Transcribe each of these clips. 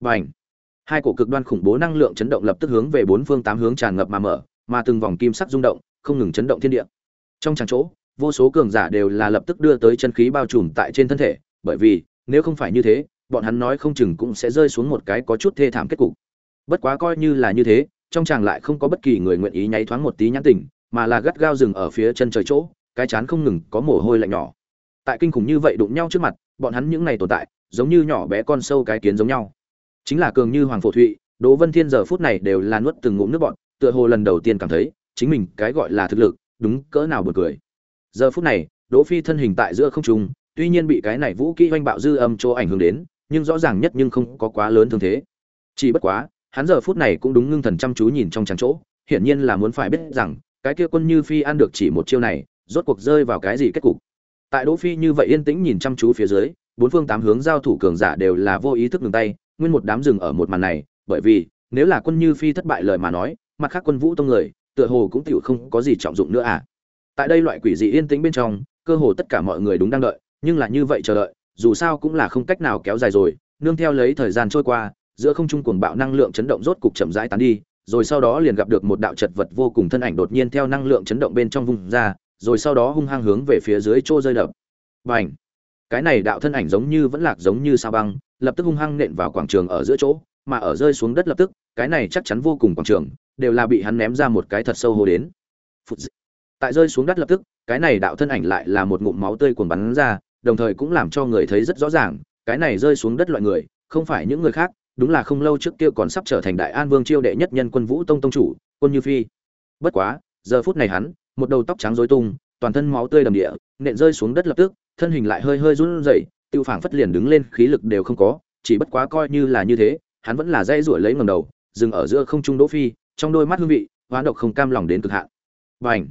Bành! Hai cổ cực đoan khủng bố năng lượng chấn động lập tức hướng về bốn phương tám hướng tràn ngập mà mở, mà từng vòng kim sắc rung động, không ngừng chấn động thiên địa. Trong tràng chỗ, vô số cường giả đều là lập tức đưa tới chân khí bao trùm tại trên thân thể, bởi vì, nếu không phải như thế, bọn hắn nói không chừng cũng sẽ rơi xuống một cái có chút thê thảm kết cục. Bất quá coi như là như thế, trong tràng lại không có bất kỳ người nguyện ý nháy thoáng một tí nhãn tình, mà là gắt gao dừng ở phía chân trời chỗ, cái chán không ngừng có mồ hôi lạnh nhỏ. Tại kinh khủng như vậy đụng nhau trước mặt, bọn hắn những này tồn tại, giống như nhỏ bé con sâu cái kiến giống nhau. Chính là cường như Hoàng Phổ Thụy, Đỗ Vân Thiên giờ phút này đều là nuốt từng ngụm nước bọt, tựa hồ lần đầu tiên cảm thấy, chính mình cái gọi là thực lực, đúng cỡ nào buồn cười. Giờ phút này, Đỗ Phi thân hình tại giữa không trung, tuy nhiên bị cái này vũ kỹ oanh bạo dư âm chỗ ảnh hưởng đến, nhưng rõ ràng nhất nhưng không có quá lớn thương thế. Chỉ bất quá, hắn giờ phút này cũng đúng ngưng thần chăm chú nhìn trong trắng chỗ, hiển nhiên là muốn phải biết rằng, cái kia quân Như Phi ăn được chỉ một chiêu này, rốt cuộc rơi vào cái gì kết cục. Tại Đỗ Phi như vậy yên tĩnh nhìn chăm chú phía dưới, bốn phương tám hướng giao thủ cường giả đều là vô ý thức ngừng tay, nguyên một đám rừng ở một màn này, bởi vì, nếu là quân Như Phi thất bại lời mà nói, mặt khác quân Vũ tông người, tựa hồ cũng tiểu không có gì trọng dụng nữa à. Tại đây loại quỷ dị yên tĩnh bên trong, cơ hồ tất cả mọi người đúng đang đợi, nhưng là như vậy chờ đợi, dù sao cũng là không cách nào kéo dài rồi, nương theo lấy thời gian trôi qua, giữa không trung cuồng bạo năng lượng chấn động rốt cục chậm rãi tán đi, rồi sau đó liền gặp được một đạo chật vật vô cùng thân ảnh đột nhiên theo năng lượng chấn động bên trong vùng ra, rồi sau đó hung hăng hướng về phía dưới chỗ rơi đập. Bành! Cái này đạo thân ảnh giống như vẫn lạc giống như sao băng, lập tức hung hăng nện vào quảng trường ở giữa chỗ, mà ở rơi xuống đất lập tức, cái này chắc chắn vô cùng quảng trường, đều là bị hắn ném ra một cái thật sâu hô đến. Phụt. Tại rơi xuống đất lập tức, cái này đạo thân ảnh lại là một ngụm máu tươi cuồn bắn ra, đồng thời cũng làm cho người thấy rất rõ ràng, cái này rơi xuống đất loại người, không phải những người khác, đúng là không lâu trước kia còn sắp trở thành đại an vương chiêu đệ nhất nhân quân vũ tông tông chủ quân như phi bất quá giờ phút này hắn một đầu tóc trắng rối tung toàn thân máu tươi đầm địa nện rơi xuống đất lập tức thân hình lại hơi hơi run rẩy tiêu phảng phất liền đứng lên khí lực đều không có chỉ bất quá coi như là như thế hắn vẫn là dây ruổi lấy ngầm đầu dừng ở giữa không trung đỗ phi trong đôi mắt hương vị hoán độc không cam lòng đến cực hạn. Bành!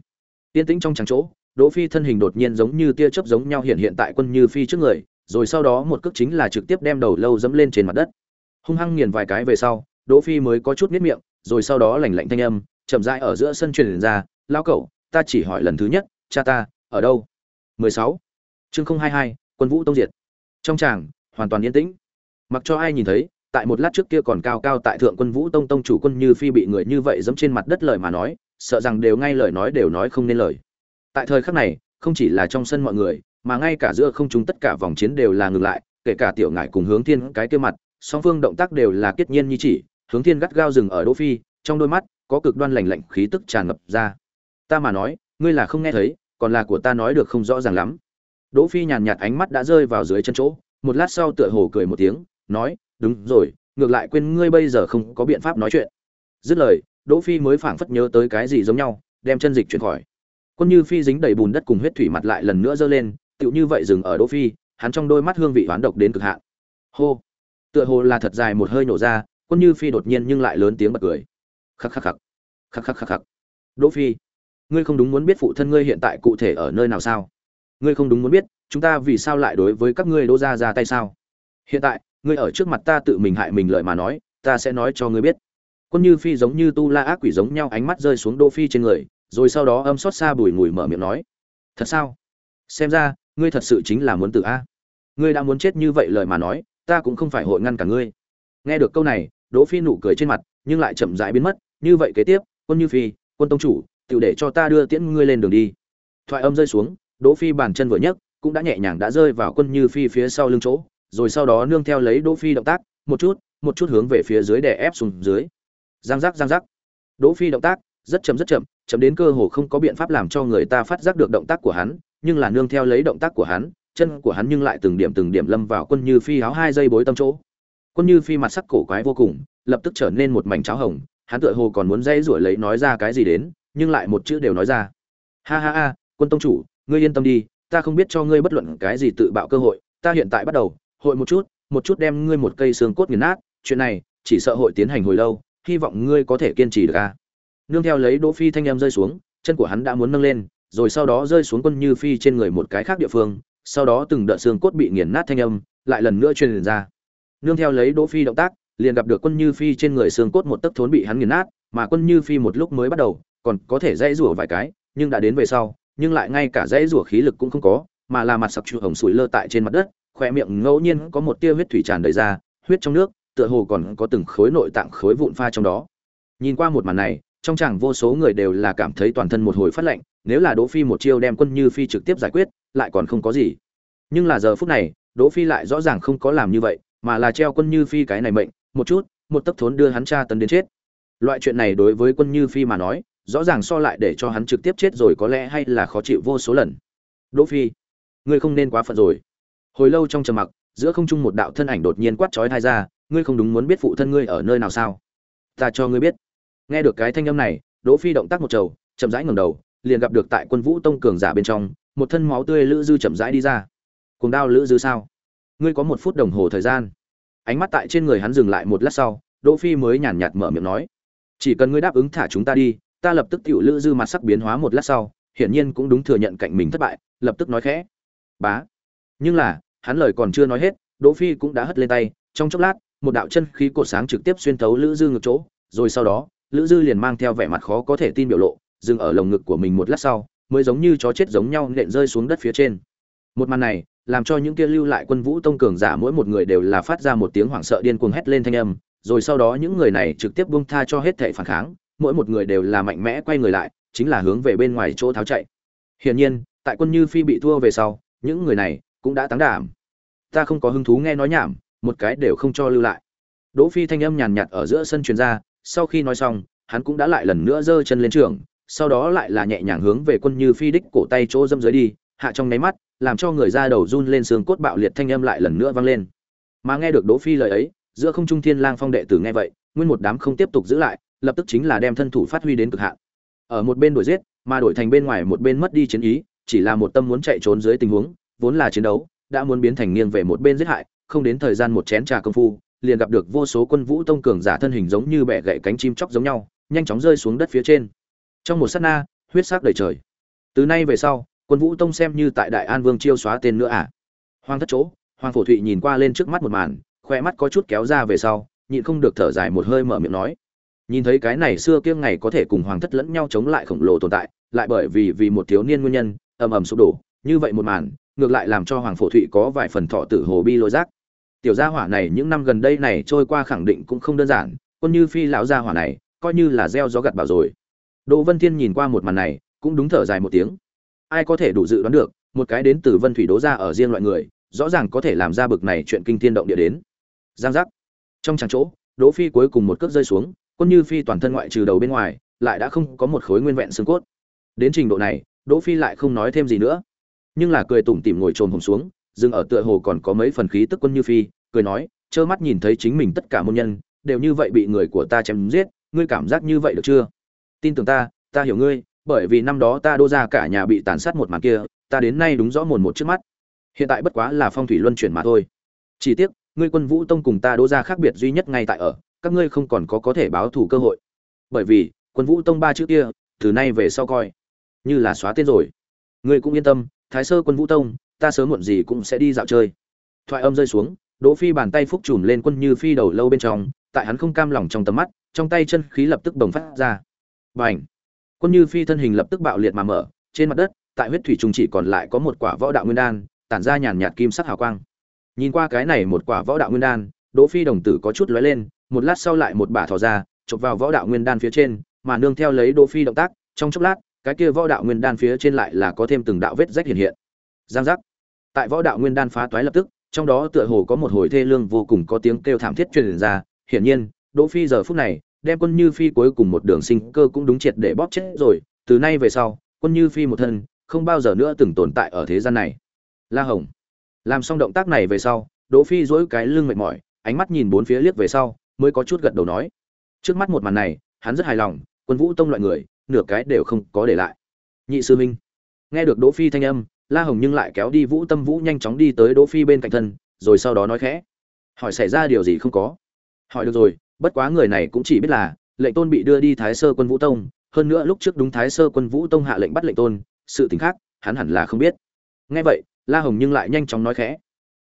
Tiên tĩnh trong trắng chỗ đỗ phi thân hình đột nhiên giống như tia chớp giống nhau hiện hiện tại quân như phi trước người rồi sau đó một cước chính là trực tiếp đem đầu lâu dẫm lên trên mặt đất. Hung hăng nghiền vài cái về sau đỗ phi mới có chút miết miệng rồi sau đó lạnh lạnh thanh âm chậm rãi ở giữa sân truyền ra lao cậu ta chỉ hỏi lần thứ nhất cha ta ở đâu? 16. chương 022, quân vũ tông diệt trong tràng, hoàn toàn yên tĩnh. Mặc cho ai nhìn thấy, tại một lát trước kia còn cao cao tại thượng quân vũ tông tông chủ quân như phi bị người như vậy dẫm trên mặt đất lời mà nói, sợ rằng đều ngay lời nói đều nói không nên lời. Tại thời khắc này, không chỉ là trong sân mọi người, mà ngay cả giữa không chúng tất cả vòng chiến đều là ngừng lại, kể cả tiểu ngải cùng hướng thiên cái kia mặt, song phương động tác đều là kết nhiên như chỉ, hướng thiên gắt gao dừng ở đỗ phi, trong đôi mắt có cực đoan lạnh lạnh khí tức tràn ngập ra. Ta mà nói, ngươi là không nghe thấy, còn là của ta nói được không rõ ràng lắm đỗ phi nhàn nhạt ánh mắt đã rơi vào dưới chân chỗ, một lát sau tựa hồ cười một tiếng, nói, đúng rồi, ngược lại quên ngươi bây giờ không có biện pháp nói chuyện. Dứt lời, đỗ phi mới phảng phất nhớ tới cái gì giống nhau, đem chân dịch chuyển khỏi. Quân như phi dính đầy bùn đất cùng huyết thủy mặt lại lần nữa dơ lên, tựu như vậy dừng ở đỗ phi, hắn trong đôi mắt hương vị oán độc đến cực hạn. Hô! Tựa hồ là thật dài một hơi nổ ra, quân như phi đột nhiên nhưng lại lớn tiếng bật cười. Khắc khắc khắc. Khắc khắc khắc khắc. Đỗ phi, ngươi không đúng muốn biết phụ thân ngươi hiện tại cụ thể ở nơi nào sao? Ngươi không đúng muốn biết, chúng ta vì sao lại đối với các ngươi đỗ ra ra tay sao? Hiện tại, ngươi ở trước mặt ta tự mình hại mình lợi mà nói, ta sẽ nói cho ngươi biết. Quân như phi giống như tu la ác quỷ giống nhau ánh mắt rơi xuống đỗ phi trên người, rồi sau đó âm xót xa bùi ngùi mở miệng nói, thật sao? Xem ra, ngươi thật sự chính là muốn tự a. Ngươi đã muốn chết như vậy lời mà nói, ta cũng không phải hội ngăn cả ngươi. Nghe được câu này, đỗ phi nụ cười trên mặt, nhưng lại chậm rãi biến mất. Như vậy kế tiếp, quân như phi, quân tông chủ tự để cho ta đưa tiễn ngươi lên đường đi. Thoại âm rơi xuống đỗ phi bàn chân vừa nhấc, cũng đã nhẹ nhàng đã rơi vào quân như phi phía sau lưng chỗ, rồi sau đó nương theo lấy đỗ phi động tác, một chút một chút hướng về phía dưới để ép xuống dưới. Giang giác giang giác. Đỗ phi động tác, rất chậm rất chậm chậm đến cơ hồ không có biện pháp làm cho người ta phát giác được động tác của hắn, nhưng là nương theo lấy động tác của hắn, chân của hắn nhưng lại từng điểm từng điểm lâm vào quân như phi áo hai dây bối tâm chỗ. Quân như phi mặt sắc cổ quái vô cùng, lập tức trở nên một mảnh cháo hồng, hắn tựa hồ còn muốn dây rủi lấy nói ra cái gì đến, nhưng lại một chữ đều nói ra. Ha ha ha, quân tông chủ ngươi yên tâm đi, ta không biết cho ngươi bất luận cái gì tự bạo cơ hội, ta hiện tại bắt đầu, hội một chút một chút đem ngươi một cây xương cốt nghiền nát, chuyện này, chỉ sợ hội tiến hành hồi lâu, hy vọng ngươi có thể kiên trì được a nương theo lấy đỗ phi thanh em rơi xuống, chân của hắn đã muốn nâng lên, rồi sau đó rơi xuống quân như phi trên người một cái khác địa phương, sau đó từng đợt xương cốt bị nghiền nát thanh âm, lại lần nữa truyền ra. Nương theo lấy đỗ phi động tác, liền gặp được quân như phi trên người xương cốt một tấc thốn bị hắn nghiền nát, mà quân như phi một lúc mới bắt đầu, còn có thể dãy rủa vài cái, nhưng đã đến về sau nhưng lại ngay cả dãy rủa khí lực cũng không có, mà là mặt sặc trụ hồng sủi lơ tại trên mặt đất khoe miệng ngẫu nhiên có một tia huyết thủy tràn đầy ra, huyết trong nước, tựa hồ còn có từng khối nội tạng khối vụn pha trong đó. Nhìn qua một màn này, trong chàng vô số người đều là cảm thấy toàn thân một hồi phát lạnh, nếu là đỗ phi một chiêu đem quân như phi trực tiếp giải quyết, lại còn không có gì. Nhưng là giờ phút này, đỗ phi lại rõ ràng không có làm như vậy, mà là treo quân như phi cái này mệnh, một chút, một tấc thốn đưa hắn cha tấn đến chết. Loại chuyện này đối với quân như phi mà nói rõ ràng so lại để cho hắn trực tiếp chết rồi có lẽ hay là khó chịu vô số lần. Đỗ phi, ngươi không nên quá phận rồi. Hồi lâu trong trầm mặc, giữa không trung một đạo thân ảnh đột nhiên quát chói tai ra, ngươi không đúng muốn biết phụ thân ngươi ở nơi nào sao? Ta cho ngươi biết. Nghe được cái thanh âm này, đỗ phi động tác một trầu, chậm rãi ngẩng đầu, liền gặp được tại quân vũ tông cường giả bên trong, một thân máu tươi lữ dư chậm rãi đi ra. Cuồng đao lữ dư sao? Ngươi có một phút đồng hồ thời gian. Ánh mắt tại trên người hắn dừng lại một lát sau, đỗ phi mới nhàn nhạt mở miệng nói. Chỉ cần ngươi đáp ứng thả chúng ta đi ta lập tức tiểu lữ dư mặt sắc biến hóa một lát sau, hiển nhiên cũng đúng thừa nhận cạnh mình thất bại, lập tức nói khẽ. Bá. Nhưng là, hắn lời còn chưa nói hết, đỗ phi cũng đã hất lên tay, trong chốc lát, một đạo chân khí cột sáng trực tiếp xuyên thấu lữ dư ngược chỗ, rồi sau đó, lữ dư liền mang theo vẻ mặt khó có thể tin biểu lộ, dừng ở lồng ngực của mình một lát sau, mới giống như chó chết giống nhau nện rơi xuống đất phía trên. Một màn này, làm cho những kia lưu lại quân vũ tông cường giả mỗi một người đều là phát ra một tiếng hoảng sợ điên cuồng hét lên thanh âm, rồi sau đó những người này trực tiếp buông tha cho hết thảy phản kháng mỗi một người đều là mạnh mẽ quay người lại, chính là hướng về bên ngoài chỗ tháo chạy. Hiển nhiên, tại quân như phi bị thua về sau, những người này cũng đã táng đảm. Ta không có hứng thú nghe nói nhảm, một cái đều không cho lưu lại. Đỗ phi thanh âm nhàn nhạt ở giữa sân truyền ra, sau khi nói xong, hắn cũng đã lại lần nữa giơ chân lên trường, sau đó lại là nhẹ nhàng hướng về quân như phi đích cổ tay chỗ dâm dưới đi, hạ trong nháy mắt, làm cho người ra đầu run lên xương cốt bạo liệt thanh âm lại lần nữa vang lên. Mà nghe được đỗ phi lời ấy, giữa không trung thiên lang phong đệ tử nghe vậy, nguyên một đám không tiếp tục giữ lại lập tức chính là đem thân thủ phát huy đến cực hạn. Ở một bên đuổi giết, mà đổi thành bên ngoài một bên mất đi chiến ý, chỉ là một tâm muốn chạy trốn dưới tình huống, vốn là chiến đấu, đã muốn biến thành nghiêng về một bên giết hại, không đến thời gian một chén trà công phu, liền gặp được vô số quân vũ tông cường giả thân hình giống như bẻ gãy cánh chim chóc giống nhau, nhanh chóng rơi xuống đất phía trên. Trong một sát na, huyết sắc đầy trời. Từ nay về sau, quân vũ tông xem như tại đại an vương chiêu xóa tên nữa à? Hoang thất chỗ hoàng phổ thụy nhìn qua lên trước mắt một màn, khoe mắt có chút kéo ra về sau, nhịn không được thở dài một hơi mở miệng nói nhìn thấy cái này xưa kia ngày có thể cùng hoàng thất lẫn nhau chống lại khổng lồ tồn tại, lại bởi vì vì một thiếu niên nguyên nhân, ầm ầm sụp đổ. Như vậy một màn, ngược lại làm cho hoàng phổ thụy có vài phần thọ tử hồ bi lôi giác. Tiểu gia hỏa này những năm gần đây này trôi qua khẳng định cũng không đơn giản, quân như phi lão gia hỏa này, coi như là gieo gió gặt bảo rồi. Đỗ vân thiên nhìn qua một màn này, cũng đúng thở dài một tiếng. Ai có thể đủ dự đoán được, một cái đến từ vân thủy đố ra ở riêng loại người, rõ ràng có thể làm ra bực này chuyện kinh thiên động địa đến. Giang giác. Trong tràng chỗ, đỗ phi cuối cùng một cước rơi xuống quân như phi toàn thân ngoại trừ đầu bên ngoài, lại đã không có một khối nguyên vẹn xương cốt. Đến trình độ này, đỗ phi lại không nói thêm gì nữa. Nhưng là cười tủm tỉm ngồi trồn hồn xuống, dừng ở tựa hồ còn có mấy phần khí tức quân như phi, cười nói, trơ mắt nhìn thấy chính mình tất cả môn nhân, đều như vậy bị người của ta chém giết, ngươi cảm giác như vậy được chưa? Tin tưởng ta ta hiểu ngươi, bởi vì năm đó ta đô ra cả nhà bị tàn sát một màn kia, ta đến nay đúng rõ mồn một trước mắt. Hiện tại bất quá là phong thủy luân chuyển mà thôi. Chỉ tiếc, ngươi quân vũ tông cùng ta đô ra khác biệt duy nhất ngay tại ở các ngươi không còn có có thể báo thù cơ hội. Bởi vì, quân vũ tông ba chữ kia, từ nay về sau coi, như là xóa tên rồi. Ngươi cũng yên tâm, thái sơ quân vũ tông, ta sớm muộn gì cũng sẽ đi dạo chơi. Thoại âm rơi xuống, đỗ phi bàn tay phúc chùm lên quân như phi đầu lâu bên trong, tại hắn không cam lòng trong tầm mắt, trong tay chân khí lập tức bùng phát ra. Bành! Quân như phi thân hình lập tức bạo liệt mà mở, trên mặt đất, tại huyết thủy trùng chỉ còn lại có một quả võ đạo nguyên đan, tản ra nhàn nhạt kim sắc hào quang. Nhìn qua cái này một quả võ đạo nguyên đan, đỗ phi đồng tử có chút lóe lên một lát sau lại một bả thò ra, chụp vào võ đạo nguyên đan phía trên, mà nương theo lấy đỗ phi động tác, trong chốc lát, cái kia võ đạo nguyên đan phía trên lại là có thêm từng đạo vết rách hiện hiện. Giang giác. Tại võ đạo nguyên đan phá toái lập tức, trong đó tựa hồ có một hồi thê lương vô cùng có tiếng kêu thảm thiết truyền ra, hiển nhiên, đỗ phi giờ phút này, đem quân như phi cuối cùng một đường sinh cơ cũng đúng triệt để bóp chết rồi, từ nay về sau, quân như phi một thân, không bao giờ nữa từng tồn tại ở thế gian này. La hồng. Làm xong động tác này về sau, đỗ phi duỗi cái lưng mệt mỏi, ánh mắt nhìn bốn phía liếc về sau mới có chút gật đầu nói. Trước mắt một màn này, hắn rất hài lòng, quân vũ tông loại người, nửa cái đều không có để lại. Nhị sư minh nghe được đỗ phi thanh âm, la hồng nhưng lại kéo đi vũ tâm vũ nhanh chóng đi tới đỗ phi bên cạnh thân, rồi sau đó nói khẽ. Hỏi xảy ra điều gì không có? Hỏi được rồi, bất quá người này cũng chỉ biết là, lệnh tôn bị đưa đi thái sơ quân vũ tông, hơn nữa lúc trước đúng thái sơ quân vũ tông hạ lệnh bắt lệnh tôn, sự tình khác, hắn hẳn là không biết. Nghe vậy, la hồng nhưng lại nhanh chóng nói khẽ.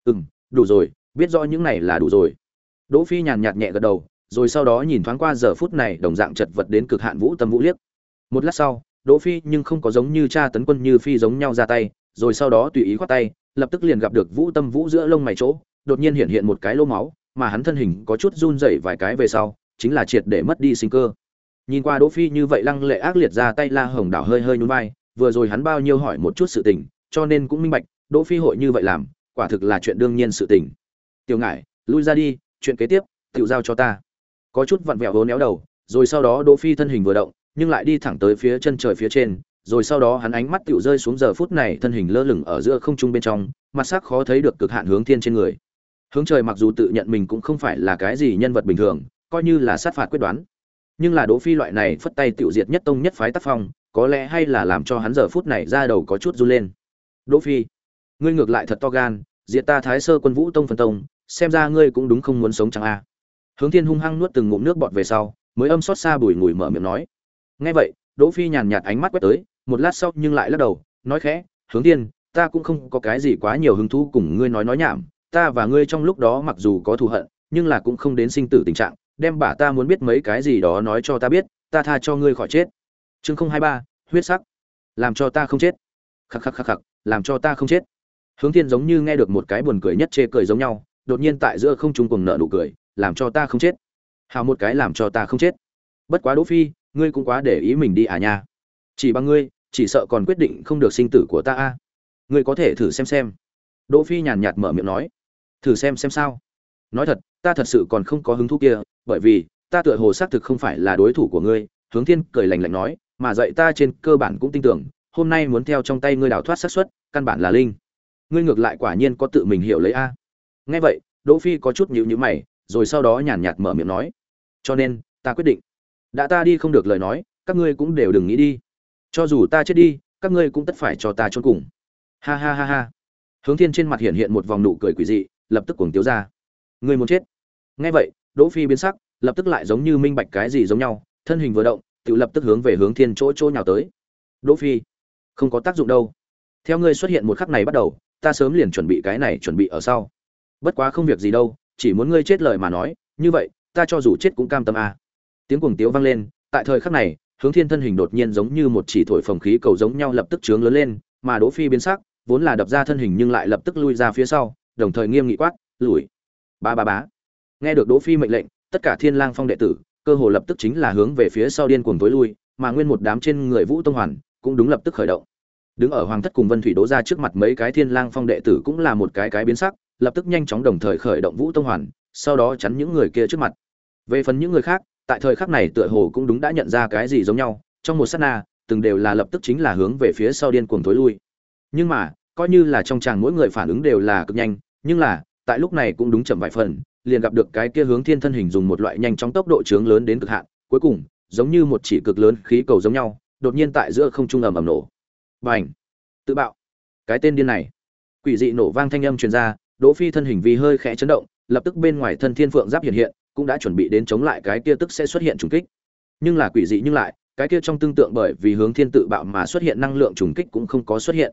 Ừm, đủ rồi, biết rõ những này là đủ rồi đỗ phi nhàn nhạt nhẹ gật đầu, rồi sau đó nhìn thoáng qua giờ phút này đồng dạng chật vật đến cực hạn vũ tâm vũ liếc. Một lát sau, đỗ phi nhưng không có giống như cha tấn quân như phi giống nhau ra tay, rồi sau đó tùy ý khoát tay, lập tức liền gặp được vũ tâm vũ giữa lông mày chỗ, đột nhiên hiện hiện một cái lỗ máu, mà hắn thân hình có chút run rẩy vài cái về sau, chính là triệt để mất đi sinh cơ. Nhìn qua đỗ phi như vậy lăng lệ ác liệt ra tay la hồng đảo hơi hơi nhún vai, vừa rồi hắn bao nhiêu hỏi một chút sự tình, cho nên cũng minh bạch, đỗ phi hội như vậy làm, quả thực là chuyện đương nhiên sự tình. Tiểu ngải, lui ra đi chuyện kế tiếp tự giao cho ta. Có chút vặn vẹo hố néo đầu, rồi sau đó đỗ phi thân hình vừa động, nhưng lại đi thẳng tới phía chân trời phía trên, rồi sau đó hắn ánh mắt tự rơi xuống giờ phút này, thân hình lơ lửng ở giữa không trung bên trong, mặt sắc khó thấy được cực hạn hướng thiên trên người. Hướng trời mặc dù tự nhận mình cũng không phải là cái gì nhân vật bình thường, coi như là sát phạt quyết đoán. Nhưng là đỗ phi loại này phất tay tiểu diệt nhất tông nhất phái tác phong, có lẽ hay là làm cho hắn giờ phút này ra đầu có chút run lên. Đỗ phi, ngươi ngược lại thật to gan, diệt ta thái sơ quân vũ tông phân tông xem ra ngươi cũng đúng không muốn sống chẳng a. À. Hướng thiên hung hăng nuốt từng ngụm nước bọt về sau, mới âm xót xa bùi ngùi mở miệng nói. Nghe vậy, đỗ phi nhàn nhạt ánh mắt quét tới, một lát sau nhưng lại lắc đầu, nói khẽ, hướng thiên, ta cũng không có cái gì quá nhiều hứng thú cùng ngươi nói nói nhảm. Ta và ngươi trong lúc đó mặc dù có thù hận, nhưng là cũng không đến sinh tử tình trạng, đem bả ta muốn biết mấy cái gì đó nói cho ta biết, ta tha cho ngươi khỏi chết. Chương không hai ba, huyết sắc. Làm cho ta không chết. Khắc khắc khắc khắc, làm cho ta không chết. Hướng thiên giống như nghe được một cái buồn cười nhất chê cười giống nhau đột nhiên tại giữa không trung cùng nợ nụ cười, làm cho ta không chết. Hào một cái làm cho ta không chết. Bất quá đỗ phi, ngươi cũng quá để ý mình đi à nha. Chỉ bằng ngươi, chỉ sợ còn quyết định không được sinh tử của ta a. Ngươi có thể thử xem xem. Đỗ phi nhàn nhạt mở miệng nói. Thử xem xem sao. Nói thật, ta thật sự còn không có hứng thú kia, bởi vì, ta tựa hồ xác thực không phải là đối thủ của ngươi, hướng thiên cười lạnh lạnh nói, mà dạy ta trên cơ bản cũng tin tưởng, hôm nay muốn theo trong tay ngươi đào thoát xác suất, căn bản là linh. Ngươi ngược lại quả nhiên có tự mình hiểu lấy a nghe vậy, đỗ phi có chút nhíu nhíu mày, rồi sau đó nhàn nhạt mở miệng nói. Cho nên, ta quyết định. Đã ta đi không được lời nói, các ngươi cũng đều đừng nghĩ đi. Cho dù ta chết đi, các ngươi cũng tất phải cho ta chôn cùng. Ha ha ha ha. Hướng thiên trên mặt hiện hiện một vòng nụ cười quỷ dị, lập tức cuồng tiếu ra. Ngươi muốn chết. Nghe vậy, đỗ phi biến sắc, lập tức lại giống như minh bạch cái gì giống nhau, thân hình vừa động, tự lập tức hướng về hướng thiên chỗ chỗ nhào tới. Đỗ phi, không có tác dụng đâu. Theo ngươi xuất hiện một khắc này bắt đầu, ta sớm liền chuẩn bị cái này chuẩn bị ở sau bất quá không việc gì đâu, chỉ muốn ngươi chết lời mà nói, như vậy, ta cho dù chết cũng cam tâm à. tiếng cuồng tiếu vang lên, tại thời khắc này, hướng thiên thân hình đột nhiên giống như một chỉ thổi phồng khí cầu giống nhau lập tức trướng lớn lên, mà đỗ phi biến sắc, vốn là đập ra thân hình nhưng lại lập tức lui ra phía sau, đồng thời nghiêm nghị quát, lùi. Ba ba bá nghe được đỗ phi mệnh lệnh, tất cả thiên lang phong đệ tử, cơ hồ lập tức chính là hướng về phía sau điên cuồng tối lui, mà nguyên một đám trên người vũ tông hoàn cũng đúng lập tức khởi động. Đứng ở hoàng thất cùng vân thủy đỗ ra trước mặt mấy cái thiên lang phong đệ tử cũng là một cái cái biến sắc lập tức nhanh chóng đồng thời khởi động vũ tông hoàn, sau đó chắn những người kia trước mặt. Về phần những người khác, tại thời khắc này tựa hồ cũng đúng đã nhận ra cái gì giống nhau, trong một sát na, từng đều là lập tức chính là hướng về phía sau điên cuồng tối lui. Nhưng mà, coi như là trong chàng mỗi người phản ứng đều là cực nhanh, nhưng là, tại lúc này cũng đúng chậm vài phần, liền gặp được cái kia hướng thiên thân hình dùng một loại nhanh chóng tốc độ trướng lớn đến cực hạn, cuối cùng, giống như một chỉ cực lớn khí cầu giống nhau, đột nhiên tại giữa không trung ầm ầm nổ. Bành! Tự bạo! Cái tên điên này! Quỷ dị nổ vang thanh âm truyền ra đỗ phi thân hình vì hơi khẽ chấn động, lập tức bên ngoài thân thiên phượng giáp hiện hiện, cũng đã chuẩn bị đến chống lại cái kia tức sẽ xuất hiện trùng kích. Nhưng là quỷ dị nhưng lại, cái kia trong tương tượng bởi vì hướng thiên tự bạo mà xuất hiện năng lượng trùng kích cũng không có xuất hiện.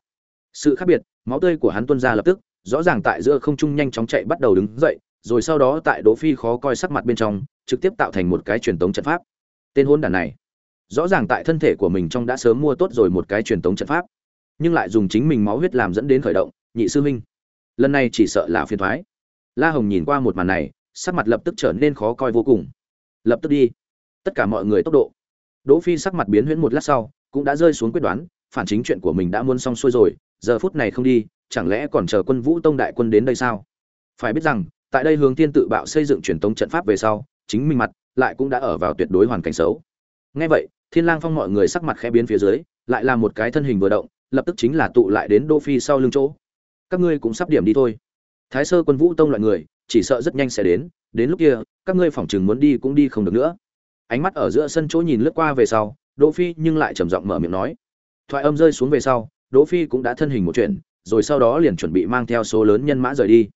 Sự khác biệt, máu tươi của hắn tuôn ra lập tức, rõ ràng tại giữa không trung nhanh chóng chạy bắt đầu đứng dậy, rồi sau đó tại đỗ phi khó coi sắc mặt bên trong, trực tiếp tạo thành một cái truyền tống trận pháp. Tên hôn đản này, rõ ràng tại thân thể của mình trong đã sớm mua tốt rồi một cái truyền tống trận pháp, nhưng lại dùng chính mình máu huyết làm dẫn đến khởi động, nhị sư huynh lần này chỉ sợ là phiền thoái. La hồng nhìn qua một màn này, sắc mặt lập tức trở nên khó coi vô cùng. Lập tức đi. Tất cả mọi người tốc độ. Đỗ phi sắc mặt biến huyễn một lát sau, cũng đã rơi xuống quyết đoán, phản chính chuyện của mình đã muốn xong xuôi rồi, giờ phút này không đi, chẳng lẽ còn chờ quân vũ tông đại quân đến đây sao? Phải biết rằng, tại đây hướng tiên tự bạo xây dựng truyền tống trận pháp về sau, chính mình mặt lại cũng đã ở vào tuyệt đối hoàn cảnh xấu. Nghe vậy, thiên lang phong mọi người sắc mặt khẽ biến phía dưới, lại là một cái thân hình vừa động, lập tức chính là tụ lại đến đỗ phi sau lưng chỗ các ngươi cũng sắp điểm đi thôi. Thái sơ quân vũ tông loại người, chỉ sợ rất nhanh sẽ đến đến lúc kia, các ngươi phỏng chừng muốn đi cũng đi không được nữa. Ánh mắt ở giữa sân chỗ nhìn lướt qua về sau, đỗ phi nhưng lại trầm giọng mở miệng nói. Thoại âm rơi xuống về sau, đỗ phi cũng đã thân hình một chuyện, rồi sau đó liền chuẩn bị mang theo số lớn nhân mã rời đi.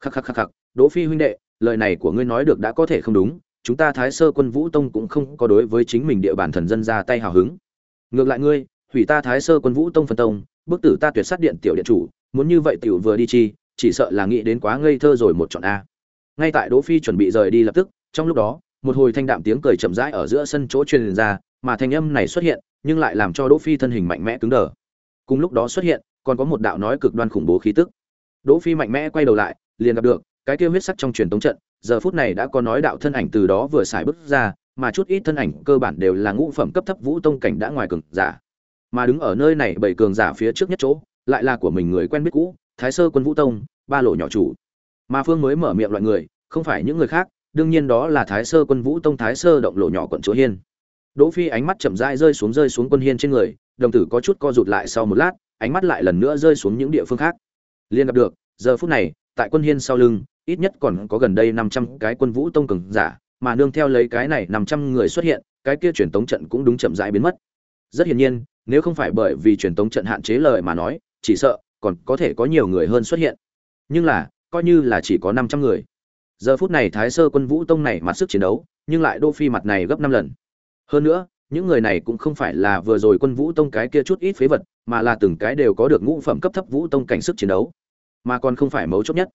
Khắc khắc khắc khắc, đỗ phi huynh đệ, lời này của ngươi nói được đã có thể không đúng, chúng ta thái sơ quân vũ tông cũng không có đối với chính mình địa bàn thần dân ra tay hào hứng. Ngược lại ngươi, hủy ta thái sơ quân vũ tông phân tông, bức tử ta tuyệt sát điện tiểu điện chủ muốn như vậy tiểu vừa đi chi, chỉ sợ là nghĩ đến quá ngây thơ rồi một chọn a. Ngay tại đỗ phi chuẩn bị rời đi lập tức, trong lúc đó, một hồi thanh đạm tiếng cười chậm rãi ở giữa sân chỗ truyền ra, mà thanh âm này xuất hiện, nhưng lại làm cho đỗ phi thân hình mạnh mẽ cứng đờ. Cùng lúc đó xuất hiện, còn có một đạo nói cực đoan khủng bố khí tức. Đỗ phi mạnh mẽ quay đầu lại, liền gặp được, cái kia huyết sắc trong truyền tống trận, giờ phút này đã có nói đạo thân ảnh từ đó vừa xài bước ra, mà chút ít thân ảnh cơ bản đều là ngũ phẩm cấp thấp vũ tông cảnh đã ngoài cường giả. Mà đứng ở nơi này bảy cường giả phía trước nhất chỗ lại là của mình người quen biết cũ, thái sơ quân vũ tông, ba lộ nhỏ chủ. Mà phương mới mở miệng loại người, không phải những người khác, đương nhiên đó là thái sơ quân vũ tông thái sơ động lộ nhỏ quận chúa hiên. Đỗ phi ánh mắt chậm rãi rơi xuống rơi xuống quân hiên trên người, đồng tử có chút co rụt lại sau một lát, ánh mắt lại lần nữa rơi xuống những địa phương khác. Liên gặp được, giờ phút này, tại quân hiên sau lưng, ít nhất còn có gần đây 500 cái quân vũ tông cường giả, mà nương theo lấy cái này 500 người xuất hiện, cái kia truyền tống trận cũng đúng chậm rãi biến mất. Rất hiển nhiên, nếu không phải bởi vì truyền tống trận hạn chế lời mà nói chỉ sợ, còn có thể có nhiều người hơn xuất hiện. Nhưng là, coi như là chỉ có 500 người. Giờ phút này thái sơ quân vũ tông này mặt sức chiến đấu, nhưng lại đô phi mặt này gấp năm lần. Hơn nữa, những người này cũng không phải là vừa rồi quân vũ tông cái kia chút ít phế vật, mà là từng cái đều có được ngũ phẩm cấp thấp vũ tông cảnh sức chiến đấu. Mà còn không phải mấu chốt nhất.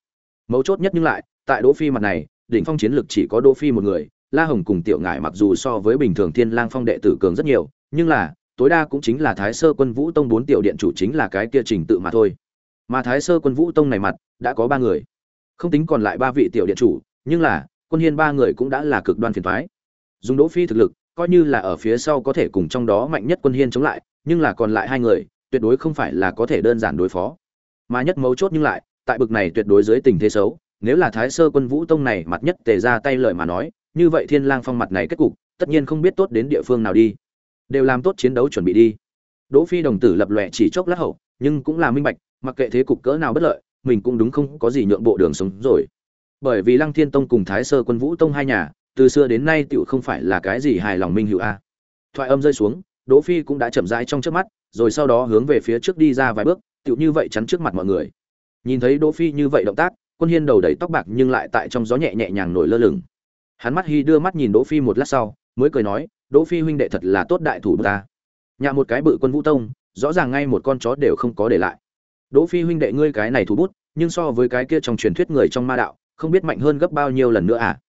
Mấu chốt nhất nhưng lại, tại đỗ phi mặt này, đỉnh phong chiến lực chỉ có đỗ phi một người, la hồng cùng tiểu ngải mặc dù so với bình thường thiên lang phong đệ tử cường rất nhiều, nhưng là tối đa cũng chính là thái sơ quân vũ tông bốn tiểu điện chủ chính là cái kia trình tự mà thôi. Mà thái sơ quân vũ tông này mặt, đã có ba người. Không tính còn lại ba vị tiểu điện chủ, nhưng là, quân hiên ba người cũng đã là cực đoan phiền thoái dùng đỗ phi thực lực, coi như là ở phía sau có thể cùng trong đó mạnh nhất quân hiên chống lại, nhưng là còn lại hai người, tuyệt đối không phải là có thể đơn giản đối phó. Mà nhất mấu chốt nhưng lại, tại bực này tuyệt đối dưới tình thế xấu, nếu là thái sơ quân vũ tông này mặt nhất tề ra tay lời mà nói, như vậy thiên lang phong mặt này kết cục, tất nhiên không biết tốt đến địa phương nào đi đều làm tốt chiến đấu chuẩn bị đi. Đỗ phi đồng tử lập lòe chỉ chốc lát hậu, nhưng cũng là minh bạch, mặc kệ thế cục cỡ nào bất lợi, mình cũng đúng không có gì nhượng bộ đường sống rồi. Bởi vì lăng thiên tông cùng thái sơ quân vũ tông hai nhà, từ xưa đến nay tựu không phải là cái gì hài lòng minh hữu a. Thoại âm rơi xuống, đỗ phi cũng đã chậm rãi trong trước mắt, rồi sau đó hướng về phía trước đi ra vài bước tựu như vậy chắn trước mặt mọi người. Nhìn thấy đỗ phi như vậy động tác, quân hiên đầu đầy tóc bạc nhưng lại tại trong gió nhẹ nhẹ nhàng nổi lơ lửng. Hắn mắt hi đưa mắt nhìn đỗ phi một lát sau, mới cười nói đỗ phi huynh đệ thật là tốt đại thủ ta. Nhà một cái bự quân vũ tông, rõ ràng ngay một con chó đều không có để lại. Đỗ phi huynh đệ ngươi cái này thủ bút, nhưng so với cái kia trong truyền thuyết người trong ma đạo, không biết mạnh hơn gấp bao nhiêu lần nữa à?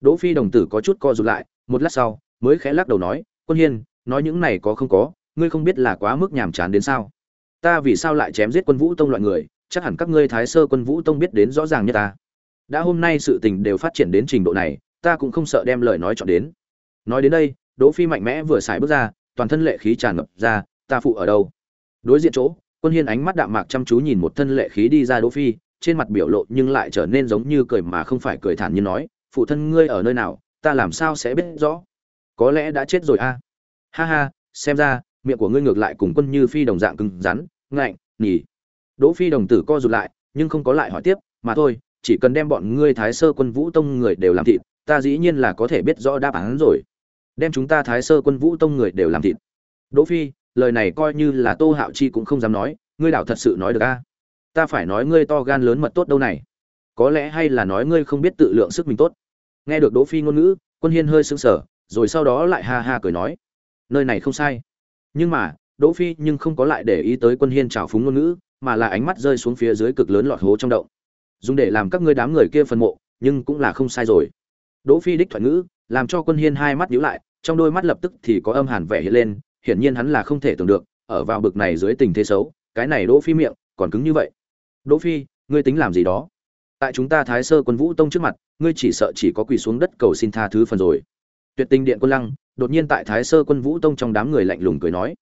Đỗ phi đồng tử có chút co rụt lại, một lát sau, mới khẽ lắc đầu nói, quân hiên, nói những này có không có, ngươi không biết là quá mức nhàm chán đến sao? Ta vì sao lại chém giết quân vũ tông loại người, chắc hẳn các ngươi thái sơ quân vũ tông biết đến rõ ràng như ta. Đã hôm nay sự tình đều phát triển đến trình độ này, ta cũng không sợ đem lời nói chọn đến. Nói đến đây đỗ phi mạnh mẽ vừa xài bước ra, toàn thân lệ khí tràn ngập ra, ta phụ ở đâu? Đối diện chỗ, quân hiên ánh mắt đạm mạc chăm chú nhìn một thân lệ khí đi ra đỗ phi, trên mặt biểu lộ nhưng lại trở nên giống như cười mà không phải cười thản nhiên nói, phụ thân ngươi ở nơi nào, ta làm sao sẽ biết rõ? Có lẽ đã chết rồi a. Ha ha, xem ra, miệng của ngươi ngược lại cùng quân như phi đồng dạng cứng rắn, ngạnh, nhỉ. Đỗ phi đồng tử co rụt lại, nhưng không có lại hỏi tiếp, mà thôi, chỉ cần đem bọn ngươi thái sơ quân vũ tông người đều làm thịt, ta dĩ nhiên là có thể biết rõ đáp án rồi đem chúng ta thái sơ quân vũ tông người đều làm thịt. Đỗ phi, lời này coi như là tô hạo chi cũng không dám nói, ngươi đảo thật sự nói được a? Ta phải nói ngươi to gan lớn mật tốt đâu này. Có lẽ hay là nói ngươi không biết tự lượng sức mình tốt. Nghe được đỗ phi ngôn ngữ, quân hiên hơi sững sờ, rồi sau đó lại ha ha cười nói. Nơi này không sai. Nhưng mà, đỗ phi nhưng không có lại để ý tới quân hiên trào phúng ngôn ngữ, mà là ánh mắt rơi xuống phía dưới cực lớn lọt hố trong động. Dùng để làm các ngươi đám người kia phân mộ, nhưng cũng là không sai rồi. Đỗ phi đích thuận ngữ làm cho quân hiên hai mắt nhíu lại, trong đôi mắt lập tức thì có âm hàn vẻ hiện lên, hiển nhiên hắn là không thể tưởng được, ở vào bực này dưới tình thế xấu, cái này đỗ phi miệng còn cứng như vậy. Đỗ phi, ngươi tính làm gì đó? Tại chúng ta thái sơ quân vũ tông trước mặt, ngươi chỉ sợ chỉ có quỳ xuống đất cầu xin tha thứ phần rồi. Tuyệt tinh điện quân lăng đột nhiên tại thái sơ quân vũ tông trong đám người lạnh lùng cười nói.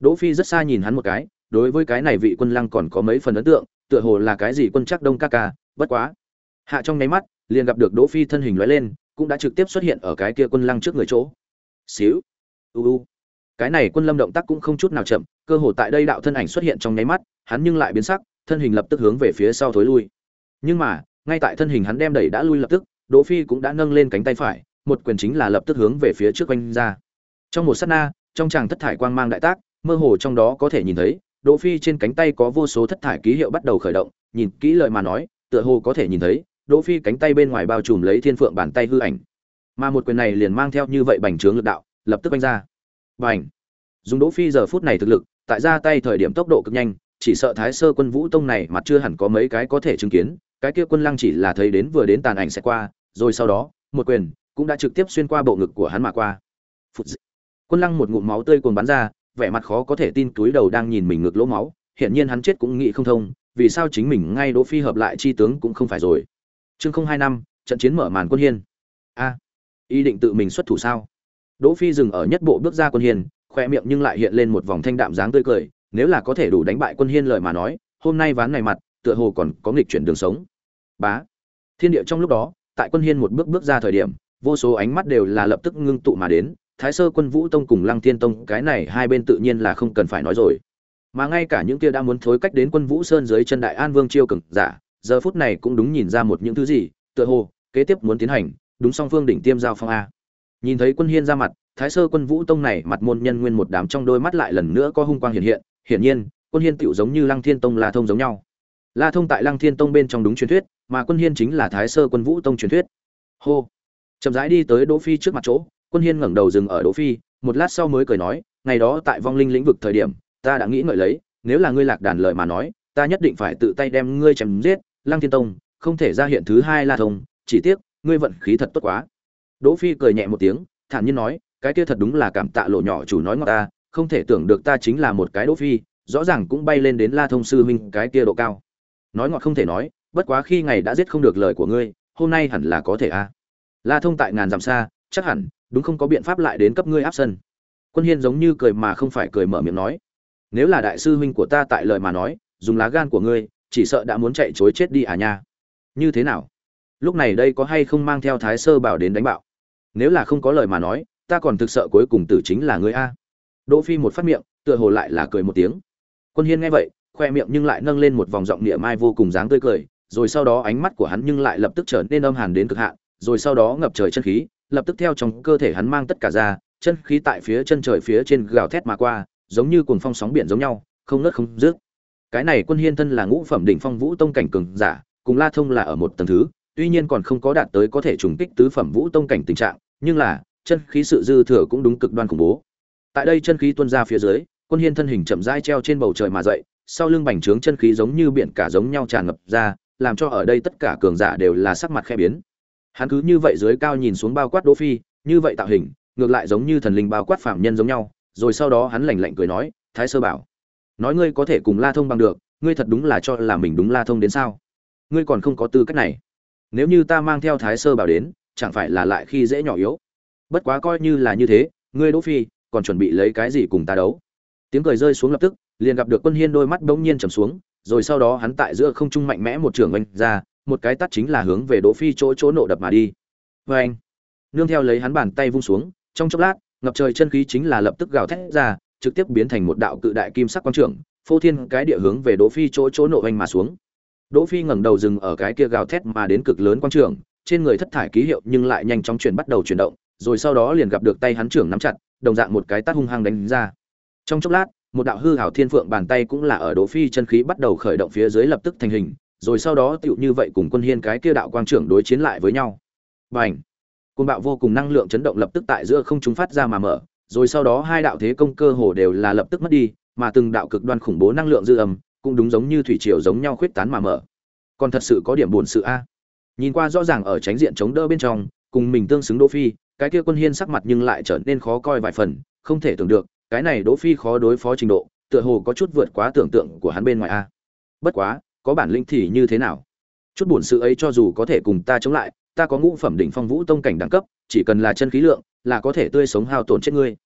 Đỗ phi rất xa nhìn hắn một cái, đối với cái này vị quân lăng còn có mấy phần ấn tượng, tựa hồ là cái gì quân chắc đông ca ca, bất quá. Hạ trong nháy mắt, liền gặp được đỗ phi thân hình lóe lên cũng đã trực tiếp xuất hiện ở cái kia quân lăng trước người chỗ. Xíu. U u. Cái này quân lâm động tác cũng không chút nào chậm, cơ hồ tại đây đạo thân ảnh xuất hiện trong nháy mắt, hắn nhưng lại biến sắc, thân hình lập tức hướng về phía sau thối lui. Nhưng mà, ngay tại thân hình hắn đem đẩy đã lui lập tức, đỗ phi cũng đã nâng lên cánh tay phải, một quyền chính là lập tức hướng về phía trước quanh ra. Trong một sát na, trong tràng thất thải quang mang đại tác, mơ hồ trong đó có thể nhìn thấy, đỗ phi trên cánh tay có vô số thất thải ký hiệu bắt đầu khởi động, nhìn kỹ lời mà nói, tựa hồ có thể nhìn thấy đỗ phi cánh tay bên ngoài bao trùm lấy thiên phượng bàn tay hư ảnh. Mà một quyền này liền mang theo như vậy bành trướng lực đạo, lập tức quanh ra. Bành! Dùng đỗ phi giờ phút này thực lực, tại ra tay thời điểm tốc độ cực nhanh, chỉ sợ thái sơ quân vũ tông này mặt chưa hẳn có mấy cái có thể chứng kiến, cái kia quân lăng chỉ là thấy đến vừa đến tàn ảnh sẽ qua, rồi sau đó, một quyền cũng đã trực tiếp xuyên qua bộ ngực của hắn mà qua. Phụt quân lăng một ngụm máu tươi cuồng bắn ra, vẻ mặt khó có thể tin túi đầu đang nhìn mình ngực lỗ máu hiện nhiên hắn chết cũng nghĩ không thông, vì sao chính mình ngay đỗ phi hợp lại chi tướng cũng không phải rồi chương không hai năm, trận chiến mở màn quân hiên. A, ý định tự mình xuất thủ sao? Đỗ phi dừng ở nhất bộ bước ra quân hiên, khoe miệng nhưng lại hiện lên một vòng thanh đạm dáng tươi cười, nếu là có thể đủ đánh bại quân hiên lời mà nói, hôm nay ván này mặt, tựa hồ còn có nghịch chuyển đường sống. Bá, thiên địa trong lúc đó, tại quân hiên một bước bước ra thời điểm, vô số ánh mắt đều là lập tức ngưng tụ mà đến, thái sơ quân vũ tông cùng lăng thiên tông, cái này hai bên tự nhiên là không cần phải nói rồi. Mà ngay cả những kia đã muốn thối cách đến quân vũ sơn dưới chân đại an vương chiêu cường giả giờ phút này cũng đúng nhìn ra một những thứ gì, tựa hồ, kế tiếp muốn tiến hành, đúng song phương đỉnh tiêm giao phong a. Nhìn thấy quân hiên ra mặt, thái sơ quân vũ tông này mặt môn nhân nguyên một đám trong đôi mắt lại lần nữa có hung quang hiện hiện, hiển nhiên, quân hiên tựu giống như lăng thiên tông, la thông giống nhau. La thông tại lăng thiên tông bên trong đúng truyền thuyết, mà quân hiên chính là thái sơ quân vũ tông truyền thuyết. Hô. Chậm rãi đi tới đỗ phi trước mặt chỗ, quân hiên ngẩng đầu dừng ở đỗ phi, một lát sau mới cười nói, ngày đó tại vong linh lĩnh vực thời điểm, ta đã nghĩ ngợi lấy, nếu là ngươi lạc đàn lời mà nói, ta nhất định phải tự tay đem ngươi chém giết lăng thiên tông, không thể ra hiện thứ hai la thông, chỉ tiếc, ngươi vận khí thật tốt quá. Đỗ phi cười nhẹ một tiếng, thản nhiên nói, cái kia thật đúng là cảm tạ lộ nhỏ chủ nói ngọt ta, không thể tưởng được ta chính là một cái đỗ phi, rõ ràng cũng bay lên đến la thông sư huynh cái kia độ cao. Nói ngọt không thể nói, bất quá khi ngày đã giết không được lời của ngươi, hôm nay hẳn là có thể a la thông tại ngàn dặm xa, chắc hẳn, đúng không có biện pháp lại đến cấp ngươi áp sân. Quân hiên giống như cười mà không phải cười mở miệng nói. Nếu là đại sư huynh của ta tại lời mà nói, dùng lá gan của ngươi chỉ sợ đã muốn chạy chối chết đi à nha. Như thế nào? Lúc này đây có hay không mang theo thái sơ bảo đến đánh bạo? Nếu là không có lời mà nói, ta còn thực sợ cuối cùng tử chính là ngươi a. Đỗ phi một phát miệng, tựa hồ lại là cười một tiếng. Quân hiên nghe vậy, khoe miệng nhưng lại nâng lên một vòng giọng địa mai vô cùng dáng tươi cười, rồi sau đó ánh mắt của hắn nhưng lại lập tức trở nên âm hàn đến cực hạn, rồi sau đó ngập trời chân khí, lập tức theo trong cơ thể hắn mang tất cả ra, chân khí tại phía chân trời phía trên gào thét mà qua, giống như cuồng phong sóng biển giống nhau, không nứt không dứt cái này quân hiên thân là ngũ phẩm đỉnh phong vũ tông cảnh cường giả, cùng la thông là ở một tầng thứ, tuy nhiên còn không có đạt tới có thể trùng kích tứ phẩm vũ tông cảnh tình trạng, nhưng là, chân khí sự dư thừa cũng đúng cực đoan khủng bố. Tại đây chân khí tuôn ra phía dưới, quân hiên thân hình chậm rãi treo trên bầu trời mà dậy, sau lưng bành trướng chân khí giống như biển cả giống nhau tràn ngập ra, làm cho ở đây tất cả cường giả đều là sắc mặt khẽ biến. Hắn cứ như vậy dưới cao nhìn xuống bao quát đỗ phi, như vậy tạo hình, ngược lại giống như thần linh bao quát phạm nhân giống nhau, rồi sau đó hắn lạnh lạnh cười nói, thái sơ bảo nói ngươi có thể cùng la thông bằng được, ngươi thật đúng là cho là mình đúng la thông đến sao? Ngươi còn không có tư cách này. Nếu như ta mang theo thái sơ bảo đến, chẳng phải là lại khi dễ nhỏ yếu? Bất quá coi như là như thế, ngươi đỗ phi, còn chuẩn bị lấy cái gì cùng ta đấu? Tiếng cười rơi xuống lập tức, liền gặp được quân hiên đôi mắt bỗng nhiên trầm xuống, rồi sau đó hắn tại giữa không trung mạnh mẽ một trường oanh ra, một cái tắt chính là hướng về đỗ phi chỗ chỗ nộ đập mà đi. Với anh, nương theo lấy hắn bàn tay vung xuống, trong chốc lát, ngập trời chân khí chính là lập tức gào thét ra trực tiếp biến thành một đạo cự đại kim sắc quang trưởng. phô thiên cái địa hướng về đỗ phi chỗ chỗ nổ anh mà xuống đỗ phi ngẩng đầu dừng ở cái kia gào thét mà đến cực lớn quang trưởng. trên người thất thải ký hiệu nhưng lại nhanh chóng chuyển bắt đầu chuyển động, rồi sau đó liền gặp được tay hắn trưởng nắm chặt, đồng dạng một cái tát hung hăng đánh ra trong chốc lát, một đạo hư hảo thiên phượng bàn tay cũng là ở đỗ phi chân khí bắt đầu khởi động phía dưới lập tức thành hình, rồi sau đó tựu như vậy cùng quân hiên cái kia đạo quang trưởng đối chiến lại với nhau bành côn bạo vô cùng năng lượng chấn động lập tức tại giữa không trung phát ra mà mở rồi sau đó hai đạo thế công cơ hồ đều là lập tức mất đi, mà từng đạo cực đoan khủng bố năng lượng dư âm cũng đúng giống như thủy triều giống nhau khuyết tán mà mở. Còn thật sự có điểm buồn sự a. Nhìn qua rõ ràng ở tránh diện chống đỡ bên trong, cùng mình tương xứng đỗ phi, cái kia quân hiên sắc mặt nhưng lại trở nên khó coi vài phần, không thể tưởng được, cái này đỗ phi khó đối phó trình độ, tựa hồ có chút vượt quá tưởng tượng của hắn bên ngoài a. Bất quá, có bản lĩnh thì như thế nào? Chút buồn sự ấy cho dù có thể cùng ta chống lại, ta có ngũ phẩm đỉnh phong vũ tông cảnh đẳng cấp, chỉ cần là chân khí lượng, là có thể tươi sống hao tổn chết ngươi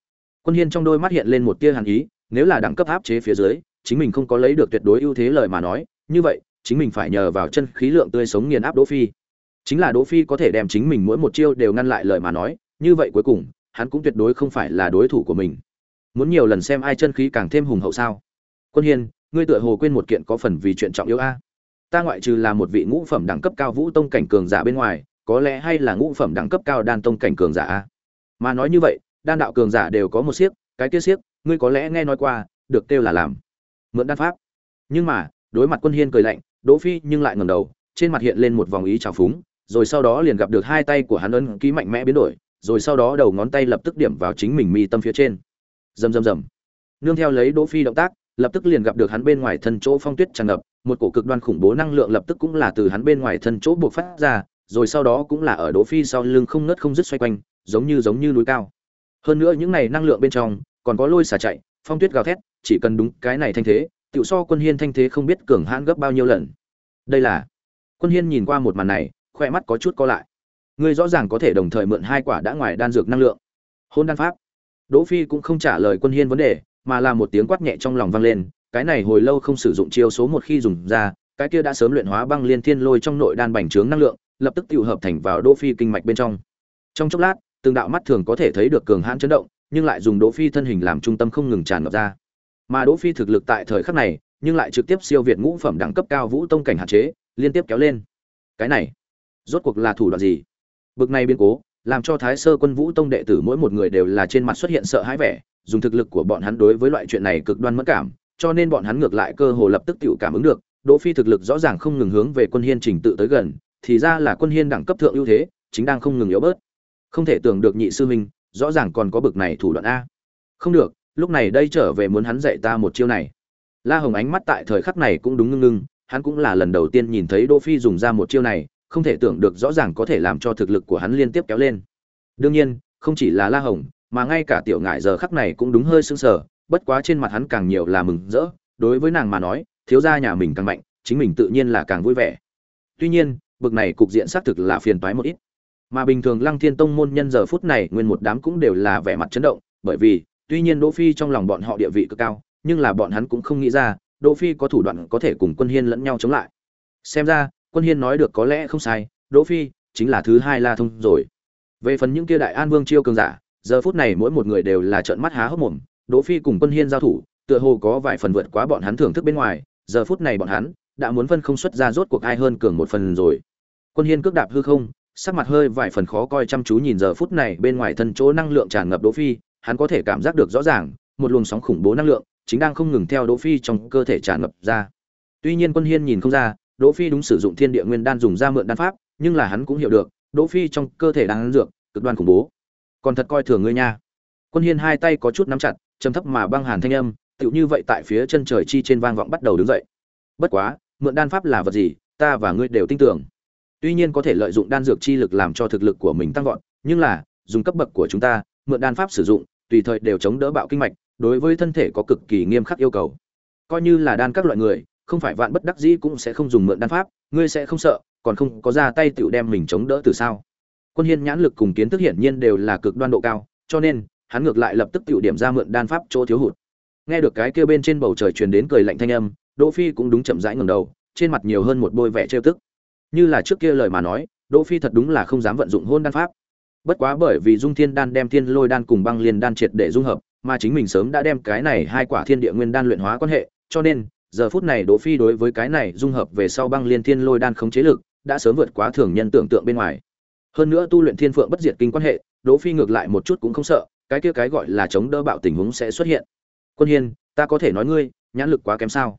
quân hiên trong đôi mắt hiện lên một tia hàn ý, nếu là đẳng cấp áp chế phía dưới, chính mình không có lấy được tuyệt đối ưu thế lời mà nói, như vậy, chính mình phải nhờ vào chân khí lượng tươi sống nghiền áp đỗ phi. Chính là đỗ phi có thể đem chính mình mỗi một chiêu đều ngăn lại lời mà nói, như vậy cuối cùng, hắn cũng tuyệt đối không phải là đối thủ của mình. Muốn nhiều lần xem ai chân khí càng thêm hùng hậu sao? Quân hiên, ngươi tựa hồ quên một kiện có phần vì chuyện trọng yếu a. Ta ngoại trừ là một vị ngũ phẩm đẳng cấp cao vũ tông cảnh cường giả bên ngoài, có lẽ hay là ngũ phẩm đẳng cấp cao đan tông cảnh cường giả a. Mà nói như vậy đan đạo cường giả đều có một siếc, cái kia siếc, ngươi có lẽ nghe nói qua, được kêu là làm. Mượn đan pháp. Nhưng mà, đối mặt quân hiên cười lạnh, đỗ phi nhưng lại ngẩng đầu, trên mặt hiện lên một vòng ý trào phúng, rồi sau đó liền gặp được hai tay của hắn ấn ký mạnh mẽ biến đổi, rồi sau đó đầu ngón tay lập tức điểm vào chính mình mi tâm phía trên. Rầm rầm rầm. Nương theo lấy đỗ phi động tác, lập tức liền gặp được hắn bên ngoài thân chỗ phong tuyết tràn ngập, một cổ cực đoan khủng bố năng lượng lập tức cũng là từ hắn bên ngoài thân chỗ buộc phát ra, rồi sau đó cũng là ở đỗ phi sau lưng không nứt không dứt xoay quanh, giống như giống như núi cao hơn nữa những này năng lượng bên trong, còn có lôi xả chạy, phong tuyết gào thét, chỉ cần đúng cái này thanh thế tự so quân hiên thanh thế không biết cường hãn gấp bao nhiêu lần. Đây là, quân hiên nhìn qua một màn này khoe mắt có chút co lại. Ngươi rõ ràng có thể đồng thời mượn hai quả đã ngoài đan dược năng lượng. Hôn đan pháp. Đỗ phi cũng không trả lời quân hiên vấn đề, mà là một tiếng quát nhẹ trong lòng vang lên, cái này hồi lâu không sử dụng chiêu số một khi dùng ra, cái kia đã sớm luyện hóa băng liên thiên lôi trong nội đan bành trướng năng lượng, lập tức tiêu hợp thành vào đỗ phi kinh mạch bên trong. Trong chốc lát từng đạo mắt thường có thể thấy được cường hãn chấn động, nhưng lại dùng đỗ phi thân hình làm trung tâm không ngừng tràn ngập ra. Mà đỗ phi thực lực tại thời khắc này, nhưng lại trực tiếp siêu việt ngũ phẩm đẳng cấp cao vũ tông cảnh hạn chế, liên tiếp kéo lên. Cái này, rốt cuộc là thủ đoạn gì? Bực này biến cố, làm cho thái sơ quân vũ tông đệ tử mỗi một người đều là trên mặt xuất hiện sợ hãi vẻ, dùng thực lực của bọn hắn đối với loại chuyện này cực đoan mất cảm, cho nên bọn hắn ngược lại cơ hồ lập tức tiểu cảm ứng được, đỗ phi thực lực rõ ràng không ngừng hướng về quân hiên trình tự tới gần, thì ra là quân hiên đẳng cấp thượng ưu thế, chính đang không ngừng yếu bớt không thể tưởng được nhị sư huynh, rõ ràng còn có bực này thủ đoạn a. Không được, lúc này đây trở về muốn hắn dạy ta một chiêu này. La hồng ánh mắt tại thời khắc này cũng đúng ngưng ngưng, hắn cũng là lần đầu tiên nhìn thấy đỗ phi dùng ra một chiêu này, không thể tưởng được rõ ràng có thể làm cho thực lực của hắn liên tiếp kéo lên. Đương nhiên, không chỉ là la hồng, mà ngay cả tiểu ngải giờ khắc này cũng đúng hơi sưng sờ, bất quá trên mặt hắn càng nhiều là mừng rỡ, đối với nàng mà nói, thiếu gia nhà mình càng mạnh, chính mình tự nhiên là càng vui vẻ. Tuy nhiên, bực này cục diện xác thực là phiền toái một ít mà bình thường lăng thiên tông môn nhân giờ phút này nguyên một đám cũng đều là vẻ mặt chấn động, bởi vì, tuy nhiên đỗ phi trong lòng bọn họ địa vị cực cao, nhưng là bọn hắn cũng không nghĩ ra, đỗ phi có thủ đoạn có thể cùng quân hiên lẫn nhau chống lại. Xem ra, quân hiên nói được có lẽ không sai, đỗ phi chính là thứ hai la thông rồi. Về phần những kia đại an vương chiêu cường giả, giờ phút này mỗi một người đều là trợn mắt há hốc mồm, đỗ phi cùng quân hiên giao thủ, tựa hồ có vài phần vượt quá bọn hắn thưởng thức bên ngoài, giờ phút này bọn hắn đã muốn phân không xuất ra rốt cuộc ai hơn cường một phần rồi. Quân hiên cước đạp hư không sắc mặt hơi vài phần khó coi chăm chú nhìn giờ phút này bên ngoài thân chỗ năng lượng tràn ngập đỗ phi, hắn có thể cảm giác được rõ ràng, một luồng sóng khủng bố năng lượng chính đang không ngừng theo đỗ phi trong cơ thể tràn ngập ra. Tuy nhiên quân hiên nhìn không ra, đỗ phi đúng sử dụng thiên địa nguyên đan dùng ra mượn đan pháp, nhưng là hắn cũng hiểu được, đỗ phi trong cơ thể đang dược, cực đoan khủng bố. Còn thật coi thường ngươi nha. Quân hiên hai tay có chút nắm chặt, trầm thấp mà băng hàn thanh âm, tựu như vậy tại phía chân trời chi trên vang vọng bắt đầu đứng dậy. Bất quá, mượn đan pháp là vật gì, ta và ngươi đều tin tưởng tuy nhiên có thể lợi dụng đan dược chi lực làm cho thực lực của mình tăng vọt, nhưng là, dùng cấp bậc của chúng ta, mượn đan pháp sử dụng, tùy thời đều chống đỡ bạo kinh mạch, đối với thân thể có cực kỳ nghiêm khắc yêu cầu. Coi như là đan các loại người, không phải vạn bất đắc dĩ cũng sẽ không dùng mượn đan pháp, ngươi sẽ không sợ, còn không có ra tay tựu đem mình chống đỡ từ sao. Quân hiên nhãn lực cùng kiến thức hiển nhiên đều là cực đoan độ cao, cho nên, hắn ngược lại lập tức tựu điểm ra mượn đan pháp chỗ thiếu hụt. Nghe được cái kia bên trên bầu trời truyền đến cười lạnh thanh âm, đỗ phi cũng đúng chậm rãi ngẩng đầu, trên mặt nhiều hơn một bôi vẻ trêu tức như là trước kia lời mà nói, đỗ phi thật đúng là không dám vận dụng hôn đan pháp. Bất quá bởi vì dung thiên đan đem thiên lôi đan cùng băng liên đan triệt để dung hợp, mà chính mình sớm đã đem cái này hai quả thiên địa nguyên đan luyện hóa quan hệ, cho nên, giờ phút này đỗ phi đối với cái này dung hợp về sau băng liên thiên lôi đan không chế lực, đã sớm vượt quá thường nhân tưởng tượng bên ngoài. Hơn nữa tu luyện thiên phượng bất diệt kinh quan hệ, đỗ phi ngược lại một chút cũng không sợ, cái kia cái gọi là chống đỡ bạo tình huống sẽ xuất hiện. Quân hiên, ta có thể nói ngươi, nhãn lực quá kém sao?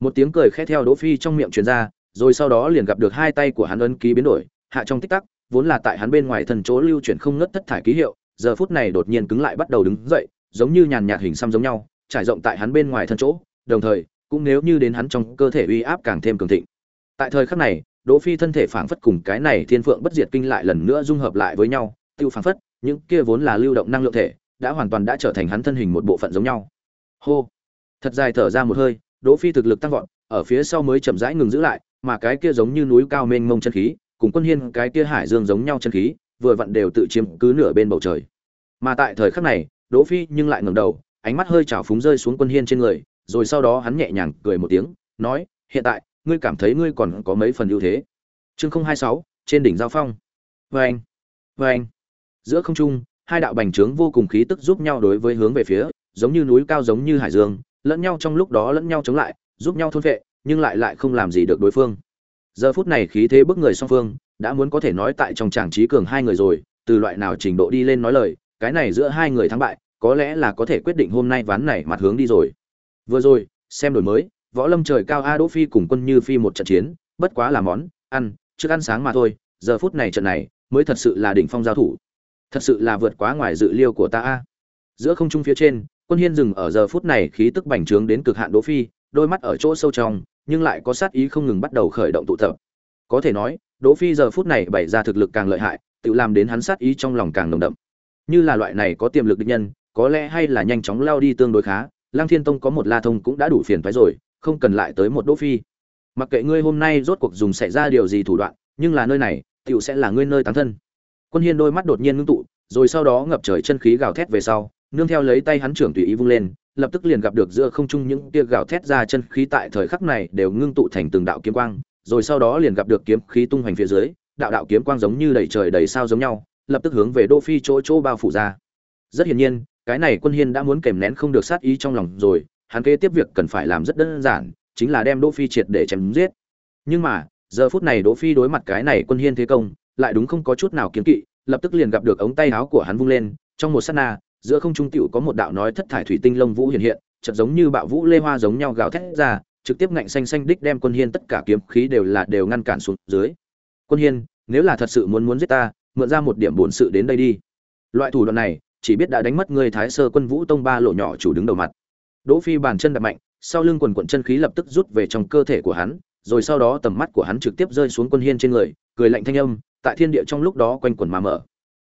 Một tiếng cười khẽ theo đỗ phi trong miệng truyền ra rồi sau đó liền gặp được hai tay của hắn ấn ký biến đổi, hạ trong tích tắc, vốn là tại hắn bên ngoài thần chỗ lưu chuyển không ngớt thất thải ký hiệu, giờ phút này đột nhiên cứng lại bắt đầu đứng dậy, giống như nhàn nhạt hình xăm giống nhau, trải rộng tại hắn bên ngoài thân chỗ, đồng thời, cũng nếu như đến hắn trong cơ thể uy áp càng thêm cường thịnh. Tại thời khắc này, đỗ phi thân thể phảng phất cùng cái này thiên phượng bất diệt kinh lại lần nữa dung hợp lại với nhau, tiêu phảng phất, những kia vốn là lưu động năng lượng thể, đã hoàn toàn đã trở thành hắn thân hình một bộ phận giống nhau. Hô! Thật dài thở ra một hơi, đỗ phi thực lực tăng vọt, ở phía sau mới chậm rãi ngừng giữ lại mà cái kia giống như núi cao mênh mông chân khí, cùng quân hiên cái kia hải dương giống nhau chân khí, vừa vặn đều tự chiếm cứ nửa bên bầu trời. Mà tại thời khắc này, đỗ phi nhưng lại ngẩng đầu, ánh mắt hơi trào phúng rơi xuống quân hiên trên người, rồi sau đó hắn nhẹ nhàng cười một tiếng, nói, hiện tại, ngươi cảm thấy ngươi còn có mấy phần ưu thế? Chương không hai sáu, trên đỉnh giao phong. Vê anh anh. Giữa không trung, hai đạo bành trướng vô cùng khí tức giúp nhau đối với hướng về phía, giống như núi cao giống như hải dương, lẫn nhau trong lúc đó lẫn nhau chống lại, giúp nhau thôn vệ nhưng lại lại không làm gì được đối phương. Giờ phút này khí thế bức người song phương, đã muốn có thể nói tại trong tràng trí cường hai người rồi, từ loại nào trình độ đi lên nói lời, cái này giữa hai người thắng bại, có lẽ là có thể quyết định hôm nay ván này mặt hướng đi rồi. Vừa rồi, xem đổi mới, võ lâm trời cao a đỗ phi cùng quân như phi một trận chiến, bất quá là món, ăn, trước ăn sáng mà thôi, giờ phút này trận này, mới thật sự là đỉnh phong giao thủ. Thật sự là vượt quá ngoài dự liêu của ta a. Giữa không trung phía trên, quân hiên dừng ở giờ phút này khí tức bành trướng đến cực hạn đỗ phi, đôi mắt ở chỗ sâu trong nhưng lại có sát ý không ngừng bắt đầu khởi động tụ tập. Có thể nói, đỗ phi giờ phút này bày ra thực lực càng lợi hại, tự làm đến hắn sát ý trong lòng càng nồng đậm. Như là loại này có tiềm lực địch nhân, có lẽ hay là nhanh chóng lao đi tương đối khá lang thiên tông có một la thông cũng đã đủ phiền phái rồi, không cần lại tới một đỗ phi. Mặc kệ ngươi hôm nay rốt cuộc dùng xảy ra điều gì thủ đoạn, nhưng là nơi này, tiểu sẽ là ngươi nơi tán thân. Quân hiên đôi mắt đột nhiên ngưng tụ, rồi sau đó ngập trời chân khí gào thét về sau, nương theo lấy tay hắn trưởng tùy ý vung lên lập tức liền gặp được giữa không trung những tia gào thét ra chân khí tại thời khắc này đều ngưng tụ thành từng đạo kiếm quang, rồi sau đó liền gặp được kiếm khí tung hoành phía dưới, đạo đạo kiếm quang giống như đầy trời đầy sao giống nhau, lập tức hướng về đô phi chỗ chỗ bao phủ ra. Rất hiển nhiên, cái này quân hiên đã muốn kèm nén không được sát ý trong lòng rồi, hắn kế tiếp việc cần phải làm rất đơn giản, chính là đem đỗ phi triệt để chém giết. Nhưng mà, giờ phút này đỗ phi đối mặt cái này quân hiên thế công, lại đúng không có chút nào kiêng kỵ, lập tức liền gặp được ống tay áo của hắn vung lên, trong một sát na giữa không trung tiểu có một đạo nói thất thải thủy tinh lông vũ hiện hiện, chợt giống như bạo vũ lê hoa giống nhau gào thét ra, trực tiếp ngạnh xanh xanh đích đem quân hiên tất cả kiếm khí đều là đều ngăn cản xuống dưới. Quân hiên, nếu là thật sự muốn muốn giết ta, mượn ra một điểm bổn sự đến đây đi. Loại thủ đoạn này, chỉ biết đã đánh mất người thái sơ quân vũ tông ba lộ nhỏ chủ đứng đầu mặt. Đỗ phi bàn chân đạp mạnh, sau lưng quần quần chân khí lập tức rút về trong cơ thể của hắn, rồi sau đó tầm mắt của hắn trực tiếp rơi xuống quân hiên trên người, cười lạnh thanh âm, tại thiên địa trong lúc đó quanh quần mà mở.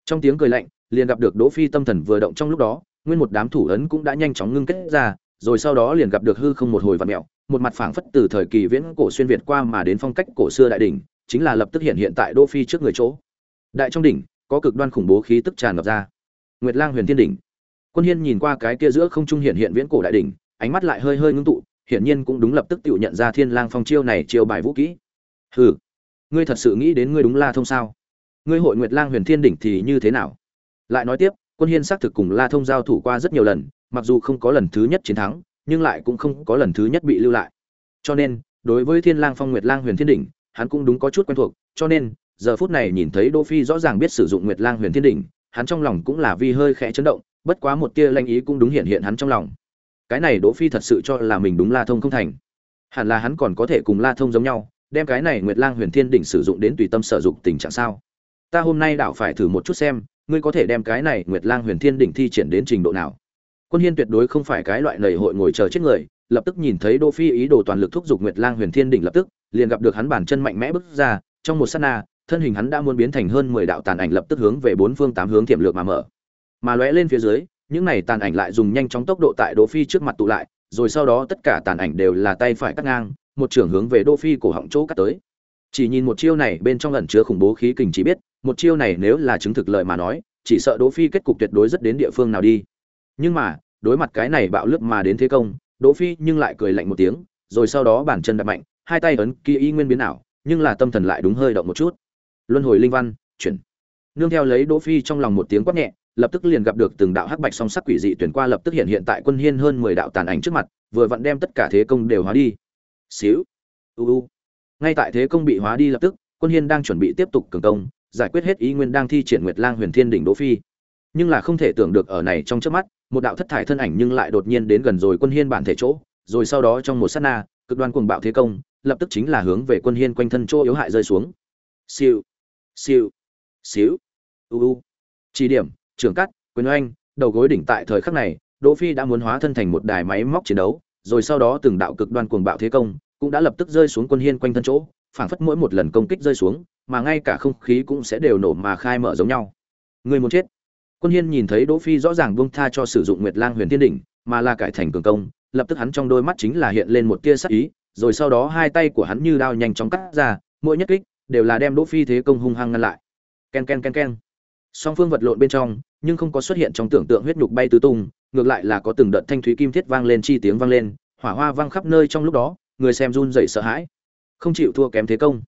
Trong tiếng cười lạnh liền gặp được đỗ phi tâm thần vừa động trong lúc đó, nguyên một đám thủ ấn cũng đã nhanh chóng ngưng kết ra, rồi sau đó liền gặp được hư không một hồi vặn mèo một mặt phảng phất từ thời kỳ viễn cổ xuyên việt qua mà đến phong cách cổ xưa đại đỉnh, chính là lập tức hiện hiện tại đỗ phi trước người chỗ. Đại trong đỉnh, có cực đoan khủng bố khí tức tràn ngập ra. Nguyệt lang huyền thiên đỉnh. Quân hiên nhìn qua cái kia giữa không trung hiện hiện viễn cổ đại đỉnh, ánh mắt lại hơi hơi ngưng tụ, hiển nhiên cũng đúng lập tức tự nhận ra thiên lang phong chiêu này chiêu bài vũ kỹ. Hừ, ngươi thật sự nghĩ đến ngươi đúng la thông sao? Ngươi hội nguyệt lang huyền thiên đỉnh thì như thế nào? Lại nói tiếp, quân hiên xác thực cùng la thông giao thủ qua rất nhiều lần, mặc dù không có lần thứ nhất chiến thắng, nhưng lại cũng không có lần thứ nhất bị lưu lại. Cho nên, đối với thiên lang phong nguyệt lang huyền thiên đỉnh, hắn cũng đúng có chút quen thuộc, cho nên, giờ phút này nhìn thấy đỗ phi rõ ràng biết sử dụng nguyệt lang huyền thiên đỉnh, hắn trong lòng cũng là vi hơi khẽ chấn động, bất quá một tia lanh ý cũng đúng hiện hiện hắn trong lòng. Cái này đỗ phi thật sự cho là mình đúng la thông không thành. Hẳn là hắn còn có thể cùng la thông giống nhau, đem cái này nguyệt lang huyền thiên đỉnh sử dụng đến tùy tâm sở dụng tình trạng sao? Ta hôm nay đảo phải thử một chút xem ngươi có thể đem cái này nguyệt lang huyền thiên đỉnh thi triển đến trình độ nào? Quân hiên tuyệt đối không phải cái loại lầy hội ngồi chờ chết người, lập tức nhìn thấy đỗ phi ý đồ toàn lực thúc giục nguyệt lang huyền thiên đỉnh lập tức, liền gặp được hắn bản chân mạnh mẽ bước ra, trong một sát na, thân hình hắn đã muốn biến thành hơn mười đạo tàn ảnh lập tức hướng về bốn phương tám hướng tiệm lược mà mở. Mà lóe lên phía dưới, những này tàn ảnh lại dùng nhanh chóng tốc độ tại đỗ phi trước mặt tụ lại, rồi sau đó tất cả tàn ảnh đều là tay phải cắt ngang, một trưởng hướng về đỗ phi cổ họng chỗ cắt tới. Chỉ nhìn một chiêu này, bên trong ẩn chứa khủng bố khí kình chỉ biết một chiêu này nếu là chứng thực lời mà nói, chỉ sợ đỗ phi kết cục tuyệt đối rất đến địa phương nào đi. Nhưng mà, đối mặt cái này bạo lướt mà đến thế công, đỗ phi nhưng lại cười lạnh một tiếng, rồi sau đó bản chân đạp mạnh, hai tay ấn kia y nguyên biến ảo, nhưng là tâm thần lại đúng hơi động một chút. Luân hồi linh văn, chuyển. Nương theo lấy đỗ phi trong lòng một tiếng quát nhẹ, lập tức liền gặp được từng đạo hắc bạch song sắc quỷ dị tuyển qua lập tức hiện hiện tại quân hiên hơn 10 đạo tàn ảnh trước mặt, vừa vặn đem tất cả thế công đều hóa đi. Xíu. U u. Ngay tại thế công bị hóa đi lập tức, quân hiên đang chuẩn bị tiếp tục cường công giải quyết hết ý nguyên đang thi triển nguyệt lang huyền thiên đỉnh đỗ phi. Nhưng là không thể tưởng được ở này trong chớp mắt, một đạo thất thải thân ảnh nhưng lại đột nhiên đến gần rồi quân hiên bản thể chỗ, rồi sau đó trong một sát na, cực đoan cuồng bạo thế công, lập tức chính là hướng về quân hiên quanh thân chỗ yếu hại rơi xuống. Siêu siêu xíu u u. Chỉ điểm, trưởng cắt, quyền oanh, đầu gối đỉnh tại thời khắc này, đỗ phi đã muốn hóa thân thành một đài máy móc chiến đấu, rồi sau đó từng đạo cực đoan cuồng bạo thế công cũng đã lập tức rơi xuống quân hiên quanh thân chỗ phảng phất mỗi một lần công kích rơi xuống, mà ngay cả không khí cũng sẽ đều nổ mà khai mở giống nhau. Người muốn chết. Quân hiên nhìn thấy đỗ phi rõ ràng buông tha cho sử dụng nguyệt lang huyền thiên đỉnh, mà là cải thành cường công, lập tức hắn trong đôi mắt chính là hiện lên một tia sắc ý, rồi sau đó hai tay của hắn như đao nhanh chóng cắt ra, mỗi nhất kích đều là đem đỗ phi thế công hung hăng ngăn lại. Ken ken ken ken song phương vật lộn bên trong, nhưng không có xuất hiện trong tưởng tượng huyết nhục bay tứ tung, ngược lại là có từng đợt thanh thúy kim thiết vang lên chi tiếng vang lên, hỏa hoa vang khắp nơi trong lúc đó, người xem run rẩy sợ hãi không chịu thua kém thế công.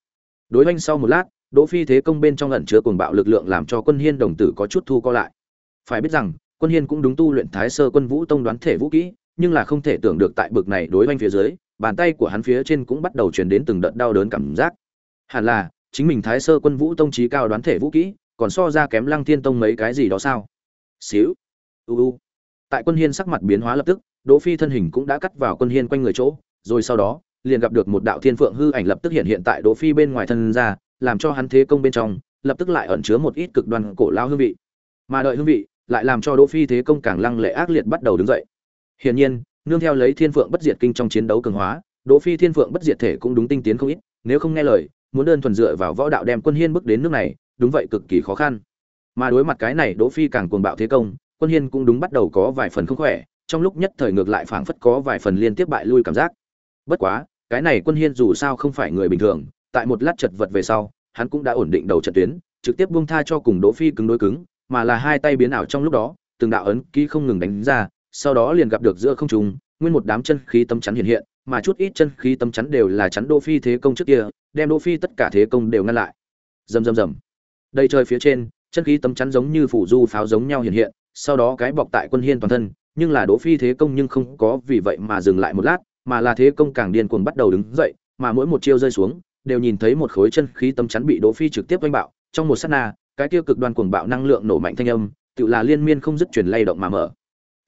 Đối oanh sau một lát, đỗ phi thế công bên trong ẩn chứa cuồng bạo lực lượng làm cho quân hiên đồng tử có chút thu co lại. Phải biết rằng, quân hiên cũng đúng tu luyện thái sơ quân vũ tông đoán thể vũ kỹ, nhưng là không thể tưởng được tại bực này đối oanh phía dưới, bàn tay của hắn phía trên cũng bắt đầu truyền đến từng đợt đau đớn cảm giác. Hẳn là, chính mình thái sơ quân vũ tông trí cao đoán thể vũ kỹ, còn so ra kém lăng thiên tông mấy cái gì đó sao? Xíu. U u. Tại quân hiên sắc mặt biến hóa lập tức, đỗ phi thân hình cũng đã cắt vào quân hiên quanh người chỗ, rồi sau đó liền gặp được một đạo thiên phượng hư ảnh lập tức hiện hiện tại đỗ phi bên ngoài thân ra, làm cho hắn thế công bên trong, lập tức lại ẩn chứa một ít cực đoan cổ lao hương vị. Mà đợi hương vị, lại làm cho đỗ phi thế công càng lăng lệ ác liệt bắt đầu đứng dậy. Hiển nhiên, nương theo lấy thiên phượng bất diệt kinh trong chiến đấu cường hóa, đỗ phi thiên phượng bất diệt thể cũng đúng tinh tiến không ít, nếu không nghe lời, muốn đơn thuần dựa vào võ đạo đem quân hiên bước đến nước này, đúng vậy cực kỳ khó khăn. Mà đối mặt cái này, đỗ phi càng cuồng bạo thế công, quân hiên cũng đúng bắt đầu có vài phần không khỏe, trong lúc nhất thời ngược lại phảng phất có vài phần liên tiếp bại lui cảm giác. Bất quá cái này quân hiên dù sao không phải người bình thường, tại một lát chật vật về sau, hắn cũng đã ổn định đầu trận tuyến, trực tiếp buông tha cho cùng đỗ phi cứng đối cứng, mà là hai tay biến ảo trong lúc đó, từng đạo ấn ký không ngừng đánh ra, sau đó liền gặp được giữa không trung, nguyên một đám chân khí tâm chắn hiện hiện, mà chút ít chân khí tâm chắn đều là chắn đỗ phi thế công trước kia, đem đỗ phi tất cả thế công đều ngăn lại. Rầm rầm rầm. Đây trời phía trên, chân khí tâm chắn giống như phủ du pháo giống nhau hiện hiện, sau đó cái bọc tại quân hiên toàn thân, nhưng là đỗ phi thế công nhưng không có vì vậy mà dừng lại một lát mà là thế công càng điên cuồng bắt đầu đứng dậy, mà mỗi một chiêu rơi xuống, đều nhìn thấy một khối chân khí tâm chắn bị đỗ phi trực tiếp vanh bạo. Trong một sát na, cái kia cực đoan cuồng bạo năng lượng nổ mạnh thanh âm tựa là liên miên không dứt truyền lay động mà mở.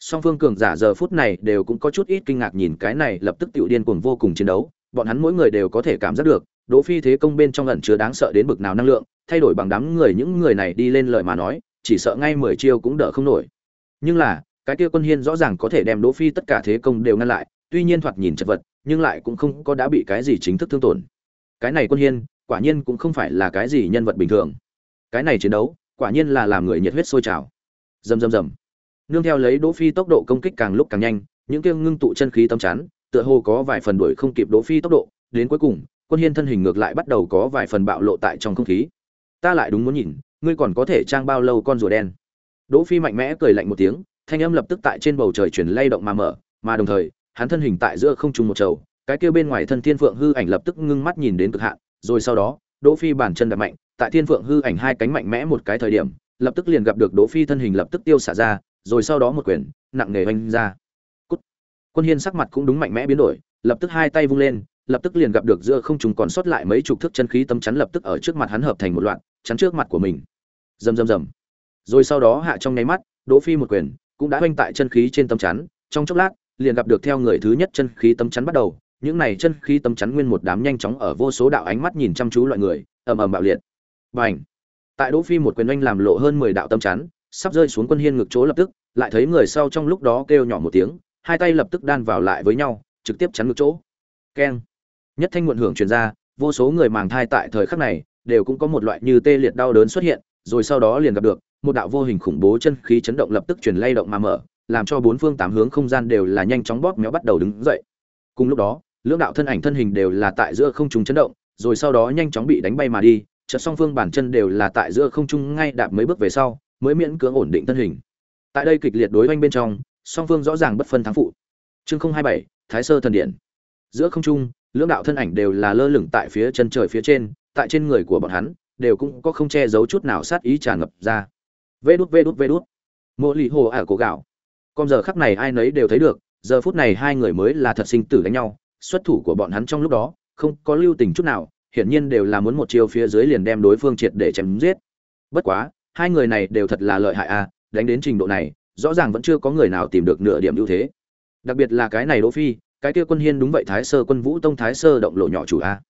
Song phương cường giả giờ phút này đều cũng có chút ít kinh ngạc nhìn cái này lập tức tự điên cuồng vô cùng chiến đấu. Bọn hắn mỗi người đều có thể cảm giác được, đỗ phi thế công bên trong ẩn chứa đáng sợ đến bực nào năng lượng, thay đổi bằng đám người những người này đi lên lời mà nói, chỉ sợ ngay mười chiêu cũng đỡ không nổi. Nhưng là, cái kia quân hiên rõ ràng có thể đem đỗ phi tất cả thế công đều ngăn lại tuy nhiên thoạt nhìn chật vật, nhưng lại cũng không có đã bị cái gì chính thức thương tổn. Cái này quân hiên, quả nhiên cũng không phải là cái gì nhân vật bình thường. Cái này chiến đấu, quả nhiên là làm người nhiệt huyết sôi trào. Rầm rầm rầm. Nương theo lấy đỗ phi tốc độ công kích càng lúc càng nhanh, những kia ngưng tụ chân khí tâm chắn, tựa hồ có vài phần đuổi không kịp đỗ phi tốc độ, đến cuối cùng, quân hiên thân hình ngược lại bắt đầu có vài phần bạo lộ tại trong không khí. Ta lại đúng muốn nhìn, ngươi còn có thể trang bao lâu con rùa đen? Đỗ phi mạnh mẽ cười lạnh một tiếng, thanh âm lập tức tại trên bầu trời chuyển lay động mà mở, mà đồng thời hắn thân hình tại giữa không trung một trầu, cái kia bên ngoài thân thiên phượng hư ảnh lập tức ngưng mắt nhìn đến cực hạn, rồi sau đó, đỗ phi bản chân đạp mạnh, tại thiên phượng hư ảnh hai cánh mạnh mẽ một cái thời điểm, lập tức liền gặp được đỗ phi thân hình lập tức tiêu xả ra, rồi sau đó một quyền, nặng nề oanh ra. Cút. quân hiên sắc mặt cũng đúng mạnh mẽ biến đổi, lập tức hai tay vung lên, lập tức liền gặp được giữa không trung còn sót lại mấy chục thước chân khí tấm chắn lập tức ở trước mặt hắn hợp thành một loạt, chắn trước mặt của mình. Rầm rầm rầm. Rồi sau đó hạ trong nháy mắt, đỗ phi một quyền, cũng đã oanh tại chân khí trên tấm chắn, trong chốc lát liền gặp được theo người thứ nhất chân khí tấm chắn bắt đầu, những này chân khí tấm chắn nguyên một đám nhanh chóng ở vô số đạo ánh mắt nhìn chăm chú loại người, ầm ầm bạo liệt. Bành! Tại đỗ phi một quyền oanh làm lộ hơn mười đạo tấm chắn, sắp rơi xuống quân hiên ngực chỗ lập tức, lại thấy người sau trong lúc đó kêu nhỏ một tiếng, hai tay lập tức đan vào lại với nhau, trực tiếp chắn ngực chỗ. Keng! Nhất thanh muộn hưởng truyền ra, vô số người màng thai tại thời khắc này, đều cũng có một loại như tê liệt đau đớn xuất hiện, rồi sau đó liền gặp được, một đạo vô hình khủng bố chân khí chấn động lập tức truyền lay động mà mở làm cho bốn phương tám hướng không gian đều là nhanh chóng bóp méo bắt đầu đứng dậy. Cùng lúc đó, lưỡng đạo thân ảnh thân hình đều là tại giữa không trung chấn động, rồi sau đó nhanh chóng bị đánh bay mà đi, chợt song phương bản chân đều là tại giữa không trung ngay đạp mấy bước về sau, mới miễn cưỡng ổn định thân hình. Tại đây kịch liệt đối oanh bên trong, song phương rõ ràng bất phân thắng phụ. Chương không hai bảy, thái sơ thần điện. Giữa không trung, lưỡng đạo thân ảnh đều là lơ lửng tại phía chân trời phía trên, tại trên người của bọn hắn, đều cũng có không che giấu chút nào sát ý tràn ngập ra. Vê đút vê đút vê đút. Mỗi lì hồ ả cố gạo con giờ khắc này ai nấy đều thấy được, giờ phút này hai người mới là thật sinh tử đánh nhau, xuất thủ của bọn hắn trong lúc đó, không có lưu tình chút nào, hiển nhiên đều là muốn một chiều phía dưới liền đem đối phương triệt để chém giết. Bất quá, hai người này đều thật là lợi hại a à, đánh đến trình độ này, rõ ràng vẫn chưa có người nào tìm được nửa điểm ưu thế. Đặc biệt là cái này đỗ phi, cái kia quân hiên đúng vậy thái sơ quân vũ tông, thái sơ động lộ nhỏ chủ a.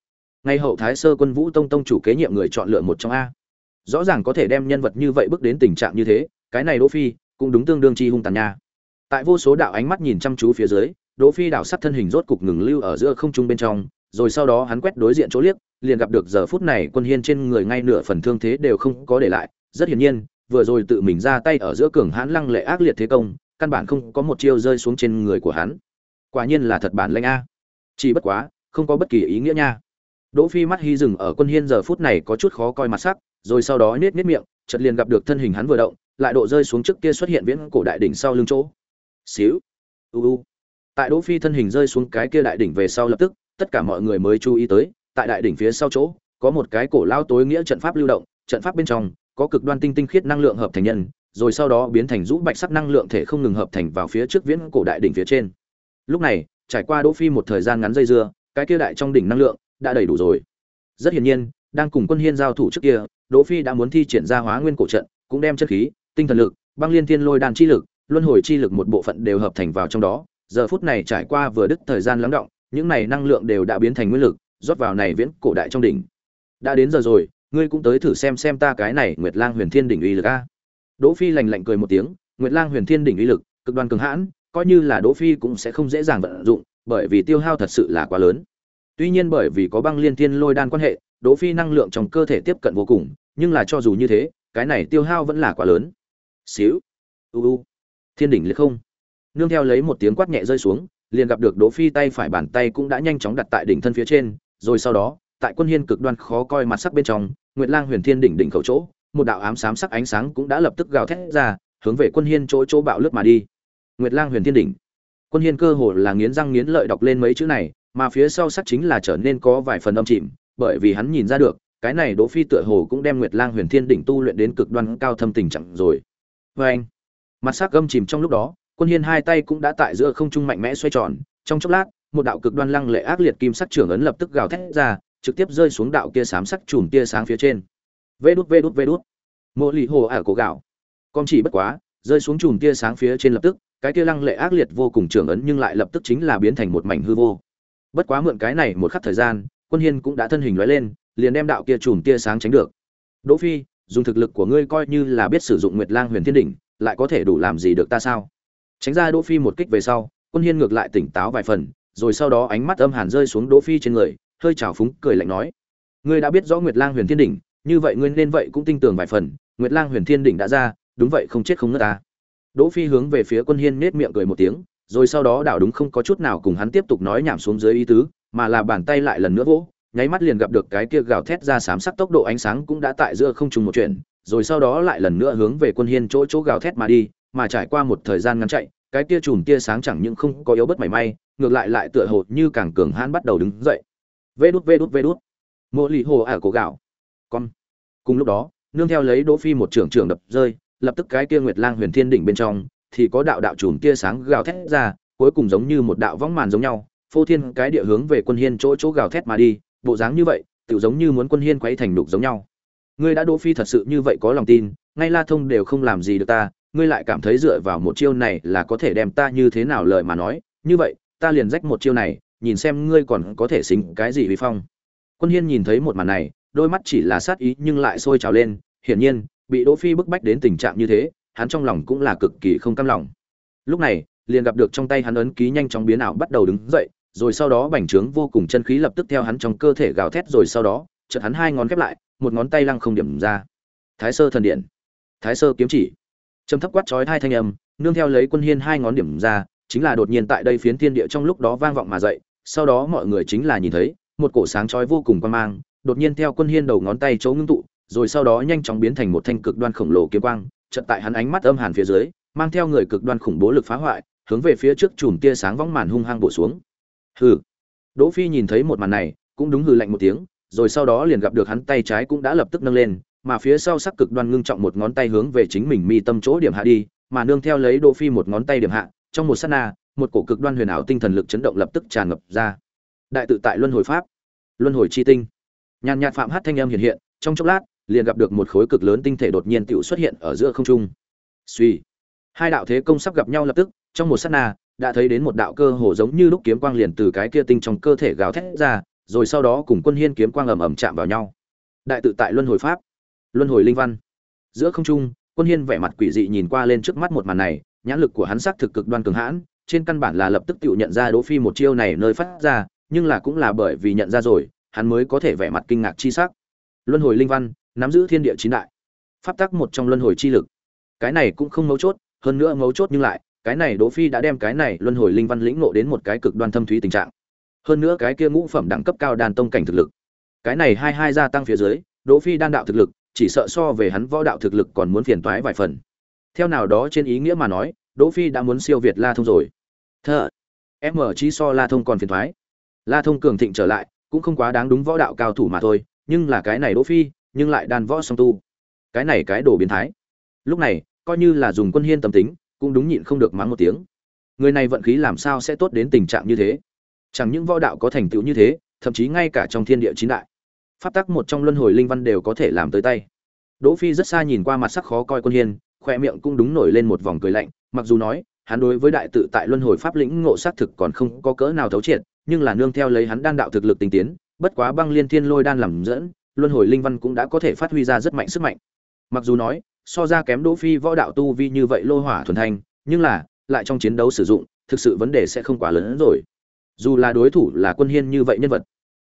Ngay hậu thái sơ quân vũ tông tông chủ kế nhiệm người chọn lựa một trong a. Rõ ràng có thể đem nhân vật như vậy bước đến tình trạng như thế, cái này đỗ phi cũng đúng tương đương chi hung tàn nha tại vô số đạo ánh mắt nhìn chăm chú phía dưới, đỗ phi đảo sắt thân hình rốt cục ngừng lưu ở giữa không trung bên trong, rồi sau đó hắn quét đối diện chỗ liếc, liền gặp được giờ phút này quân hiên trên người ngay nửa phần thương thế đều không có để lại. Rất hiển nhiên, vừa rồi tự mình ra tay ở giữa cường hãn lăng lệ ác liệt thế công, căn bản không có một chiêu rơi xuống trên người của hắn. Quả nhiên là thật bản lanh a. Chỉ bất quá, không có bất kỳ ý nghĩa nha. Đỗ phi mắt hy dừng ở quân hiên giờ phút này có chút khó coi mặt sắc, rồi sau đó nết nết miệng, chợt liền gặp được thân hình hắn vừa động, lại độ rơi xuống trước kia xuất hiện viễn cổ đại đỉnh sau lưng chỗ xíu. U u. Tại đỗ phi thân hình rơi xuống cái kia đại đỉnh về sau lập tức, tất cả mọi người mới chú ý tới, tại đại đỉnh phía sau chỗ, có một cái cổ lao tối nghĩa trận pháp lưu động, trận pháp bên trong, có cực đoan tinh tinh khiết năng lượng hợp thành nhân, rồi sau đó biến thành rũ bạch sắc năng lượng thể không ngừng hợp thành vào phía trước viễn cổ đại đỉnh phía trên. Lúc này, trải qua đỗ phi một thời gian ngắn dây dưa, cái kia đại trong đỉnh năng lượng đã đầy đủ rồi. Rất hiển nhiên, đang cùng quân hiên giao thủ trước kia, đỗ phi đã muốn thi triển ra hóa nguyên cổ trận, cũng đem chất khí, tinh thần lực, băng liên thiên lôi đan chi lực luân hồi chi lực một bộ phận đều hợp thành vào trong đó, giờ phút này trải qua vừa đứt thời gian lắng động, những này năng lượng đều đã biến thành nguyên lực, rót vào này viễn cổ đại trong đỉnh. Đã đến giờ rồi, ngươi cũng tới thử xem xem ta cái này nguyệt lang huyền thiên đỉnh uy lực a. Đỗ phi lành lạnh cười một tiếng, nguyệt lang huyền thiên đỉnh uy lực, cực đoan cường hãn, coi như là đỗ phi cũng sẽ không dễ dàng vận dụng, bởi vì tiêu hao thật sự là quá lớn. Tuy nhiên bởi vì có băng liên thiên lôi đan quan hệ, đỗ phi năng lượng trong cơ thể tiếp cận vô cùng, nhưng là cho dù như thế, cái này tiêu hao vẫn là quá lớn. Xíu. U u thiên đỉnh liệt không. Nương theo lấy một tiếng quát nhẹ rơi xuống, liền gặp được đỗ phi tay phải bàn tay cũng đã nhanh chóng đặt tại đỉnh thân phía trên, rồi sau đó, tại quân hiên cực đoan khó coi mặt sắc bên trong, nguyệt lang huyền thiên đỉnh đỉnh khẩu chỗ, một đạo ám sám sắc ánh sáng cũng đã lập tức gào thét ra, hướng về quân hiên chỗ chỗ bạo lướt mà đi. Nguyệt lang huyền thiên đỉnh. Quân hiên cơ hồ là nghiến răng nghiến lợi đọc lên mấy chữ này, mà phía sau sắc chính là trở nên có vài phần âm chìm, bởi vì hắn nhìn ra được, cái này đỗ phi tựa hồ cũng đem nguyệt lang huyền thiên đỉnh tu luyện đến cực đoan cao thâm tình trạng rồi. Với anh mặt sắc gâm chìm trong lúc đó, quân hiên hai tay cũng đã tại giữa không trung mạnh mẽ xoay tròn, trong chốc lát, một đạo cực đoan lăng lệ ác liệt kim sắc trưởng ấn lập tức gào thét ra, trực tiếp rơi xuống đạo kia xám sắc chùm tia sáng phía trên. Vê đút vê đút vê đút. Mộ lì hồ ả cổ gạo. Con chỉ bất quá, rơi xuống chùm tia sáng phía trên lập tức, cái tia lăng lệ ác liệt vô cùng trưởng ấn nhưng lại lập tức chính là biến thành một mảnh hư vô. Bất quá mượn cái này một khắc thời gian, quân hiên cũng đã thân hình lóe lên, liền đem đạo kia chùm tia sáng tránh được. Đỗ phi, dùng thực lực của ngươi coi như là biết sử dụng nguyệt lang huyền thiên đỉnh lại có thể đủ làm gì được ta sao? Tránh ra đỗ phi một kích về sau, quân hiên ngược lại tỉnh táo vài phần, rồi sau đó ánh mắt âm hàn rơi xuống đỗ phi trên người, hơi trào phúng, cười lạnh nói, ngươi đã biết rõ nguyệt lang huyền thiên đỉnh, như vậy ngươi nên vậy cũng tin tưởng vài phần, nguyệt lang huyền thiên đỉnh đã ra, đúng vậy không chết không ngất ta. Đỗ phi hướng về phía quân hiên nết miệng cười một tiếng, rồi sau đó đảo đúng không có chút nào cùng hắn tiếp tục nói nhảm xuống dưới ý tứ, mà là bàn tay lại lần nữa vỗ, nháy mắt liền gặp được cái kia gào thét ra sám sắc tốc độ ánh sáng cũng đã tại giữa không trùng một chuyện rồi sau đó lại lần nữa hướng về quân hiên chỗ chỗ gào thét mà đi, mà trải qua một thời gian ngắn chạy, cái tia chùm tia sáng chẳng những không có yếu bất mảy may, ngược lại lại tựa hồ như càng cường hãn bắt đầu đứng dậy. Vê đút vê đút vê đút. Mộ lì hồ ả cổ gạo. Con. Cùng lúc đó, nương theo lấy đỗ phi một trưởng trưởng đập rơi, lập tức cái kia nguyệt lang huyền thiên đỉnh bên trong, thì có đạo đạo chùm tia sáng gào thét ra, cuối cùng giống như một đạo võng màn giống nhau, phô thiên cái địa hướng về quân hiên chỗ chỗ gào thét mà đi, bộ dáng như vậy tự giống như muốn quân hiên quấy thành đục giống nhau ngươi đã đỗ phi thật sự như vậy có lòng tin, ngay la thông đều không làm gì được ta, ngươi lại cảm thấy dựa vào một chiêu này là có thể đem ta như thế nào lời mà nói. Như vậy, ta liền rách một chiêu này, nhìn xem ngươi còn có thể xính cái gì vi phong. Quân hiên nhìn thấy một màn này, đôi mắt chỉ là sát ý nhưng lại sôi trào lên. Hiển nhiên, bị đỗ phi bức bách đến tình trạng như thế, hắn trong lòng cũng là cực kỳ không cam lòng. Lúc này, liền gặp được trong tay hắn ấn ký nhanh chóng biến ảo bắt đầu đứng dậy, rồi sau đó bành trướng vô cùng chân khí lập tức theo hắn trong cơ thể gào thét rồi sau đó, chợt hắn hai ngón khép lại một ngón tay lăng không điểm ra. Thái sơ thần điện. Thái sơ kiếm chỉ. Trầm thấp quát chói hai thanh âm, nương theo lấy quân hiên hai ngón điểm ra, chính là đột nhiên tại đây phiến thiên địa trong lúc đó vang vọng mà dậy, sau đó mọi người chính là nhìn thấy, một cổ sáng chói vô cùng quan mang, đột nhiên theo quân hiên đầu ngón tay chỗ ngưng tụ, rồi sau đó nhanh chóng biến thành một thanh cực đoan khổng lồ kiếm quang, chợt tại hắn ánh mắt âm hàn phía dưới, mang theo người cực đoan khủng bố lực phá hoại, hướng về phía trước chùm tia sáng vóng màn hung hăng bổ xuống. Hừ. Đỗ phi nhìn thấy một màn này, cũng đúng hừ lạnh một tiếng rồi sau đó liền gặp được hắn tay trái cũng đã lập tức nâng lên, mà phía sau sắc cực đoan ngưng trọng một ngón tay hướng về chính mình mi tâm chỗ điểm hạ đi, mà nương theo lấy đỗ phi một ngón tay điểm hạ, trong một sát na, một cổ cực đoan huyền ảo tinh thần lực chấn động lập tức tràn ngập ra. Đại tự tại luân hồi pháp, luân hồi chi tinh. Nhàn nhạt phạm hát thanh âm hiện hiện, trong chốc lát, liền gặp được một khối cực lớn tinh thể đột nhiên tựu xuất hiện ở giữa không trung. Suy hai đạo thế công sắp gặp nhau lập tức, trong một sát na, đã thấy đến một đạo cơ hồ giống như lúc kiếm quang liền từ cái kia tinh trong cơ thể gào thét ra rồi sau đó cùng quân hiên kiếm quang ầm ầm chạm vào nhau. Đại tự tại luân hồi pháp, luân hồi linh văn. Giữa không trung, quân hiên vẻ mặt quỷ dị nhìn qua lên trước mắt một màn này, nhãn lực của hắn sắc thực cực đoan cường hãn, trên căn bản là lập tức tự nhận ra đỗ phi một chiêu này nơi phát ra, nhưng là cũng là bởi vì nhận ra rồi, hắn mới có thể vẻ mặt kinh ngạc chi sắc. Luân hồi linh văn, nắm giữ thiên địa chín đại. Pháp tắc một trong luân hồi chi lực. Cái này cũng không mấu chốt, hơn nữa mấu chốt nhưng lại, cái này đỗ phi đã đem cái này luân hồi linh văn lĩnh ngộ đến một cái cực đoan thâm thúy tình trạng hơn nữa cái kia ngũ phẩm đẳng cấp cao đan tông cảnh thực lực. Cái này hai hai gia tăng phía dưới, đỗ phi đan đạo thực lực, chỉ sợ so về hắn võ đạo thực lực còn muốn phiền toái vài phần. Theo nào đó trên ý nghĩa mà nói, đỗ phi đã muốn siêu việt la thông rồi. Thở em mở chí so la thông còn phiền toái. La thông cường thịnh trở lại, cũng không quá đáng đúng võ đạo cao thủ mà thôi, nhưng là cái này đỗ phi, nhưng lại đan võ song tu. Cái này cái đồ biến thái. Lúc này, coi như là dùng quân hiên tâm tính, cũng đúng nhịn không được mắng một tiếng. Người này vận khí làm sao sẽ tốt đến tình trạng như thế? Chẳng những võ đạo có thành tựu như thế, thậm chí ngay cả trong thiên địa chín đại, pháp tắc một trong luân hồi linh văn đều có thể làm tới tay. Đỗ phi rất xa nhìn qua mặt sắc khó coi quân hiên khoe miệng cũng đúng nổi lên một vòng cười lạnh, mặc dù nói, hắn đối với đại tự tại luân hồi pháp lĩnh ngộ sát thực còn không có cỡ nào thấu triệt, nhưng là nương theo lấy hắn đan đạo thực lực tinh tiến, bất quá băng liên thiên lôi đan làm dẫn, luân hồi linh văn cũng đã có thể phát huy ra rất mạnh sức mạnh. Mặc dù nói, so ra kém đỗ phi võ đạo tu vi như vậy lô hỏa thuần thanh, nhưng là, lại trong chiến đấu sử dụng, thực sự vấn đề sẽ không quá lớn hơn rồi dù là đối thủ là quân hiên như vậy nhân vật.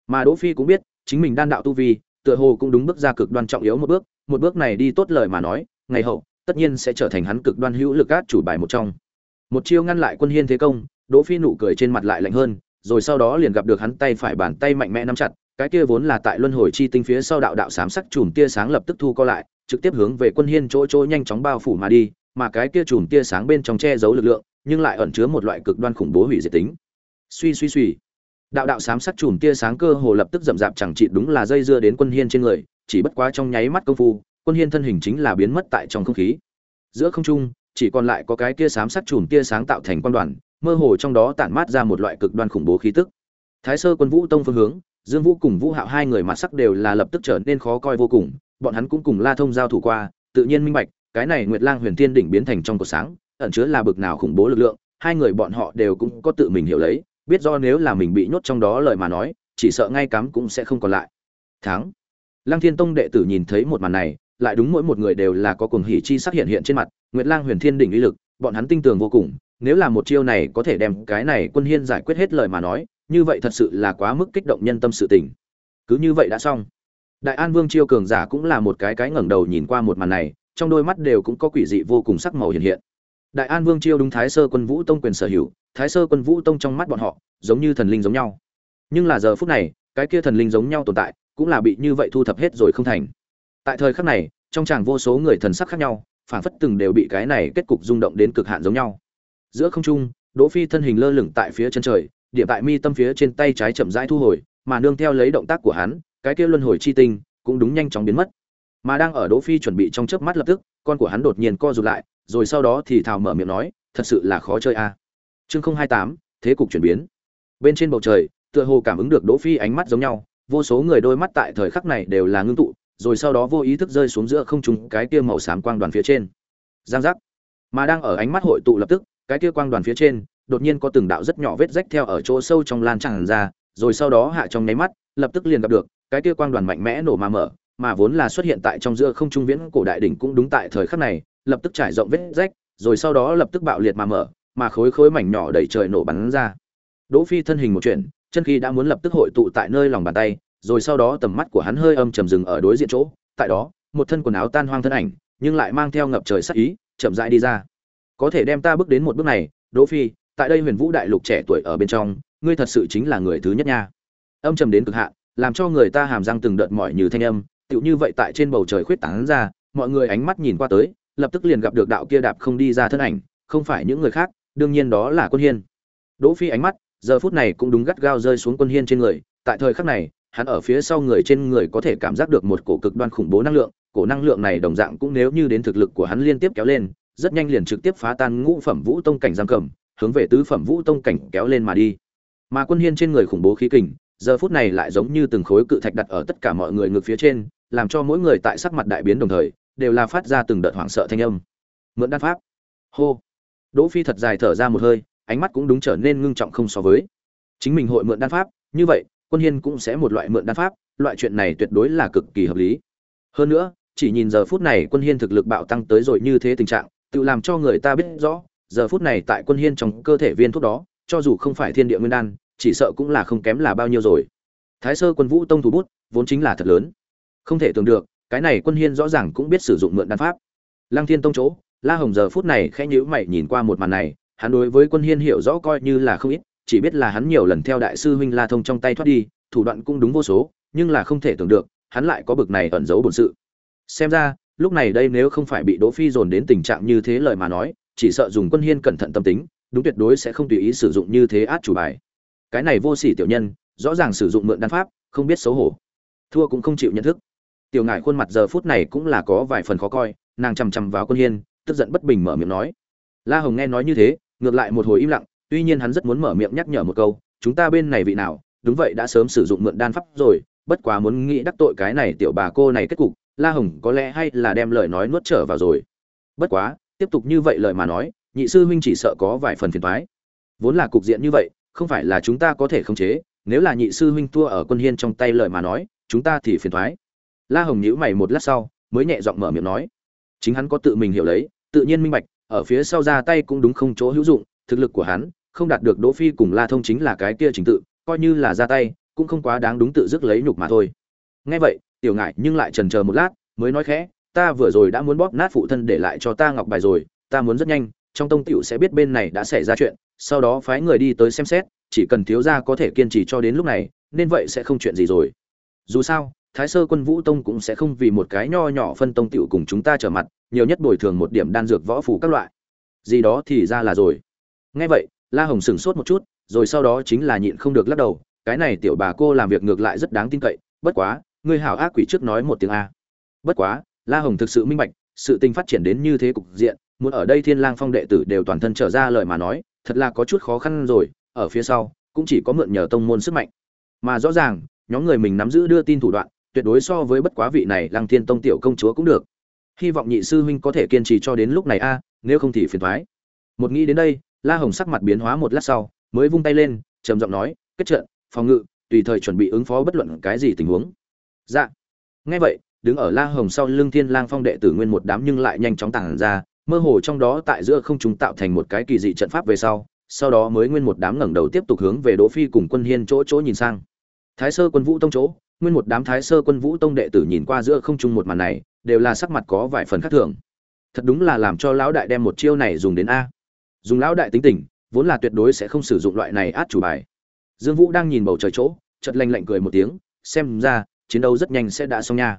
Mà đỗ phi cũng biết, chính mình đan đạo tu vi, tựa hồ cũng đúng bước ra cực đoan trọng yếu một bước một bước này đi tốt lời mà nói, ngày hậu, tất nhiên sẽ trở thành hắn cực đoan hữu lực át chủ bài một trong. Một chiêu ngăn lại quân hiên thế công, đỗ phi nụ cười trên mặt lại lạnh hơn, rồi sau đó liền gặp được hắn tay phải bàn tay mạnh mẽ nắm chặt, cái kia vốn là tại luân hồi chi tinh phía sau đạo đạo sám sắc chùm tia sáng lập tức thu co lại, trực tiếp hướng về quân hiên chỗ chỗ nhanh chóng bao phủ mà đi, mà cái kia chùm tia sáng bên trong che giấu lực lượng, nhưng lại ẩn chứa một loại cực đoan khủng bố hủy diệt tính suy suy suy. Đạo đạo sám sắc chùm tia sáng cơ hồ lập tức rậm rạp chẳng trị đúng là dây dưa đến quân hiên trên người, chỉ bất quá trong nháy mắt công phu, quân hiên thân hình chính là biến mất tại trong không khí. Giữa không trung, chỉ còn lại có cái kia sám sắc chùm tia sáng tạo thành quan đoàn, mơ hồ trong đó tản mát ra một loại cực đoan khủng bố khí tức. Thái sơ quân vũ tông phương hướng, dương vũ cùng vũ hạo hai người mặt sắc đều là lập tức trở nên khó coi vô cùng, bọn hắn cũng cùng la thông giao thủ qua, tự nhiên minh bạch, cái này nguyệt lang huyền thiên đỉnh biến thành trong cột sáng, ẩn chứa là bực nào khủng bố lực lượng, hai người bọn họ đều cũng có tự mình hiểu lấy biết do nếu là mình bị nhốt trong đó lời mà nói, chỉ sợ ngay cắm cũng sẽ không còn lại. Thắng. Lăng thiên tông đệ tử nhìn thấy một màn này, lại đúng mỗi một người đều là có cuồng hỉ chi sắc hiện hiện trên mặt, nguyệt lang huyền thiên đỉnh uy lực, bọn hắn tin tưởng vô cùng, nếu là một chiêu này có thể đem cái này quân hiên giải quyết hết lời mà nói, như vậy thật sự là quá mức kích động nhân tâm sự tình. Cứ như vậy đã xong. Đại an vương chiêu cường giả cũng là một cái cái ngẩng đầu nhìn qua một màn này, trong đôi mắt đều cũng có quỷ dị vô cùng sắc màu hiện hiện đại an vương chiêu đúng thái sơ quân vũ tông quyền sở hữu, thái sơ quân vũ tông trong mắt bọn họ, giống như thần linh giống nhau. Nhưng là giờ phút này, cái kia thần linh giống nhau tồn tại, cũng là bị như vậy thu thập hết rồi không thành. Tại thời khắc này, trong chàng vô số người thần sắc khác nhau, phản phất từng đều bị cái này kết cục rung động đến cực hạn giống nhau. Giữa không trung, đỗ phi thân hình lơ lửng tại phía chân trời, điểm tại mi tâm phía trên tay trái chậm rãi thu hồi, mà nương theo lấy động tác của hắn, cái kia luân hồi chi tinh, cũng đúng nhanh chóng biến mất. Mà đang ở đỗ phi chuẩn bị trong chớp mắt lập tức, con của hắn đột nhiên co rụt lại rồi sau đó thì thào mở miệng nói, thật sự là khó chơi a. À. chương không hai tám, thế cục chuyển biến. Bên trên bầu trời, tựa hồ cảm ứng được đỗ phi ánh mắt giống nhau, vô số người đôi mắt tại thời khắc này đều là ngưng tụ, rồi sau đó vô ý thức rơi xuống giữa không trung cái kia màu xám quang đoàn phía trên. Giang giác. Mà đang ở ánh mắt hội tụ lập tức, cái kia quang đoàn phía trên, đột nhiên có từng đạo rất nhỏ vết rách theo ở chỗ sâu trong lan tràn ra, rồi sau đó hạ trong nháy mắt, lập tức liền gặp được, cái kia quang đoàn mạnh mẽ nổ mà mở, mà vốn là xuất hiện tại trong giữa không trung viễn cổ đại đỉnh cũng đúng tại thời khắc này lập tức trải rộng vết rách, rồi sau đó lập tức bạo liệt mà mở, mà khối khối mảnh nhỏ đầy trời nổ bắn ra. Đỗ phi thân hình một chuyện, chân khí đã muốn lập tức hội tụ tại nơi lòng bàn tay, rồi sau đó tầm mắt của hắn hơi âm trầm dừng ở đối diện chỗ, tại đó, một thân quần áo tan hoang thân ảnh, nhưng lại mang theo ngập trời sát ý, chậm rãi đi ra. Có thể đem ta bước đến một bước này, đỗ phi, tại đây huyền vũ đại lục trẻ tuổi ở bên trong, ngươi thật sự chính là người thứ nhất nha. Âm trầm đến cực hạn, làm cho người ta hàm răng từng đợt mỏi như thanh âm, tựu như vậy tại trên bầu trời khuyết tán ra, mọi người ánh mắt nhìn qua tới lập tức liền gặp được đạo kia đạp không đi ra thân ảnh, không phải những người khác, đương nhiên đó là quân hiên. Đỗ phi ánh mắt, giờ phút này cũng đúng gắt gao rơi xuống quân hiên trên người, tại thời khắc này, hắn ở phía sau người trên người có thể cảm giác được một cổ cực đoan khủng bố năng lượng, cổ năng lượng này đồng dạng cũng nếu như đến thực lực của hắn liên tiếp kéo lên, rất nhanh liền trực tiếp phá tan ngũ phẩm vũ tông cảnh giam cầm, hướng về tứ phẩm vũ tông cảnh kéo lên mà đi. Mà quân hiên trên người khủng bố khí kình, giờ phút này lại giống như từng khối cự thạch đặt ở tất cả mọi người ngược phía trên, làm cho mỗi người tại sắc mặt đại biến đồng thời đều là phát ra từng đợt hoảng sợ thanh âm. Mượn đan pháp. Hô. Đỗ phi thật dài thở ra một hơi, ánh mắt cũng đúng trở nên ngưng trọng không so với. Chính mình hội mượn đan pháp, như vậy, quân hiên cũng sẽ một loại mượn đan pháp, loại chuyện này tuyệt đối là cực kỳ hợp lý. Hơn nữa, chỉ nhìn giờ phút này quân hiên thực lực bạo tăng tới rồi như thế tình trạng, tự làm cho người ta biết rõ, giờ phút này tại quân hiên trong cơ thể viên thuốc đó, cho dù không phải thiên địa nguyên đan, chỉ sợ cũng là không kém là bao nhiêu rồi. Thái sơ quân vũ tông thủ bút, vốn chính là thật lớn. Không thể tưởng được cái này quân hiên rõ ràng cũng biết sử dụng mượn đan pháp. Lăng thiên tông chỗ, la hồng giờ phút này khẽ nhíu mày nhìn qua một màn này, hắn đối với quân hiên hiểu rõ coi như là không ít, chỉ biết là hắn nhiều lần theo đại sư huynh la thông trong tay thoát đi, thủ đoạn cũng đúng vô số, nhưng là không thể tưởng được, hắn lại có bực này ẩn giấu bổn sự. Xem ra, lúc này đây nếu không phải bị đỗ phi dồn đến tình trạng như thế lời mà nói, chỉ sợ dùng quân hiên cẩn thận tâm tính, đúng tuyệt đối sẽ không tùy ý sử dụng như thế át chủ bài. Cái này vô sỉ tiểu nhân, rõ ràng sử dụng mượn đan pháp, không biết xấu hổ. Thua cũng không chịu nhận thức tiểu ngải khuôn mặt giờ phút này cũng là có vài phần khó coi, nàng chằm chằm vào quân hiên, tức giận bất bình mở miệng nói. La hồng nghe nói như thế, ngược lại một hồi im lặng, tuy nhiên hắn rất muốn mở miệng nhắc nhở một câu, chúng ta bên này vị nào, đúng vậy đã sớm sử dụng mượn đan pháp rồi, bất quá muốn nghĩ đắc tội cái này tiểu bà cô này kết cục, la hồng có lẽ hay là đem lời nói nuốt trở vào rồi. Bất quá, tiếp tục như vậy lời mà nói, nhị sư huynh chỉ sợ có vài phần phiền toái. Vốn là cục diện như vậy, không phải là chúng ta có thể khống chế, nếu là nhị sư huynh thua ở quân hiên trong tay lời mà nói, chúng ta thì phiền toái la hồng nhíu mày một lát sau, mới nhẹ giọng mở miệng nói. Chính hắn có tự mình hiểu lấy, tự nhiên minh bạch, ở phía sau ra tay cũng đúng không chỗ hữu dụng, thực lực của hắn không đạt được đỗ phi cùng la thông chính là cái kia trình tự, coi như là ra tay, cũng không quá đáng đúng tự dứt lấy nhục mà thôi. Nghe vậy, tiểu Ngải nhưng lại chần chờ một lát, mới nói khẽ, ta vừa rồi đã muốn bóp nát phụ thân để lại cho ta ngọc bài rồi, ta muốn rất nhanh, trong tông tiểu sẽ biết bên này đã xảy ra chuyện, sau đó phái người đi tới xem xét, chỉ cần thiếu gia có thể kiên trì cho đến lúc này, nên vậy sẽ không chuyện gì rồi. Dù sao thái sơ quân vũ tông cũng sẽ không vì một cái nho nhỏ phân tông tiểu cùng chúng ta trở mặt, nhiều nhất bồi thường một điểm đan dược võ phù các loại. Gì đó thì ra là rồi. Nghe vậy, la hồng sửng sốt một chút, rồi sau đó chính là nhịn không được lắc đầu, cái này tiểu bà cô làm việc ngược lại rất đáng tin cậy, bất quá, ngươi hảo ác quỷ trước nói một tiếng a. Bất quá, la hồng thực sự minh bạch, sự tình phát triển đến như thế cục diện, muốn ở đây thiên lang phong đệ tử đều toàn thân trở ra lời mà nói, thật là có chút khó khăn rồi, ở phía sau, cũng chỉ có mượn nhờ tông môn sức mạnh. Mà rõ ràng, nhóm người mình nắm giữ đưa tin thủ đoạn tuyệt đối so với bất quá vị này lăng thiên tông tiểu công chúa cũng được. Hy vọng nhị sư huynh có thể kiên trì cho đến lúc này a à, nếu không thì phiền thoái một nghĩ đến đây, la hồng sắc mặt biến hóa một lát sau, mới vung tay lên, trầm giọng nói, kết trận, phòng ngự, tùy thời chuẩn bị ứng phó bất luận cái gì tình huống. Dạ. Nghe vậy, đứng ở la hồng sau lưng thiên lang phong đệ tử nguyên một đám nhưng lại nhanh chóng tàng ra, mơ hồ trong đó tại giữa không trung tạo thành một cái kỳ dị trận pháp về sau sau đó mới nguyên một đám ngẩng đầu tiếp tục hướng về đỗ phi cùng quân hiên chỗ chỗ nhìn sang. Thái sơ quân vũ tông chỗ nguyên một đám thái sơ quân vũ tông đệ tử nhìn qua giữa không trung một màn này, đều là sắc mặt có vài phần khác thường. Thật đúng là làm cho lão đại đem một chiêu này dùng đến a. Dùng lão đại tính tình, vốn là tuyệt đối sẽ không sử dụng loại này át chủ bài. Dương vũ đang nhìn bầu trời chỗ, chợt lanh lạnh cười một tiếng, xem ra, chiến đấu rất nhanh sẽ đã xong nha.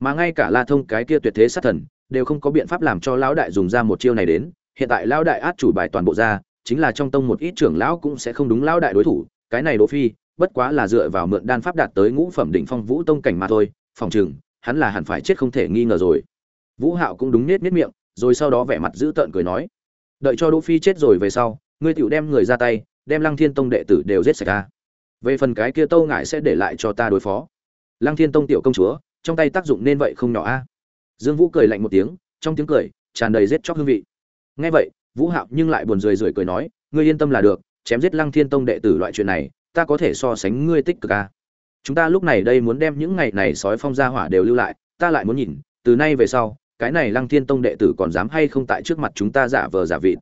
Mà ngay cả la thông cái kia tuyệt thế sát thần, đều không có biện pháp làm cho lão đại dùng ra một chiêu này đến, hiện tại lão đại át chủ bài toàn bộ ra, chính là trong tông một ít trưởng lão cũng sẽ không đúng lão đại đối thủ, cái này đỗ phi bất quá là dựa vào mượn đan pháp đạt tới ngũ phẩm đỉnh phong vũ tông cảnh mà thôi, phòng trường hắn là hẳn phải chết không thể nghi ngờ rồi. Vũ hạo cũng đúng nết nết miệng, rồi sau đó vẻ mặt giữ tợn cười nói, đợi cho đỗ phi chết rồi về sau, ngươi tiểu đem người ra tay, đem lăng thiên tông đệ tử đều giết sạch ra về phần cái kia tâu ngại sẽ để lại cho ta đối phó. Lăng thiên tông tiểu công chúa, trong tay tác dụng nên vậy không nhỏ a. Dương vũ cười lạnh một tiếng, trong tiếng cười, tràn đầy giết chóc hương vị. Nghe vậy, vũ hạo nhưng lại buồn rười rượi cười nói, ngươi yên tâm là được, chém giết lăng thiên tông đệ tử loại chuyện này ta có thể so sánh ngươi tích cực a chúng ta lúc này đây muốn đem những ngày này sói phong gia hỏa đều lưu lại, ta lại muốn nhìn, từ nay về sau, cái này lăng thiên tông đệ tử còn dám hay không tại trước mặt chúng ta giả vờ giả vịt?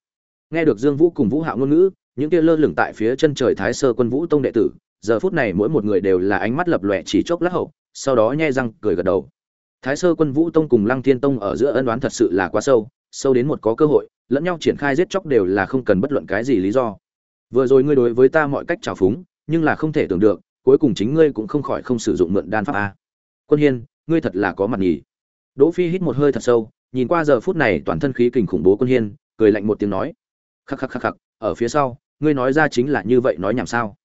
Nghe được dương vũ cùng vũ hạo ngôn ngữ, những kia lơ lửng tại phía chân trời thái sơ quân vũ tông đệ tử, giờ phút này mỗi một người đều là ánh mắt lập lòe chỉ chốc lát hậu, sau đó nhe răng cười gật đầu. Thái sơ quân vũ tông cùng lăng thiên tông ở giữa ân đoán thật sự là quá sâu sâu đến một có cơ hội, lẫn nhau triển khai giết chóc đều là không cần bất luận cái gì lý do. Vừa rồi ngươi đối với ta mọi cách trào phúng nhưng là không thể tưởng được, cuối cùng chính ngươi cũng không khỏi không sử dụng mượn đan pháp a. Quân hiên, ngươi thật là có mặt nhỉ? Đỗ phi hít một hơi thật sâu, nhìn qua giờ phút này toàn thân khí kình khủng bố quân hiên, cười lạnh một tiếng nói, khắc khắc khắc khắc, ở phía sau, ngươi nói ra chính là như vậy nói nhảm sao?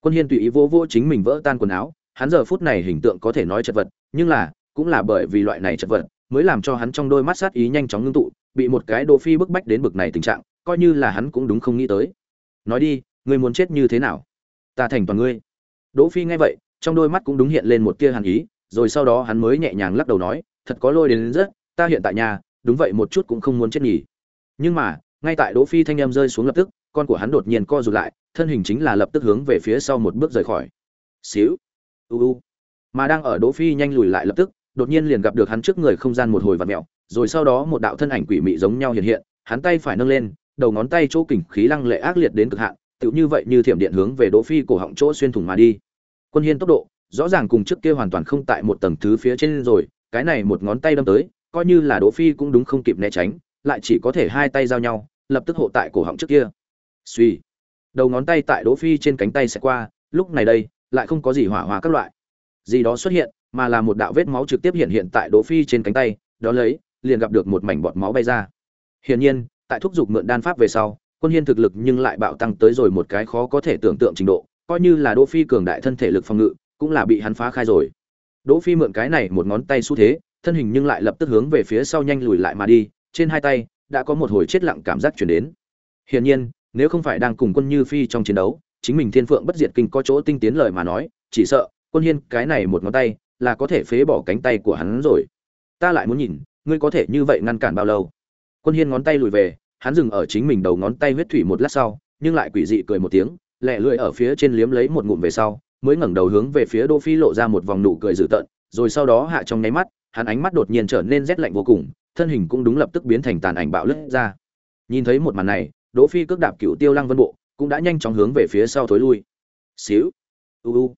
Quân hiên tùy ý vô vô chính mình vỡ tan quần áo, hắn giờ phút này hình tượng có thể nói chật vật, nhưng là, cũng là bởi vì loại này chật vật, mới làm cho hắn trong đôi mắt sát ý nhanh chóng ngưng tụ, bị một cái đỗ phi bức bách đến bực này tình trạng, coi như là hắn cũng đúng không nghĩ tới. Nói đi, ngươi muốn chết như thế nào? Ta thành toàn ngươi. Đỗ phi nghe vậy, trong đôi mắt cũng đúng hiện lên một tia hàn ý, rồi sau đó hắn mới nhẹ nhàng lắc đầu nói, thật có lôi đến rất, ta hiện tại nhà, đúng vậy một chút cũng không muốn chết nhỉ. Nhưng mà, ngay tại đỗ phi thanh em rơi xuống lập tức, con của hắn đột nhiên co rụt lại, thân hình chính là lập tức hướng về phía sau một bước rời khỏi. Xíu, u u. Mà đang ở đỗ phi nhanh lùi lại lập tức, đột nhiên liền gặp được hắn trước người không gian một hồi vặn mèo, rồi sau đó một đạo thân ảnh quỷ mị giống nhau hiện hiện, hắn tay phải nâng lên, đầu ngón tay chỗ kình khí lăng lệ ác liệt đến cực hạn tựu như vậy như thiểm điện hướng về đỗ phi cổ họng chỗ xuyên thủng mà đi. Quân hiên tốc độ, rõ ràng cùng trước kia hoàn toàn không tại một tầng thứ phía trên rồi, cái này một ngón tay đâm tới, coi như là đỗ phi cũng đúng không kịp né tránh, lại chỉ có thể hai tay giao nhau, lập tức hộ tại cổ họng trước kia. Suy đầu ngón tay tại đỗ phi trên cánh tay sẽ qua, lúc này đây, lại không có gì hỏa hoa các loại. Gì đó xuất hiện, mà là một đạo vết máu trực tiếp hiện hiện tại đỗ phi trên cánh tay, đó lấy, liền gặp được một mảnh bọt máu bay ra. Hiển nhiên, tại thúc dục mượn đan pháp về sau quân hiên thực lực nhưng lại bạo tăng tới rồi một cái khó có thể tưởng tượng trình độ, coi như là đỗ phi cường đại thân thể lực phòng ngự, cũng là bị hắn phá khai rồi. Đỗ phi mượn cái này một ngón tay xu thế, thân hình nhưng lại lập tức hướng về phía sau nhanh lùi lại mà đi, trên hai tay đã có một hồi chết lặng cảm giác truyền đến. Hiển nhiên, nếu không phải đang cùng quân như phi trong chiến đấu, chính mình thiên phượng bất diệt kinh có chỗ tinh tiến lời mà nói, chỉ sợ quân hiên cái này một ngón tay là có thể phế bỏ cánh tay của hắn rồi. Ta lại muốn nhìn, ngươi có thể như vậy ngăn cản bao lâu? Quân hiên ngón tay lùi về hắn dừng ở chính mình đầu ngón tay huyết thủy một lát sau, nhưng lại quỷ dị cười một tiếng, lẹ lưỡi ở phía trên liếm lấy một ngụm về sau, mới ngẩng đầu hướng về phía đỗ phi lộ ra một vòng nụ cười dữ tợn, rồi sau đó hạ trong nháy mắt, hắn ánh mắt đột nhiên trở nên rét lạnh vô cùng, thân hình cũng đúng lập tức biến thành tàn ảnh bạo lướt ra. Nhìn thấy một màn này, đỗ phi cước đạp cựu tiêu lăng vân bộ, cũng đã nhanh chóng hướng về phía sau thối lui. Xíu, u u.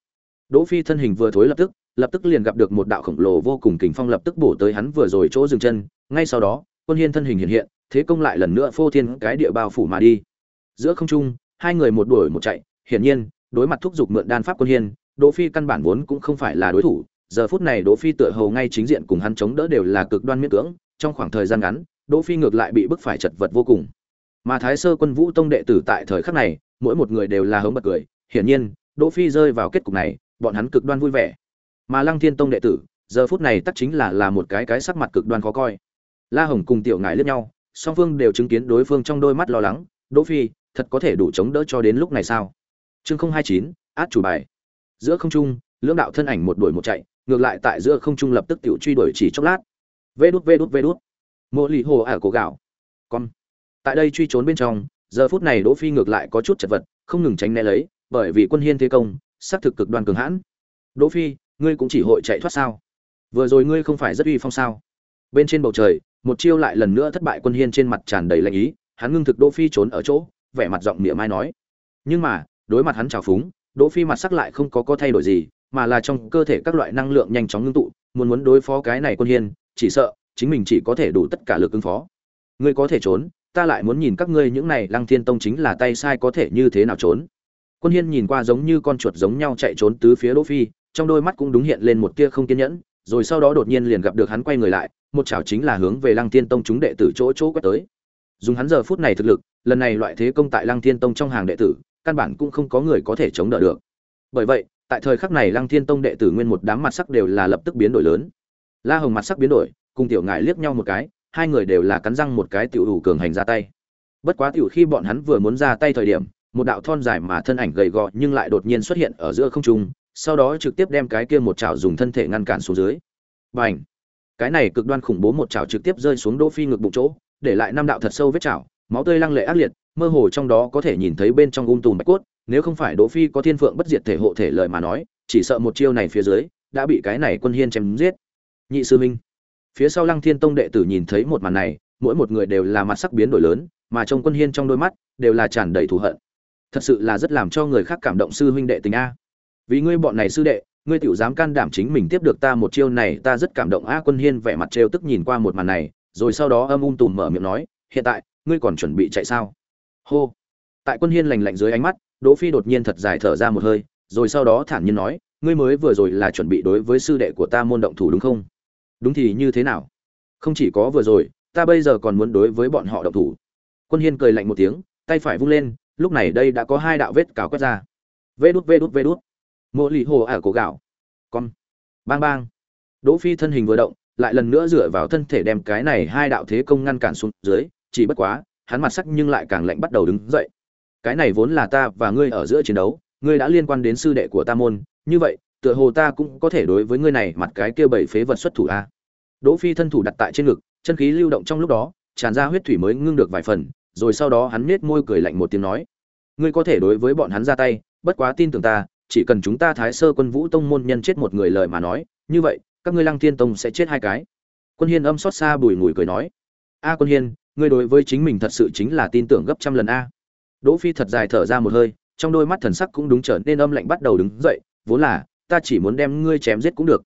Đỗ phi thân hình vừa thối lập tức lập tức liền gặp được một đạo khổng lồ vô cùng kình phong lập tức bổ tới hắn vừa rồi chỗ dừng chân, ngay sau đó quân hiên thân hình hiện hiện, thế công lại lần nữa phô thiên cái địa bao phủ mà đi. Giữa không trung, hai người một đuổi một chạy, hiển nhiên, đối mặt thúc giục mượn đan pháp quân hiên, đỗ phi căn bản vốn cũng không phải là đối thủ, giờ phút này đỗ phi tựa hồ ngay chính diện cùng hắn chống đỡ đều là cực đoan miễn cưỡng, trong khoảng thời gian ngắn, đỗ phi ngược lại bị bức phải chật vật vô cùng. Mà thái sơ quân vũ tông đệ tử tại thời khắc này, mỗi một người đều là hống bật cười, hiển nhiên, đỗ phi rơi vào kết cục này, bọn hắn cực đoan vui vẻ. Mà lăng thiên tông đệ tử, giờ phút này tất chính là là một cái cái sắc mặt cực đoan khó coi la hồng cùng tiểu ngải liếc nhau, song phương đều chứng kiến đối phương trong đôi mắt lo lắng, đỗ phi, thật có thể đủ chống đỡ cho đến lúc này sao? Chương không hai chín, át chủ bài. Giữa không trung, lưỡng đạo thân ảnh một đuổi một chạy, ngược lại tại giữa không trung lập tức tiểu truy đuổi chỉ chốc lát. Vê đút vê đút vê đút. Mộ lì hồ ả cổ gạo. Con. Tại đây truy trốn bên trong, giờ phút này đỗ phi ngược lại có chút chật vật, không ngừng tránh né lấy, bởi vì quân hiên thế công sát thực cực đoan cường hãn. Đỗ phi, ngươi cũng chỉ hội chạy thoát sao? Vừa rồi ngươi không phải rất uy phong sao? Bên trên bầu trời, một chiêu lại lần nữa thất bại quân hiên trên mặt tràn đầy lạnh ý, hắn ngưng thực đỗ phi trốn ở chỗ, vẻ mặt giọng miệng mai nói. Nhưng mà, đối mặt hắn trào phúng, đỗ phi mặt sắc lại không có có thay đổi gì, mà là trong cơ thể các loại năng lượng nhanh chóng ngưng tụ, muốn muốn đối phó cái này quân hiên, chỉ sợ, chính mình chỉ có thể đủ tất cả lực ứng phó. Ngươi có thể trốn, ta lại muốn nhìn các ngươi những này lăng thiên tông chính là tay sai có thể như thế nào trốn. Quân hiên nhìn qua giống như con chuột giống nhau chạy trốn tứ phía đỗ phi, trong đôi mắt cũng đúng hiện lên một tia không kiên nhẫn rồi sau đó đột nhiên liền gặp được hắn quay người lại, một chảo chính là hướng về lăng thiên tông chúng đệ tử chỗ chỗ quét tới. Dùng hắn giờ phút này thực lực, lần này loại thế công tại lăng thiên tông trong hàng đệ tử, căn bản cũng không có người có thể chống đỡ được. Bởi vậy, tại thời khắc này lăng thiên tông đệ tử nguyên một đám mặt sắc đều là lập tức biến đổi lớn. La hồng mặt sắc biến đổi, cùng tiểu ngải liếc nhau một cái, hai người đều là cắn răng một cái tiểu đủ cường hành ra tay. Bất quá tiểu khi bọn hắn vừa muốn ra tay thời điểm, một đạo thon dài mà thân ảnh gầy gò nhưng lại đột nhiên xuất hiện ở giữa không trung sau đó trực tiếp đem cái kia một chảo dùng thân thể ngăn cản xuống dưới. Bành! Cái này cực đoan khủng bố một chảo trực tiếp rơi xuống đỗ phi ngực bụng chỗ, để lại năm đạo thật sâu vết chảo, máu tươi lăng lệ ác liệt, mơ hồ trong đó có thể nhìn thấy bên trong ung tùm bạch cốt, nếu không phải đỗ phi có thiên phượng bất diệt thể hộ thể lời mà nói, chỉ sợ một chiêu này phía dưới, đã bị cái này quân hiên chém giết. Nhị sư minh! Phía sau lăng thiên tông đệ tử nhìn thấy một màn này, mỗi một người đều là mặt sắc biến đổi lớn, mà trong quân hiên trong đôi mắt, đều là tràn đầy thù hận. Thật sự là rất làm cho người khác cảm động sư huynh đệ tình a vì ngươi bọn này sư đệ, ngươi tiểu dám can đảm chính mình tiếp được ta một chiêu này, ta rất cảm động a quân hiên vẻ mặt trêu tức nhìn qua một màn này, rồi sau đó âm um tùm mở miệng nói, hiện tại, ngươi còn chuẩn bị chạy sao? Hô. Tại quân hiên lành lạnh dưới ánh mắt, đỗ phi đột nhiên thật dài thở ra một hơi, rồi sau đó thản nhiên nói, ngươi mới vừa rồi là chuẩn bị đối với sư đệ của ta môn động thủ đúng không? Đúng thì như thế nào? Không chỉ có vừa rồi, ta bây giờ còn muốn đối với bọn họ động thủ. Quân hiên cười lạnh một tiếng, tay phải vung lên, lúc này đây đã có hai đạo vết cào quét ra. Vê đút vê đút vê đút mộ lì hồ ả cổ gạo. Con. Bang bang. Đỗ phi thân hình vừa động, lại lần nữa dựa vào thân thể đem cái này hai đạo thế công ngăn cản xuống dưới, chỉ bất quá, hắn mặt sắc nhưng lại càng lạnh bắt đầu đứng dậy. Cái này vốn là ta và ngươi ở giữa chiến đấu, ngươi đã liên quan đến sư đệ của ta môn, như vậy, tựa hồ ta cũng có thể đối với ngươi này mặt cái kia bảy phế vật xuất thủ a. Đỗ phi thân thủ đặt tại trên ngực, chân khí lưu động trong lúc đó, tràn ra huyết thủy mới ngưng được vài phần, rồi sau đó hắn nết môi cười lạnh một tiếng nói, ngươi có thể đối với bọn hắn ra tay, bất quá tin tưởng ta chỉ cần chúng ta thái sơ quân vũ tông môn nhân chết một người lời mà nói, như vậy, các ngươi lăng thiên tông sẽ chết hai cái. Quân hiên âm xót xa bùi ngùi cười nói. A quân hiên, ngươi đối với chính mình thật sự chính là tin tưởng gấp trăm lần a. Đỗ phi thật dài thở ra một hơi, trong đôi mắt thần sắc cũng đúng trở nên âm lạnh bắt đầu đứng dậy, vốn là, ta chỉ muốn đem ngươi chém giết cũng được.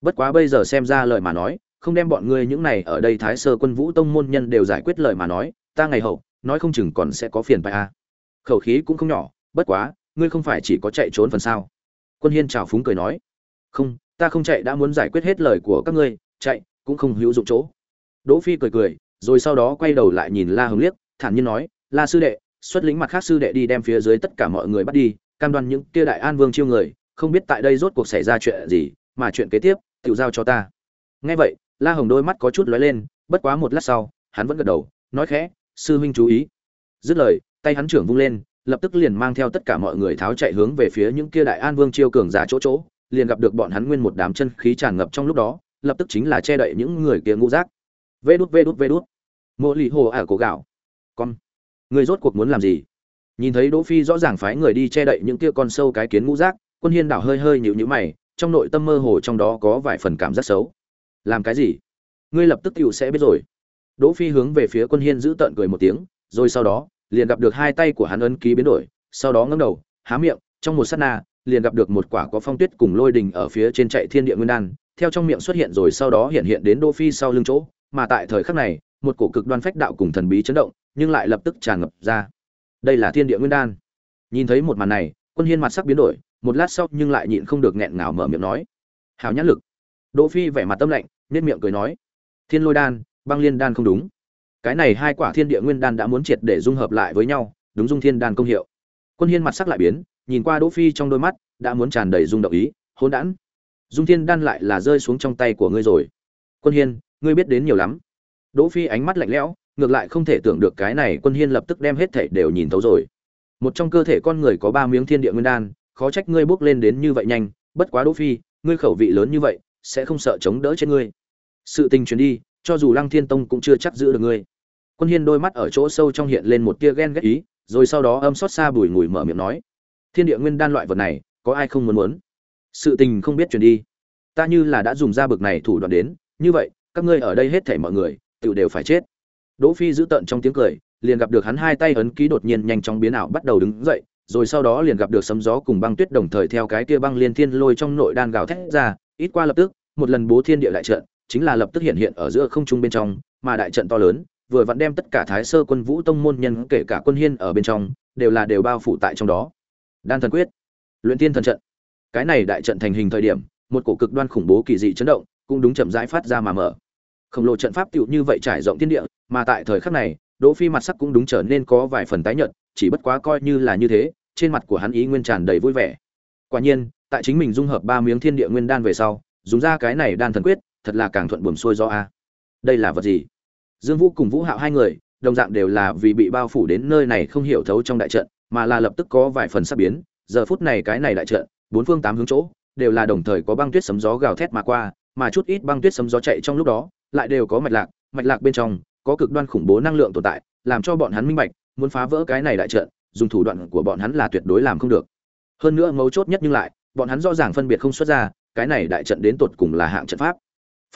Bất quá bây giờ xem ra lời mà nói, không đem bọn ngươi những này ở đây thái sơ quân vũ tông môn nhân đều giải quyết lời mà nói, ta ngày hậu, nói không chừng còn sẽ có phiền phải a. Khẩu khí cũng không nhỏ, bất quá ngươi không phải chỉ có chạy trốn phần sao? Quân hiên chào phúng cười nói. Không, ta không chạy, đã muốn giải quyết hết lời của các ngươi, chạy, cũng không hữu dụng chỗ. Đỗ phi cười cười, rồi sau đó quay đầu lại nhìn la hồng liếc, thản nhiên nói, la sư đệ, xuất lĩnh mặt khác sư đệ đi đem phía dưới tất cả mọi người bắt đi, cam đoan những kia đại an vương chiêu người, không biết tại đây rốt cuộc xảy ra chuyện gì, mà chuyện kế tiếp tự giao cho ta. Nghe vậy, la hồng đôi mắt có chút lóe lên, bất quá một lát sau, hắn vẫn gật đầu, nói khẽ, sư huynh chú ý. Dứt lời, tay hắn trưởng vung lên lập tức liền mang theo tất cả mọi người tháo chạy hướng về phía những kia đại an vương chiêu cường giả chỗ chỗ, liền gặp được bọn hắn nguyên một đám chân khí tràn ngập trong lúc đó, lập tức chính là che đậy những người kia ngũ rác vê đút vê đút vê đút. Mộ lì hồ ả cổ gạo. Con. Người rốt cuộc muốn làm gì? Nhìn thấy đỗ phi rõ ràng phái người đi che đậy những kia con sâu cái kiến ngũ rác quân hiên đảo hơi hơi nhịu nhữ mày, trong nội tâm mơ hồ trong đó có vài phần cảm giác xấu. Làm cái gì? Ngươi lập tức tựu sẽ biết rồi. Đỗ phi hướng về phía quân hiên giữ tợn cười một tiếng, rồi sau đó liền gặp được hai tay của hắn ấn ký biến đổi, sau đó ngẩng đầu, há miệng, trong một sát na, liền gặp được một quả có phong tuyết cùng lôi đình ở phía trên chạy thiên địa nguyên đan, theo trong miệng xuất hiện rồi sau đó hiện hiện đến đỗ phi sau lưng chỗ, mà tại thời khắc này, một cổ cực đoan phách đạo cùng thần bí chấn động, nhưng lại lập tức tràn ngập ra. Đây là thiên địa nguyên đan. Nhìn thấy một màn này, quân hiên mặt sắc biến đổi, một lát sau nhưng lại nhịn không được nghẹn ngào mở miệng nói. Hảo nhãn lực. Đỗ phi vẻ mặt tâm lạnh, nhếch miệng cười nói. Thiên lôi đan, băng liên đan không đúng cái này hai quả thiên địa nguyên đan đã muốn triệt để dung hợp lại với nhau, đúng dung thiên đan công hiệu. Quân hiên mặt sắc lại biến, nhìn qua đỗ phi trong đôi mắt, đã muốn tràn đầy dung động ý, hỗn đản, dung thiên đan lại là rơi xuống trong tay của ngươi rồi. Quân hiên, ngươi biết đến nhiều lắm. Đỗ phi ánh mắt lạnh lẽo, ngược lại không thể tưởng được cái này quân hiên lập tức đem hết thảy đều nhìn thấu rồi. Một trong cơ thể con người có ba miếng thiên địa nguyên đan, khó trách ngươi bước lên đến như vậy nhanh, bất quá đỗ phi, ngươi khẩu vị lớn như vậy, sẽ không sợ chống đỡ trên ngươi. Sự tình truyền đi, cho dù lăng thiên tông cũng chưa chắc giữ được ngươi quân hiên đôi mắt ở chỗ sâu trong hiện lên một tia ghen ghét ý, rồi sau đó âm xót xa bùi ngùi mở miệng nói, thiên địa nguyên đan loại vật này, có ai không muốn muốn? Sự tình không biết truyền đi. Ta như là đã dùng ra bực này thủ đoạn đến, như vậy, các ngươi ở đây hết thảy mọi người tự đều phải chết. Đỗ phi giữ tận trong tiếng cười, liền gặp được hắn hai tay ấn ký đột nhiên nhanh chóng biến ảo bắt đầu đứng dậy, rồi sau đó liền gặp được sấm gió cùng băng tuyết đồng thời theo cái kia băng liên thiên lôi trong nội đan gào thét ra, ít qua lập tức, một lần bố thiên địa đại trận, chính là lập tức hiện hiện ở giữa không trung bên trong, mà đại trận to lớn vừa vặn đem tất cả thái sơ quân vũ tông môn nhân, kể cả quân hiên ở bên trong, đều là đều bao phủ tại trong đó. Đan thần quyết, luyện tiên thần trận. Cái này đại trận thành hình thời điểm, một cổ cực đoan khủng bố kỳ dị chấn động, cũng đúng chậm rãi phát ra mà mở. Khổng lồ trận pháp tựu như vậy trải rộng thiên địa, mà tại thời khắc này, đỗ phi mặt sắc cũng đúng trở nên có vài phần tái nhợt, chỉ bất quá coi như là như thế, trên mặt của hắn ý nguyên tràn đầy vui vẻ. Quả nhiên, tại chính mình dung hợp ba miếng thiên địa nguyên đan về sau, dùng ra cái này đan thần quyết, thật là càng thuận buồm xuôi do a. Đây là vật gì? Dương vũ cùng vũ hạo hai người, đồng dạng đều là vì bị bao phủ đến nơi này không hiểu thấu trong đại trận, mà là lập tức có vài phần sắp biến. Giờ phút này cái này đại trận, bốn phương tám hướng chỗ, đều là đồng thời có băng tuyết sấm gió gào thét mà qua, mà chút ít băng tuyết sấm gió chạy trong lúc đó, lại đều có mạch lạc mạch lạc bên trong, có cực đoan khủng bố năng lượng tồn tại, làm cho bọn hắn minh bạch, muốn phá vỡ cái này đại trận, dùng thủ đoạn của bọn hắn là tuyệt đối làm không được. Hơn nữa mấu chốt nhất nhưng lại, bọn hắn rõ ràng phân biệt không xuất ra, cái này đại trận đến tột cùng là hạng trận pháp.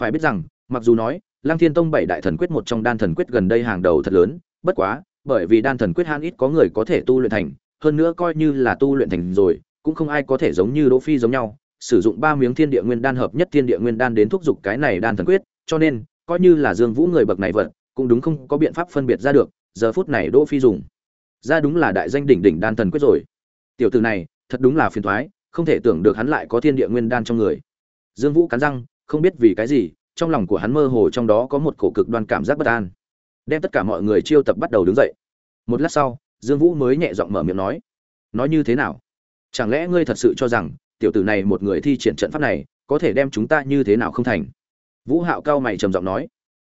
Phải biết rằng, mặc dù nói lăng thiên tông bảy đại thần quyết một trong đan thần quyết gần đây hàng đầu thật lớn, bất quá, bởi vì đan thần quyết han ít có người có thể tu luyện thành, hơn nữa coi như là tu luyện thành rồi, cũng không ai có thể giống như đỗ phi giống nhau, sử dụng ba miếng thiên địa nguyên đan hợp nhất thiên địa nguyên đan đến thúc giục cái này đan thần quyết, cho nên, coi như là dương vũ người bậc này vật, cũng đúng không có biện pháp phân biệt ra được, giờ phút này đỗ phi dùng. Ra đúng là đại danh đỉnh đỉnh đan thần quyết rồi. Tiểu tử này, thật đúng là phiền toái không thể tưởng được hắn lại có thiên địa nguyên đan trong người. Dương vũ cắn răng, không biết vì cái gì trong lòng của hắn mơ hồ trong đó có một cổ cực đoan cảm giác bất an. Đem tất cả mọi người chiêu tập bắt đầu đứng dậy. Một lát sau, dương vũ mới nhẹ giọng mở miệng nói nói như thế nào? Chẳng lẽ ngươi thật sự cho rằng tiểu tử này một người thi triển trận pháp này có thể đem chúng ta như thế nào không thành? Vũ hạo cao mày trầm giọng nói,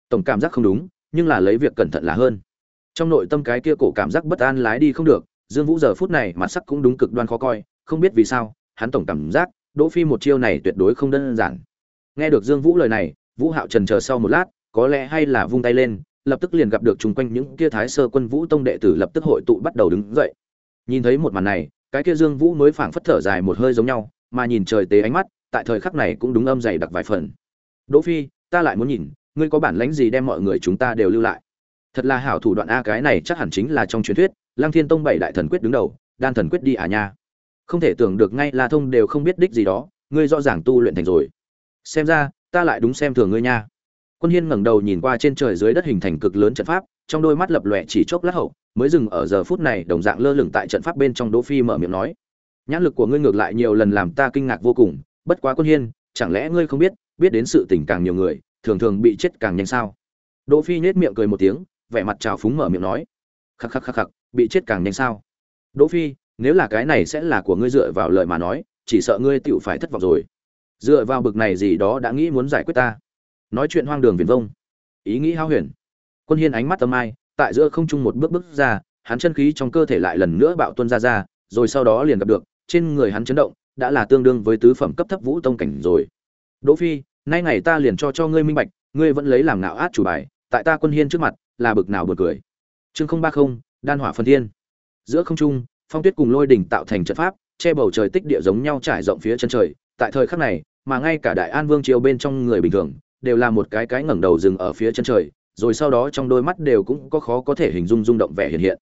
tổng cảm giác không đúng, nhưng là lấy việc cẩn thận là hơn. Trong nội tâm cái kia cổ cảm giác bất an lái đi không được, dương vũ giờ phút này mặt sắc cũng đúng cực đoan khó coi, không biết vì sao, hắn tổng cảm giác đỗ phi một chiêu này tuyệt đối không đơn giản. Nghe được dương vũ lời này vũ hạo trần chờ sau một lát, có lẽ hay là vung tay lên, lập tức liền gặp được chung quanh những kia thái sơ quân vũ tông đệ tử lập tức hội tụ bắt đầu đứng dậy. Nhìn thấy một màn này, cái kia dương vũ mới phảng phất thở dài một hơi giống nhau, mà nhìn trời tế ánh mắt, tại thời khắc này cũng đúng âm dày đặc vài phần. Đỗ phi, ta lại muốn nhìn, ngươi có bản lãnh gì đem mọi người chúng ta đều lưu lại? Thật là hảo thủ đoạn a, cái này chắc hẳn chính là trong truyền thuyết Lang thiên tông bảy đại thần quyết đứng đầu, đan thần quyết đi à nha. Không thể tưởng được ngay là thông đều không biết đích gì đó, ngươi rõ ràng tu luyện thành rồi. Xem ra ta lại đúng xem thường ngươi nha. Quân hiên ngẩng đầu nhìn qua trên trời dưới đất hình thành cực lớn trận pháp, trong đôi mắt lập lòe chỉ chốc lát hậu, mới dừng ở giờ phút này đồng dạng lơ lửng tại trận pháp bên trong đỗ phi mở miệng nói, nhãn lực của ngươi ngược lại nhiều lần làm ta kinh ngạc vô cùng, bất quá quân hiên, chẳng lẽ ngươi không biết biết đến sự tình càng nhiều người, thường thường bị chết càng nhanh sao? Đỗ phi nhếch miệng cười một tiếng, vẻ mặt trào phúng mở miệng nói, khắc khắc khắc khắc, bị chết càng nhanh sao? Đỗ phi, nếu là cái này sẽ là của ngươi dựa vào lời mà nói, chỉ sợ ngươi tựu phải thất vọng rồi dựa vào bực này gì đó đã nghĩ muốn giải quyết ta? Nói chuyện hoang đường viền vông. Ý nghĩ hao huyền. Quân hiên ánh mắt tâm ai, tại giữa không trung một bước bước ra, hắn chân khí trong cơ thể lại lần nữa bạo tuân ra ra, rồi sau đó liền gặp được, trên người hắn chấn động, đã là tương đương với tứ phẩm cấp thấp vũ tông cảnh rồi. Đỗ phi, nay ngày ta liền cho cho ngươi minh bạch, ngươi vẫn lấy làm ngạo át chủ bài, tại ta quân hiên trước mặt, là bực nào bực cười. Chương không ba không, đan hỏa phân thiên. Giữa không trung, phong tuyết cùng lôi đỉnh tạo thành trận pháp, che bầu trời tích địa giống nhau trải rộng phía chân trời, tại thời khắc này mà ngay cả đại an vương triều bên trong người bình thường đều là một cái cái ngẩng đầu dừng ở phía chân trời, rồi sau đó trong đôi mắt đều cũng có khó có thể hình dung rung động vẻ hiện hiện.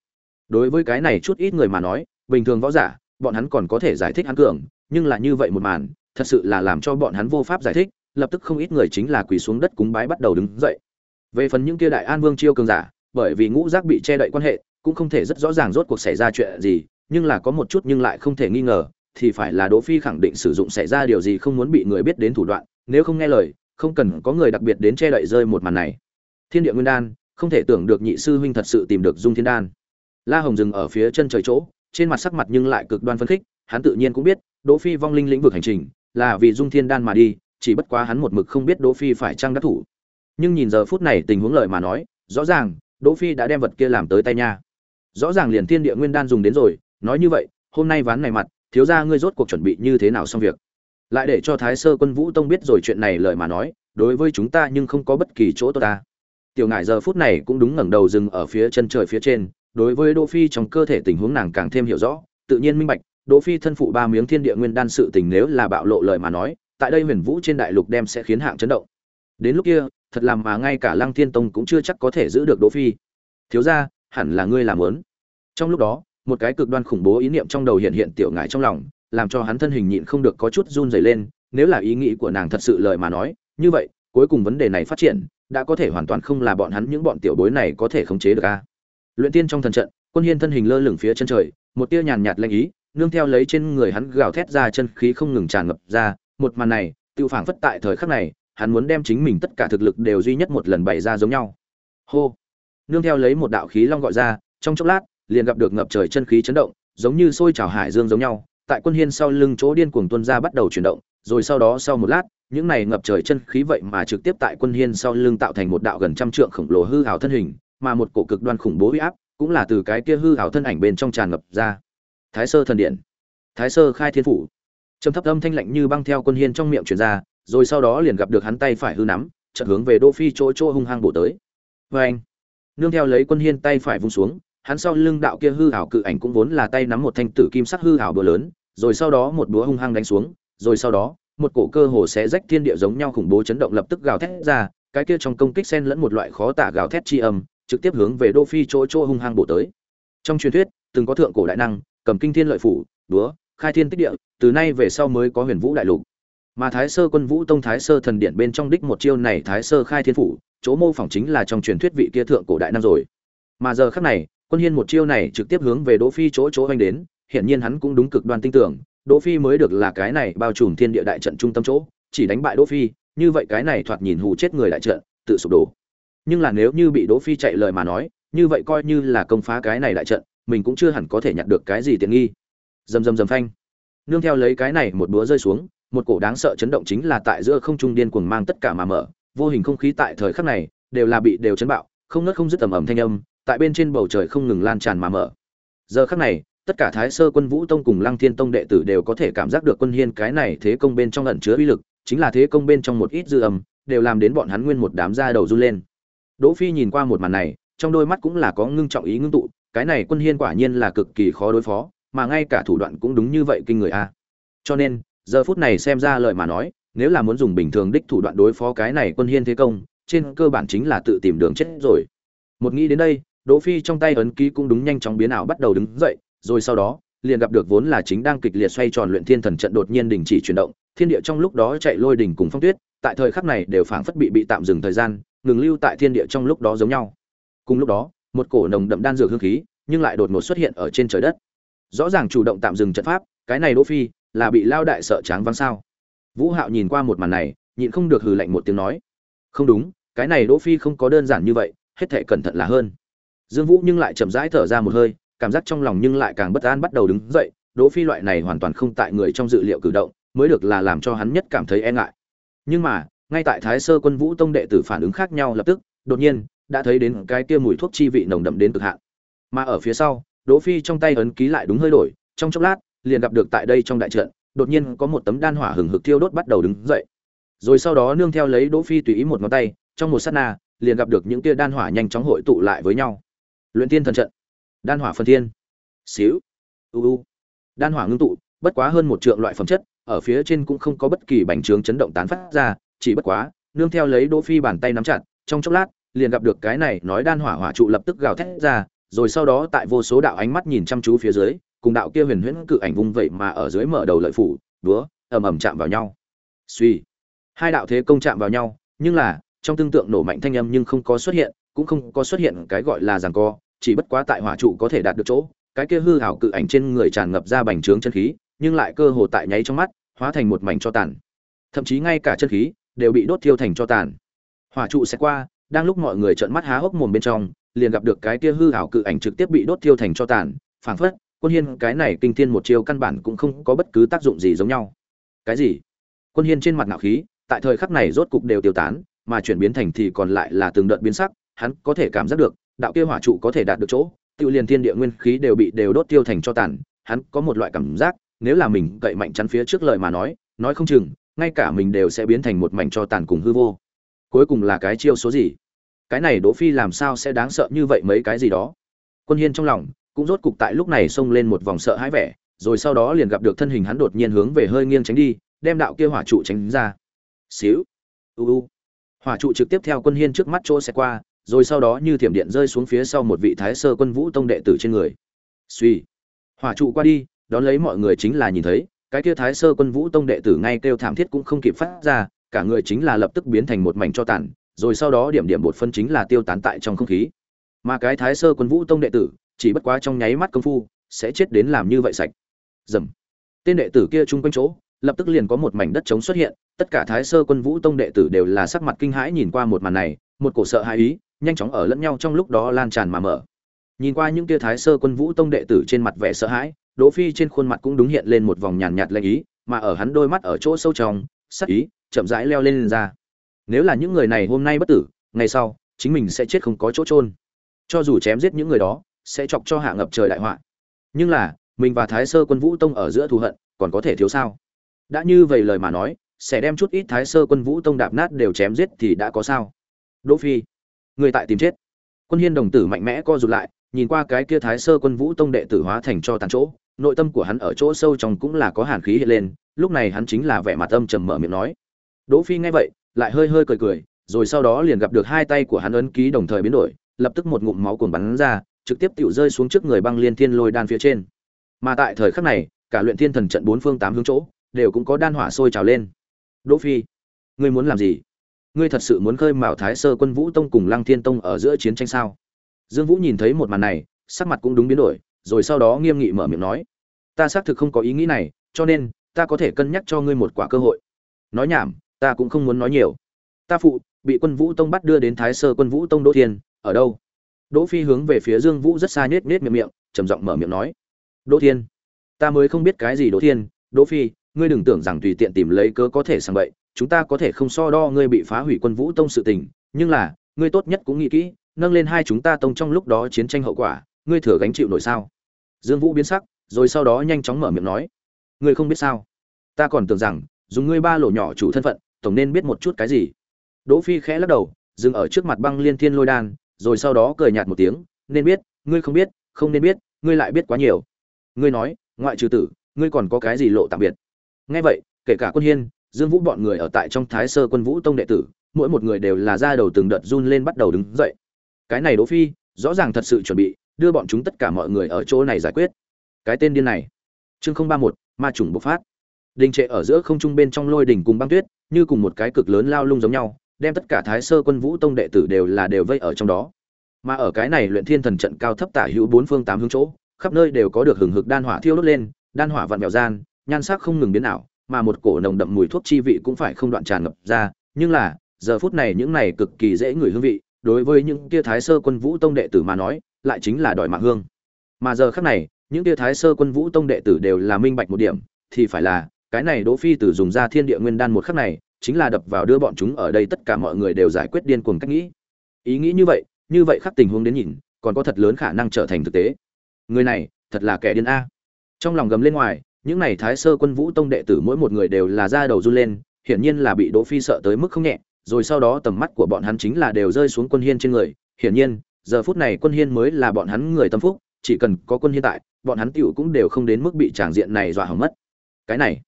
Đối với cái này chút ít người mà nói, bình thường võ giả, bọn hắn còn có thể giải thích hắn cường, nhưng là như vậy một màn, thật sự là làm cho bọn hắn vô pháp giải thích, lập tức không ít người chính là quỳ xuống đất cúng bái bắt đầu đứng dậy. Về phần những kia đại an vương chiêu cường giả, bởi vì ngũ giác bị che đậy quan hệ, cũng không thể rất rõ ràng rốt cuộc xảy ra chuyện gì, nhưng là có một chút nhưng lại không thể nghi ngờ thì phải là đỗ phi khẳng định sử dụng xảy ra điều gì không muốn bị người biết đến thủ đoạn, nếu không nghe lời, không cần có người đặc biệt đến che đậy rơi một màn này. Thiên địa nguyên đan, không thể tưởng được nhị sư huynh thật sự tìm được dung thiên đan. La hồng dừng ở phía chân trời chỗ, trên mặt sắc mặt nhưng lại cực đoan phấn khích, hắn tự nhiên cũng biết, đỗ phi vong linh lĩnh vực hành trình, là vì dung thiên đan mà đi, chỉ bất quá hắn một mực không biết đỗ phi phải trang đắc thủ. Nhưng nhìn giờ phút này tình huống lợi mà nói, rõ ràng, đỗ phi đã đem vật kia làm tới tay nha. Rõ ràng liền thiên địa nguyên đan dùng đến rồi, nói như vậy, hôm nay ván này mặt thiếu gia ngươi rốt cuộc chuẩn bị như thế nào xong việc? Lại để cho thái sơ quân vũ tông biết rồi chuyện này lời mà nói, đối với chúng ta nhưng không có bất kỳ chỗ tốt ta. Tiểu ngải giờ phút này cũng đúng ngẩng đầu dừng ở phía chân trời phía trên, đối với đỗ phi trong cơ thể tình huống nàng càng thêm hiểu rõ, tự nhiên minh bạch, đỗ phi thân phụ ba miếng thiên địa nguyên đan sự tình nếu là bạo lộ lời mà nói, tại đây huyền vũ trên đại lục đem sẽ khiến hạng chấn động. Đến lúc kia, thật làm mà ngay cả lăng thiên tông cũng chưa chắc có thể giữ được đỗ phi. Thiếu gia, hẳn là ngươi làm muốn. Trong lúc đó một cái cực đoan khủng bố ý niệm trong đầu hiện hiện tiểu ngải trong lòng, làm cho hắn thân hình nhịn không được có chút run rẩy lên, nếu là ý nghĩ của nàng thật sự lời mà nói, như vậy, cuối cùng vấn đề này phát triển, đã có thể hoàn toàn không là bọn hắn những bọn tiểu bối này có thể khống chế được a. Luyện tiên trong thần trận, quân hiên thân hình lơ lửng phía chân trời, một tia nhàn nhạt lanh ý, nương theo lấy trên người hắn gào thét ra chân khí không ngừng tràn ngập ra, một màn này, tiêu phảng phất tại thời khắc này, hắn muốn đem chính mình tất cả thực lực đều duy nhất một lần bày ra giống nhau. Hô. Nương theo lấy một đạo khí long gọi ra, trong chốc lát liền gặp được ngập trời chân khí chấn động, giống như sôi trào hải dương giống nhau. Tại quân hiên sau lưng chỗ điên cuồng tuôn ra bắt đầu chuyển động, rồi sau đó sau một lát, những này ngập trời chân khí vậy mà trực tiếp tại quân hiên sau lưng tạo thành một đạo gần trăm trượng khổng lồ hư hào thân hình, mà một cổ cực đoan khủng bố uy áp cũng là từ cái kia hư hào thân ảnh bên trong tràn ngập ra. Thái sơ thần điện. Thái sơ khai thiên phủ. Trầm thấp âm thanh lạnh như băng theo quân hiên trong miệng truyền ra, rồi sau đó liền gặp được hắn tay phải hư nắm, chợt hướng về đỗ phi chỗ chỗ hung hăng bổ tới. Vê anh nương theo lấy quân hiên tay phải vung xuống hắn sau lưng đạo kia hư hảo cự ảnh cũng vốn là tay nắm một thanh tử kim sắc hư hảo búa lớn, rồi sau đó một búa hung hăng đánh xuống, rồi sau đó, một cổ cơ hồ sẽ rách thiên địa giống nhau khủng bố chấn động lập tức gào thét ra, cái kia trong công kích xen lẫn một loại khó tả gào thét chi âm, trực tiếp hướng về đô phi chỗ chỗ hung hăng bổ tới. Trong truyền thuyết, từng có thượng cổ đại năng, cầm kinh thiên lợi phủ, búa, khai thiên tích địa, từ nay về sau mới có huyền vũ đại lục. Mà thái sơ quân vũ tông thái sơ thần điện bên trong đích một chiêu này thái sơ khai thiên phủ, chỗ mô phỏng chính là trong truyền thuyết vị kia thượng cổ đại năng rồi. Mà giờ khắc này quân hiên một chiêu này trực tiếp hướng về đỗ phi chỗ chỗ anh đến, hiển nhiên hắn cũng đúng cực đoan tin tưởng, đỗ phi mới được là cái này bao trùm thiên địa đại trận trung tâm chỗ, chỉ đánh bại đỗ phi, như vậy cái này thoạt nhìn hù chết người đại trận, tự sụp đổ. Nhưng là nếu như bị đỗ phi chạy lời mà nói, như vậy coi như là công phá cái này đại trận, mình cũng chưa hẳn có thể nhặt được cái gì tiện nghi. Rầm rầm rầm phanh. Nương theo lấy cái này một búa rơi xuống, một cổ đáng sợ chấn động chính là tại giữa không trung điên cuồng mang tất cả mà mở, vô hình không khí tại thời khắc này, đều là bị đều chấn bạo, không nứt không dứt tầm ầm thanh âm tại bên trên bầu trời không ngừng lan tràn mà mở. Giờ khắc này, tất cả thái sơ quân vũ tông cùng lăng thiên tông đệ tử đều có thể cảm giác được quân hiên cái này thế công bên trong ẩn chứa uy lực, chính là thế công bên trong một ít dư âm, đều làm đến bọn hắn nguyên một đám da đầu run lên. Đỗ phi nhìn qua một màn này, trong đôi mắt cũng là có ngưng trọng ý ngưng tụ, cái này quân hiên quả nhiên là cực kỳ khó đối phó, mà ngay cả thủ đoạn cũng đúng như vậy kinh người a. Cho nên, giờ phút này xem ra lời mà nói, nếu là muốn dùng bình thường đích thủ đoạn đối phó cái này quân hiên thế công, trên cơ bản chính là tự tìm đường chết rồi. Một nghĩ đến đây đỗ phi trong tay ấn ký cũng đúng nhanh chóng biến ảo bắt đầu đứng dậy, rồi sau đó, liền gặp được vốn là chính đang kịch liệt xoay tròn luyện thiên thần trận đột nhiên đình chỉ chuyển động, thiên địa trong lúc đó chạy lôi đỉnh cùng phong tuyết, tại thời khắc này đều phảng phất bị bị tạm dừng thời gian, ngừng lưu tại thiên địa trong lúc đó giống nhau. Cùng lúc đó, một cổ nồng đậm đan dược hương khí, nhưng lại đột ngột xuất hiện ở trên trời đất. Rõ ràng chủ động tạm dừng trận pháp, cái này đỗ phi, là bị lao đại sợ tráng văng sao? Vũ hạo nhìn qua một màn này, nhịn không được hừ lạnh một tiếng nói. Không đúng, cái này đỗ phi không có đơn giản như vậy, hết thảy cẩn thận là hơn dương vũ nhưng lại chậm rãi thở ra một hơi, cảm giác trong lòng nhưng lại càng bất an bắt đầu đứng dậy, đỗ phi loại này hoàn toàn không tại người trong dự liệu cử động, mới được là làm cho hắn nhất cảm thấy e ngại. Nhưng mà, ngay tại thái sơ quân vũ tông đệ tử phản ứng khác nhau lập tức, đột nhiên, đã thấy đến cái kia mùi thuốc chi vị nồng đậm đến cực hạn. Mà ở phía sau, đỗ phi trong tay ấn ký lại đúng hơi đổi, trong chốc lát, liền gặp được tại đây trong đại trận, đột nhiên có một tấm đan hỏa hừng hực thiêu đốt bắt đầu đứng dậy. Rồi sau đó nương theo lấy đỗ phi tùy ý một ngón tay, trong một sát na, liền gặp được những tia đan hỏa nhanh chóng hội tụ lại với nhau luyện tiên thần trận. Đan hỏa phân thiên. Xíu. Uu đan hỏa ngưng tụ, bất quá hơn một trượng loại phẩm chất, ở phía trên cũng không có bất kỳ bành trướng chấn động tán phát ra, chỉ bất quá, nương theo lấy đỗ phi bàn tay nắm chặt, trong chốc lát, liền gặp được cái này nói đan hỏa hỏa trụ lập tức gào thét ra, rồi sau đó tại vô số đạo ánh mắt nhìn chăm chú phía dưới, cùng đạo kia huyền huyễn cự ảnh vung vậy mà ở dưới mở đầu lợi phủ đúa ầm ầm chạm vào nhau. Suy. Hai đạo thế công chạm vào nhau, nhưng là, trong tương tượng nổ mạnh thanh âm nhưng không có xuất hiện, cũng không có xuất hiện cái gọi là giằng co chỉ bất quá tại hỏa trụ có thể đạt được chỗ, cái kia hư hảo cự ảnh trên người tràn ngập ra bành trướng chân khí, nhưng lại cơ hồ tại nháy trong mắt, hóa thành một mảnh cho tàn. Thậm chí ngay cả chân khí đều bị đốt thiêu thành cho tàn. Hỏa trụ sẽ qua, đang lúc mọi người trợn mắt há hốc mồm bên trong, liền gặp được cái kia hư ảo cự ảnh trực tiếp bị đốt thiêu thành cho tàn, phảng phất, quân hiên cái này kinh thiên một chiêu căn bản cũng không có bất cứ tác dụng gì giống nhau. Cái gì? Quân hiên trên mặt ngạo khí, tại thời khắc này rốt cục đều tiêu tán, mà chuyển biến thành thì còn lại là từng đợt biến sắc, hắn có thể cảm giác được đạo kia hỏa trụ có thể đạt được chỗ tự liền thiên địa nguyên khí đều bị đều đốt tiêu thành cho tàn, hắn có một loại cảm giác, nếu là mình cậy mạnh chắn phía trước lời mà nói nói không chừng, ngay cả mình đều sẽ biến thành một mảnh cho tàn cùng hư vô. Cuối cùng là cái chiêu số gì? Cái này đỗ phi làm sao sẽ đáng sợ như vậy mấy cái gì đó? Quân hiên trong lòng cũng rốt cục tại lúc này xông lên một vòng sợ hãi vẻ, rồi sau đó liền gặp được thân hình hắn đột nhiên hướng về hơi nghiêng tránh đi, đem đạo kia hỏa trụ tránh ra. Xíu. U u. Hỏa trụ trực tiếp theo quân hiên trước mắt chỗ sẽ qua rồi sau đó như thiểm điện rơi xuống phía sau một vị thái sơ quân vũ tông đệ tử trên người. Suy hỏa trụ qua đi, đón lấy mọi người chính là nhìn thấy, cái kia thái sơ quân vũ tông đệ tử ngay kêu thảm thiết cũng không kịp phát ra, cả người chính là lập tức biến thành một mảnh cho tàn, rồi sau đó điểm điểm bột phân chính là tiêu tán tại trong không khí. Mà cái thái sơ quân vũ tông đệ tử, chỉ bất quá trong nháy mắt công phu, sẽ chết đến làm như vậy sạch. Dầm. Tên đệ tử kia chung quanh chỗ, lập tức liền có một mảnh đất trống xuất hiện, tất cả thái sơ quân vũ tông đệ tử đều là sắc mặt kinh hãi nhìn qua một màn này, một cổ sợ hãi ý nhanh chóng ở lẫn nhau trong lúc đó lan tràn mà mở. Nhìn qua những kia thái sơ quân vũ tông đệ tử trên mặt vẻ sợ hãi đỗ phi trên khuôn mặt cũng đúng hiện lên một vòng nhàn nhạt lạnh ý mà ở hắn đôi mắt ở chỗ sâu trong sắc ý chậm rãi leo lên, lên ra. Nếu là những người này hôm nay bất tử ngày sau chính mình sẽ chết không có chỗ trôn cho dù chém giết những người đó sẽ chọc cho hạ ngập trời đại họa. Nhưng là mình và thái sơ quân vũ tông ở giữa thù hận còn có thể thiếu sao? Đã như vậy lời mà nói sẽ đem chút ít thái sơ quân vũ tông đạp nát đều chém giết thì đã có sao? Đỗ phi người tại tìm chết. Quân hiên đồng tử mạnh mẽ co rụt lại, nhìn qua cái kia thái sơ quân vũ tông đệ tử hóa thành cho tàn chỗ, nội tâm của hắn ở chỗ sâu trong cũng là có hàn khí hiện lên, lúc này hắn chính là vẻ mặt âm trầm mở miệng nói. Đỗ phi nghe vậy, lại hơi hơi cười cười, rồi sau đó liền gặp được hai tay của hắn ấn ký đồng thời biến đổi, lập tức một ngụm máu cuồn bắn ra, trực tiếp tiểu rơi xuống trước người băng liên thiên lôi đan phía trên. Mà tại thời khắc này, cả luyện thiên thần trận bốn phương tám hướng chỗ, đều cũng có đan hỏa sôi trào lên. Đỗ phi, ngươi muốn làm gì? Ngươi thật sự muốn khơi mào thái sơ quân vũ tông cùng lăng thiên tông ở giữa chiến tranh sao? Dương vũ nhìn thấy một màn này, sắc mặt cũng đúng biến đổi, rồi sau đó nghiêm nghị mở miệng nói, ta xác thực không có ý nghĩ này, cho nên, ta có thể cân nhắc cho ngươi một quả cơ hội. Nói nhảm, ta cũng không muốn nói nhiều. Ta phụ, bị quân vũ tông bắt đưa đến thái sơ quân vũ tông đỗ thiên, ở đâu? Đỗ phi hướng về phía dương vũ rất xa nết nết miệng miệng, trầm giọng mở miệng nói, đỗ thiên, ta mới không biết cái gì đỗ thiên. Đỗ phi, ngươi đừng tưởng rằng tùy tiện tìm lấy cớ có thể sang bậy chúng ta có thể không so đo ngươi bị phá hủy quân vũ tông sự tình, nhưng là, ngươi tốt nhất cũng nghĩ kỹ, nâng lên hai chúng ta tông trong lúc đó chiến tranh hậu quả, ngươi thừa gánh chịu nổi sao? Dương vũ biến sắc, rồi sau đó nhanh chóng mở miệng nói. Ngươi không biết sao? Ta còn tưởng rằng, dùng ngươi ba lỗ nhỏ chủ thân phận, tổng nên biết một chút cái gì. Đỗ phi khẽ lắc đầu, dừng ở trước mặt băng liên thiên lôi đan, rồi sau đó cười nhạt một tiếng, nên biết, ngươi không biết, không nên biết, ngươi lại biết quá nhiều. Ngươi nói, ngoại trừ tử, ngươi còn có cái gì lộ tạm biệt? Nghe vậy, kể cả quân hiên dương vũ bọn người ở tại trong thái sơ quân vũ tông đệ tử, mỗi một người đều là ra đầu từng đợt run lên bắt đầu đứng dậy. Cái này đỗ phi, rõ ràng thật sự chuẩn bị, đưa bọn chúng tất cả mọi người ở chỗ này giải quyết. Cái tên điên này. Chương không ba một ma trùng bộc phát. Đình trệ ở giữa không trung bên trong lôi đỉnh cùng băng tuyết, như cùng một cái cực lớn lao lung giống nhau, đem tất cả thái sơ quân vũ tông đệ tử đều là đều vây ở trong đó. Mà ở cái này luyện thiên thần trận cao thấp tả hữu bốn phương tám hướng chỗ, khắp nơi đều có được hừng hực đan hỏa thiêu đốt lên, đan hỏa vặn vẹo gian, nhan sắc không ngừng biến ảo mà một cổ nồng đậm mùi thuốc chi vị cũng phải không đoạn tràn ngập ra, nhưng là, giờ phút này những này cực kỳ dễ ngửi hương vị, đối với những kia thái sơ quân vũ tông đệ tử mà nói, lại chính là đòi mạng hương. Mà giờ khắc này, những kia thái sơ quân vũ tông đệ tử đều là minh bạch một điểm, thì phải là, cái này đỗ phi tử dùng ra thiên địa nguyên đan một khắc này, chính là đập vào đưa bọn chúng ở đây tất cả mọi người đều giải quyết điên cuồng cách nghĩ. Ý nghĩ như vậy như vậy khắc tình huống đến nhìn, còn có thật lớn khả năng trở thành thực tế. Người này, thật là kẻ điên a. Trong lòng gầm lên ngoài những này thái sơ quân vũ tông đệ tử mỗi một người đều là da đầu run lên, hiển nhiên là bị đỗ phi sợ tới mức không nhẹ, rồi sau đó tầm mắt của bọn hắn chính là đều rơi xuống quân hiên trên người. Hiển nhiên, giờ phút này quân hiên mới là bọn hắn người tâm phúc, chỉ cần có quân hiên tại, bọn hắn tiểu cũng đều không đến mức bị tràng diện này dọa hỏng mất. Cái này,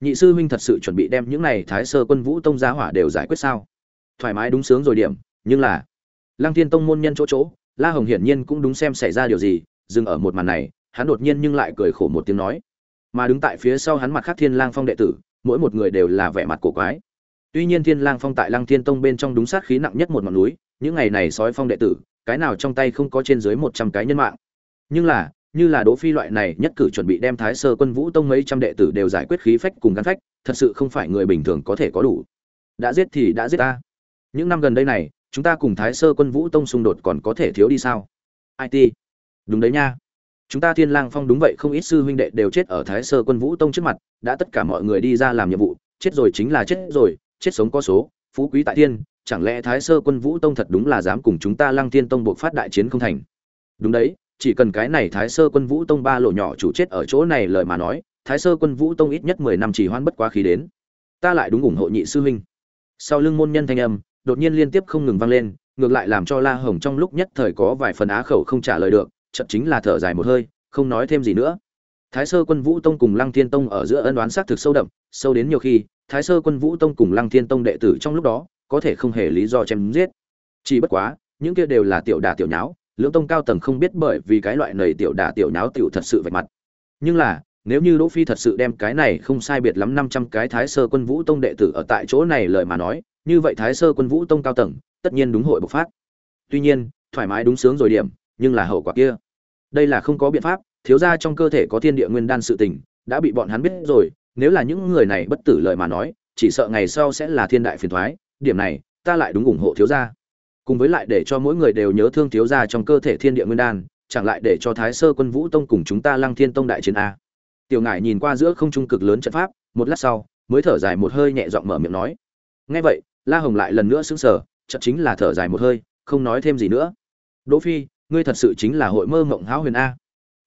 nhị sư huynh thật sự chuẩn bị đem những này thái sơ quân vũ tông giá hỏa đều giải quyết sao? Thoải mái đúng sướng rồi điểm, nhưng là, lăng thiên tông môn nhân chỗ chỗ, la hồng hiển nhiên cũng đúng xem xảy ra điều gì, dừng ở một màn này, hắn đột nhiên nhưng lại cười khổ một tiếng nói mà đứng tại phía sau hắn mặt khác thiên lang phong đệ tử mỗi một người đều là vẻ mặt cổ quái tuy nhiên thiên lang phong tại lăng thiên tông bên trong đúng sát khí nặng nhất một ngọn núi những ngày này sói phong đệ tử cái nào trong tay không có trên dưới một trăm cái nhân mạng nhưng là như là Đỗ Phi loại này nhất cử chuẩn bị đem Thái Sơ Quân Vũ Tông mấy trăm đệ tử đều giải quyết khí phách cùng gắn phách, thật sự không phải người bình thường có thể có đủ. Đã giết thì đã giết ta. Những năm gần đây này, chúng ta cùng Thái Sơ Quân Vũ Tông xung đột còn có thể thiếu đi sao? IT. Đúng đấy nha. Chúng ta Thiên Lang Phong đúng vậy không ít sư huynh đệ đều chết ở Thái Sơ Quân Vũ Tông trước mặt, đã tất cả mọi người đi ra làm nhiệm vụ, chết rồi chính là chết rồi, chết sống có số, phú quý tại thiên, chẳng lẽ Thái Sơ Quân Vũ Tông thật đúng là dám cùng chúng ta Lăng Thiên Tông buộc phát đại chiến không thành? Đúng đấy, chỉ cần cái này Thái Sơ Quân Vũ Tông ba lộ nhỏ chủ chết ở chỗ này lời mà nói, Thái Sơ Quân Vũ Tông ít nhất mười năm chỉ hoan bất quá khí đến. Ta lại đúng ủng hộ nhị sư huynh. Sau lưng môn nhân thanh âm, đột nhiên liên tiếp không ngừng vang lên, ngược lại làm cho La Hồng trong lúc nhất thời có vài phần á khẩu không trả lời được, chợt chính là thở dài một hơi, không nói thêm gì nữa. Thái Sơ Quân Vũ Tông cùng Lăng Thiên Tông ở giữa ân oán xác thực sâu đậm, sâu đến nhiều khi, Thái Sơ Quân Vũ Tông cùng Lăng Thiên Tông đệ tử trong lúc đó, có thể không hề lý do chém giết. Chỉ bất quá, những kia đều là tiểu đả tiểu nháo, lưỡng tông cao tầng không biết bởi vì cái loại nầy tiểu đả tiểu nháo tiểu thật sự vạch mặt. Nhưng là, nếu như Đỗ Phi thật sự đem cái này không sai biệt lắm 500 cái Thái Sơ Quân Vũ Tông đệ tử ở tại chỗ này lời mà nói, như vậy Thái Sơ Quân Vũ Tông cao tầng, tất nhiên đúng hội bộc phát. Tuy nhiên, thoải mái đúng sướng rồi điểm, nhưng là hậu quả kia. Đây là không có biện pháp, thiếu gia trong cơ thể có thiên địa nguyên đan sự tình, đã bị bọn hắn biết rồi, nếu là những người này bất tử lời mà nói, chỉ sợ ngày sau sẽ là thiên đại phiền toái, điểm này, ta lại đúng ủng hộ thiếu gia. Cùng với lại để cho mỗi người đều nhớ thương thiếu gia trong cơ thể thiên địa nguyên đan, chẳng lại để cho Thái Sơ Quân Vũ Tông cùng chúng ta Lăng Thiên Tông đại chiến a. Tiểu Ngải nhìn qua giữa không trung cực lớn trận pháp, một lát sau, mới thở dài một hơi nhẹ giọng mở miệng nói. Nghe vậy, La Hồng lại lần nữa sững sờ, chợt chính là thở dài một hơi, không nói thêm gì nữa. Đỗ Phi, ngươi thật sự chính là hội mơ mộng hão huyền a.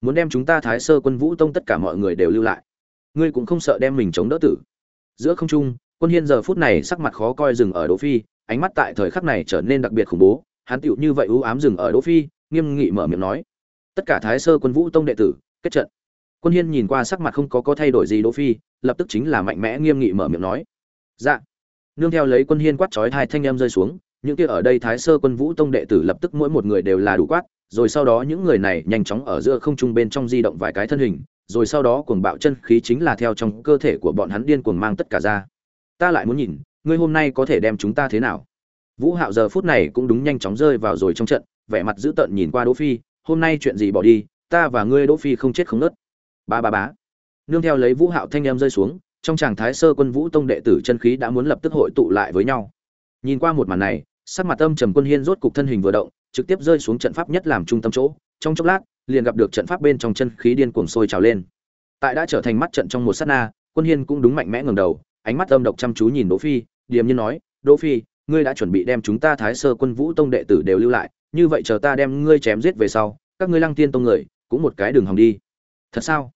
Muốn đem chúng ta Thái Sơ Quân Vũ Tông tất cả mọi người đều lưu lại. Ngươi cũng không sợ đem mình chống đỡ tử. Giữa không trung, Quân Hiên giờ phút này sắc mặt khó coi dừng ở Đỗ Phi, ánh mắt tại thời khắc này trở nên đặc biệt khủng bố, hắn tựu như vậy u ám dừng ở Đỗ Phi, nghiêm nghị mở miệng nói: "Tất cả Thái Sơ Quân Vũ Tông đệ tử, kết trận." Quân Hiên nhìn qua sắc mặt không có có thay đổi gì Đỗ Phi, lập tức chính là mạnh mẽ nghiêm nghị mở miệng nói: "Dạ." Nương theo lấy Quân Hiên quát chói hai thanh em rơi xuống, những kia ở đây Thái Sơ Quân Vũ Tông đệ tử lập tức mỗi một người đều là đủ quát, rồi sau đó những người này nhanh chóng ở giữa không trung bên trong di động vài cái thân hình, rồi sau đó cuồng bạo chân khí chính là theo trong cơ thể của bọn hắn điên cuồng mang tất cả ra. Ta lại muốn nhìn, ngươi hôm nay có thể đem chúng ta thế nào? Vũ Hạo giờ phút này cũng đúng nhanh chóng rơi vào rồi trong trận, vẻ mặt dữ tợn nhìn qua Đỗ Phi, hôm nay chuyện gì bỏ đi, ta và ngươi Đỗ Phi không chết không nứt. Ba ba bá. Nương theo lấy Vũ Hạo thanh em rơi xuống, trong trạng Thái Sơ Quân Vũ Tông đệ tử chân khí đã muốn lập tức hội tụ lại với nhau. Nhìn qua một màn này, sắc mặt âm trầm Quân Hiên rốt cục thân hình vừa động, trực tiếp rơi xuống trận pháp nhất làm trung tâm chỗ, trong chốc lát, liền gặp được trận pháp bên trong chân khí điên cuồng sôi trào lên. Tại đã trở thành mắt trận trong một sát na, Quân Hiên cũng đúng mạnh mẽ ngẩng đầu, ánh mắt âm độc chăm chú nhìn Đỗ Phi, điềm nhiên nói, "Đỗ Phi, ngươi đã chuẩn bị đem chúng ta Thái Sơ Quân Vũ Tông đệ tử đều lưu lại, như vậy chờ ta đem ngươi chém giết về sau, các ngươi Lăng Tiên Tông người, cũng một cái đường hòng đi." "Thật sao?"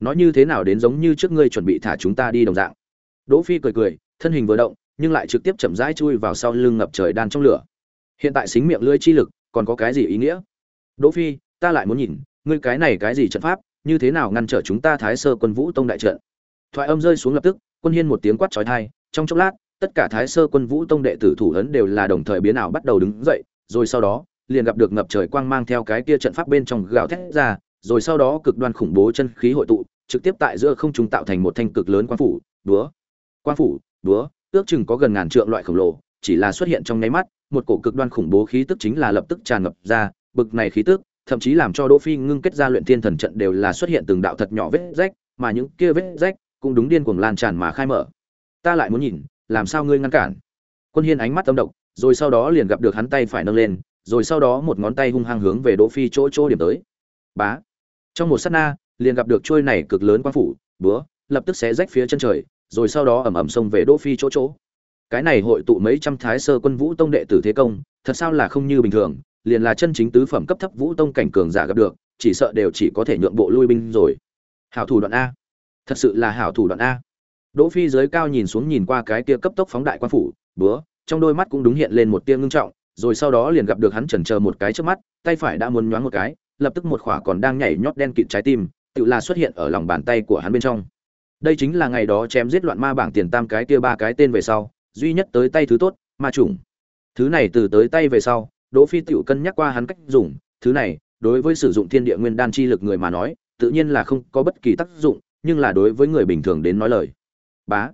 Nói như thế nào đến giống như trước ngươi chuẩn bị thả chúng ta đi đồng dạng. Đỗ Phi cười cười, thân hình vừa động, nhưng lại trực tiếp chậm rãi chui vào sau lưng ngập trời đan trong lửa. Hiện tại xính miệng lưỡi chi lực, còn có cái gì ý nghĩa? Đỗ Phi, ta lại muốn nhìn, ngươi cái này cái gì trận pháp, như thế nào ngăn trở chúng ta Thái Sơ Quân Vũ Tông đại trận? Thoại âm rơi xuống lập tức, Quân Hiên một tiếng quát chói tai, trong chốc lát, tất cả Thái Sơ Quân Vũ Tông đệ tử thủ ấn đều là đồng thời biến ảo bắt đầu đứng dậy, rồi sau đó, liền gặp được ngập trời quang mang theo cái kia trận pháp bên trong gào thét ra, rồi sau đó cực đoan khủng bố chân khí hội tụ, trực tiếp tại giữa không trung tạo thành một thanh cực lớn quang phủ, đúa. Quang phủ, đúa, ước chừng có gần ngàn trượng loại khổng lồ, chỉ là xuất hiện trong nháy mắt, một cổ cực đoan khủng bố khí tức chính là lập tức tràn ngập ra, bực này khí tức, thậm chí làm cho Đỗ Phi ngưng kết ra luyện thiên thần trận đều là xuất hiện từng đạo thật nhỏ vết rách, mà những kia vết rách cũng đúng điên cuồng lan tràn mà khai mở. Ta lại muốn nhìn, làm sao ngươi ngăn cản? Quân Hiên ánh mắt âm động, rồi sau đó liền gặp được hắn tay phải nâng lên, rồi sau đó một ngón tay hung hăng hướng về Đỗ Phi chỗ chỗ điểm tới. Bá. Trong một sát na, liền gặp được trôi này cực lớn quang phủ, búa, lập tức xé rách phía chân trời, rồi sau đó ầm ầm xông về Đỗ Phi chỗ chỗ. Cái này hội tụ mấy trăm thái sơ quân vũ tông đệ tử thế công, thật sao là không như bình thường, liền là chân chính tứ phẩm cấp thấp vũ tông cảnh cường giả gặp được, chỉ sợ đều chỉ có thể nhượng bộ lui binh rồi. Hảo thủ đoạn a. Thật sự là hảo thủ đoạn a. Đỗ Phi dưới cao nhìn xuống nhìn qua cái kia cấp tốc phóng đại quan phủ, búa, trong đôi mắt cũng đúng hiện lên một tia ngưng trọng, rồi sau đó liền gặp được hắn chần chờ một cái trước mắt, tay phải đã muốn nhoáng một cái, lập tức một khỏa còn đang nhảy nhót đen kịt trái tim, tự là xuất hiện ở lòng bàn tay của hắn bên trong. Đây chính là ngày đó chém giết loạn ma bảng tiền tam cái kia ba cái tên về sau, duy nhất tới tay thứ tốt, ma trùng. Thứ này từ tới tay về sau, Đỗ Phi tiểu cân nhắc qua hắn cách dùng, thứ này, đối với sử dụng thiên địa nguyên đan chi lực người mà nói, tự nhiên là không có bất kỳ tác dụng, nhưng là đối với người bình thường đến nói lời. Bá.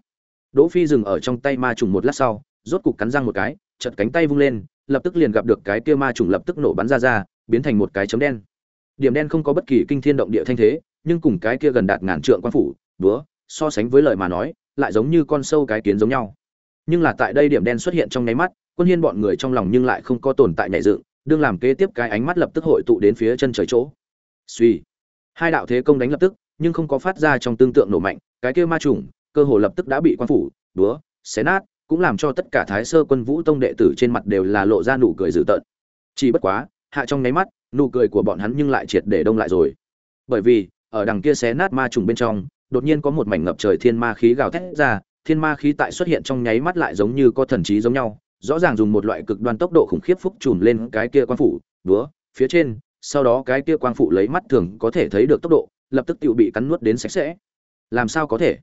Đỗ Phi dừng ở trong tay ma trùng một lát sau, rốt cục cắn răng một cái, chợt cánh tay vung lên, lập tức liền gặp được cái kia ma trùng lập tức nổ bắn ra ra, biến thành một cái chấm đen. điểm đen không có bất kỳ kinh thiên động địa thanh thế nhưng cùng cái kia gần đạt ngàn trượng quan phủ búa so sánh với lời mà nói, lại giống như con sâu cái kiến giống nhau. Nhưng là tại đây điểm đen xuất hiện trong nháy mắt, quân hiên bọn người trong lòng nhưng lại không có tồn tại nhảy dựng, đương làm kế tiếp cái ánh mắt lập tức hội tụ đến phía chân trời chỗ. Suy hai đạo thế công đánh lập tức, nhưng không có phát ra trong tương tượng nổ mạnh, cái kia ma trùng cơ hồ lập tức đã bị quan phủ, búa, xé nát, cũng làm cho tất cả thái sơ quân vũ tông đệ tử trên mặt đều là lộ ra nụ cười dữ tợn. Chỉ bất quá, hạ trong nháy mắt, nụ cười của bọn hắn nhưng lại triệt để đông lại rồi. Bởi vì, ở đằng kia xé nát ma trùng bên trong đột nhiên có một mảnh ngập trời thiên ma khí gào thét ra, thiên ma khí tại xuất hiện trong nháy mắt lại giống như có thần trí giống nhau, rõ ràng dùng một loại cực đoan tốc độ khủng khiếp phúc trùm lên cái kia quan phủ đúa phía trên, sau đó cái kia quang phụ lấy mắt thường có thể thấy được tốc độ, lập tức tiểu bị cắn nuốt đến sạch sẽ. Làm sao có thể?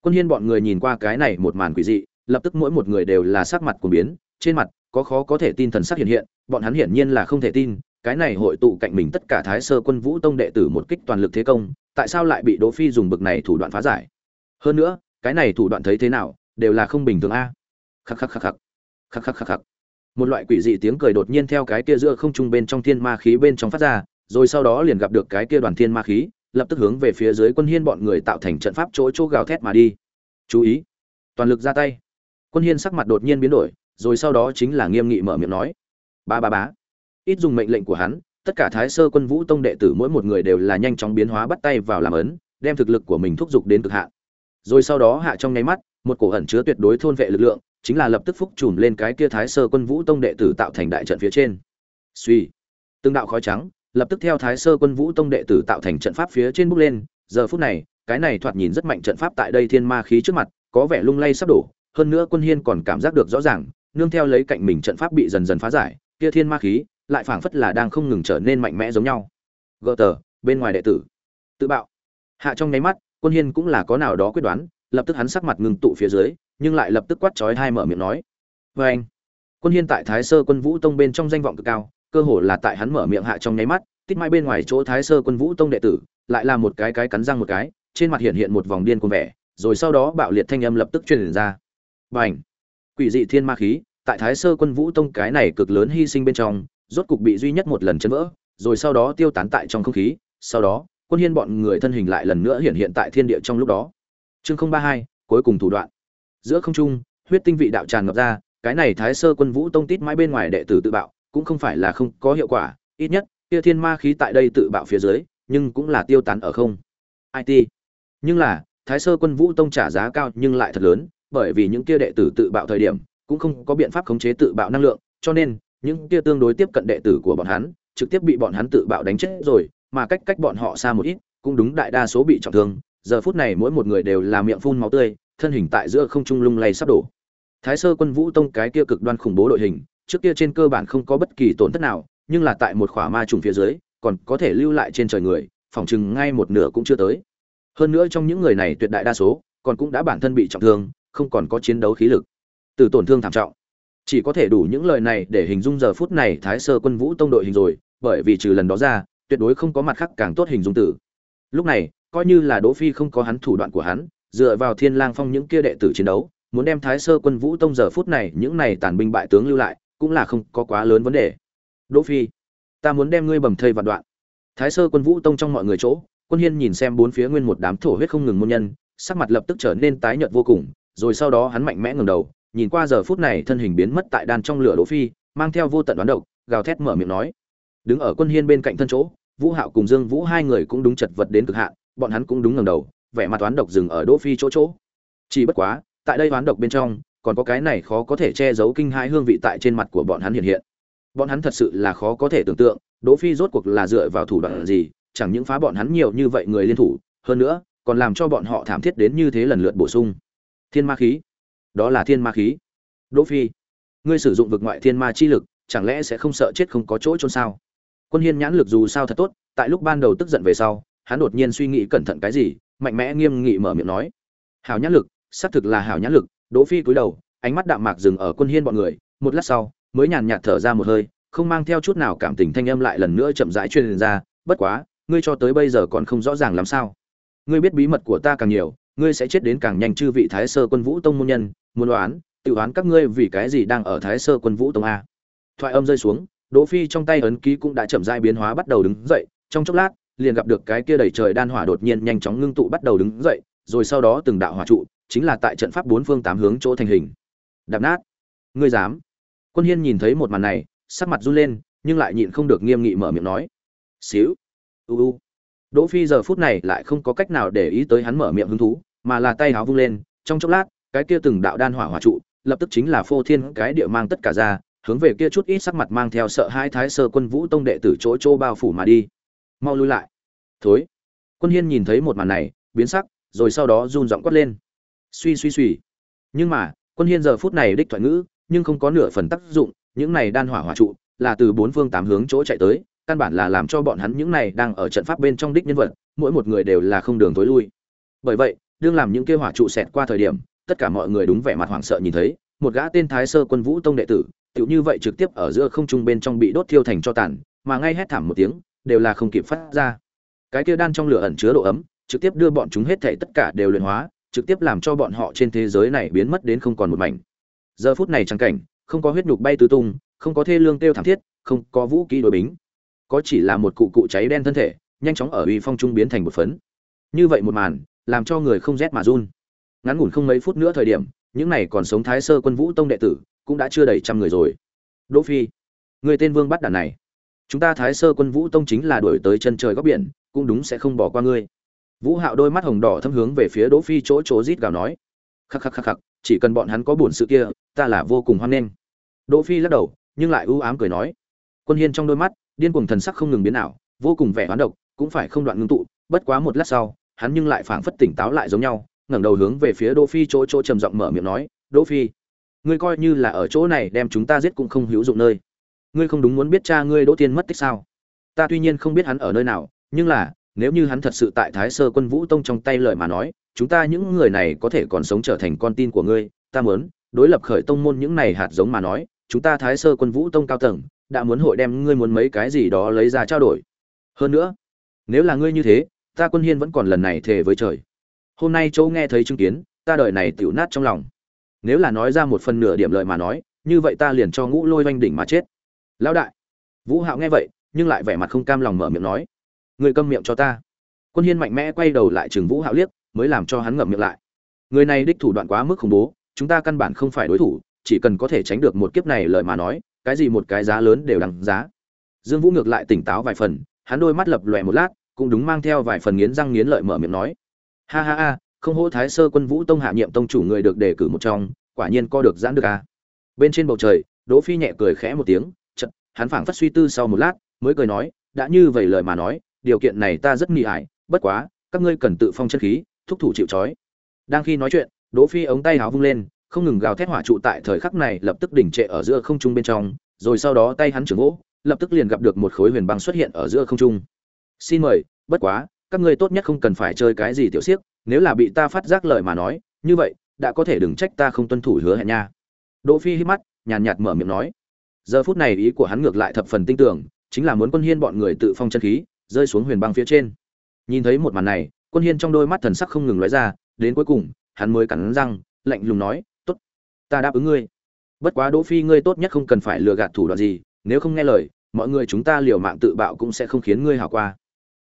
Quân hiên bọn người nhìn qua cái này một màn quỷ dị, lập tức mỗi một người đều là sắc mặt của biến, trên mặt có khó có thể tin thần sắc hiện hiện, bọn hắn hiển nhiên là không thể tin cái này hội tụ cạnh mình tất cả thái sơ quân vũ tông đệ tử một kích toàn lực thế công, tại sao lại bị đỗ phi dùng bực này thủ đoạn phá giải? Hơn nữa, cái này thủ đoạn thấy thế nào, đều là không bình thường a. Khắc khắc khắc khắc. Khắc khắc khắc khắc. Một loại quỷ dị tiếng cười đột nhiên theo cái kia giữa không trung bên trong thiên ma khí bên trong phát ra, rồi sau đó liền gặp được cái kia đoàn thiên ma khí, lập tức hướng về phía dưới quân hiên bọn người tạo thành trận pháp chỗ chỗ gào thét mà đi. Chú ý. Toàn lực ra tay. Quân hiên sắc mặt đột nhiên biến đổi, rồi sau đó chính là nghiêm nghị mở miệng nói. Ba ba bá ít dùng mệnh lệnh của hắn, tất cả thái sơ quân vũ tông đệ tử mỗi một người đều là nhanh chóng biến hóa bắt tay vào làm ấn, đem thực lực của mình thúc giục đến cực hạn. Rồi sau đó hạ trong nháy mắt, một cổ ẩn chứa tuyệt đối thôn vệ lực lượng, chính là lập tức phúc trùm lên cái kia thái sơ quân vũ tông đệ tử tạo thành đại trận phía trên. Suy. Từng đạo khói trắng, lập tức theo thái sơ quân vũ tông đệ tử tạo thành trận pháp phía trên bước lên. Giờ phút này, cái này thoạt nhìn rất mạnh trận pháp tại đây thiên ma khí trước mặt, có vẻ lung lay sắp đổ, hơn nữa quân hiên còn cảm giác được rõ ràng, nương theo lấy cạnh mình trận pháp bị dần dần phá giải, kia thiên ma khí lại phảng phất là đang không ngừng trở nên mạnh mẽ giống nhau. Gỡ tờ, bên ngoài đệ tử. Tự bạo. Hạ trong nháy mắt, quân hiên cũng là có nào đó quyết đoán, lập tức hắn sắc mặt ngừng tụ phía dưới, nhưng lại lập tức quát chói hai mở miệng nói. Vê anh, quân hiên tại thái sơ quân vũ tông bên trong danh vọng cực cao, cơ hồ là tại hắn mở miệng hạ trong nháy mắt, tít mai bên ngoài chỗ thái sơ quân vũ tông đệ tử, lại là một cái cái cắn răng một cái, trên mặt hiện hiện một vòng điên cuồng vẻ, rồi sau đó bạo liệt thanh âm lập tức truyền ra. Bành quỷ dị thiên ma khí, tại thái sơ quân vũ tông cái này cực lớn hy sinh bên trong rốt cục bị duy nhất một lần chấn vỡ, rồi sau đó tiêu tán tại trong không khí, sau đó, quân hiên bọn người thân hình lại lần nữa hiện hiện tại thiên địa trong lúc đó. Chương không ba hai, cuối cùng thủ đoạn. Giữa không trung, huyết tinh vị đạo tràn ngập ra, cái này thái sơ quân vũ tông tít mãi bên ngoài đệ tử tự bạo, cũng không phải là không có hiệu quả, ít nhất, kia thiên ma khí tại đây tự bạo phía dưới, nhưng cũng là tiêu tán ở không. It nhưng là, thái sơ quân vũ tông trả giá cao nhưng lại thật lớn, bởi vì những kia đệ tử tự bạo thời điểm, cũng không có biện pháp khống chế tự bạo năng lượng, cho nên những kia tương đối tiếp cận đệ tử của bọn hắn, trực tiếp bị bọn hắn tự bạo đánh chết rồi, mà cách cách bọn họ xa một ít, cũng đúng đại đa số bị trọng thương. Giờ phút này mỗi một người đều là miệng phun máu tươi, thân hình tại giữa không trung lung lay sắp đổ. Thái sơ quân vũ tông cái kia cực đoan khủng bố đội hình, trước kia trên cơ bản không có bất kỳ tổn thất nào, nhưng là tại một khỏa ma trùng phía dưới, còn có thể lưu lại trên trời người, phòng chừng ngay một nửa cũng chưa tới. Hơn nữa trong những người này tuyệt đại đa số, còn cũng đã bản thân bị trọng thương, không còn có chiến đấu khí lực. Từ tổn thương thảm trọng chỉ có thể đủ những lời này để hình dung giờ phút này thái sơ quân vũ tông đội hình rồi, bởi vì trừ lần đó ra, tuyệt đối không có mặt khác càng tốt hình dung tử. Lúc này, coi như là đỗ phi không có hắn thủ đoạn của hắn, dựa vào thiên lang phong những kia đệ tử chiến đấu, muốn đem thái sơ quân vũ tông giờ phút này những này tàn binh bại tướng lưu lại, cũng là không có quá lớn vấn đề. Đỗ phi, ta muốn đem ngươi bầm thây vạn đoạn. Thái sơ quân vũ tông trong mọi người chỗ, quân hiên nhìn xem bốn phía nguyên một đám thổ huyết không ngừng môn nhân, sắc mặt lập tức trở nên tái nhợt vô cùng, rồi sau đó hắn mạnh mẽ ngẩng đầu nhìn qua giờ phút này thân hình biến mất tại đan trong lửa đỗ phi, mang theo vô tận đoán độc, gào thét mở miệng nói. Đứng ở quân hiên bên cạnh thân chỗ, vũ hạo cùng dương vũ hai người cũng đúng chật vật đến cực hạn, bọn hắn cũng đúng ngẩng đầu, vẻ mặt toán độc dừng ở đỗ phi chỗ chỗ. Chỉ bất quá, tại đây toán độc bên trong, còn có cái này khó có thể che giấu kinh hãi hương vị tại trên mặt của bọn hắn hiện hiện. Bọn hắn thật sự là khó có thể tưởng tượng, đỗ phi rốt cuộc là dựa vào thủ đoạn gì, chẳng những phá bọn hắn nhiều như vậy người liên thủ, hơn nữa, còn làm cho bọn họ thảm thiết đến như thế lần lượt bổ sung. Thiên ma khí đó là thiên ma khí. Đỗ phi, ngươi sử dụng vực ngoại thiên ma chi lực, chẳng lẽ sẽ không sợ chết không có chỗ trôn sao? Quân hiên nhãn lực dù sao thật tốt, tại lúc ban đầu tức giận về sau, hắn đột nhiên suy nghĩ cẩn thận cái gì, mạnh mẽ nghiêm nghị mở miệng nói. Hảo nhãn lực, xác thực là hảo nhãn lực, đỗ phi cúi đầu, ánh mắt đạm mạc dừng ở quân hiên bọn người, một lát sau, mới nhàn nhạt thở ra một hơi, không mang theo chút nào cảm tình thanh âm lại lần nữa chậm rãi truyền ra, bất quá, ngươi cho tới bây giờ còn không rõ ràng làm sao. Ngươi biết bí mật của ta càng nhiều ngươi sẽ chết đến càng nhanh chư vị thái sơ quân vũ tông môn nhân, muốn đoán tự đoán các ngươi vì cái gì đang ở thái sơ quân vũ tông a. Thoại âm rơi xuống, đỗ phi trong tay ấn ký cũng đã chậm rãi biến hóa bắt đầu đứng dậy, trong chốc lát, liền gặp được cái kia đầy trời đan hỏa đột nhiên nhanh chóng ngưng tụ bắt đầu đứng dậy, rồi sau đó từng đạo hỏa trụ, chính là tại trận pháp bốn phương tám hướng chỗ thành hình. Đạp nát. Ngươi dám. Quân hiên nhìn thấy một màn này, sắc mặt run lên, nhưng lại nhịn không được nghiêm nghị mở miệng nói. Xíu. U u. Đỗ phi giờ phút này lại không có cách nào để ý tới hắn mở miệng hứng thú mà là tay háo vung lên, trong chốc lát, cái kia từng đạo đan hỏa hỏa trụ, lập tức chính là phô thiên cái địa mang tất cả ra, hướng về kia chút ít sắc mặt mang theo sợ hai thái sơ quân vũ tông đệ tử chỗ chỗ bao phủ mà đi. Mau lui lại. Thối. Quân hiên nhìn thấy một màn này, biến sắc, rồi sau đó run giọng quát lên. Suy suy suy. Nhưng mà, quân hiên giờ phút này đích thoại ngữ, nhưng không có nửa phần tác dụng, những này đan hỏa hỏa trụ là từ bốn phương tám hướng chỗ chạy tới, căn bản là làm cho bọn hắn những này đang ở trận pháp bên trong đích nhân vật, mỗi một người đều là không đường tối lui. Bởi vậy đương làm những kia hỏa trụ xẹt qua thời điểm, tất cả mọi người đúng vẻ mặt hoảng sợ nhìn thấy, một gã tên thái sơ quân vũ tông đệ tử tựu như vậy trực tiếp ở giữa không trung bên trong bị đốt thiêu thành cho tàn, mà ngay hét thảm một tiếng, đều là không kịp phát ra. Cái kia đan trong lửa ẩn chứa độ ấm, trực tiếp đưa bọn chúng hết thảy tất cả đều luyện hóa, trực tiếp làm cho bọn họ trên thế giới này biến mất đến không còn một mảnh. Giờ phút này chẳng cảnh, không có huyết nhục bay tứ tung, không có thê lương tiêu thảm thiết, không có vũ khí đối bính. Có chỉ là một cụ cụ cháy đen thân thể, nhanh chóng ở uy phong trung biến thành một phấn. Như vậy một màn làm cho người không rét mà run. Ngắn ngủn không mấy phút nữa thời điểm, những này còn sống thái sơ quân vũ tông đệ tử cũng đã chưa đầy trăm người rồi. Đỗ phi, người tên vương bắt đàn này, chúng ta thái sơ quân vũ tông chính là đuổi tới chân trời góc biển, cũng đúng sẽ không bỏ qua ngươi. Vũ hạo đôi mắt hồng đỏ thâm hướng về phía đỗ phi chỗ chỗ rít gào nói. Khắc khắc khắc khắc, chỉ cần bọn hắn có buồn sự kia, ta là vô cùng hoan nghênh. Đỗ phi lắc đầu, nhưng lại ưu ám cười nói. Quân hiên trong đôi mắt, điên cuồng thần sắc không ngừng biến ảo, vô cùng vẻ hoán độc, cũng phải không đoạn ngưng tụ, bất quá một lát sau hắn nhưng lại phảng phất tỉnh táo lại giống nhau, ngẩng đầu hướng về phía đỗ phi chỗ chỗ trầm giọng mở miệng nói, đỗ phi, ngươi coi như là ở chỗ này đem chúng ta giết cũng không hữu dụng nơi. Ngươi không đúng muốn biết cha ngươi đỗ tiên mất tích sao? Ta tuy nhiên không biết hắn ở nơi nào, nhưng là, nếu như hắn thật sự tại thái sơ quân vũ tông trong tay lời mà nói, chúng ta những người này có thể còn sống trở thành con tin của ngươi, ta muốn đối lập khởi tông môn những này hạt giống mà nói, chúng ta thái sơ quân vũ tông cao tầng đã muốn hội đem ngươi muốn mấy cái gì đó lấy ra trao đổi. Hơn nữa, nếu là ngươi như thế ta quân hiên vẫn còn lần này thề với trời. Hôm nay châu nghe thấy chứng kiến, ta đời này tiểu nát trong lòng. Nếu là nói ra một phần nửa điểm lợi mà nói, như vậy ta liền cho ngũ lôi oanh đỉnh mà chết. Lão đại. Vũ hạo nghe vậy, nhưng lại vẻ mặt không cam lòng mở miệng nói. Người câm miệng cho ta. Quân hiên mạnh mẽ quay đầu lại chừng vũ hạo liếc, mới làm cho hắn ngậm miệng lại. Người này đích thủ đoạn quá mức khủng bố, chúng ta căn bản không phải đối thủ, chỉ cần có thể tránh được một kiếp này lợi mà nói, cái gì một cái giá lớn đều đằng giá. Dương vũ ngược lại tỉnh táo vài phần, hắn đôi mắt lập lòe một lát cũng đúng mang theo vài phần nghiến răng nghiến lợi mở miệng nói. Ha ha ha, không hổ thái sơ quân vũ tông hạ nhiệm tông chủ người được đề cử một trong, quả nhiên co được giãn được à. bên trên bầu trời, đỗ phi nhẹ cười khẽ một tiếng, chợt, hắn phảng phất suy tư sau một lát, mới cười nói, đã như vậy lời mà nói, điều kiện này ta rất nghi hại bất quá, các ngươi cần tự phong chân khí, thúc thủ chịu chói đang khi nói chuyện, đỗ phi ống tay háo vung lên, không ngừng gào thét hỏa trụ tại thời khắc này lập tức đỉnh trệ ở giữa không trung bên trong, rồi sau đó tay hắn trưởng gỗ lập tức liền gặp được một khối huyền băng xuất hiện ở giữa không trung xin mời, bất quá, các ngươi tốt nhất không cần phải chơi cái gì tiểu xiếc nếu là bị ta phát giác lời mà nói, như vậy, đã có thể đừng trách ta không tuân thủ hứa hẹn nha. Đỗ phi hít mắt, nhàn nhạt mở miệng nói. Giờ phút này ý của hắn ngược lại thập phần tinh tưởng chính là muốn quân hiên bọn người tự phong chân khí, rơi xuống huyền băng phía trên. Nhìn thấy một màn này, quân hiên trong đôi mắt thần sắc không ngừng lóe ra, đến cuối cùng, hắn mới cắn răng, lạnh lùng nói, tốt, ta đáp ứng ngươi. Bất quá đỗ phi ngươi tốt nhất không cần phải lừa gạt thủ đoạn gì, nếu không nghe lời, mọi người chúng ta liều mạng tự bạo cũng sẽ không khiến ngươi hảo qua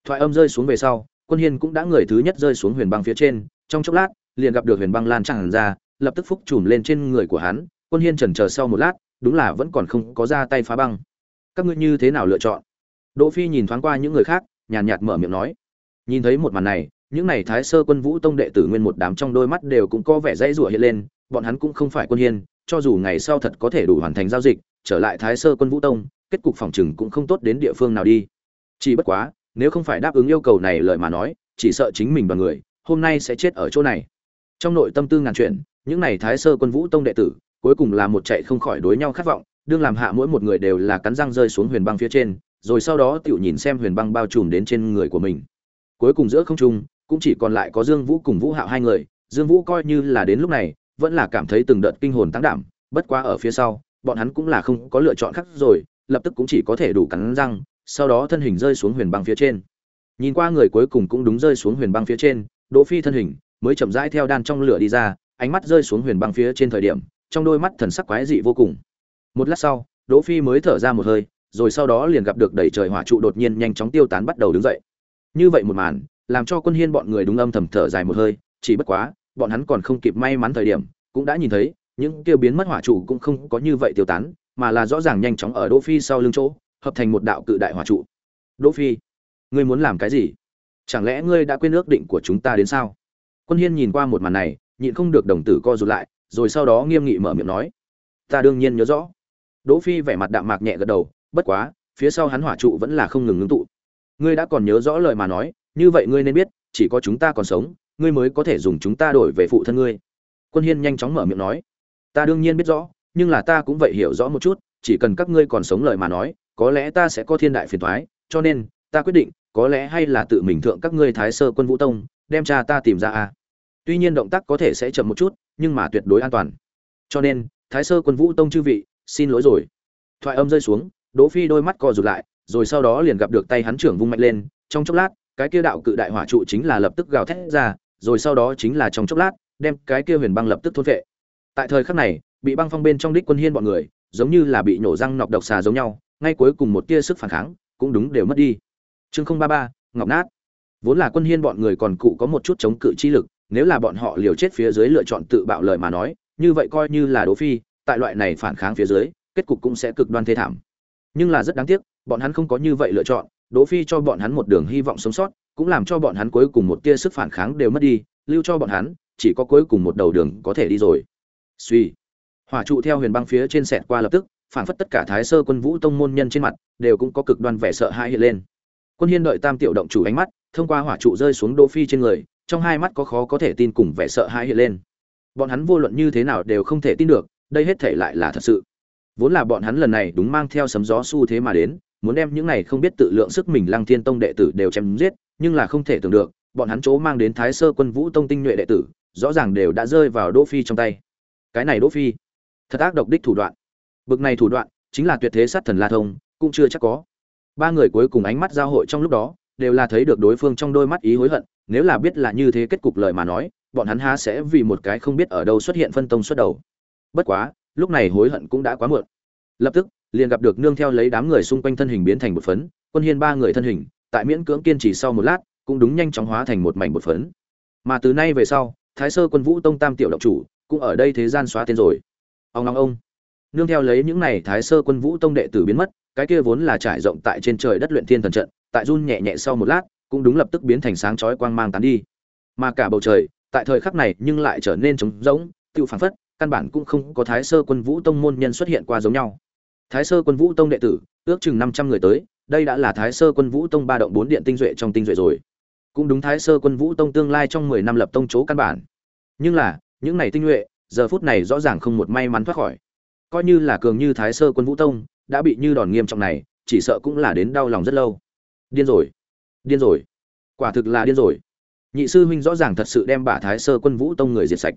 thoại âm rơi xuống về sau, quân hiên cũng đã người thứ nhất rơi xuống huyền băng phía trên. Trong chốc lát, liền gặp được huyền băng lan tràn ra, lập tức phúc chùm lên trên người của hắn. Quân hiên chần chờ sau một lát, đúng là vẫn còn không có ra tay phá băng. Các ngươi như thế nào lựa chọn? Đỗ phi nhìn thoáng qua những người khác, nhàn nhạt mở miệng nói. Nhìn thấy một màn này, những này thái sơ quân vũ tông đệ tử nguyên một đám trong đôi mắt đều cũng có vẻ dãy rủa hiện lên, bọn hắn cũng không phải quân hiên, cho dù ngày sau thật có thể đủ hoàn thành giao dịch, trở lại thái sơ quân vũ tông, kết cục phòng trừng cũng không tốt đến địa phương nào đi. Chỉ bất quá nếu không phải đáp ứng yêu cầu này lời mà nói, chỉ sợ chính mình và người, hôm nay sẽ chết ở chỗ này. Trong nội tâm tư ngàn chuyện, những này thái sơ quân vũ tông đệ tử, cuối cùng là một chạy không khỏi đối nhau khát vọng, đương làm hạ mỗi một người đều là cắn răng rơi xuống huyền băng phía trên, rồi sau đó tiểu nhìn xem huyền băng bao trùm đến trên người của mình. Cuối cùng giữa không trung, cũng chỉ còn lại có dương vũ cùng vũ hạo hai người, dương vũ coi như là đến lúc này, vẫn là cảm thấy từng đợt kinh hồn tăng đảm, bất quá ở phía sau, bọn hắn cũng là không có lựa chọn khác rồi, lập tức cũng chỉ có thể đủ cắn răng sau đó thân hình rơi xuống huyền băng phía trên. Nhìn qua người cuối cùng cũng đúng rơi xuống huyền băng phía trên, đỗ phi thân hình mới chậm rãi theo đan trong lửa đi ra, ánh mắt rơi xuống huyền băng phía trên thời điểm, trong đôi mắt thần sắc quái dị vô cùng. Một lát sau, đỗ phi mới thở ra một hơi, rồi sau đó liền gặp được đẩy trời hỏa trụ đột nhiên nhanh chóng tiêu tán bắt đầu đứng dậy. Như vậy một màn, làm cho quân hiên bọn người đúng âm thầm thở dài một hơi, chỉ bất quá, bọn hắn còn không kịp may mắn thời điểm, cũng đã nhìn thấy, những tiêu biến mất hỏa trụ cũng không có như vậy tiêu tán, mà là rõ ràng nhanh chóng ở đỗ phi sau lưng chỗ hợp thành một đạo cự đại hỏa trụ. Đỗ phi, ngươi muốn làm cái gì? Chẳng lẽ ngươi đã quên ước định của chúng ta đến sao? Quân hiên nhìn qua một màn này, nhịn không được đồng tử co rụt lại, rồi sau đó nghiêm nghị mở miệng nói, ta đương nhiên nhớ rõ. Đỗ phi vẻ mặt đạm mạc nhẹ gật đầu, bất quá, phía sau hắn hỏa trụ vẫn là không ngừng ngưng tụ. Ngươi đã còn nhớ rõ lời mà nói, như vậy ngươi nên biết, chỉ có chúng ta còn sống, ngươi mới có thể dùng chúng ta đổi về phụ thân ngươi. Quân hiên nhanh chóng mở miệng nói, ta đương nhiên biết rõ, nhưng là ta cũng vậy hiểu rõ một chút, chỉ cần các ngươi còn sống lời mà nói có lẽ ta sẽ có thiên đại phiền toái, cho nên, ta quyết định, có lẽ hay là tự mình thượng các ngươi thái sơ quân vũ tông, đem cha ta tìm ra a tuy nhiên động tác có thể sẽ chậm một chút, nhưng mà tuyệt đối an toàn. Cho nên, thái sơ quân vũ tông chư vị, xin lỗi rồi. Thoại âm rơi xuống, đỗ phi đôi mắt co rụt lại, rồi sau đó liền gặp được tay hắn trưởng vung mạnh lên, trong chốc lát, cái kia đạo cự đại hỏa trụ chính là lập tức gào thét ra, rồi sau đó chính là trong chốc lát, đem cái kia huyền băng lập tức thôn vệ tại thời khắc này, bị băng phong bên trong đích quân hiên bọn người, giống như là bị nổ răng nọc độc xà giống nhau ngay cuối cùng một tia sức phản kháng, cũng đúng đều mất đi. Chương không ba ba, ngọc nát. Vốn là quân hiên bọn người còn cụ có một chút chống cự chi lực, nếu là bọn họ liều chết phía dưới lựa chọn tự bạo lời mà nói, như vậy coi như là đố phi, tại loại này phản kháng phía dưới, kết cục cũng sẽ cực đoan thê thảm. Nhưng là rất đáng tiếc, bọn hắn không có như vậy lựa chọn, Đố phi cho bọn hắn một đường hy vọng sống sót, cũng làm cho bọn hắn cuối cùng một tia sức phản kháng đều mất đi, lưu cho bọn hắn, chỉ có cuối cùng một đầu đường có thể đi rồi. Suy hỏa trụ theo huyền băng phía trên sẹt qua lập tức phản phất tất cả thái sơ quân vũ tông môn nhân trên mặt, đều cũng có cực đoan vẻ sợ hãi hiện lên. Quân hiên đợi tam tiểu động chủ ánh mắt, thông qua hỏa trụ rơi xuống đỗ phi trên người, trong hai mắt có khó có thể tin cùng vẻ sợ hãi hiện lên. Bọn hắn vô luận như thế nào đều không thể tin được, đây hết thể lại là thật sự. Vốn là bọn hắn lần này đúng mang theo sấm gió xu thế mà đến, muốn đem những này không biết tự lượng sức mình lăng thiên tông đệ tử đều chém giết, nhưng là không thể tưởng được, bọn hắn chỗ mang đến thái sơ quân vũ tông tinh nhuệ đệ tử, rõ ràng đều đã rơi vào đỗ phi trong tay. Cái này đỗ phi, thật ác độc đích thủ đoạn bực này thủ đoạn, chính là tuyệt thế sát thần la thông, cũng chưa chắc có. Ba người cuối cùng ánh mắt giao hội trong lúc đó, đều là thấy được đối phương trong đôi mắt ý hối hận, nếu là biết là như thế kết cục lời mà nói, bọn hắn há sẽ vì một cái không biết ở đâu xuất hiện phân tông xuất đầu. Bất quá, lúc này hối hận cũng đã quá muộn. Lập tức, liền gặp được nương theo lấy đám người xung quanh thân hình biến thành một phấn, quân hiên ba người thân hình, tại miễn cưỡng kiên trì sau một lát, cũng đúng nhanh chóng hóa thành một mảnh một phấn. Mà từ nay về sau, thái sơ quân vũ tông tam tiểu động chủ, cũng ở đây thế gian xóa tên rồi. Ông long ông nương theo lấy những này thái sơ quân vũ tông đệ tử biến mất, cái kia vốn là trải rộng tại trên trời đất luyện thiên thần trận, tại run nhẹ nhẹ sau một lát, cũng đúng lập tức biến thành sáng chói quang mang tán đi. Mà cả bầu trời, tại thời khắc này nhưng lại trở nên trống rỗng tự phản phất, căn bản cũng không có thái sơ quân vũ tông môn nhân xuất hiện qua giống nhau. Thái sơ quân vũ tông đệ tử, ước chừng năm trăm người tới, đây đã là thái sơ quân vũ tông ba động bốn điện tinh duệ trong tinh duệ rồi. Cũng đúng thái sơ quân vũ tông tương lai trong mười năm lập tông chỗ căn bản. Nhưng là, những này tinh nhuệ giờ phút này rõ ràng không một may mắn thoát khỏi coi như là cường như thái sơ quân vũ tông, đã bị như đòn nghiêm trọng này, chỉ sợ cũng là đến đau lòng rất lâu. Điên rồi điên rồi, quả thực là điên rồi. Nhị sư huynh rõ ràng thật sự đem bả thái sơ quân vũ tông người diệt sạch.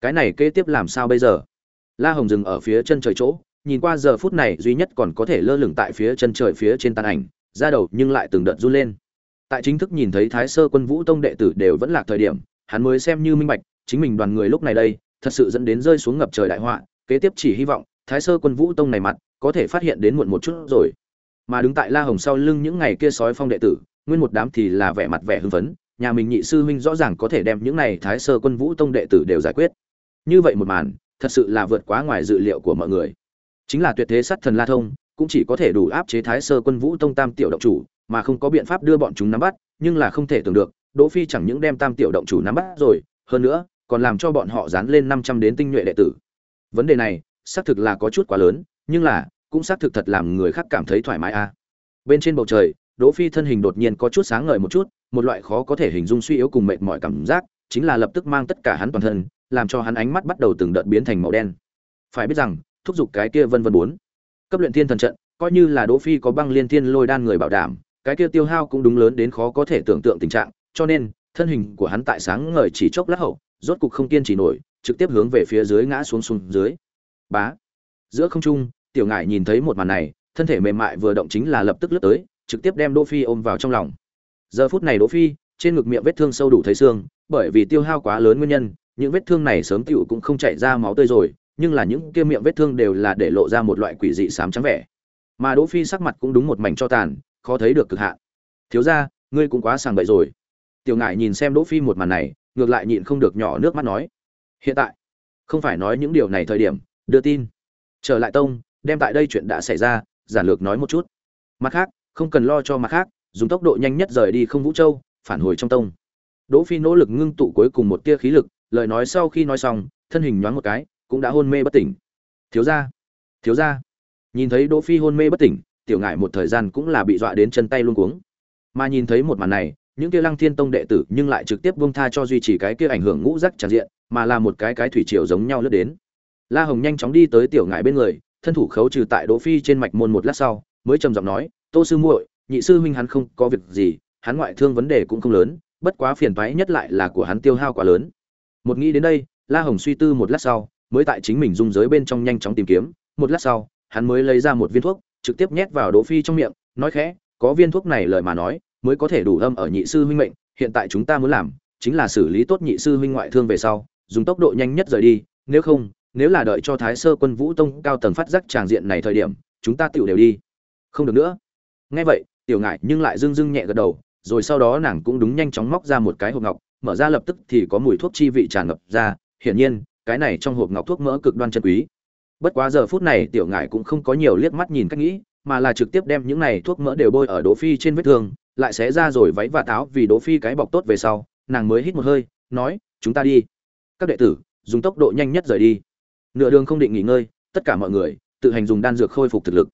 Cái này kế tiếp làm sao bây giờ? La hồng dừng ở phía chân trời chỗ, nhìn qua giờ phút này duy nhất còn có thể lơ lửng tại phía chân trời phía trên tàn ảnh ra đầu nhưng lại từng đợt run lên. Tại chính thức nhìn thấy thái sơ quân vũ tông đệ tử đều vẫn là thời điểm, hắn mới xem như minh bạch, chính mình đoàn người lúc này đây, thật sự dẫn đến rơi xuống ngập trời đại họa, kế tiếp chỉ hy vọng thái sơ quân vũ tông này mặt, có thể phát hiện đến muộn một chút rồi. Mà đứng tại la hồng sau lưng những ngày kia sói phong đệ tử, nguyên một đám thì là vẻ mặt vẻ hưng phấn, nhà mình nhị sư huynh rõ ràng có thể đem những này thái sơ quân vũ tông đệ tử đều giải quyết. Như vậy một màn, thật sự là vượt quá ngoài dự liệu của mọi người. Chính là tuyệt thế sát thần la thông, cũng chỉ có thể đủ áp chế thái sơ quân vũ tông tam tiểu động chủ, mà không có biện pháp đưa bọn chúng nắm bắt, nhưng là không thể tưởng được, đỗ phi chẳng những đem tam tiểu động chủ nắm bắt rồi, hơn nữa, còn làm cho bọn họ dán lên 500 đến tinh nhuệ đệ tử. Vấn đề này xác thực là có chút quá lớn, nhưng là, cũng xác thực thật làm người khác cảm thấy thoải mái a. Bên trên bầu trời, đỗ phi thân hình đột nhiên có chút sáng ngời một chút, một loại khó có thể hình dung suy yếu cùng mệt mỏi cảm giác, chính là lập tức mang tất cả hắn toàn thân, làm cho hắn ánh mắt bắt đầu từng đợt biến thành màu đen. Phải biết rằng, thúc giục cái kia vân vân bốn, cấp luyện thiên thần trận, coi như là đỗ phi có băng liên thiên lôi đan người bảo đảm, cái kia tiêu hao cũng đúng lớn đến khó có thể tưởng tượng tình trạng, cho nên, thân hình của hắn tại sáng ngời chỉ chốc lát hậu, rốt cục không kiên trì nổi, trực tiếp hướng về phía dưới ngã xuống xuống dưới bá. Giữa không trung, tiểu ngải nhìn thấy một màn này, thân thể mềm mại vừa động chính là lập tức lướt tới, trực tiếp đem đỗ phi ôm vào trong lòng. Giờ phút này đỗ phi, trên ngực miệng vết thương sâu đủ thấy xương, bởi vì tiêu hao quá lớn nguyên nhân, những vết thương này sớm tiểu cũng không chảy ra máu tươi rồi, nhưng là những kia miệng vết thương đều là để lộ ra một loại quỷ dị sám trắng vẻ. Mà đỗ phi sắc mặt cũng đúng một mảnh cho tàn, khó thấy được cực hạn. Thiếu gia, ngươi cũng quá sàng bậy rồi. Tiểu ngải nhìn xem đỗ phi một màn này, ngược lại nhịn không được nhỏ nước mắt nói. Hiện tại, không phải nói những điều này thời điểm đưa tin. Trở lại tông, đem tại đây chuyện đã xảy ra, giản lược nói một chút. Mặt khác, không cần lo cho mặt khác, dùng tốc độ nhanh nhất rời đi không vũ châu, phản hồi trong tông. Đỗ phi nỗ lực ngưng tụ cuối cùng một tia khí lực, lời nói sau khi nói xong, thân hình nhoáng một cái, cũng đã hôn mê bất tỉnh. Thiếu gia thiếu gia. Nhìn thấy đỗ phi hôn mê bất tỉnh, tiểu ngải một thời gian cũng là bị dọa đến chân tay luôn cuống. Mà nhìn thấy một màn này, những kia lăng thiên tông đệ tử nhưng lại trực tiếp buông tha cho duy trì cái kia ảnh hưởng ngũ giác tràn diện, mà là một cái cái thủy triều giống nhau lướt đến la hồng nhanh chóng đi tới tiểu ngải bên người, thân thủ khấu trừ tại đỗ phi trên mạch môn một lát sau, mới trầm giọng nói, tô sư muội, nhị sư huynh hắn không có việc gì, hắn ngoại thương vấn đề cũng không lớn, bất quá phiền toái nhất lại là của hắn tiêu hao quá lớn. Một nghĩ đến đây, la hồng suy tư một lát sau, mới tại chính mình dung giới bên trong nhanh chóng tìm kiếm. Một lát sau, hắn mới lấy ra một viên thuốc, trực tiếp nhét vào đỗ phi trong miệng, nói khẽ, có viên thuốc này lời mà nói, mới có thể đủ âm ở nhị sư huynh mệnh, hiện tại chúng ta muốn làm, chính là xử lý tốt nhị sư huynh ngoại thương về sau, dùng tốc độ nhanh nhất rời đi, nếu không nếu là đợi cho thái sơ quân vũ tông cao tầng phát giác tràng diện này thời điểm, chúng ta tựu đều đi. Không được nữa. Nghe vậy, tiểu ngại nhưng lại dưng dưng nhẹ gật đầu, rồi sau đó nàng cũng đúng nhanh chóng móc ra một cái hộp ngọc, mở ra lập tức thì có mùi thuốc chi vị tràn ngập ra. Hiển nhiên, cái này trong hộp ngọc thuốc mỡ cực đoan chân quý. Bất quá giờ phút này, tiểu ngại cũng không có nhiều liếc mắt nhìn cách nghĩ, mà là trực tiếp đem những này thuốc mỡ đều bôi ở đỗ phi trên vết thương, lại xé ra rồi váy và táo vì đỗ phi cái bọc tốt về sau, nàng mới hít một hơi, nói, chúng ta đi. Các đệ tử, dùng tốc độ nhanh nhất rời đi nửa đường không định nghỉ ngơi, tất cả mọi người tự hành dùng đan dược khôi phục thực lực.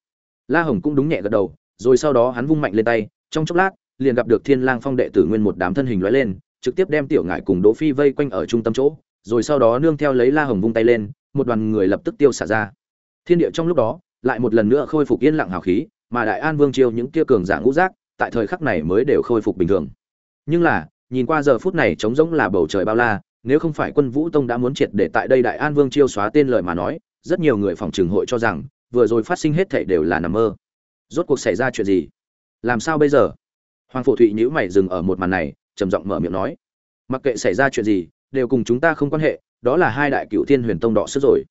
La hồng cũng đúng nhẹ gật đầu, rồi sau đó hắn vung mạnh lên tay, trong chốc lát, liền gặp được thiên lang phong đệ tử nguyên một đám thân hình lóe lên, trực tiếp đem tiểu ngải cùng đỗ phi vây quanh ở trung tâm chỗ, rồi sau đó nương theo lấy la hồng vung tay lên, một đoàn người lập tức tiêu xả ra. Thiên địa trong lúc đó, lại một lần nữa khôi phục yên lặng hào khí, mà đại an vương chiêu những kia cường giả ngũ giác, tại thời khắc này mới đều khôi phục bình thường. Nhưng là, nhìn qua giờ phút này trống rỗng là bầu trời bao la nếu không phải quân vũ tông đã muốn triệt để tại đây đại an vương chiêu xóa tên lời mà nói, rất nhiều người phòng trường hội cho rằng, vừa rồi phát sinh hết thảy đều là nằm mơ. Rốt cuộc xảy ra chuyện gì? Làm sao bây giờ? Hoàng phổ thụy nhíu mày dừng ở một màn này, trầm giọng mở miệng nói. Mặc kệ xảy ra chuyện gì, đều cùng chúng ta không quan hệ, đó là hai đại cựu thiên huyền tông đỏ sức rồi.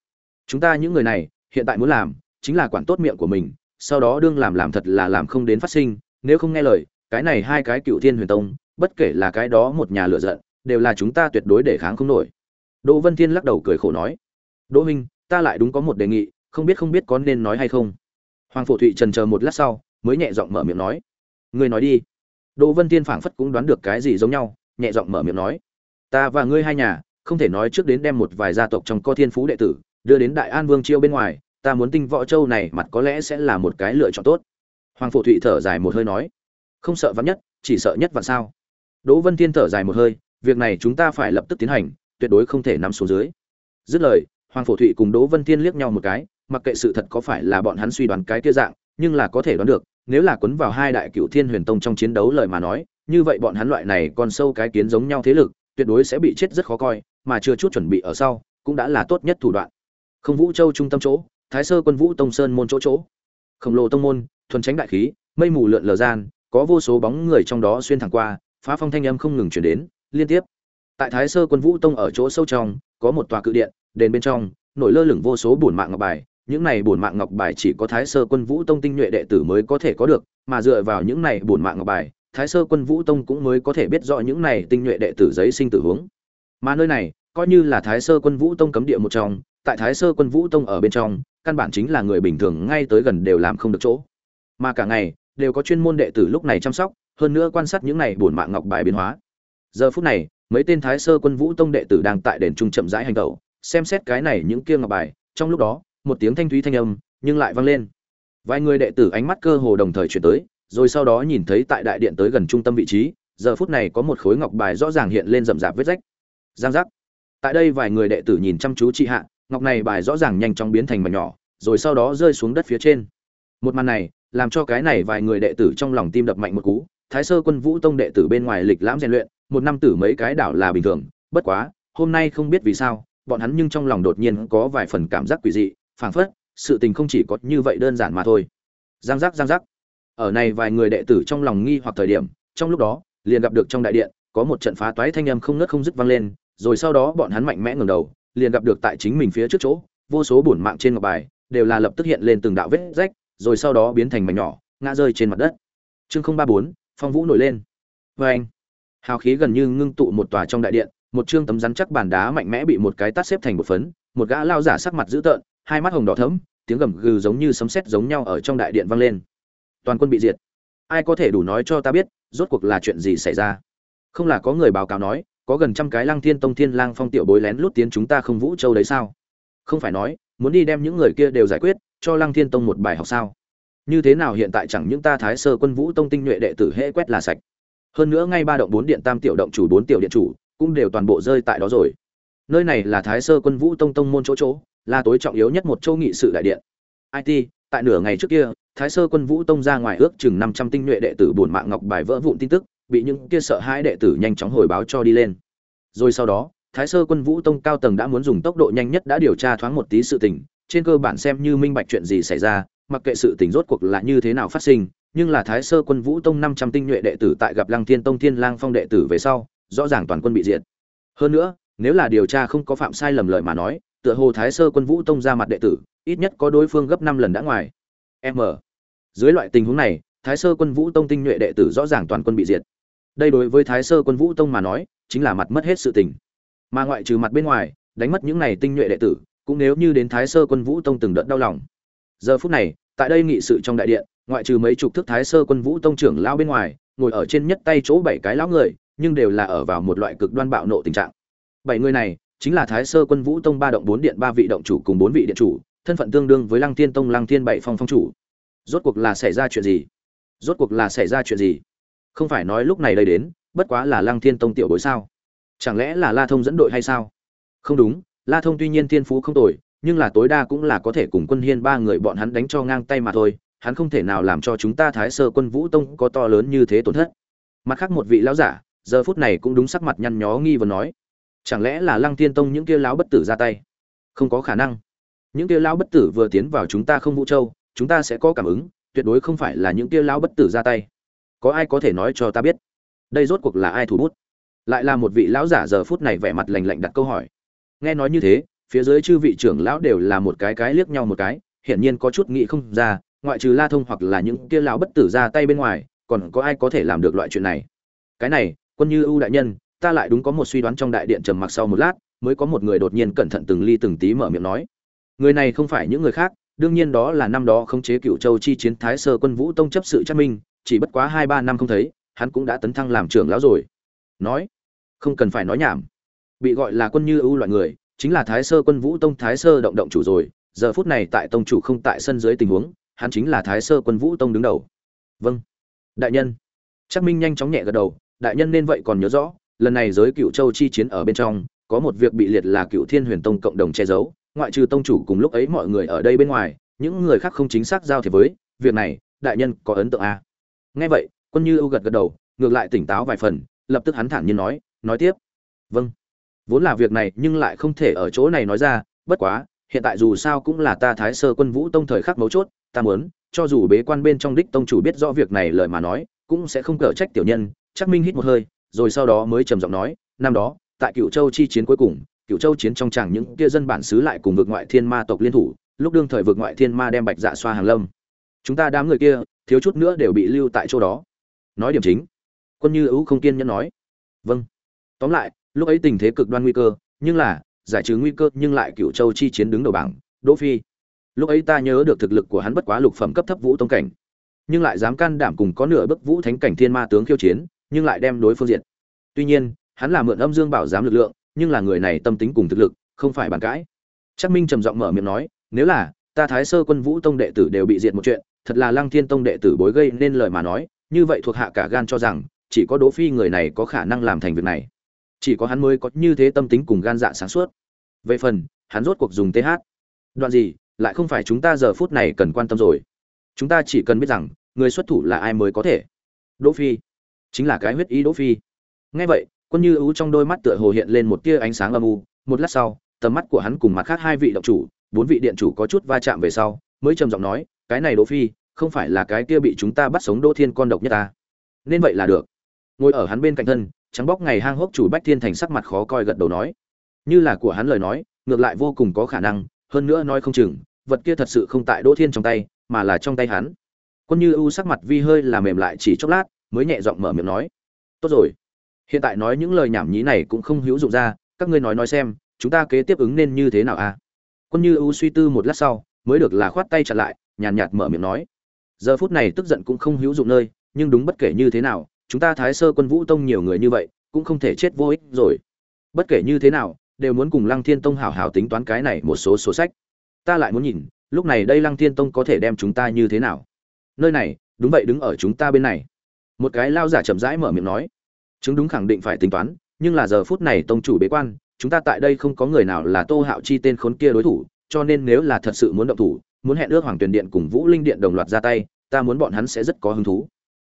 Chúng ta những người này, hiện tại muốn làm, chính là quản tốt miệng của mình, sau đó đương làm làm thật là làm không đến phát sinh, nếu không nghe lời, cái này hai cái cựu thiên huyền tông, bất kể là cái đó một nhà lựa giận đều là chúng ta tuyệt đối để kháng không nổi. Đỗ vân thiên lắc đầu cười khổ nói, đỗ minh ta lại đúng có một đề nghị, không biết không biết có nên nói hay không. Hoàng phổ thụy trần chờ một lát sau, mới nhẹ giọng mở miệng nói, ngươi nói đi. Đỗ vân thiên phảng phất cũng đoán được cái gì giống nhau, nhẹ giọng mở miệng nói, ta và ngươi hai nhà, không thể nói trước đến đem một vài gia tộc trong co thiên phú đệ tử, đưa đến đại an vương chiêu bên ngoài, ta muốn tinh võ châu này mặt có lẽ sẽ là một cái lựa chọn tốt. Hoàng phổ thụy thở dài một hơi nói, không sợ vắn nhất, chỉ sợ nhất vạn sao. Đỗ vân thiên thở dài một hơi việc này chúng ta phải lập tức tiến hành, tuyệt đối không thể nằm xuống dưới. Dứt lời, hoàng phổ thụy cùng đỗ vân thiên liếc nhau một cái, mặc kệ sự thật có phải là bọn hắn suy đoán cái kia dạng, nhưng là có thể đoán được, nếu là quấn vào hai đại cựu thiên huyền tông trong chiến đấu lời mà nói, như vậy bọn hắn loại này còn sâu cái kiến giống nhau thế lực, tuyệt đối sẽ bị chết rất khó coi, mà chưa chút chuẩn bị ở sau, cũng đã là tốt nhất thủ đoạn. Không vũ châu trung tâm chỗ, thái sơ quân vũ tông sơn môn chỗ chỗ. Khổng lồ tông môn, thuần tránh đại khí, mây mù lượn lờ gian, có vô số bóng người trong đó xuyên thẳng qua, phá phong thanh âm không ngừng chuyển đến liên tiếp. Tại thái sơ quân vũ tông ở chỗ sâu trong, có một tòa cự điện, đền bên trong, nổi lơ lửng vô số bổn mạng ngọc bài. Những này bổn mạng ngọc bài chỉ có thái sơ quân vũ tông tinh nhuệ đệ tử mới có thể có được, mà dựa vào những này bổn mạng ngọc bài, thái sơ quân vũ tông cũng mới có thể biết rõ những này tinh nhuệ đệ tử giấy sinh tử hướng. Mà nơi này, coi như là thái sơ quân vũ tông cấm địa một trong, tại thái sơ quân vũ tông ở bên trong, căn bản chính là người bình thường ngay tới gần đều làm không được chỗ. Mà cả ngày, đều có chuyên môn đệ tử lúc này chăm sóc, hơn nữa quan sát những này bổn mạng ngọc bài biến hóa giờ phút này, mấy tên thái sơ quân vũ tông đệ tử đang tại đền trung chậm rãi hành tẩu, xem xét cái này những kia ngọc bài, trong lúc đó, một tiếng thanh thúy thanh âm, nhưng lại vang lên. Vài người đệ tử ánh mắt cơ hồ đồng thời chuyển tới, rồi sau đó nhìn thấy tại đại điện tới gần trung tâm vị trí, giờ phút này có một khối ngọc bài rõ ràng hiện lên rậm rạp vết rách. Giang giác. Tại đây vài người đệ tử nhìn chăm chú chị hạ, ngọc này bài rõ ràng nhanh chóng biến thành mảnh nhỏ, rồi sau đó rơi xuống đất phía trên. Một màn này, làm cho cái này vài người đệ tử trong lòng tim đập mạnh một cú. Thái sơ quân vũ tông đệ tử bên ngoài lịch lãm rèn luyện một năm tử mấy cái đảo là bình thường, bất quá, hôm nay không biết vì sao, bọn hắn nhưng trong lòng đột nhiên có vài phần cảm giác quỷ dị, phảng phất, sự tình không chỉ có như vậy đơn giản mà thôi. Giang giác giang giác. Ở này vài người đệ tử trong lòng nghi hoặc thời điểm, trong lúc đó, liền gặp được trong đại điện, có một trận phá toái thanh âm không ngớt không dứt vang lên, rồi sau đó bọn hắn mạnh mẽ ngẩng đầu, liền gặp được tại chính mình phía trước chỗ, vô số bổn mạng trên ngọc bài, đều là lập tức hiện lên từng đạo vết rách, rồi sau đó biến thành mảnh nhỏ, ngã rơi trên mặt đất. Chương không ba bốn, phong vũ nổi lên. Vê anh hào khí gần như ngưng tụ một tòa trong đại điện, một chương tấm rắn chắc bàn đá mạnh mẽ bị một cái tát xếp thành một phấn, một gã lao giả sắc mặt dữ tợn, hai mắt hồng đỏ thẫm, tiếng gầm gừ giống như sấm sét giống nhau ở trong đại điện vang lên. Toàn quân bị diệt. Ai có thể đủ nói cho ta biết, rốt cuộc là chuyện gì xảy ra? Không là có người báo cáo nói, có gần trăm cái lăng thiên tông thiên lang phong tiểu bối lén lút tiến chúng ta không vũ châu đấy sao? Không phải nói, muốn đi đem những người kia đều giải quyết, cho lăng thiên tông một bài học sao? Như thế nào hiện tại chẳng những ta thái sơ quân vũ tông tinh nhuệ đệ tử hễ quét là sạch hơn nữa ngay ba động bốn điện tam tiểu động chủ bốn tiểu điện chủ cũng đều toàn bộ rơi tại đó rồi. Nơi này là thái sơ quân vũ tông tông môn chỗ chỗ, là tối trọng yếu nhất một châu nghị sự đại điện. It tại nửa ngày trước kia, thái sơ quân vũ tông ra ngoài ước chừng năm trăm tinh nhuệ đệ tử buồn mạng ngọc bài vỡ vụn tin tức, bị những kia sợ hãi đệ tử nhanh chóng hồi báo cho đi lên. Rồi sau đó, thái sơ quân vũ tông cao tầng đã muốn dùng tốc độ nhanh nhất đã điều tra thoáng một tí sự tình, trên cơ bản xem như minh bạch chuyện gì xảy ra, mặc kệ sự tình rốt cuộc là như thế nào phát sinh nhưng là thái sơ quân vũ tông năm trăm tinh nhuệ đệ tử tại gặp lăng thiên tông thiên lang phong đệ tử về sau, rõ ràng toàn quân bị diệt. Hơn nữa, nếu là điều tra không có phạm sai lầm lợi mà nói, tựa hồ thái sơ quân vũ tông ra mặt đệ tử, ít nhất có đối phương gấp năm lần đã ngoài. M. Dưới loại tình huống này, thái sơ quân vũ tông tinh nhuệ đệ tử rõ ràng toàn quân bị diệt. Đây đối với thái sơ quân vũ tông mà nói, chính là mặt mất hết sự tình. Mà ngoại trừ mặt bên ngoài, đánh mất những này tinh nhuệ đệ tử, cũng nếu như đến thái sơ quân vũ tông từng đợt đau lòng. Giờ phút này, tại đây nghị sự trong đại điện ngoại trừ mấy chục thức thái sơ quân vũ tông trưởng lao bên ngoài, ngồi ở trên nhất tay chỗ bảy cái lão người, nhưng đều là ở vào một loại cực đoan bạo nộ tình trạng. Bảy người này chính là thái sơ quân vũ tông ba động bốn điện ba vị động chủ cùng bốn vị điện chủ, thân phận tương đương với lăng thiên tông lăng thiên bảy phong phong chủ. Rốt cuộc là xảy ra chuyện gì? Rốt cuộc là xảy ra chuyện gì? Không phải nói lúc này đây đến, bất quá là lăng thiên tông tiểu bối sao? Chẳng lẽ là la thông dẫn đội hay sao? Không đúng, la thông tuy nhiên thiên phú không tồi, nhưng là tối đa cũng là có thể cùng quân hiên ba người bọn hắn đánh cho ngang tay mà thôi hắn không thể nào làm cho chúng ta thái sơ quân vũ tông có to lớn như thế tổn thất. Mặt khác một vị lão giả, giờ phút này cũng đúng sắc mặt nhăn nhó nghi và nói, chẳng lẽ là lăng thiên tông những kia lão bất tử ra tay? Không có khả năng. Những kia lão bất tử vừa tiến vào chúng ta không vũ châu, chúng ta sẽ có cảm ứng, tuyệt đối không phải là những kia lão bất tử ra tay. Có ai có thể nói cho ta biết? Đây rốt cuộc là ai thủ bút? Lại là một vị lão giả giờ phút này vẻ mặt lành lạnh đặt câu hỏi. Nghe nói như thế, phía dưới chư vị trưởng lão đều là một cái cái liếc nhau một cái, hiển nhiên có chút nghĩ không ra ngoại trừ la thông hoặc là những kia lão bất tử ra tay bên ngoài, còn có ai có thể làm được loại chuyện này? Cái này, quân như ưu đại nhân, ta lại đúng có một suy đoán trong đại điện trầm mặc sau một lát, mới có một người đột nhiên cẩn thận từng ly từng tí mở miệng nói. Người này không phải những người khác, đương nhiên đó là năm đó khống chế cựu châu chi chiến thái sơ quân vũ tông chấp sự Trác minh, chỉ bất quá hai ba năm không thấy, hắn cũng đã tấn thăng làm trưởng lão rồi. Nói, không cần phải nói nhảm. Bị gọi là quân như ưu loại người, chính là thái sơ quân vũ tông thái sơ động động chủ rồi, giờ phút này tại tông chủ không tại sân dưới tình huống hắn chính là thái sơ quân vũ tông đứng đầu. Vâng. Đại nhân. Chắc minh nhanh chóng nhẹ gật đầu, đại nhân nên vậy còn nhớ rõ, lần này giới cựu châu chi chiến ở bên trong, có một việc bị liệt là cựu thiên huyền tông cộng đồng che giấu, ngoại trừ tông chủ cùng lúc ấy mọi người ở đây bên ngoài, những người khác không chính xác giao thiệp với, việc này, đại nhân có ấn tượng à? nghe vậy, quân như ưu gật gật đầu, ngược lại tỉnh táo vài phần, lập tức hắn thản nhiên nói nói tiếp. Vâng. Vốn là việc này nhưng lại không thể ở chỗ này nói ra, bất quá, hiện tại dù sao cũng là ta thái sơ quân vũ tông thời khắc mấu chốt ta muốn, cho dù bế quan bên trong đích tông chủ biết rõ việc này lời mà nói, cũng sẽ không cở trách tiểu nhân, chắc minh hít một hơi, rồi sau đó mới trầm giọng nói, năm đó, tại cựu châu chi chiến cuối cùng cựu châu chiến trong chẳng những kia dân bản xứ lại cùng vực ngoại thiên ma tộc liên thủ, lúc đương thời vực ngoại thiên ma đem bạch dạ xoa hàng lâm. Chúng ta đám người kia, thiếu chút nữa đều bị lưu tại chỗ đó. Nói điểm chính, quân như ưu không kiên nhẫn nói. Vâng. Tóm lại, lúc ấy tình thế cực đoan nguy cơ, nhưng là, giải trừ nguy cơ nhưng lại cựu châu chi chiến đứng đầu bảng, đỗ phi lúc ấy ta nhớ được thực lực của hắn bất quá lục phẩm cấp thấp vũ tông cảnh. Nhưng lại dám can đảm cùng có nửa bức vũ thánh cảnh thiên ma tướng khiêu chiến, nhưng lại đem đối phương diện tuy nhiên, hắn là mượn âm dương bảo giám lực lượng, nhưng là người này tâm tính cùng thực lực, không phải bàn cãi. Chắc minh trầm giọng mở miệng nói, nếu là ta thái sơ quân vũ tông đệ tử đều bị diệt một chuyện, thật là lăng thiên tông đệ tử bối gây nên lời mà nói, như vậy thuộc hạ cả gan cho rằng, chỉ có đỗ phi người này có khả năng làm thành việc này. Chỉ có hắn mới có như thế tâm tính cùng gan dạ sáng suốt. Về phần, hắn rốt cuộc dùng th đoạn gì lại không phải chúng ta giờ phút này cần quan tâm rồi. Chúng ta chỉ cần biết rằng, người xuất thủ là ai mới có thể. Đỗ phi. Chính là cái huyết ý đỗ phi. Nghe vậy, quân như ưu trong đôi mắt tựa hồ hiện lên một tia ánh sáng âm u. Một lát sau, tầm mắt của hắn cùng mặt khác hai vị động chủ, bốn vị điện chủ có chút va chạm về sau, mới trầm giọng nói, cái này đỗ phi, không phải là cái kia bị chúng ta bắt sống đỗ thiên con độc nhất ta. Nên vậy là được. Ngồi ở hắn bên cạnh thân, trắng bóc ngày hang hốc chủ bách thiên thành sắc mặt khó coi gật đầu nói. Như là của hắn lời nói, ngược lại vô cùng có khả năng, hơn nữa nói không chừng vật kia thật sự không tại đỗ thiên trong tay mà là trong tay hắn. Quân như u sắc mặt vi hơi là mềm lại chỉ chốc lát mới nhẹ giọng mở miệng nói tốt rồi. Hiện tại nói những lời nhảm nhí này cũng không hữu dụng ra các ngươi nói nói xem chúng ta kế tiếp ứng nên như thế nào a à? quân như u suy tư một lát sau mới được là khoát tay chặn lại nhàn nhạt, nhạt mở miệng nói giờ phút này tức giận cũng không hữu dụng nơi nhưng đúng bất kể như thế nào chúng ta thái sơ quân vũ tông nhiều người như vậy cũng không thể chết vô ích rồi. Bất kể như thế nào đều muốn cùng lăng thiên tông hảo hảo tính toán cái này một số sổ sách ta lại muốn nhìn, lúc này đây lăng thiên tông có thể đem chúng ta như thế nào? Nơi này, đúng vậy đứng ở chúng ta bên này. Một cái lao giả chậm rãi mở miệng nói. Chứng đúng khẳng định phải tính toán, nhưng là giờ phút này tông chủ bế quan, chúng ta tại đây không có người nào là tô hạo chi tên khốn kia đối thủ, cho nên nếu là thật sự muốn động thủ, muốn hẹn ước hoàng tuyền điện cùng vũ linh điện đồng loạt ra tay, ta muốn bọn hắn sẽ rất có hứng thú.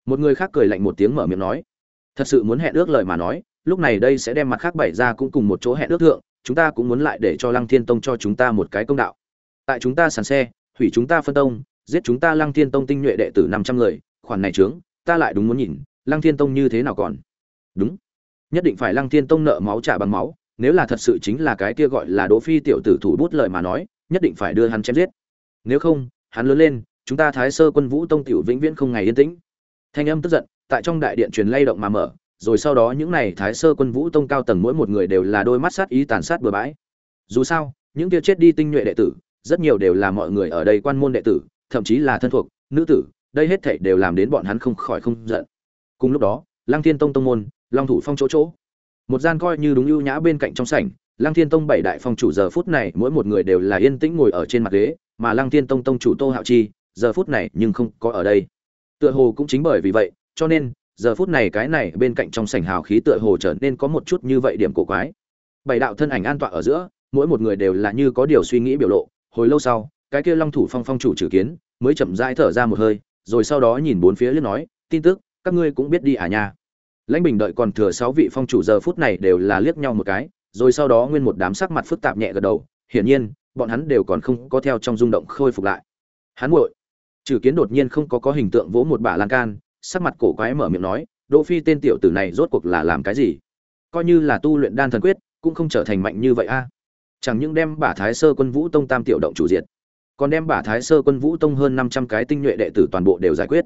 Một người khác cười lạnh một tiếng mở miệng nói. Thật sự muốn hẹn ước lời mà nói, lúc này đây sẽ đem mặt khác bảy ra cũng cùng một chỗ hẹn ước thượng, chúng ta cũng muốn lại để cho lăng thiên tông cho chúng ta một cái công đạo tại chúng ta sàn xe, hủy chúng ta phân tông, giết chúng ta lăng thiên tông tinh nhuệ đệ tử năm trăm người, khoản này trướng ta lại đúng muốn nhìn, lăng thiên tông như thế nào còn? Đúng. Nhất định phải lăng thiên tông nợ máu trả bằng máu, nếu là thật sự chính là cái kia gọi là đỗ phi tiểu tử thủ bút lời mà nói, nhất định phải đưa hắn chém giết. Nếu không, hắn lớn lên, chúng ta thái sơ quân vũ tông tiểu vĩnh viễn không ngày yên tĩnh. Thanh âm tức giận, tại trong đại điện truyền lay động mà mở, rồi sau đó những này thái sơ quân vũ tông cao tầng mỗi một người đều là đôi mắt sát ý tàn sát bừa bãi. Dù sao, những kia chết đi tinh nhuệ đệ tử rất nhiều đều là mọi người ở đây quan môn đệ tử, thậm chí là thân thuộc, nữ tử, đây hết thảy đều làm đến bọn hắn không khỏi không giận. Cùng lúc đó, lăng thiên tông tông môn, long thủ phong chỗ chỗ. Một gian coi như đúng ưu nhã bên cạnh trong sảnh, lăng thiên tông bảy đại phong chủ giờ phút này mỗi một người đều là yên tĩnh ngồi ở trên mặt ghế, mà lăng thiên tông tông chủ tô hạo chi, giờ phút này nhưng không có ở đây. Tựa hồ cũng chính bởi vì vậy, cho nên, giờ phút này cái này bên cạnh trong sảnh hào khí tựa hồ trở nên có một chút như vậy điểm cổ quái. Bảy đạo thân ảnh an tọa ở giữa, mỗi một người đều là như có điều suy nghĩ biểu lộ hồi lâu sau, cái kia long thủ phong phong chủ trừ kiến, mới chậm rãi thở ra một hơi, rồi sau đó nhìn bốn phía liên nói, tin tức, các ngươi cũng biết đi à nha. Lãnh bình đợi còn thừa sáu vị phong chủ giờ phút này đều là liếc nhau một cái, rồi sau đó nguyên một đám sắc mặt phức tạp nhẹ gật đầu, hiển nhiên, bọn hắn đều còn không có theo trong rung động khôi phục lại. Hắn muội, trừ kiến đột nhiên không có có hình tượng vỗ một bả lan can, sắc mặt cổ quái mở miệng nói, đỗ phi tên tiểu tử này rốt cuộc là làm cái gì? Coi như là tu luyện đan thần quyết, cũng không trở thành mạnh như vậy a chẳng những đem bả thái sơ quân vũ tông tam tiểu động chủ diệt, còn đem bả thái sơ quân vũ tông hơn 500 cái tinh nhuệ đệ tử toàn bộ đều giải quyết.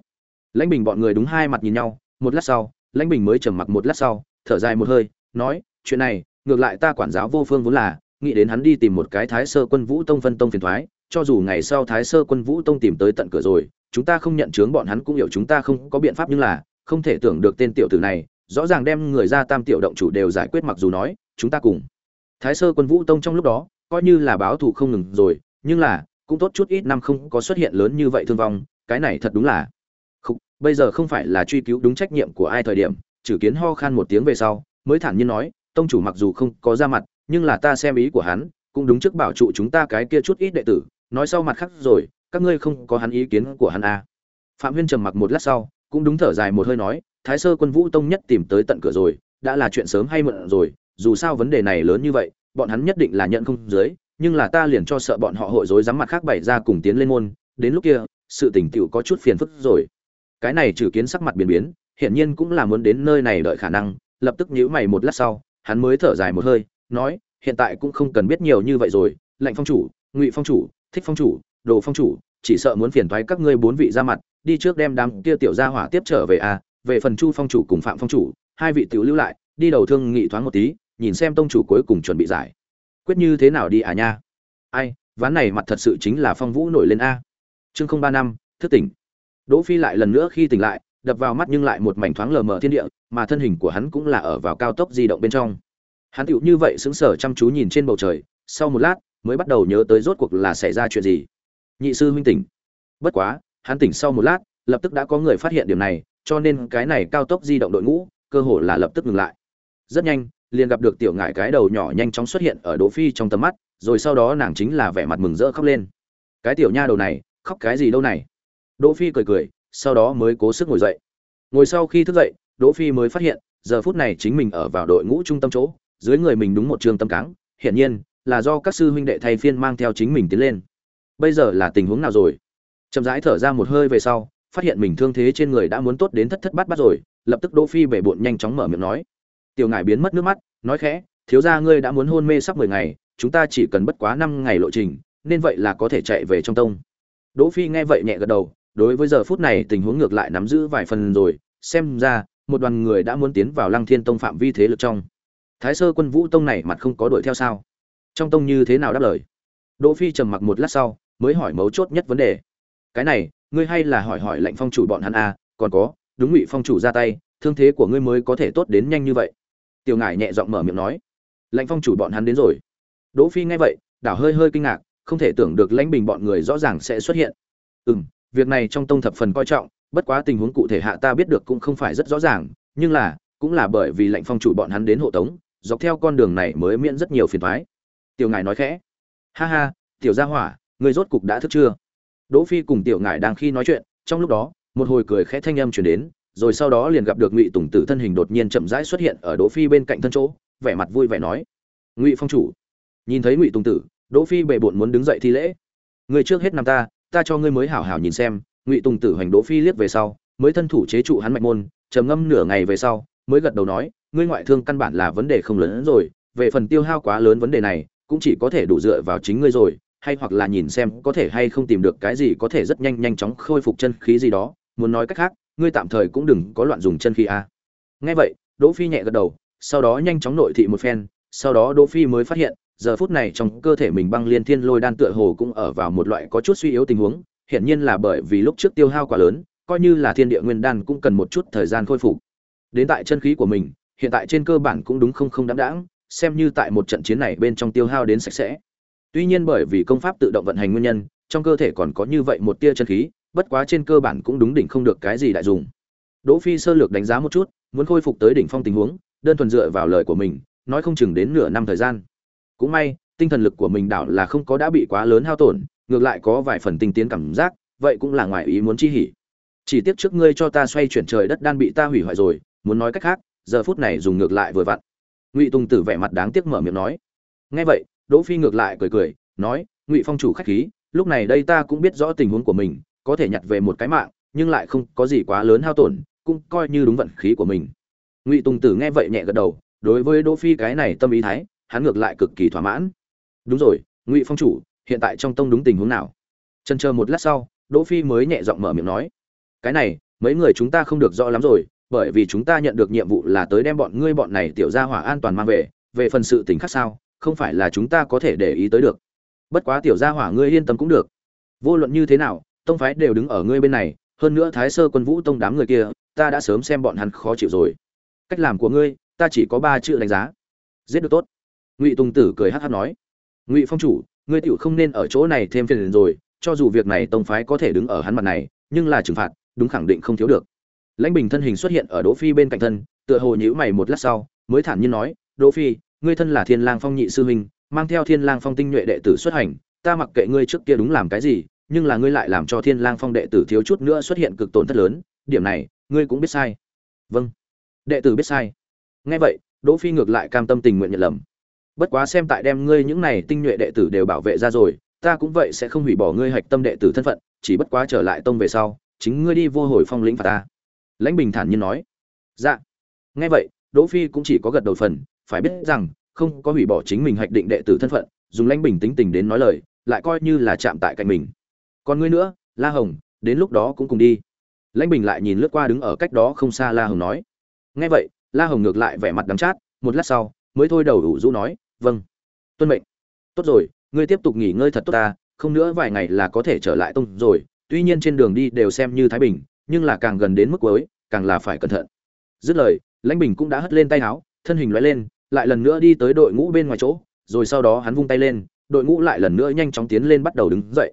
Lãnh bình bọn người đúng hai mặt nhìn nhau, một lát sau, lãnh bình mới trầm mặc một lát sau, thở dài một hơi, nói, chuyện này, ngược lại ta quản giáo vô phương vốn là, nghĩ đến hắn đi tìm một cái thái sơ quân vũ tông phân tông phiền thoái, cho dù ngày sau thái sơ quân vũ tông tìm tới tận cửa rồi, chúng ta không nhận chướng bọn hắn cũng hiểu chúng ta không có biện pháp nhưng là, không thể tưởng được tên tiểu tử này, rõ ràng đem người ra tam tiểu động chủ đều giải quyết mặc dù nói, chúng ta cùng thái sơ quân vũ tông trong lúc đó coi như là báo thù không ngừng rồi nhưng là cũng tốt chút ít năm không có xuất hiện lớn như vậy thương vong cái này thật đúng là không, bây giờ không phải là truy cứu đúng trách nhiệm của ai thời điểm Chử kiến ho khan một tiếng về sau mới thản nhiên nói tông chủ mặc dù không có ra mặt nhưng là ta xem ý của hắn cũng đúng trước bảo trụ chúng ta cái kia chút ít đệ tử nói sau mặt khác rồi các ngươi không có hắn ý kiến của hắn à. phạm huyên trầm mặc một lát sau cũng đúng thở dài một hơi nói thái sơ quân vũ tông nhất tìm tới tận cửa rồi đã là chuyện sớm hay muộn rồi dù sao vấn đề này lớn như vậy, bọn hắn nhất định là nhận không dưới, nhưng là ta liền cho sợ bọn họ hội rối dám mặt khác bày ra cùng tiến lên môn, đến lúc kia, sự tình tựu có chút phiền phức rồi. Cái này trừ kiến sắc mặt biến biến, hiển nhiên cũng là muốn đến nơi này đợi khả năng, lập tức nhíu mày một lát sau, hắn mới thở dài một hơi, nói, hiện tại cũng không cần biết nhiều như vậy rồi, lệnh phong chủ, ngụy phong chủ, thích phong chủ, đồ phong chủ, chỉ sợ muốn phiền thoái các ngươi bốn vị ra mặt, đi trước đem đám kia tiểu gia hỏa tiếp trở về à về phần chu phong chủ cùng phạm phong chủ, hai vị tiểu lưu lại, đi đầu thương nghị thoáng một tí nhìn xem tông chủ cuối cùng chuẩn bị giải. Quyết như thế nào đi à nha? Ai, ván này mặt thật sự chính là phong vũ nổi lên a. Chương không ba năm, thức tỉnh. Đỗ phi lại lần nữa khi tỉnh lại, đập vào mắt nhưng lại một mảnh thoáng lờ mờ thiên địa, mà thân hình của hắn cũng là ở vào cao tốc di động bên trong. Hắn tựu như vậy sững sờ chăm chú nhìn trên bầu trời, sau một lát, mới bắt đầu nhớ tới rốt cuộc là xảy ra chuyện gì. Nhị sư huynh tỉnh. Bất quá, hắn tỉnh sau một lát, lập tức đã có người phát hiện điểm này, cho nên cái này cao tốc di động đội ngũ, cơ hồ là lập tức ngừng lại. Rất nhanh liền gặp được tiểu ngải cái đầu nhỏ nhanh chóng xuất hiện ở đỗ phi trong tầm mắt, rồi sau đó nàng chính là vẻ mặt mừng rỡ khóc lên. Cái tiểu nha đầu này, khóc cái gì đâu này? Đỗ phi cười cười, sau đó mới cố sức ngồi dậy. Ngồi sau khi thức dậy, đỗ phi mới phát hiện, giờ phút này chính mình ở vào đội ngũ trung tâm chỗ, dưới người mình đúng một trường tâm cáng, hiển nhiên là do các sư huynh đệ thay phiên mang theo chính mình tiến lên. Bây giờ là tình huống nào rồi? Chậm rãi thở ra một hơi về sau, phát hiện mình thương thế trên người đã muốn tốt đến thất thất bát bát rồi, lập tức đỗ phi bể bộn nhanh chóng mở miệng nói tiểu ngải biến mất nước mắt, nói khẽ, thiếu gia ngươi đã muốn hôn mê sắp mười ngày, chúng ta chỉ cần bất quá năm ngày lộ trình, nên vậy là có thể chạy về trong tông. Đỗ phi nghe vậy nhẹ gật đầu, đối với giờ phút này tình huống ngược lại nắm giữ vài phần rồi, xem ra, một đoàn người đã muốn tiến vào lăng thiên tông phạm vi thế lực trong. Thái sơ quân vũ tông này mặt không có đuổi theo sao? Trong tông như thế nào đáp lời? Đỗ phi trầm mặc một lát sau, mới hỏi mấu chốt nhất vấn đề. Cái này, ngươi hay là hỏi hỏi lệnh phong chủ bọn hắn à còn có, đúng ngụy phong chủ ra tay, thương thế của ngươi mới có thể tốt đến nhanh như vậy tiểu ngải nhẹ giọng mở miệng nói. Lãnh phong chủ bọn hắn đến rồi. Đỗ phi nghe vậy, đảo hơi hơi kinh ngạc, không thể tưởng được lãnh bình bọn người rõ ràng sẽ xuất hiện. Ừm, việc này trong tông thập phần coi trọng, bất quá tình huống cụ thể hạ ta biết được cũng không phải rất rõ ràng, nhưng là, cũng là bởi vì lãnh phong chủ bọn hắn đến hộ tống, dọc theo con đường này mới miễn rất nhiều phiền toái. Tiểu ngải nói khẽ. Ha ha, tiểu gia hỏa người rốt cục đã thức chưa? Đỗ phi cùng tiểu ngải đang khi nói chuyện, trong lúc đó, một hồi cười khẽ thanh âm truyền đến rồi sau đó liền gặp được ngụy tùng tử thân hình đột nhiên chậm rãi xuất hiện ở đỗ phi bên cạnh thân chỗ, vẻ mặt vui vẻ nói, ngụy phong chủ. Nhìn thấy ngụy tùng tử, đỗ phi bệ bội muốn đứng dậy thi lễ. Người trước hết nằm ta ta cho ngươi mới hảo hảo nhìn xem. Ngụy tùng tử hoành đỗ phi liếc về sau, mới thân thủ chế trụ hắn mạch môn, trầm ngâm nửa ngày về sau, mới gật đầu nói, ngươi ngoại thương căn bản là vấn đề không lớn hơn rồi, về phần tiêu hao quá lớn vấn đề này, cũng chỉ có thể đủ dựa vào chính ngươi rồi, hay hoặc là nhìn xem có thể hay không tìm được cái gì có thể rất nhanh nhanh chóng khôi phục chân khí gì đó, muốn nói cách khác ngươi tạm thời cũng đừng có loạn dùng chân khí a à. nghe vậy, đỗ phi nhẹ gật đầu, sau đó nhanh chóng nội thị một phen, sau đó đỗ phi mới phát hiện, giờ phút này trong cơ thể mình băng liên thiên lôi đan tựa hồ cũng ở vào một loại có chút suy yếu tình huống, hiển nhiên là bởi vì lúc trước tiêu hao quá lớn, coi như là thiên địa nguyên đan cũng cần một chút thời gian khôi phục đến tại chân khí của mình, hiện tại trên cơ bản cũng đúng không không đáng đáng xem như tại một trận chiến này bên trong tiêu hao đến sạch sẽ tuy nhiên bởi vì công pháp tự động vận hành nguyên nhân, trong cơ thể còn có như vậy một tia chân khí bất quá trên cơ bản cũng đúng đỉnh không được cái gì đại dùng. Đỗ phi sơ lược đánh giá một chút, muốn khôi phục tới đỉnh phong tình huống, đơn thuần dựa vào lời của mình, nói không chừng đến nửa năm thời gian. Cũng may, tinh thần lực của mình đảo là không có đã bị quá lớn hao tổn, ngược lại có vài phần tinh tiến cảm giác, vậy cũng là ngoài ý muốn chi hỉ. Chỉ tiếc trước ngươi cho ta xoay chuyển trời đất đan bị ta hủy hoại rồi, muốn nói cách khác, giờ phút này dùng ngược lại vừa vặn. Ngụy tùng tử vẻ mặt đáng tiếc mở miệng nói. Nghe vậy, đỗ phi ngược lại cười cười, nói, ngụy phong chủ khách khí, lúc này đây ta cũng biết rõ tình huống của mình có thể nhặt về một cái mạng, nhưng lại không có gì quá lớn hao tổn, cũng coi như đúng vận khí của mình. Ngụy tùng tử nghe vậy nhẹ gật đầu, đối với đỗ phi cái này tâm ý thái, hắn ngược lại cực kỳ thỏa mãn. Đúng rồi, ngụy phong chủ, hiện tại trong tông đúng tình huống nào? Chân chờ một lát sau, đỗ phi mới nhẹ giọng mở miệng nói, cái này, mấy người chúng ta không được rõ lắm rồi, bởi vì chúng ta nhận được nhiệm vụ là tới đem bọn ngươi bọn này tiểu gia hỏa an toàn mang về về phần sự tình khác sao, không phải là chúng ta có thể để ý tới được. Bất quá tiểu gia hỏa ngươi yên tâm cũng được. Vô luận như thế nào tông phái đều đứng ở ngươi bên này, hơn nữa thái sơ quân vũ tông đám người kia, ta đã sớm xem bọn hắn khó chịu rồi. Cách làm của ngươi, ta chỉ có ba chữ đánh giá. Giết được tốt. Ngụy tùng tử cười hát hát nói. Ngụy phong chủ, ngươi tiểu không nên ở chỗ này thêm phiền rồi, cho dù việc này tông phái có thể đứng ở hắn mặt này, nhưng là trừng phạt, đúng khẳng định không thiếu được. Lãnh bình thân hình xuất hiện ở đỗ phi bên cạnh thân, tựa hồ nhíu mày một lát sau, mới thản nhiên nói, đỗ phi, ngươi thân là thiên lang phong nhị sư huynh, mang theo thiên lang phong tinh nhuệ đệ tử xuất hành, ta mặc kệ ngươi trước kia đúng làm cái gì nhưng là ngươi lại làm cho thiên lang phong đệ tử thiếu chút nữa xuất hiện cực tổn thất lớn, điểm này, ngươi cũng biết sai. Vâng. Đệ tử biết sai. Nghe vậy, đỗ phi ngược lại cam tâm tình nguyện nhận lầm. Bất quá xem tại đem ngươi những này tinh nhuệ đệ tử đều bảo vệ ra rồi, ta cũng vậy sẽ không hủy bỏ ngươi hạch tâm đệ tử thân phận, chỉ bất quá trở lại tông về sau, chính ngươi đi vô hồi phong lĩnh phạt ta. Lãnh bình thản nhiên nói. Dạ. Nghe vậy, đỗ phi cũng chỉ có gật đầu phần, phải biết rằng, không có hủy bỏ chính mình hạch định đệ tử thân phận, dùng lãnh bình tính tình đến nói lời, lại coi như là chạm tại cạnh mình còn ngươi nữa, la hồng, đến lúc đó cũng cùng đi. Lãnh bình lại nhìn lướt qua đứng ở cách đó không xa la hồng nói. Nghe vậy, la hồng ngược lại vẻ mặt đắng chát, một lát sau, mới thôi đầu đủ rũ nói vâng tuân mệnh. Tốt rồi, ngươi tiếp tục nghỉ ngơi thật tốt ta, không nữa vài ngày là có thể trở lại tông rồi, tuy nhiên trên đường đi đều xem như thái bình, nhưng là càng gần đến mức cuối, càng là phải cẩn thận. Dứt lời, lãnh bình cũng đã hất lên tay áo, thân hình loại lên, lại lần nữa đi tới đội ngũ bên ngoài chỗ, rồi sau đó hắn vung tay lên, đội ngũ lại lần nữa nhanh chóng tiến lên bắt đầu đứng dậy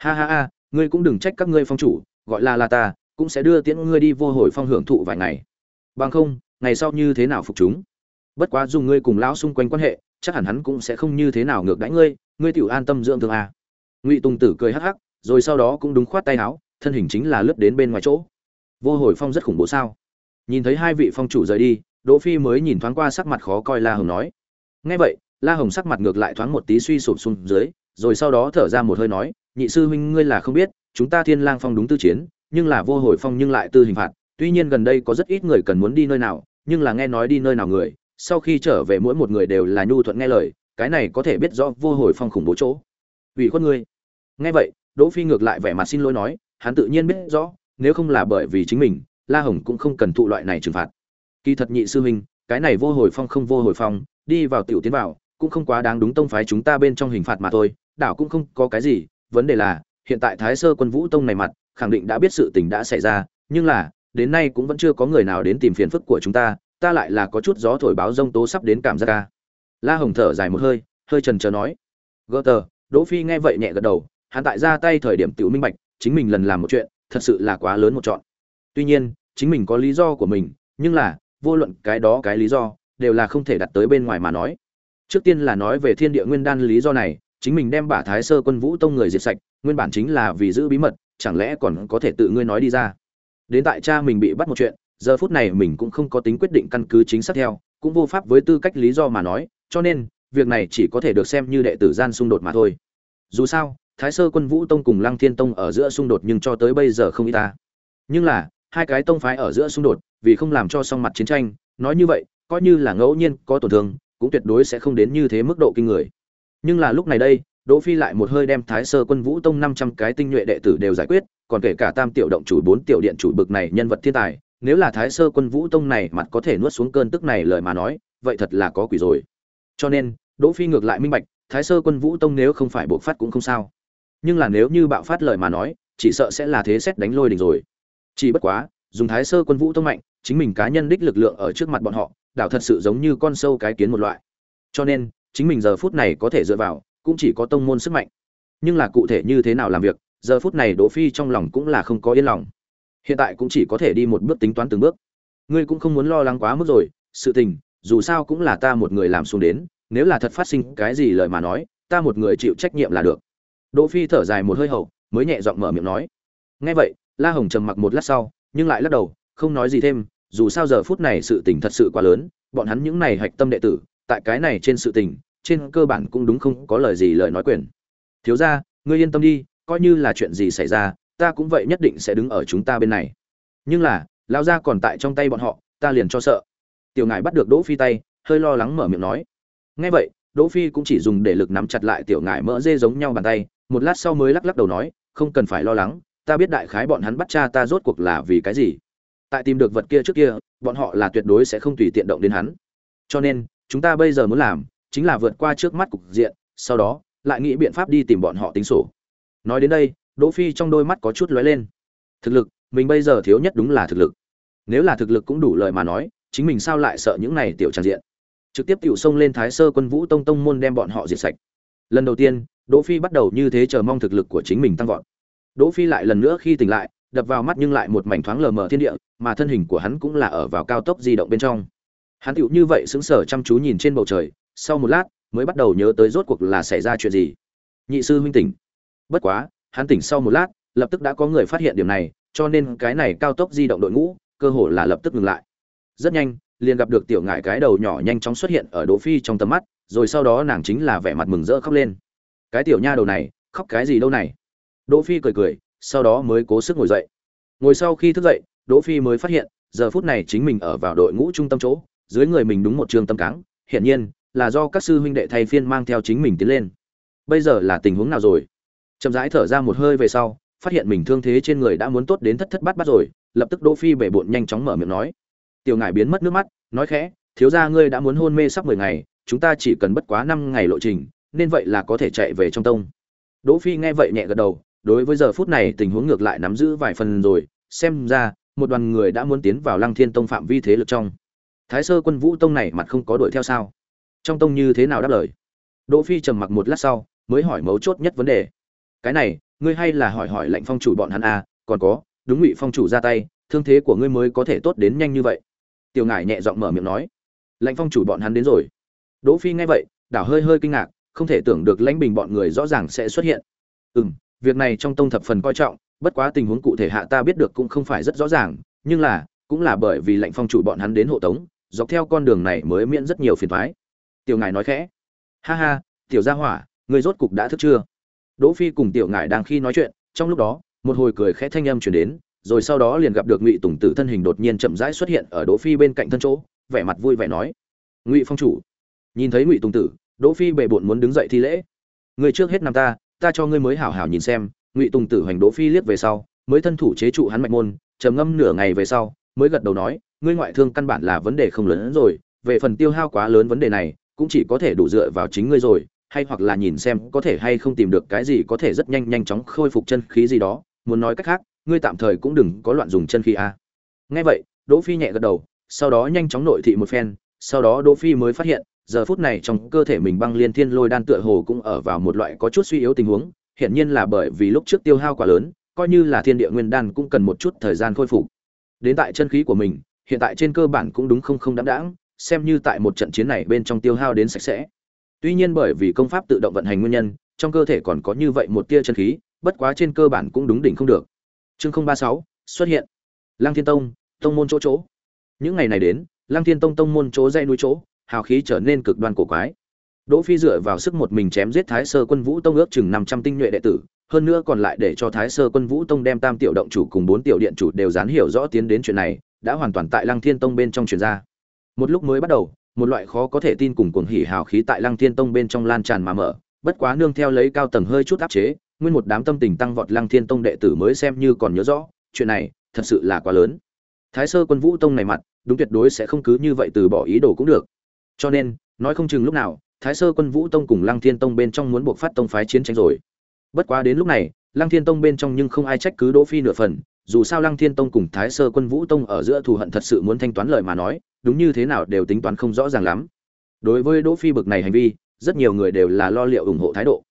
ha ha ha, ngươi cũng đừng trách các ngươi phong chủ, gọi là là ta, cũng sẽ đưa tiễn ngươi đi vô hồi phong hưởng thụ vài ngày. Bằng không, ngày sau như thế nào phục chúng? Bất quá dùng ngươi cùng lão xung quanh quan hệ, chắc hẳn hắn cũng sẽ không như thế nào ngược đãi ngươi ngươi tiểu an tâm dưỡng thương à. ngụy tùng tử cười hắc hắc, rồi sau đó cũng đúng khoát tay áo, thân hình chính là lướt đến bên ngoài chỗ. Vô hồi phong rất khủng bố sao? Nhìn thấy hai vị phong chủ rời đi, đỗ phi mới nhìn thoáng qua sắc mặt khó coi la hồng nói. Nghe vậy, la hồng sắc mặt ngược lại thoáng một tí suy sụp xuống dưới rồi sau đó thở ra một hơi nói, nhị sư huynh ngươi là không biết, chúng ta thiên lang phong đúng tư chiến, nhưng là vô hồi phong nhưng lại tư hình phạt, tuy nhiên gần đây có rất ít người cần muốn đi nơi nào, nhưng là nghe nói đi nơi nào người, sau khi trở về mỗi một người đều là nhu thuận nghe lời, cái này có thể biết rõ vô hồi phong khủng bố chỗ. Ủy khuất ngươi. Nghe vậy, đỗ phi ngược lại vẻ mặt xin lỗi nói, hắn tự nhiên biết rõ, nếu không là bởi vì chính mình, la hồng cũng không cần thụ loại này trừng phạt. Kỳ thật nhị sư huynh, cái này vô hồi phong không vô hồi phong, đi vào tiểu tiến vào, cũng không quá đáng đúng tông phái chúng ta bên trong hình phạt mà thôi đảo cũng không có cái gì, vấn đề là, hiện tại thái sơ quân vũ tông này mặt, khẳng định đã biết sự tình đã xảy ra, nhưng là, đến nay cũng vẫn chưa có người nào đến tìm phiền phức của chúng ta ta lại là có chút gió thổi báo rông tố sắp đến cảm giác ca. La hồng thở dài một hơi hơi trần trờ nói. Gỡ tờ, đỗ phi nghe vậy nhẹ gật đầu, hắn tại ra tay thời điểm tiểu minh bạch, chính mình lần làm một chuyện, thật sự là quá lớn một chọn tuy nhiên, chính mình có lý do của mình, nhưng là, vô luận cái đó cái lý do, đều là không thể đặt tới bên ngoài mà nói. Trước tiên là nói về thiên địa nguyên đan lý do này chính mình đem bả thái sơ quân vũ tông người diệt sạch, nguyên bản chính là vì giữ bí mật, chẳng lẽ còn có thể tự ngươi nói đi ra? Đến tại cha mình bị bắt một chuyện, giờ phút này mình cũng không có tính quyết định căn cứ chính xác theo, cũng vô pháp với tư cách lý do mà nói, cho nên, việc này chỉ có thể được xem như đệ tử gian xung đột mà thôi. Dù sao, thái sơ quân vũ tông cùng lăng thiên tông ở giữa xung đột nhưng cho tới bây giờ không y ta. Nhưng là, hai cái tông phái ở giữa xung đột, vì không làm cho song mặt chiến tranh, nói như vậy, coi như là ngẫu nhiên có tổn thương, cũng tuyệt đối sẽ không đến như thế mức độ kinh người nhưng là lúc này đây, đỗ phi lại một hơi đem thái sơ quân vũ tông 500 cái tinh nhuệ đệ tử đều giải quyết, còn kể cả tam tiểu động chủ, bốn tiểu điện chủ bực này nhân vật thiên tài, nếu là thái sơ quân vũ tông này mặt có thể nuốt xuống cơn tức này lời mà nói, vậy thật là có quỷ rồi. Cho nên, đỗ phi ngược lại minh bạch, thái sơ quân vũ tông nếu không phải bộc phát cũng không sao. Nhưng là nếu như bạo phát lời mà nói, chỉ sợ sẽ là thế xét đánh lôi đình rồi. Chỉ bất quá, dùng thái sơ quân vũ tông mạnh, chính mình cá nhân đích lực lượng ở trước mặt bọn họ, đảo thật sự giống như con sâu cái kiến một loại. Cho nên chính mình giờ phút này có thể dựa vào, cũng chỉ có tông môn sức mạnh. Nhưng là cụ thể như thế nào làm việc, giờ phút này đỗ phi trong lòng cũng là không có yên lòng. Hiện tại cũng chỉ có thể đi một bước tính toán từng bước. Ngươi cũng không muốn lo lắng quá mức rồi, sự tình, dù sao cũng là ta một người làm xuống đến, nếu là thật phát sinh cái gì lời mà nói, ta một người chịu trách nhiệm là được. Đỗ phi thở dài một hơi hậu, mới nhẹ giọng mở miệng nói. Nghe vậy, la hồng trầm mặc một lát sau, nhưng lại lắc đầu, không nói gì thêm, dù sao giờ phút này sự tình thật sự quá lớn, bọn hắn những này hạch tâm đệ tử tại cái này trên sự tình, trên cơ bản cũng đúng không có lời gì lời nói quyền. Thiếu gia, ngươi yên tâm đi, coi như là chuyện gì xảy ra, ta cũng vậy nhất định sẽ đứng ở chúng ta bên này. Nhưng là, lão gia còn tại trong tay bọn họ, ta liền cho sợ. Tiểu ngải bắt được đỗ phi tay, hơi lo lắng mở miệng nói. Nghe vậy, đỗ phi cũng chỉ dùng để lực nắm chặt lại tiểu ngải mỡ dê giống nhau bàn tay, một lát sau mới lắc lắc đầu nói, không cần phải lo lắng, ta biết đại khái bọn hắn bắt cha ta rốt cuộc là vì cái gì. Tại tìm được vật kia trước kia, bọn họ là tuyệt đối sẽ không tùy tiện động đến hắn. Cho nên chúng ta bây giờ muốn làm chính là vượt qua trước mắt cục diện, sau đó, lại nghĩ biện pháp đi tìm bọn họ tính sổ. Nói đến đây, đỗ phi trong đôi mắt có chút lóe lên. Thực lực, mình bây giờ thiếu nhất đúng là thực lực. Nếu là thực lực cũng đủ lời mà nói, chính mình sao lại sợ những này tiểu tràn diện? Trực tiếp tiểu xông lên thái sơ quân vũ tông tông môn đem bọn họ diệt sạch. Lần đầu tiên, đỗ phi bắt đầu như thế chờ mong thực lực của chính mình tăng vọt. Đỗ phi lại lần nữa khi tỉnh lại, đập vào mắt nhưng lại một mảnh thoáng lờ mờ thiên địa, mà thân hình của hắn cũng là ở vào cao tốc di động bên trong hắn tựu như vậy sững sờ chăm chú nhìn trên bầu trời, sau một lát, mới bắt đầu nhớ tới rốt cuộc là xảy ra chuyện gì. Nhị sư huynh tỉnh. Bất quá, hắn tỉnh sau một lát, lập tức đã có người phát hiện điểm này, cho nên cái này cao tốc di động đội ngũ, cơ hồ là lập tức ngừng lại. Rất nhanh, liền gặp được tiểu ngải cái đầu nhỏ nhanh chóng xuất hiện ở đỗ phi trong tầm mắt, rồi sau đó nàng chính là vẻ mặt mừng rỡ khóc lên. Cái tiểu nha đầu này, khóc cái gì đâu này? Đỗ phi cười cười, sau đó mới cố sức ngồi dậy. Ngồi sau khi thức dậy, đỗ phi mới phát hiện, giờ phút này chính mình ở vào đội ngũ trung tâm chỗ dưới người mình đúng một trường tâm cáng, hiển nhiên là do các sư huynh đệ thay phiên mang theo chính mình tiến lên. Bây giờ là tình huống nào rồi? Chậm rãi thở ra một hơi về sau, phát hiện mình thương thế trên người đã muốn tốt đến thất thất bát bát rồi, lập tức đỗ phi bể bộn nhanh chóng mở miệng nói. Tiểu ngải biến mất nước mắt, nói khẽ, thiếu gia ngươi đã muốn hôn mê sắp mười ngày, chúng ta chỉ cần bất quá năm ngày lộ trình, nên vậy là có thể chạy về trong tông. Đỗ phi nghe vậy nhẹ gật đầu, đối với giờ phút này tình huống ngược lại nắm giữ vài phần rồi, xem ra, một đoàn người đã muốn tiến vào lăng thiên tông phạm vi thế lực trong thái sơ quân vũ tông này mặt không có đuổi theo sao? Trong tông như thế nào đáp lời? Đỗ phi trầm mặc một lát sau, mới hỏi mấu chốt nhất vấn đề. Cái này, ngươi hay là hỏi hỏi lệnh phong chủ bọn hắn à? Còn có, đúng ngụy phong chủ ra tay, thương thế của ngươi mới có thể tốt đến nhanh như vậy. Tiểu ngải nhẹ giọng mở miệng nói. Lệnh phong chủ bọn hắn đến rồi. Đỗ phi nghe vậy, đảo hơi hơi kinh ngạc, không thể tưởng được lãnh bình bọn người rõ ràng sẽ xuất hiện. Ừm, việc này trong tông thập phần coi trọng, bất quá tình huống cụ thể hạ ta biết được cũng không phải rất rõ ràng, nhưng là, cũng là bởi vì lệnh phong chủ bọn hắn đến hộ tống dọc theo con đường này mới miễn rất nhiều phiền toái tiểu ngài nói khẽ. Ha ha, tiểu gia hỏa người rốt cục đã thức chưa? Đỗ phi cùng tiểu ngài đang khi nói chuyện, trong lúc đó, một hồi cười khẽ thanh âm truyền đến, rồi sau đó liền gặp được ngụy tùng tử thân hình đột nhiên chậm rãi xuất hiện ở đỗ phi bên cạnh thân chỗ, vẻ mặt vui vẻ nói. Ngụy phong chủ, nhìn thấy ngụy tùng tử, đỗ phi bệ bội muốn đứng dậy thi lễ. Người trước hết nằm ta ta cho ngươi mới hảo hảo nhìn xem. Ngụy tùng tử hoành đỗ phi liếc về sau, mới thân thủ chế trụ hắn mạch môn, trầm ngâm nửa ngày về sau, mới gật đầu nói ngươi ngoại thương căn bản là vấn đề không lớn hơn rồi, về phần tiêu hao quá lớn vấn đề này, cũng chỉ có thể đủ dựa vào chính ngươi rồi, hay hoặc là nhìn xem có thể hay không tìm được cái gì có thể rất nhanh nhanh chóng khôi phục chân khí gì đó, muốn nói cách khác, ngươi tạm thời cũng đừng có loạn dùng chân khí a à. nghe vậy, đỗ phi nhẹ gật đầu, sau đó nhanh chóng nội thị một phen, sau đó đỗ phi mới phát hiện, giờ phút này trong cơ thể mình băng liên thiên lôi đan tựa hồ cũng ở vào một loại có chút suy yếu tình huống hiện nhiên là bởi vì lúc trước tiêu hao quá lớn, coi như là thiên địa nguyên đan cũng cần một chút thời gian khôi phục đến tại chân khí của mình hiện tại trên cơ bản cũng đúng không không đáng đáng xem như tại một trận chiến này bên trong tiêu hao đến sạch sẽ. Tuy nhiên bởi vì công pháp tự động vận hành nguyên nhân, trong cơ thể còn có như vậy một tia chân khí, bất quá trên cơ bản cũng đúng đỉnh không được. Chương không ba sáu, xuất hiện. Lăng thiên tông tông môn chỗ chỗ. Những ngày này đến, lăng thiên tông tông môn chỗ dây núi chỗ, hào khí trở nên cực đoan cổ quái. Đỗ phi dựa vào sức một mình chém giết thái sơ quân vũ tông ước chừng năm trăm tinh nhuệ đệ tử, hơn nữa còn lại để cho thái sơ quân vũ tông đem tam tiểu động chủ cùng bốn tiểu điện chủ đều dán hiểu rõ tiến đến chuyện này đã hoàn toàn tại lăng thiên tông bên trong truyền ra. Một lúc mới bắt đầu, một loại khó có thể tin cùng cuồng hỉ hào khí tại lăng thiên tông bên trong lan tràn mà mở, bất quá nương theo lấy cao tầng hơi chút áp chế, nguyên một đám tâm tình tăng vọt lăng thiên tông đệ tử mới xem như còn nhớ rõ, chuyện này thật sự là quá lớn. Thái sơ quân vũ tông này mặt, đúng tuyệt đối sẽ không cứ như vậy từ bỏ ý đồ cũng được. Cho nên, nói không chừng lúc nào, thái sơ quân vũ tông cùng lăng thiên tông bên trong muốn buộc phát tông phái chiến tranh rồi. Bất quá đến lúc này lăng thiên tông bên trong nhưng không ai trách cứ đỗ phi nửa phần, dù sao lăng thiên tông cùng thái sơ quân vũ tông ở giữa thù hận thật sự muốn thanh toán lời mà nói, đúng như thế nào đều tính toán không rõ ràng lắm. Đối với đỗ phi bực này hành vi, rất nhiều người đều là lo liệu ủng hộ thái độ.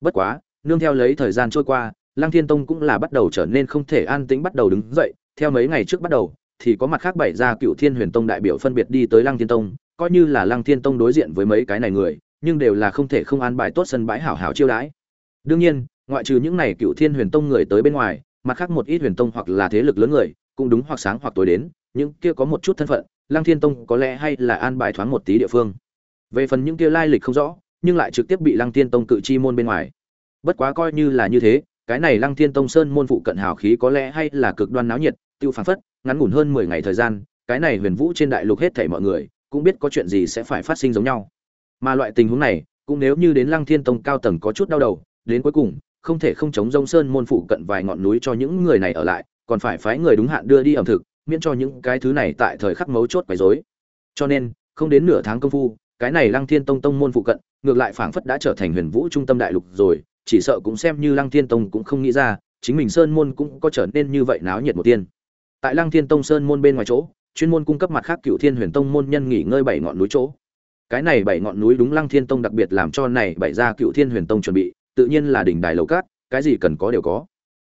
Bất quá, nương theo lấy thời gian trôi qua, lăng thiên tông cũng là bắt đầu trở nên không thể an tĩnh bắt đầu đứng dậy. Theo mấy ngày trước bắt đầu, thì có mặt khác bảy gia cựu thiên huyền tông đại biểu phân biệt đi tới lăng thiên tông, coi như là lăng thiên tông đối diện với mấy cái này người, nhưng đều là không thể không an bài tốt sân bãi hảo hảo chiêu đãi. Đương nhiên ngoại trừ những này cựu thiên huyền tông người tới bên ngoài, mặt khác một ít huyền tông hoặc là thế lực lớn người, cũng đúng hoặc sáng hoặc tối đến, những kia có một chút thân phận, lăng thiên tông có lẽ hay là an bài thoáng một tí địa phương. Về phần những kia lai lịch không rõ, nhưng lại trực tiếp bị lăng thiên tông cự chi môn bên ngoài. Bất quá coi như là như thế, cái này lăng thiên tông sơn môn phụ cận hào khí có lẽ hay là cực đoan náo nhiệt, tiêu phán phất, ngắn ngủn hơn mười ngày thời gian, cái này huyền vũ trên đại lục hết thảy mọi người, cũng biết có chuyện gì sẽ phải phát sinh giống nhau. Mà loại tình huống này, cũng nếu như đến lăng thiên tông cao tầng có chút đau đầu, đến cuối cùng không thể không chống rông sơn môn phụ cận vài ngọn núi cho những người này ở lại, còn phải phái người đúng hạn đưa đi ẩm thực, miễn cho những cái thứ này tại thời khắc mấu chốt quấy rối. Cho nên, không đến nửa tháng công phu, cái này lăng thiên tông tông môn phụ cận, ngược lại phảng phất đã trở thành huyền vũ trung tâm đại lục rồi, chỉ sợ cũng xem như lăng thiên tông cũng không nghĩ ra, chính mình sơn môn cũng có trở nên như vậy náo nhiệt một tiên. Tại lăng thiên tông sơn môn bên ngoài chỗ, chuyên môn cung cấp mặt khác cựu thiên huyền tông môn nhân nghỉ ngơi bảy ngọn núi chỗ. Cái này bảy ngọn núi đúng lăng thiên tông đặc biệt làm cho này bảy ra cựu thiên huyền tông chuẩn bị tự nhiên là đỉnh đài lầu cát cái gì cần có đều có.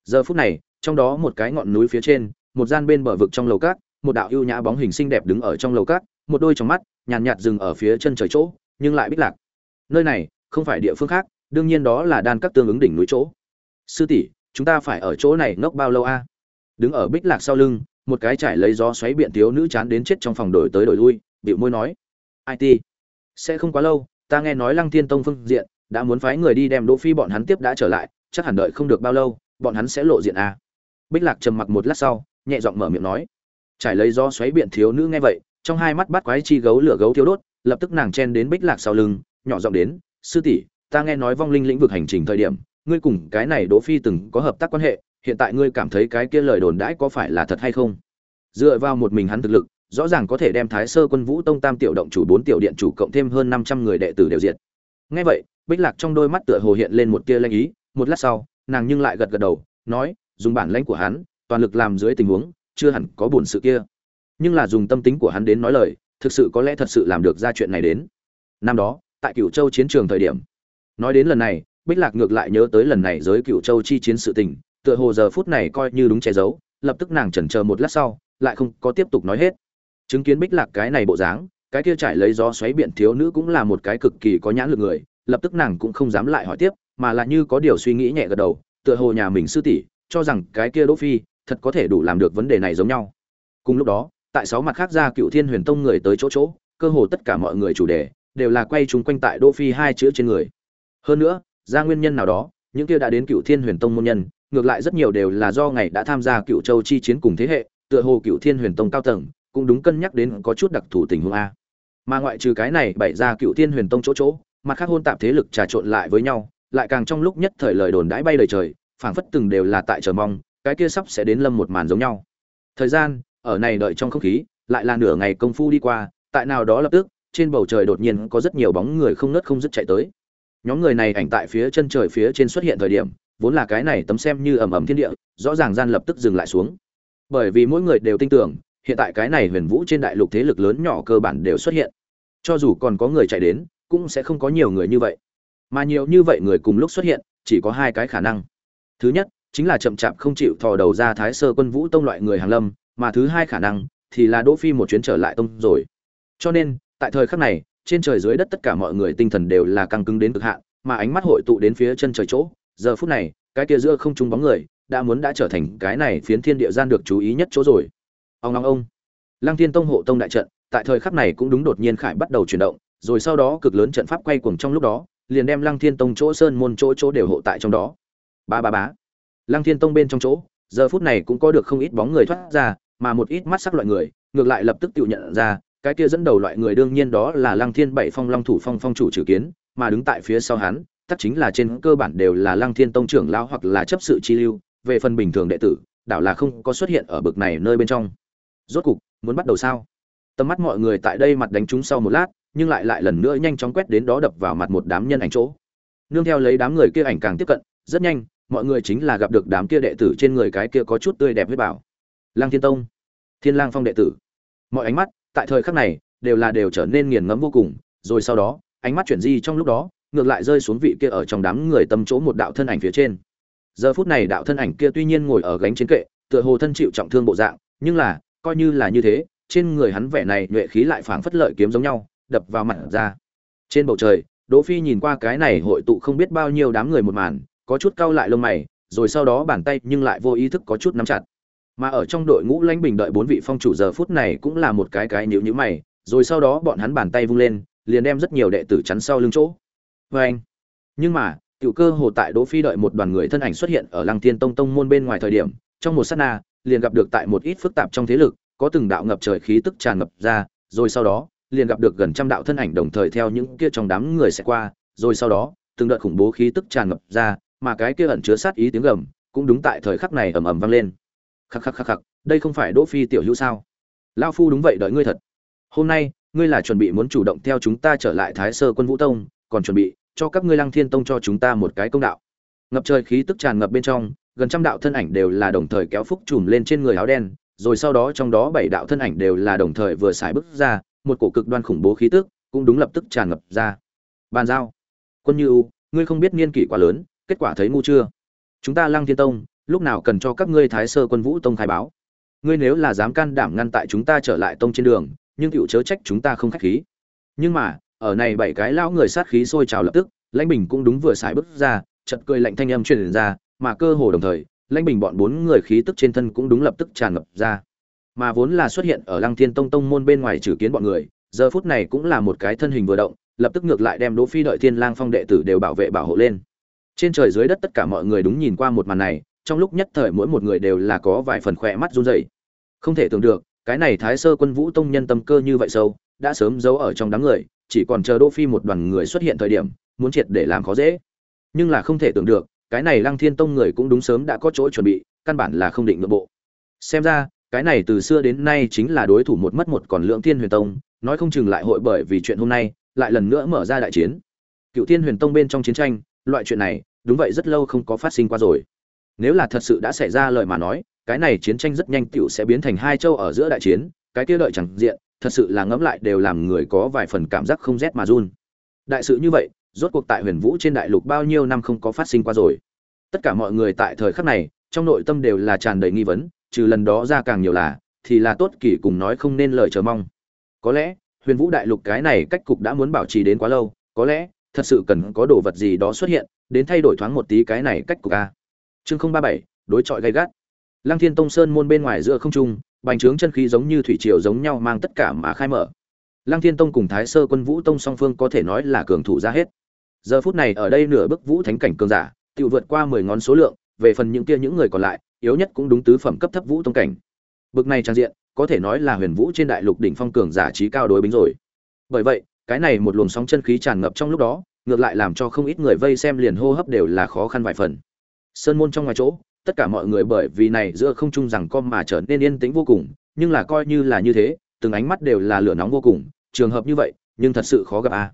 Giờ phút này trong đó một cái ngọn núi phía trên một gian bên bờ vực trong lầu cát một đạo ưu nhã bóng hình xinh đẹp đứng ở trong lầu cát một đôi trong mắt nhàn nhạt, dừng ở phía chân trời chỗ nhưng lại bích lạc. Nơi này không phải địa phương khác đương nhiên đó là đan các tương ứng đỉnh núi chỗ. Sư tỷ chúng ta phải ở chỗ này ngốc bao lâu a? Đứng ở bích lạc sau lưng một cái trải lấy gió xoáy biện thiếu nữ chán đến chết trong phòng đổi tới đổi lui bĩu môi nói. It sẽ không quá lâu ta nghe nói lăng thiên tông phương diện đã muốn phái người đi đem đỗ phi bọn hắn tiếp đã trở lại, chắc hẳn đợi không được bao lâu, bọn hắn sẽ lộ diện à? bích lạc trầm mặc một lát sau, nhẹ giọng mở miệng nói. Trải lấy gió xoáy biện thiếu nữ nghe vậy, trong hai mắt bắt quái chi gấu lửa gấu thiếu đốt, lập tức nàng chen đến bích lạc sau lưng, nhỏ giọng đến, sư tỷ, ta nghe nói vong linh lĩnh vực hành trình thời điểm, ngươi cùng cái này đỗ phi từng có hợp tác quan hệ, hiện tại ngươi cảm thấy cái kia lời đồn đãi có phải là thật hay không? Dựa vào một mình hắn thực lực, rõ ràng có thể đem thái sơ quân vũ tông tam tiểu động chủ bốn tiểu điện chủ cộng thêm hơn năm trăm người đệ tử đều diệt. Nghe vậy bích lạc trong đôi mắt tựa hồ hiện lên một tia lanh ý, một lát sau, nàng nhưng lại gật gật đầu, nói, dùng bản lãnh của hắn, toàn lực làm dưới tình huống, chưa hẳn có buồn sự kia. Nhưng là dùng tâm tính của hắn đến nói lời, thực sự có lẽ thật sự làm được ra chuyện này đến. Năm đó, tại cửu châu chiến trường thời điểm. Nói đến lần này, bích lạc ngược lại nhớ tới lần này giới cửu châu chi chiến sự tình, tựa hồ giờ phút này coi như đúng che giấu, lập tức nàng chần chờ một lát sau, lại không có tiếp tục nói hết. Chứng kiến bích lạc cái này bộ dáng, cái kia trải lấy gió xoáy biển thiếu nữ cũng là một cái cực kỳ có nhãn lực người lập tức nàng cũng không dám lại hỏi tiếp, mà là như có điều suy nghĩ nhẹ gật đầu, tựa hồ nhà mình sư tỷ cho rằng cái kia đỗ phi thật có thể đủ làm được vấn đề này giống nhau. Cùng lúc đó, tại sáu mặt khác ra cựu thiên huyền tông người tới chỗ chỗ, cơ hồ tất cả mọi người chủ đề đều là quay chúng quanh tại đỗ phi hai chữ trên người. Hơn nữa, ra nguyên nhân nào đó, những kia đã đến cựu thiên huyền tông môn nhân, ngược lại rất nhiều đều là do ngày đã tham gia cựu châu chi chiến cùng thế hệ, tựa hồ cựu thiên huyền tông cao tầng cũng đúng cân nhắc đến có chút đặc thù tình huống a. Mà ngoại trừ cái này bày ra cựu thiên huyền tông chỗ chỗ mặt khác hôn tạp thế lực trà trộn lại với nhau, lại càng trong lúc nhất thời lời đồn đãi bay lời trời, phảng phất từng đều là tại chờ mong, cái kia sắp sẽ đến lâm một màn giống nhau. Thời gian, ở này đợi trong không khí, lại là nửa ngày công phu đi qua, tại nào đó lập tức, trên bầu trời đột nhiên có rất nhiều bóng người không nớt không dứt chạy tới. Nhóm người này ảnh tại phía chân trời phía trên xuất hiện thời điểm, vốn là cái này tấm xem như ầm ầm thiên địa, rõ ràng gian lập tức dừng lại xuống. Bởi vì mỗi người đều tin tưởng, hiện tại cái này huyền vũ trên đại lục thế lực lớn nhỏ cơ bản đều xuất hiện. Cho dù còn có người chạy đến cũng sẽ không có nhiều người như vậy. Mà nhiều như vậy người cùng lúc xuất hiện, chỉ có hai cái khả năng. Thứ nhất, chính là chậm chạp không chịu thò đầu ra thái sơ quân vũ tông loại người hàng lâm, mà thứ hai khả năng thì là đỗ phi một chuyến trở lại tông rồi. Cho nên, tại thời khắc này, trên trời dưới đất tất cả mọi người tinh thần đều là căng cứng đến cực hạn, mà ánh mắt hội tụ đến phía chân trời chỗ. Giờ phút này, cái kia giữa không trung bóng người đã muốn đã trở thành cái này phiến thiên địa gian được chú ý nhất chỗ rồi. Ông long ông. Lăng thiên tông hộ tông đại trận, tại thời khắc này cũng đúng đột nhiên khải bắt đầu chuyển động rồi sau đó cực lớn trận pháp quay cuồng trong lúc đó, liền đem lăng thiên tông chỗ sơn môn chỗ chỗ đều hộ tại trong đó. Ba ba bá lăng thiên tông bên trong chỗ, giờ phút này cũng có được không ít bóng người thoát ra, mà một ít mắt sắc loại người, ngược lại lập tức tự nhận ra, cái kia dẫn đầu loại người đương nhiên đó là lăng thiên bảy phong long thủ phong phong chủ trừ kiến, mà đứng tại phía sau hắn, tất chính là trên cơ bản đều là lăng thiên tông trưởng lão hoặc là chấp sự chi lưu, về phần bình thường đệ tử, đảo là không có xuất hiện ở bực này nơi bên trong. Rốt cục, muốn bắt đầu sao? Tầm mắt mọi người tại đây mặt đánh chúng sau một lát nhưng lại lại lần nữa nhanh chóng quét đến đó đập vào mặt một đám nhân ảnh chỗ. Nương theo lấy đám người kia ảnh càng tiếp cận, rất nhanh, mọi người chính là gặp được đám kia đệ tử trên người cái kia có chút tươi đẹp với bảo. Lang thiên tông, thiên lang phong đệ tử. Mọi ánh mắt, tại thời khắc này, đều là đều trở nên nghiền ngẫm vô cùng, rồi sau đó, ánh mắt chuyển di trong lúc đó, ngược lại rơi xuống vị kia ở trong đám người tâm chỗ một đạo thân ảnh phía trên. Giờ phút này đạo thân ảnh kia tuy nhiên ngồi ở gánh chiến kệ, tựa hồ thân chịu trọng thương bộ dạng, nhưng là, coi như là như thế, trên người hắn vẻ này nhuệ khí lại phảng phất lợi kiếm giống nhau đập vào mặt ra. Trên bầu trời, đỗ phi nhìn qua cái này hội tụ không biết bao nhiêu đám người một màn, có chút cau lại lông mày, rồi sau đó bàn tay nhưng lại vô ý thức có chút nắm chặt. Mà ở trong đội ngũ lãnh bình đợi bốn vị phong chủ giờ phút này cũng là một cái cái nhíu nhíu mày, rồi sau đó bọn hắn bàn tay vung lên, liền đem rất nhiều đệ tử chắn sau lưng chỗ. Vê anh, nhưng mà, tiểu cơ hồ tại đỗ phi đợi một đoàn người thân ảnh xuất hiện ở lăng thiên tông tông môn bên ngoài thời điểm, trong một sát na, liền gặp được tại một ít phức tạp trong thế lực, có từng đạo ngập trời khí tức tràn ngập ra, rồi sau đó liền gặp được gần trăm đạo thân ảnh đồng thời theo những kia trong đám người sẽ qua, rồi sau đó, từng đợt khủng bố khí tức tràn ngập ra, mà cái kia ẩn chứa sát ý tiếng gầm cũng đúng tại thời khắc này ầm ầm vang lên. Khắc khắc khắc khắc, đây không phải đỗ phi tiểu hữu sao? Lão phu đúng vậy đợi ngươi thật. Hôm nay, ngươi là chuẩn bị muốn chủ động theo chúng ta trở lại thái sơ quân vũ tông, còn chuẩn bị cho các ngươi lăng thiên tông cho chúng ta một cái công đạo. Ngập trời khí tức tràn ngập bên trong, gần trăm đạo thân ảnh đều là đồng thời kéo phúc trùm lên trên người áo đen, rồi sau đó trong đó bảy đạo thân ảnh đều là đồng thời vừa xài bước ra một cổ cực đoan khủng bố khí tức cũng đúng lập tức tràn ngập ra. Bàn giao. Quân như u, ngươi không biết niên kỷ quá lớn, kết quả thấy ngu chưa? Chúng ta lăng thiên tông, lúc nào cần cho các ngươi thái sơ quân vũ tông khai báo? Ngươi nếu là dám can đảm ngăn tại chúng ta trở lại tông trên đường, nhưng cựu chớ trách chúng ta không khách khí. Nhưng mà, ở này bảy cái lão người sát khí sôi trào lập tức, lãnh bình cũng đúng vừa xài bước ra, chợt cười lạnh thanh âm truyền ra, mà cơ hồ đồng thời, lãnh bình bọn bốn người khí tức trên thân cũng đúng lập tức tràn ngập ra mà vốn là xuất hiện ở lăng thiên tông tông môn bên ngoài trừ kiến bọn người, giờ phút này cũng là một cái thân hình vừa động, lập tức ngược lại đem đỗ phi đợi thiên lang phong đệ tử đều bảo vệ bảo hộ lên. Trên trời dưới đất tất cả mọi người đúng nhìn qua một màn này, trong lúc nhất thời mỗi một người đều là có vài phần khỏe mắt run rẩy. Không thể tưởng được, cái này thái sơ quân vũ tông nhân tâm cơ như vậy sâu, đã sớm giấu ở trong đám người, chỉ còn chờ đỗ phi một đoàn người xuất hiện thời điểm, muốn triệt để làm khó dễ. Nhưng là không thể tưởng được, cái này lăng thiên tông người cũng đúng sớm đã có chỗ chuẩn bị, căn bản là không định nội bộ. Xem ra cái này từ xưa đến nay chính là đối thủ một mất một còn lượng thiên huyền tông, nói không chừng lại hội bởi vì chuyện hôm nay, lại lần nữa mở ra đại chiến. Cựu thiên huyền tông bên trong chiến tranh, loại chuyện này, đúng vậy rất lâu không có phát sinh qua rồi. Nếu là thật sự đã xảy ra lời mà nói, cái này chiến tranh rất nhanh cựu sẽ biến thành hai châu ở giữa đại chiến, cái kia lợi chẳng diện, thật sự là ngẫm lại đều làm người có vài phần cảm giác không rét mà run. Đại sự như vậy, rốt cuộc tại huyền vũ trên đại lục bao nhiêu năm không có phát sinh qua rồi. Tất cả mọi người tại thời khắc này, trong nội tâm đều là tràn đầy nghi vấn trừ lần đó ra càng nhiều là, thì là tốt kỳ cùng nói không nên lời chờ mong. Có lẽ, huyền vũ đại lục cái này cách cục đã muốn bảo trì đến quá lâu, có lẽ, thật sự cần có đồ vật gì đó xuất hiện, đến thay đổi thoáng một tí cái này cách cục a. Chương không ba bảy, đối chọi gay gắt. Lăng thiên tông sơn môn bên ngoài giữa không trung, bành trướng chân khí giống như thủy triều giống nhau mang tất cả mà khai mở. Lăng thiên tông cùng thái sơ quân vũ tông song phương có thể nói là cường thủ ra hết. Giờ phút này ở đây nửa bức vũ thánh cảnh cường giả tự vượt qua mười ngón số lượng, về phần những kia những người còn lại yếu nhất cũng đúng tứ phẩm cấp thấp vũ tông cảnh. Bực này trang diện, có thể nói là huyền vũ trên đại lục đỉnh phong cường giả trí cao đối bính rồi. Bởi vậy, cái này một luồng sóng chân khí tràn ngập trong lúc đó, ngược lại làm cho không ít người vây xem liền hô hấp đều là khó khăn vài phần. Sơn môn trong ngoài chỗ, tất cả mọi người bởi vì này giữa không trung rằng con mà trở nên yên tĩnh vô cùng, nhưng là coi như là như thế, từng ánh mắt đều là lửa nóng vô cùng, trường hợp như vậy, nhưng thật sự khó gặp a. À.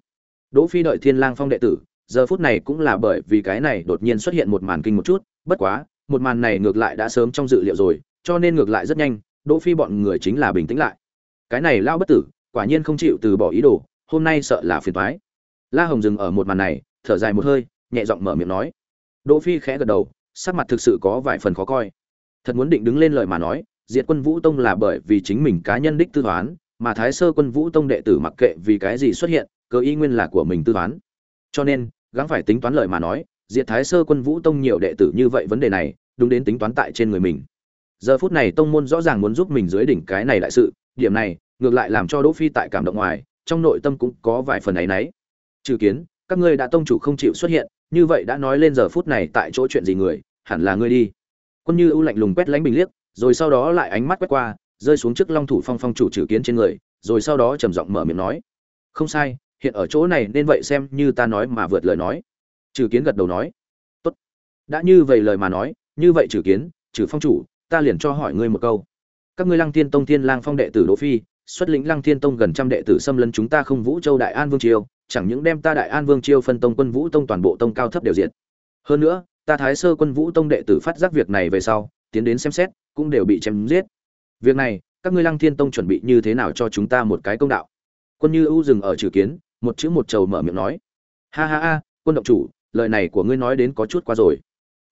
Đỗ phi đợi thiên lang phong đệ tử, giờ phút này cũng là bởi vì cái này đột nhiên xuất hiện một màn kinh một chút, bất quá một màn này ngược lại đã sớm trong dự liệu rồi, cho nên ngược lại rất nhanh, đỗ phi bọn người chính là bình tĩnh lại. Cái này lao bất tử, quả nhiên không chịu từ bỏ ý đồ, hôm nay sợ là phiền toái. La hồng dừng ở một màn này, thở dài một hơi, nhẹ giọng mở miệng nói. Đỗ phi khẽ gật đầu, sắc mặt thực sự có vài phần khó coi. Thật muốn định đứng lên lời mà nói, diệt quân vũ tông là bởi vì chính mình cá nhân đích tư toán, mà thái sơ quân vũ tông đệ tử mặc kệ vì cái gì xuất hiện, cơ ý nguyên là của mình tư toán. Cho nên, gắng phải tính toán lời mà nói diệt thái sơ quân vũ tông nhiều đệ tử như vậy vấn đề này, đúng đến tính toán tại trên người mình. Giờ phút này tông môn rõ ràng muốn giúp mình dưới đỉnh cái này đại sự, điểm này, ngược lại làm cho đỗ phi tại cảm động ngoài, trong nội tâm cũng có vài phần ấy nấy trừ kiến, các ngươi đã tông chủ không chịu xuất hiện, như vậy đã nói lên giờ phút này tại chỗ chuyện gì người, hẳn là ngươi đi. Quân như ưu lạnh lùng quét lánh bình liếc, rồi sau đó lại ánh mắt quét qua, rơi xuống trước long thủ phong phong chủ trừ kiến trên người, rồi sau đó trầm giọng mở miệng nói. Không sai, hiện ở chỗ này nên vậy xem như ta nói mà vượt lời nói trừ kiến gật đầu nói, tốt. Đã như vậy lời mà nói, như vậy trừ kiến, trừ phong chủ, ta liền cho hỏi ngươi một câu. Các ngươi lăng thiên tông, thiên lang phong đệ tử đỗ phi, xuất lĩnh lăng thiên tông gần trăm đệ tử xâm lấn chúng ta không vũ châu đại an vương triều, chẳng những đem ta đại an vương triều phân tông quân vũ tông toàn bộ tông cao thấp đều diệt. Hơn nữa, ta thái sơ quân vũ tông đệ tử phát giác việc này về sau, tiến đến xem xét, cũng đều bị chém giết. Việc này, các ngươi lăng thiên tông chuẩn bị như thế nào cho chúng ta một cái công đạo? Quân như ưu dừng ở trừ kiến, một chữ một trầu mở miệng nói, ha ha ha, quân động chủ lời này của ngươi nói đến có chút quá rồi.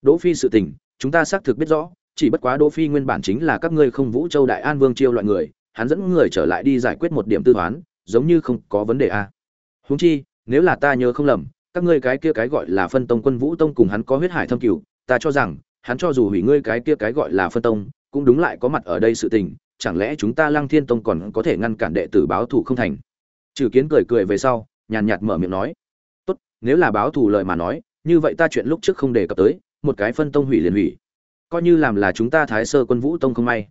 Đỗ phi sự tình, chúng ta xác thực biết rõ, chỉ bất quá đỗ phi nguyên bản chính là các ngươi không vũ châu đại an vương chiêu loại người, hắn dẫn người trở lại đi giải quyết một điểm tư toán, giống như không có vấn đề a à. huống chi, nếu là ta nhớ không lầm, các ngươi cái kia cái gọi là phân tông quân vũ tông cùng hắn có huyết hải thâm cửu, ta cho rằng, hắn cho dù hủy ngươi cái kia cái gọi là phân tông, cũng đúng lại có mặt ở đây sự tình, chẳng lẽ chúng ta lăng thiên tông còn có thể ngăn cản đệ tử báo thù không thành? Trừ kiến cười cười về sau, nhàn nhạt mở miệng nói nếu là báo thù lời mà nói, như vậy ta chuyện lúc trước không đề cập tới, một cái phân tông hủy liền hủy. Coi như làm là chúng ta thái sơ quân vũ tông không may.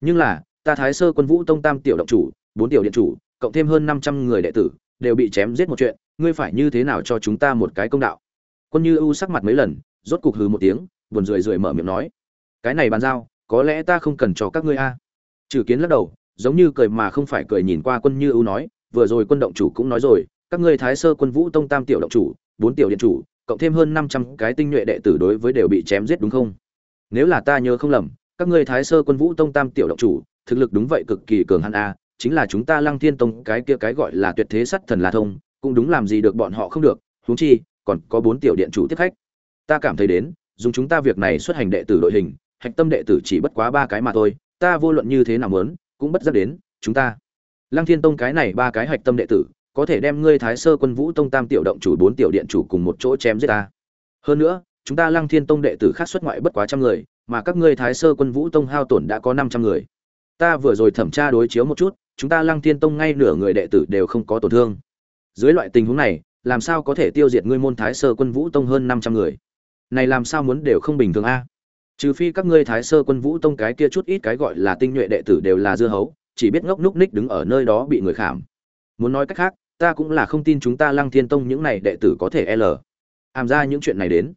Nhưng là, ta thái sơ quân vũ tông tam tiểu động chủ, bốn tiểu điện chủ, cộng thêm hơn năm trăm người đệ tử, đều bị chém giết một chuyện, ngươi phải như thế nào cho chúng ta một cái công đạo? Quân như ưu sắc mặt mấy lần, rốt cục hừ một tiếng, buồn rười rượi mở miệng nói, cái này bàn giao, có lẽ ta không cần cho các ngươi a. Trừ kiến lắc đầu, giống như cười mà không phải cười nhìn qua quân như ưu nói, vừa rồi quân động chủ cũng nói rồi các ngươi thái sơ quân vũ tông tam tiểu động chủ, bốn tiểu điện chủ, cộng thêm hơn năm trăm cái tinh nhuệ đệ tử đối với đều bị chém giết đúng không? Nếu là ta nhớ không lầm, các ngươi thái sơ quân vũ tông tam tiểu động chủ, thực lực đúng vậy cực kỳ cường hãn a, chính là chúng ta lăng thiên tông cái kia cái gọi là tuyệt thế sắt thần la thông, cũng đúng làm gì được bọn họ không được, huống chi, còn có bốn tiểu điện chủ tiếp khách. Ta cảm thấy đến, dùng chúng ta việc này xuất hành đệ tử đội hình, hạch tâm đệ tử chỉ bất quá ba cái mà thôi, ta vô luận như thế nào muốn, cũng bất giác đến, chúng ta. Lăng thiên tông cái này ba cái hạch tâm đệ tử có thể đem ngươi thái sơ quân vũ tông tam tiểu động chủ bốn tiểu điện chủ cùng một chỗ chém giết ta. Hơn nữa, chúng ta lăng thiên tông đệ tử khác xuất ngoại bất quá trăm người, mà các ngươi thái sơ quân vũ tông hao tổn đã có năm trăm người. Ta vừa rồi thẩm tra đối chiếu một chút, chúng ta lăng thiên tông ngay nửa người đệ tử đều không có tổn thương. Dưới loại tình huống này, làm sao có thể tiêu diệt ngươi môn thái sơ quân vũ tông hơn năm trăm người? Này làm sao muốn đều không bình thường a? Trừ phi các ngươi thái sơ quân vũ tông cái kia chút ít cái gọi là tinh nhuệ đệ tử đều là dưa hấu, chỉ biết ngốc núc ních đứng ở nơi đó bị người khảm. Muốn nói cách khác ta cũng là không tin chúng ta lăng thiên tông những này đệ tử có thể l. Làm ra những chuyện này đến.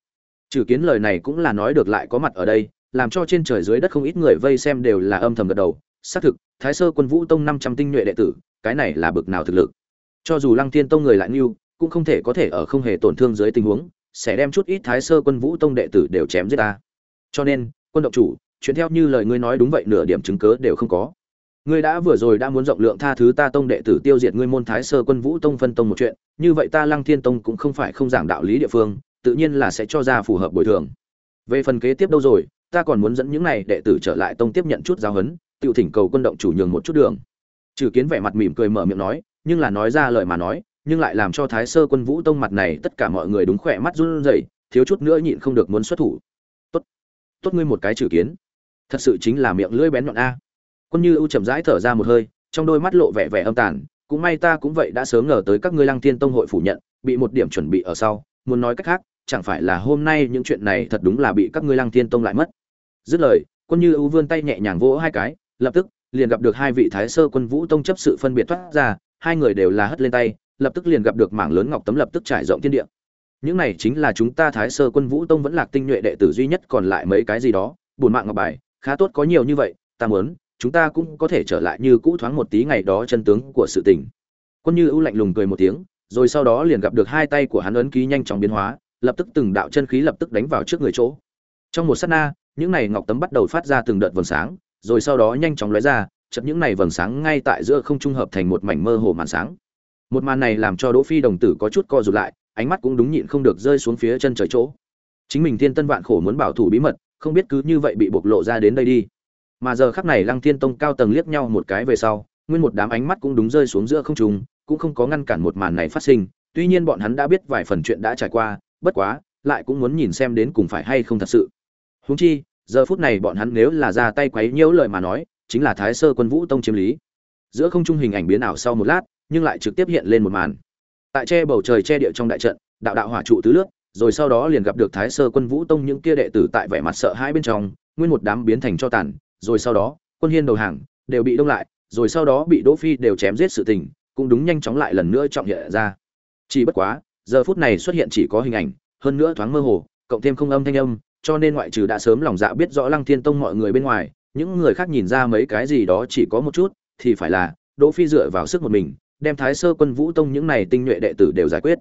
Trừ kiến lời này cũng là nói được lại có mặt ở đây, làm cho trên trời dưới đất không ít người vây xem đều là âm thầm gật đầu. Xác thực, thái sơ quân vũ tông năm trăm tinh nhuệ đệ tử, cái này là bực nào thực lực. Cho dù lăng thiên tông người lại nghiêu cũng không thể có thể ở không hề tổn thương dưới tình huống, sẽ đem chút ít thái sơ quân vũ tông đệ tử đều chém giết ta. Cho nên, quân động chủ, chuyện theo như lời ngươi nói đúng vậy, nửa điểm chứng cớ đều không có ngươi đã vừa rồi đã muốn rộng lượng tha thứ ta tông đệ tử tiêu diệt ngươi môn thái sơ quân vũ tông phân tông một chuyện, như vậy ta lăng thiên tông cũng không phải không giảng đạo lý địa phương, tự nhiên là sẽ cho ra phù hợp bồi thường. Về phần kế tiếp đâu rồi, ta còn muốn dẫn những này đệ tử trở lại tông tiếp nhận chút giáo huấn tự thỉnh cầu quân động chủ nhường một chút đường. Trừ kiến vẻ mặt mỉm cười mở miệng nói, nhưng là nói ra lời mà nói, nhưng lại làm cho thái sơ quân vũ tông mặt này tất cả mọi người đúng khỏe mắt run rẩy, thiếu chút nữa nhịn không được muốn xuất thủ. Tốt tốt ngươi một cái trừ kiến. Thật sự chính là miệng lưỡi bén nhọn a quân như ưu chậm rãi thở ra một hơi, trong đôi mắt lộ vẻ vẻ âm tàn, cũng may ta cũng vậy đã sớm ngờ tới các ngươi lăng thiên tông hội phủ nhận, bị một điểm chuẩn bị ở sau, muốn nói cách khác, chẳng phải là hôm nay những chuyện này thật đúng là bị các ngươi lăng thiên tông lại mất. Dứt lời, quân như ưu vươn tay nhẹ nhàng vỗ hai cái, lập tức, liền gặp được hai vị thái sơ quân vũ tông chấp sự phân biệt thoát ra, hai người đều là hất lên tay, lập tức liền gặp được mảng lớn ngọc tấm lập tức trải rộng thiên địa. Những này chính là chúng ta thái sơ quân vũ tông vẫn lạc tinh nhuệ đệ tử duy nhất còn lại mấy cái gì đó buồn mạng ngọc bài, khá tốt có nhiều như vậy, ta muốn chúng ta cũng có thể trở lại như cũ thoáng một tí ngày đó chân tướng của sự tình. Quân như ưu lạnh lùng cười một tiếng, rồi sau đó liền gặp được hai tay của hắn ấn ký nhanh chóng biến hóa, lập tức từng đạo chân khí lập tức đánh vào trước người chỗ. Trong một sát na, những này ngọc tấm bắt đầu phát ra từng đợt vầng sáng, rồi sau đó nhanh chóng lóe ra chật những này vầng sáng ngay tại giữa không trung hợp thành một mảnh mơ hồ màn sáng. Một màn này làm cho đỗ phi đồng tử có chút co rụt lại, ánh mắt cũng đúng nhịn không được rơi xuống phía chân trời chỗ. Chính mình thiên tân vạn khổ muốn bảo thủ bí mật, không biết cứ như vậy bị bộc lộ ra đến đây đi mà giờ khắc này lăng thiên tông cao tầng liếc nhau một cái về sau, nguyên một đám ánh mắt cũng đúng rơi xuống giữa không trung, cũng không có ngăn cản một màn này phát sinh. Tuy nhiên bọn hắn đã biết vài phần chuyện đã trải qua, bất quá, lại cũng muốn nhìn xem đến cùng phải hay không thật sự. Huống chi, giờ phút này bọn hắn nếu là ra tay quấy nhiễu lời mà nói, chính là thái sơ quân vũ tông chiếm lý. Giữa không trung hình ảnh biến ảo sau một lát, nhưng lại trực tiếp hiện lên một màn. Tại che bầu trời che địa trong đại trận, đạo đạo hỏa trụ tứ lướt rồi sau đó liền gặp được thái sơ quân vũ tông những kia đệ tử tại vẻ mặt sợ hãi bên trong, nguyên một đám biến thành cho tàn rồi sau đó, quân hiên đầu hàng đều bị đông lại, rồi sau đó bị đỗ phi đều chém giết sự tình, cũng đúng nhanh chóng lại lần nữa trọng hiện ra. Chỉ bất quá, giờ phút này xuất hiện chỉ có hình ảnh, hơn nữa thoáng mơ hồ, cộng thêm không âm thanh âm, cho nên ngoại trừ đã sớm lòng dạ biết rõ lăng thiên tông mọi người bên ngoài, những người khác nhìn ra mấy cái gì đó chỉ có một chút, thì phải là, đỗ phi dựa vào sức một mình, đem thái sơ quân vũ tông những này tinh nhuệ đệ tử đều giải quyết.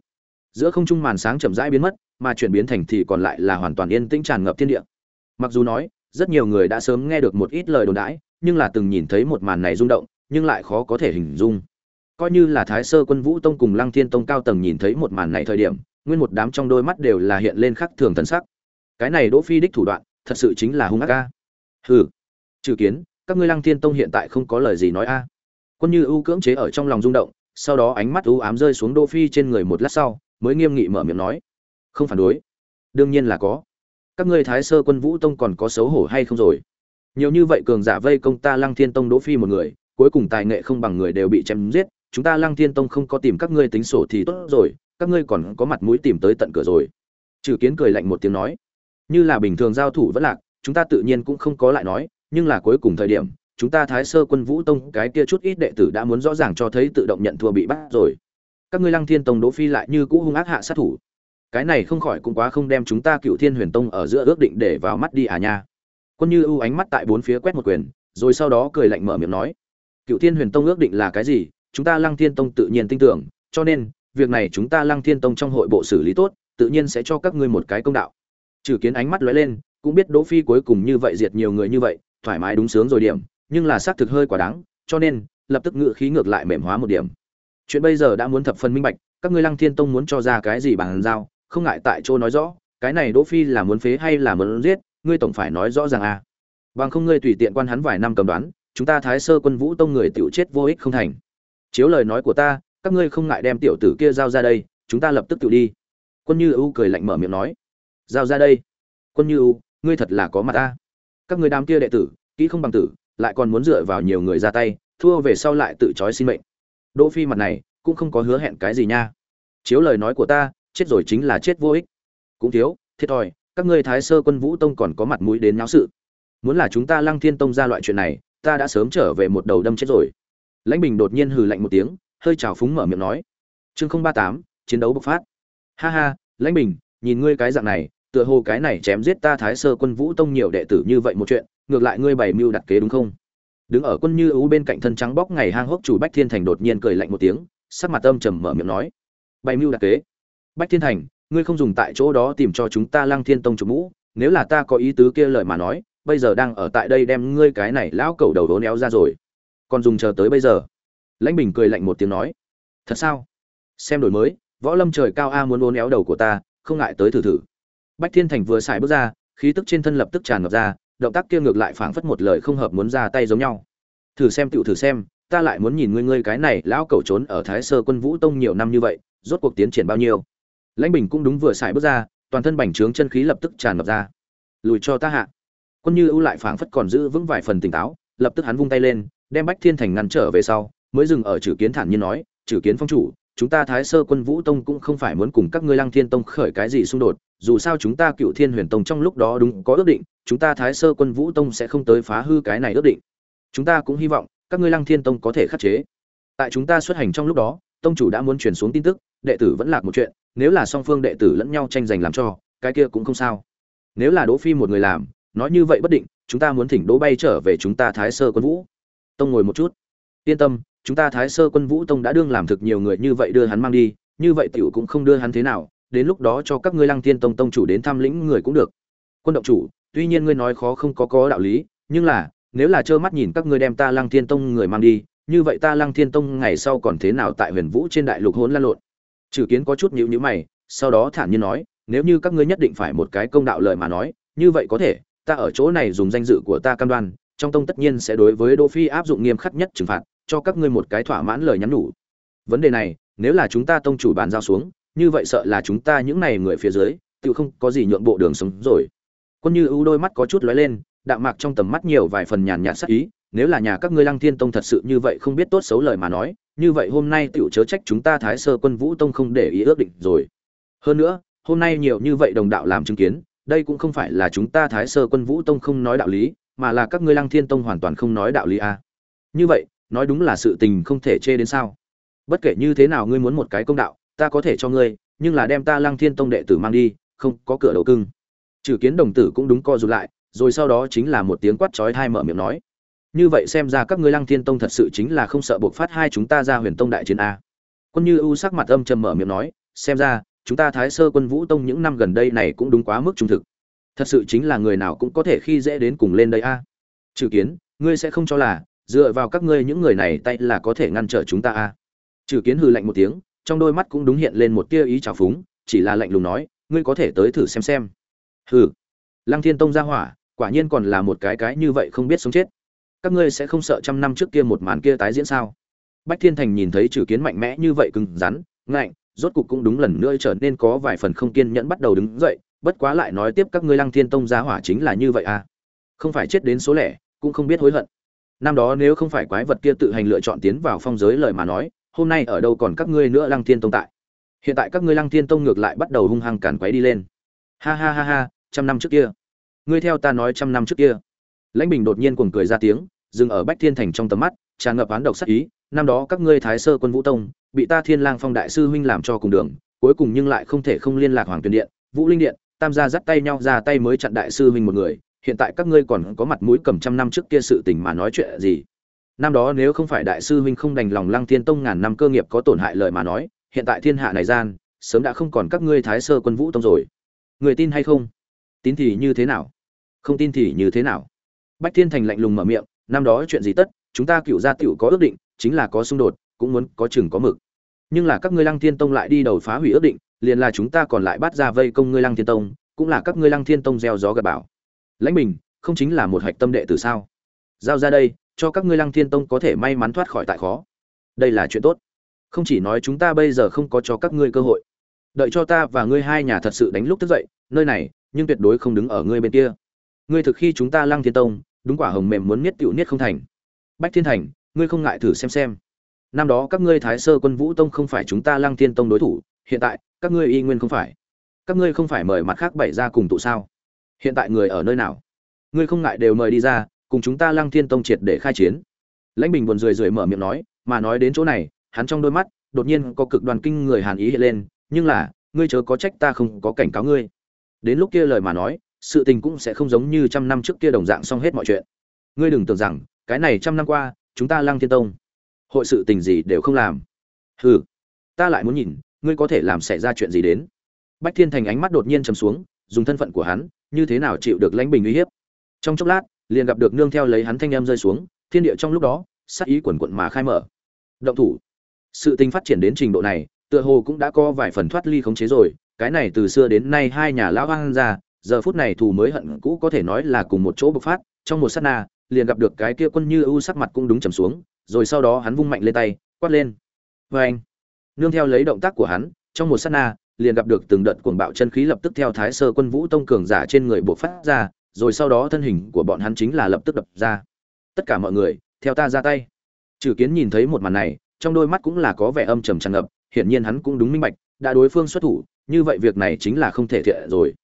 Giữa không trung màn sáng chậm rãi biến mất, mà chuyển biến thành thì còn lại là hoàn toàn yên tĩnh tràn ngập thiên địa. Mặc dù nói rất nhiều người đã sớm nghe được một ít lời đồn đãi, nhưng là từng nhìn thấy một màn này rung động, nhưng lại khó có thể hình dung. Coi như là thái sơ quân vũ tông cùng lăng thiên tông cao tầng nhìn thấy một màn này thời điểm, nguyên một đám trong đôi mắt đều là hiện lên khắc thường thần sắc. Cái này đỗ phi đích thủ đoạn, thật sự chính là hung ác ca hừ. Trừ kiến, các ngươi lăng thiên tông hiện tại không có lời gì nói a. Quân như ưu cưỡng chế ở trong lòng rung động, sau đó ánh mắt ưu ám rơi xuống đỗ phi trên người một lát sau, mới nghiêm nghị mở miệng nói. Không phản đối. Đương nhiên là có các ngươi thái sơ quân vũ tông còn có xấu hổ hay không rồi? Nhiều như vậy cường giả vây công ta lăng thiên tông đỗ phi một người, cuối cùng tài nghệ không bằng người đều bị chém giết, chúng ta lăng thiên tông không có tìm các ngươi tính sổ thì tốt rồi, các ngươi còn có mặt mũi tìm tới tận cửa rồi. Trừ kiến cười lạnh một tiếng nói. Như là bình thường giao thủ vẫn lạc, chúng ta tự nhiên cũng không có lại nói, nhưng là cuối cùng thời điểm, chúng ta thái sơ quân vũ tông cái kia chút ít đệ tử đã muốn rõ ràng cho thấy tự động nhận thua bị bắt rồi. Các ngươi lăng thiên tông đỗ phi lại như cũ hung ác hạ sát thủ cái này không khỏi cũng quá không đem chúng ta cựu thiên huyền tông ở giữa ước định để vào mắt đi à nha. Quân như ưu ánh mắt tại bốn phía quét một quyền, rồi sau đó cười lạnh mở miệng nói, cựu thiên huyền tông ước định là cái gì? Chúng ta lăng thiên tông tự nhiên tin tưởng, cho nên, việc này chúng ta lăng thiên tông trong hội bộ xử lý tốt, tự nhiên sẽ cho các ngươi một cái công đạo. Trừ kiến ánh mắt lóe lên, cũng biết đỗ phi cuối cùng như vậy diệt nhiều người như vậy, thoải mái đúng sướng rồi điểm, nhưng là xác thực hơi quá đáng, cho nên, lập tức ngựa khí ngược lại mềm hóa một điểm. Chuyện bây giờ đã muốn thập phần minh bạch, các ngươi lăng thiên tông muốn cho ra cái gì bằng giao không ngại tại chỗ nói rõ, cái này đỗ phi là muốn phế hay là muốn giết, ngươi tổng phải nói rõ ràng à. Bằng không ngươi tùy tiện quan hắn vài năm cầm đoán, chúng ta thái sơ quân vũ tông người tiểu chết vô ích không thành. Chiếu lời nói của ta, các ngươi không ngại đem tiểu tử kia giao ra đây, chúng ta lập tức tự đi. Quân như ưu cười lạnh mở miệng nói. Giao ra đây. Quân như ưu ngươi thật là có mặt ta. Các ngươi đám kia đệ tử, kỹ không bằng tử, lại còn muốn dựa vào nhiều người ra tay, thua về sau lại tự trói xin mệnh. Đỗ phi mặt này, cũng không có hứa hẹn cái gì nha. Chiếu lời nói của ta chết rồi chính là chết vô ích. Cũng thiếu, thiệt thòi, các ngươi thái sơ quân vũ tông còn có mặt mũi đến náo sự. Muốn là chúng ta lăng thiên tông ra loại chuyện này, ta đã sớm trở về một đầu đâm chết rồi. Lãnh bình đột nhiên hừ lạnh một tiếng, hơi trào phúng mở miệng nói. Chương không ba tám, chiến đấu bộc phát. Ha ha, lãnh bình, nhìn ngươi cái dạng này, tựa hồ cái này chém giết ta thái sơ quân vũ tông nhiều đệ tử như vậy một chuyện, ngược lại ngươi bày mưu đặt kế đúng không? Đứng ở quân như ưu bên cạnh thân trắng bóc ngày hang hốc chủ bách thiên thành đột nhiên cười lạnh một tiếng, sắc mặt âm trầm mở miệng nói. Bày mưu đặt kế bách thiên thành, ngươi không dùng tại chỗ đó tìm cho chúng ta lăng thiên tông chủ mũ, nếu là ta có ý tứ kia lời mà nói, bây giờ đang ở tại đây đem ngươi cái này lão cẩu đầu đố néo ra rồi. Còn dùng chờ tới bây giờ. Lãnh bình cười lạnh một tiếng nói, thật sao? Xem đổi mới, võ lâm trời cao a muốn ố néo đầu của ta, không ngại tới thử thử. Bách thiên thành vừa xài bước ra, khí tức trên thân lập tức tràn ngập ra, động tác kia ngược lại phảng phất một lời không hợp muốn ra tay giống nhau. Thử xem tựu thử xem, ta lại muốn nhìn ngươi ngươi cái này lão cẩu trốn ở thái sơ quân vũ tông nhiều năm như vậy, rốt cuộc tiến triển bao nhiêu? Lãnh bình cũng đúng vừa xài bước ra, toàn thân bành trướng chân khí lập tức tràn ngập ra. Lùi cho ta hạ. Quân như ưu lại phảng phất còn giữ vững vài phần tỉnh táo, lập tức hắn vung tay lên, đem bách thiên thành ngăn trở về sau, mới dừng ở trừ kiến thản nhiên nói trừ kiến phong chủ, chúng ta thái sơ quân vũ tông cũng không phải muốn cùng các ngươi lăng thiên tông khởi cái gì xung đột, dù sao chúng ta cựu thiên huyền tông trong lúc đó đúng có ước định, chúng ta thái sơ quân vũ tông sẽ không tới phá hư cái này ước định. Chúng ta cũng hy vọng các ngươi lăng thiên tông có thể khắc chế. Tại chúng ta xuất hành trong lúc đó tông chủ đã muốn truyền xuống tin tức, đệ tử vẫn lạc một chuyện, nếu là song phương đệ tử lẫn nhau tranh giành làm cho, cái kia cũng không sao. Nếu là đỗ phi một người làm, nói như vậy bất định, chúng ta muốn thỉnh đỗ bay trở về chúng ta thái sơ quân vũ. Tông ngồi một chút. Yên tâm, chúng ta thái sơ quân vũ tông đã đương làm thực nhiều người như vậy đưa hắn mang đi, như vậy tiểu cũng không đưa hắn thế nào, đến lúc đó cho các ngươi lăng thiên tông tông chủ đến thăm lĩnh người cũng được. Quân động chủ, tuy nhiên ngươi nói khó không có có đạo lý, nhưng là, nếu là trơ mắt nhìn các ngươi đem ta lăng thiên tông người mang đi như vậy ta lăng thiên tông ngày sau còn thế nào tại huyền vũ trên đại lục hỗn lan lộn? Trừ kiến có chút nhíu nhíu mày, sau đó thản nhiên nói, nếu như các ngươi nhất định phải một cái công đạo lời mà nói, như vậy có thể, ta ở chỗ này dùng danh dự của ta cam đoan, trong tông tất nhiên sẽ đối với đỗ phi áp dụng nghiêm khắc nhất trừng phạt, cho các ngươi một cái thỏa mãn lời nhắn nhủ. Vấn đề này, nếu là chúng ta tông chủ bàn giao xuống, như vậy sợ là chúng ta những này người phía dưới, tự không có gì nhượng bộ đường sống rồi. Quân như ưu đôi mắt có chút lóe lên, đạm mạc trong tầm mắt nhiều vài phần nhàn nhạt sắc ý nếu là nhà các ngươi lăng thiên tông thật sự như vậy không biết tốt xấu lời mà nói, như vậy hôm nay tựu chớ trách chúng ta thái sơ quân vũ tông không để ý ước định rồi. Hơn nữa, hôm nay nhiều như vậy đồng đạo làm chứng kiến, đây cũng không phải là chúng ta thái sơ quân vũ tông không nói đạo lý, mà là các ngươi lăng thiên tông hoàn toàn không nói đạo lý a à. như vậy, nói đúng là sự tình không thể chê đến sao. Bất kể như thế nào ngươi muốn một cái công đạo, ta có thể cho ngươi, nhưng là đem ta lăng thiên tông đệ tử mang đi, không có cửa đầu cưng. Trừ kiến đồng tử cũng đúng co rụt lại, rồi sau đó chính là một tiếng quát chói thai mở miệng nói như vậy xem ra các ngươi lăng thiên tông thật sự chính là không sợ buộc phát hai chúng ta ra huyền tông đại chiến a. Quân như ưu sắc mặt âm trầm mở miệng nói, xem ra, chúng ta thái sơ quân vũ tông những năm gần đây này cũng đúng quá mức trung thực. Thật sự chính là người nào cũng có thể khi dễ đến cùng lên đây a. Trừ kiến, ngươi sẽ không cho là, dựa vào các ngươi những người này tay là có thể ngăn trở chúng ta a. Trừ kiến hừ lạnh một tiếng, trong đôi mắt cũng đúng hiện lên một tia ý trào phúng, chỉ là lạnh lùng nói, ngươi có thể tới thử xem xem. Hừ. Lăng thiên tông ra hỏa, quả nhiên còn là một cái cái như vậy không biết sống chết các ngươi sẽ không sợ trăm năm trước kia một màn kia tái diễn sao? Bách thiên thành nhìn thấy trừ kiến mạnh mẽ như vậy cứng rắn, ngạnh, rốt cục cũng đúng lần nữa trở nên có vài phần không kiên nhẫn bắt đầu đứng dậy, bất quá lại nói tiếp các ngươi lăng thiên tông giá hỏa chính là như vậy à? Không phải chết đến số lẻ, cũng không biết hối hận. Năm đó nếu không phải quái vật kia tự hành lựa chọn tiến vào phong giới lời mà nói, hôm nay ở đâu còn các ngươi nữa lăng thiên tông tại? Hiện tại các ngươi lăng thiên tông ngược lại bắt đầu hung hăng càn quấy đi lên. Ha ha ha ha, trăm năm trước kia. Ngươi theo ta nói trăm năm trước kia. Lãnh bình đột nhiên cuồng cười ra tiếng dừng ở bách thiên thành trong tầm mắt, tràn ngập án độc sắc ý, năm đó các ngươi thái sơ quân vũ tông, bị ta thiên lang phong đại sư huynh làm cho cùng đường, cuối cùng nhưng lại không thể không liên lạc hoàng tuyền điện, vũ linh điện, tam gia dắt tay nhau ra tay mới chặn đại sư huynh một người, hiện tại các ngươi còn có mặt mũi cầm trăm năm trước kia sự tình mà nói chuyện gì? Năm đó nếu không phải đại sư huynh không đành lòng lăng thiên tông ngàn năm cơ nghiệp có tổn hại lời mà nói, hiện tại thiên hạ này gian, sớm đã không còn các ngươi thái sơ quân vũ tông rồi. Người tin hay không? Tin thì như thế nào? Không tin thì như thế nào? Bách thiên thành lạnh lùng mở miệng năm đó chuyện gì tất, chúng ta cựu gia tiểu có ước định, chính là có xung đột, cũng muốn có chừng có mực. Nhưng là các ngươi lăng thiên tông lại đi đầu phá hủy ước định, liền là chúng ta còn lại bắt ra vây công ngươi lăng thiên tông, cũng là các ngươi lăng thiên tông gieo gió gật bảo lãnh bình, không chính là một hạch tâm đệ từ sao? Giao ra đây, cho các ngươi lăng thiên tông có thể may mắn thoát khỏi tại khó. Đây là chuyện tốt. Không chỉ nói chúng ta bây giờ không có cho các ngươi cơ hội. Đợi cho ta và ngươi hai nhà thật sự đánh lúc thức dậy, nơi này, nhưng tuyệt đối không đứng ở ngươi bên kia. Ngươi thực khi chúng ta lăng thiên tông đúng quả hồng mềm muốn niết tiểu niết không thành. Bách thiên thành, ngươi không ngại thử xem xem. Năm đó các ngươi thái sơ quân vũ tông không phải chúng ta lăng thiên tông đối thủ, hiện tại, các ngươi y nguyên không phải. Các ngươi không phải mời mặt khác bảy ra cùng tụ sao? Hiện tại người ở nơi nào? Ngươi không ngại đều mời đi ra, cùng chúng ta lăng thiên tông triệt để khai chiến. Lãnh bình buồn rười rượi mở miệng nói, mà nói đến chỗ này, hắn trong đôi mắt, đột nhiên có cực đoàn kinh người hàn ý hiện lên, nhưng là, ngươi chớ có trách ta không có cảnh cáo ngươi. Đến lúc kia lời mà nói sự tình cũng sẽ không giống như trăm năm trước kia đồng dạng xong hết mọi chuyện. Ngươi đừng tưởng rằng, cái này trăm năm qua, chúng ta lăng thiên tông, hội sự tình gì đều không làm. Hừ, ta lại muốn nhìn, ngươi có thể làm xảy ra chuyện gì đến. Bách thiên thành ánh mắt đột nhiên trầm xuống, dùng thân phận của hắn, như thế nào chịu được lãnh bình uy hiếp? Trong chốc lát, liền gặp được nương theo lấy hắn thanh em rơi xuống, thiên địa trong lúc đó, sát ý quần quận mà khai mở. Động thủ. Sự tình phát triển đến trình độ này, tựa hồ cũng đã có vài phần thoát ly khống chế rồi, cái này từ xưa đến nay hai nhà lão hoang ra giờ phút này thù mới hận cũ có thể nói là cùng một chỗ bộc phát, trong một sát na, liền gặp được cái kia quân như ưu sắc mặt cũng đúng trầm xuống, rồi sau đó hắn vung mạnh lên tay, quát lên. Vê anh, nương theo lấy động tác của hắn, trong một sát na, liền gặp được từng đợt cuồng bạo chân khí lập tức theo thái sơ quân vũ tông cường giả trên người bộc phát ra, rồi sau đó thân hình của bọn hắn chính là lập tức đập ra. Tất cả mọi người, theo ta ra tay. Trừ kiến nhìn thấy một màn này, trong đôi mắt cũng là có vẻ âm trầm tràn ngập, hiển nhiên hắn cũng đúng minh bạch, đã đối phương xuất thủ, như vậy việc này chính là không thể thiện rồi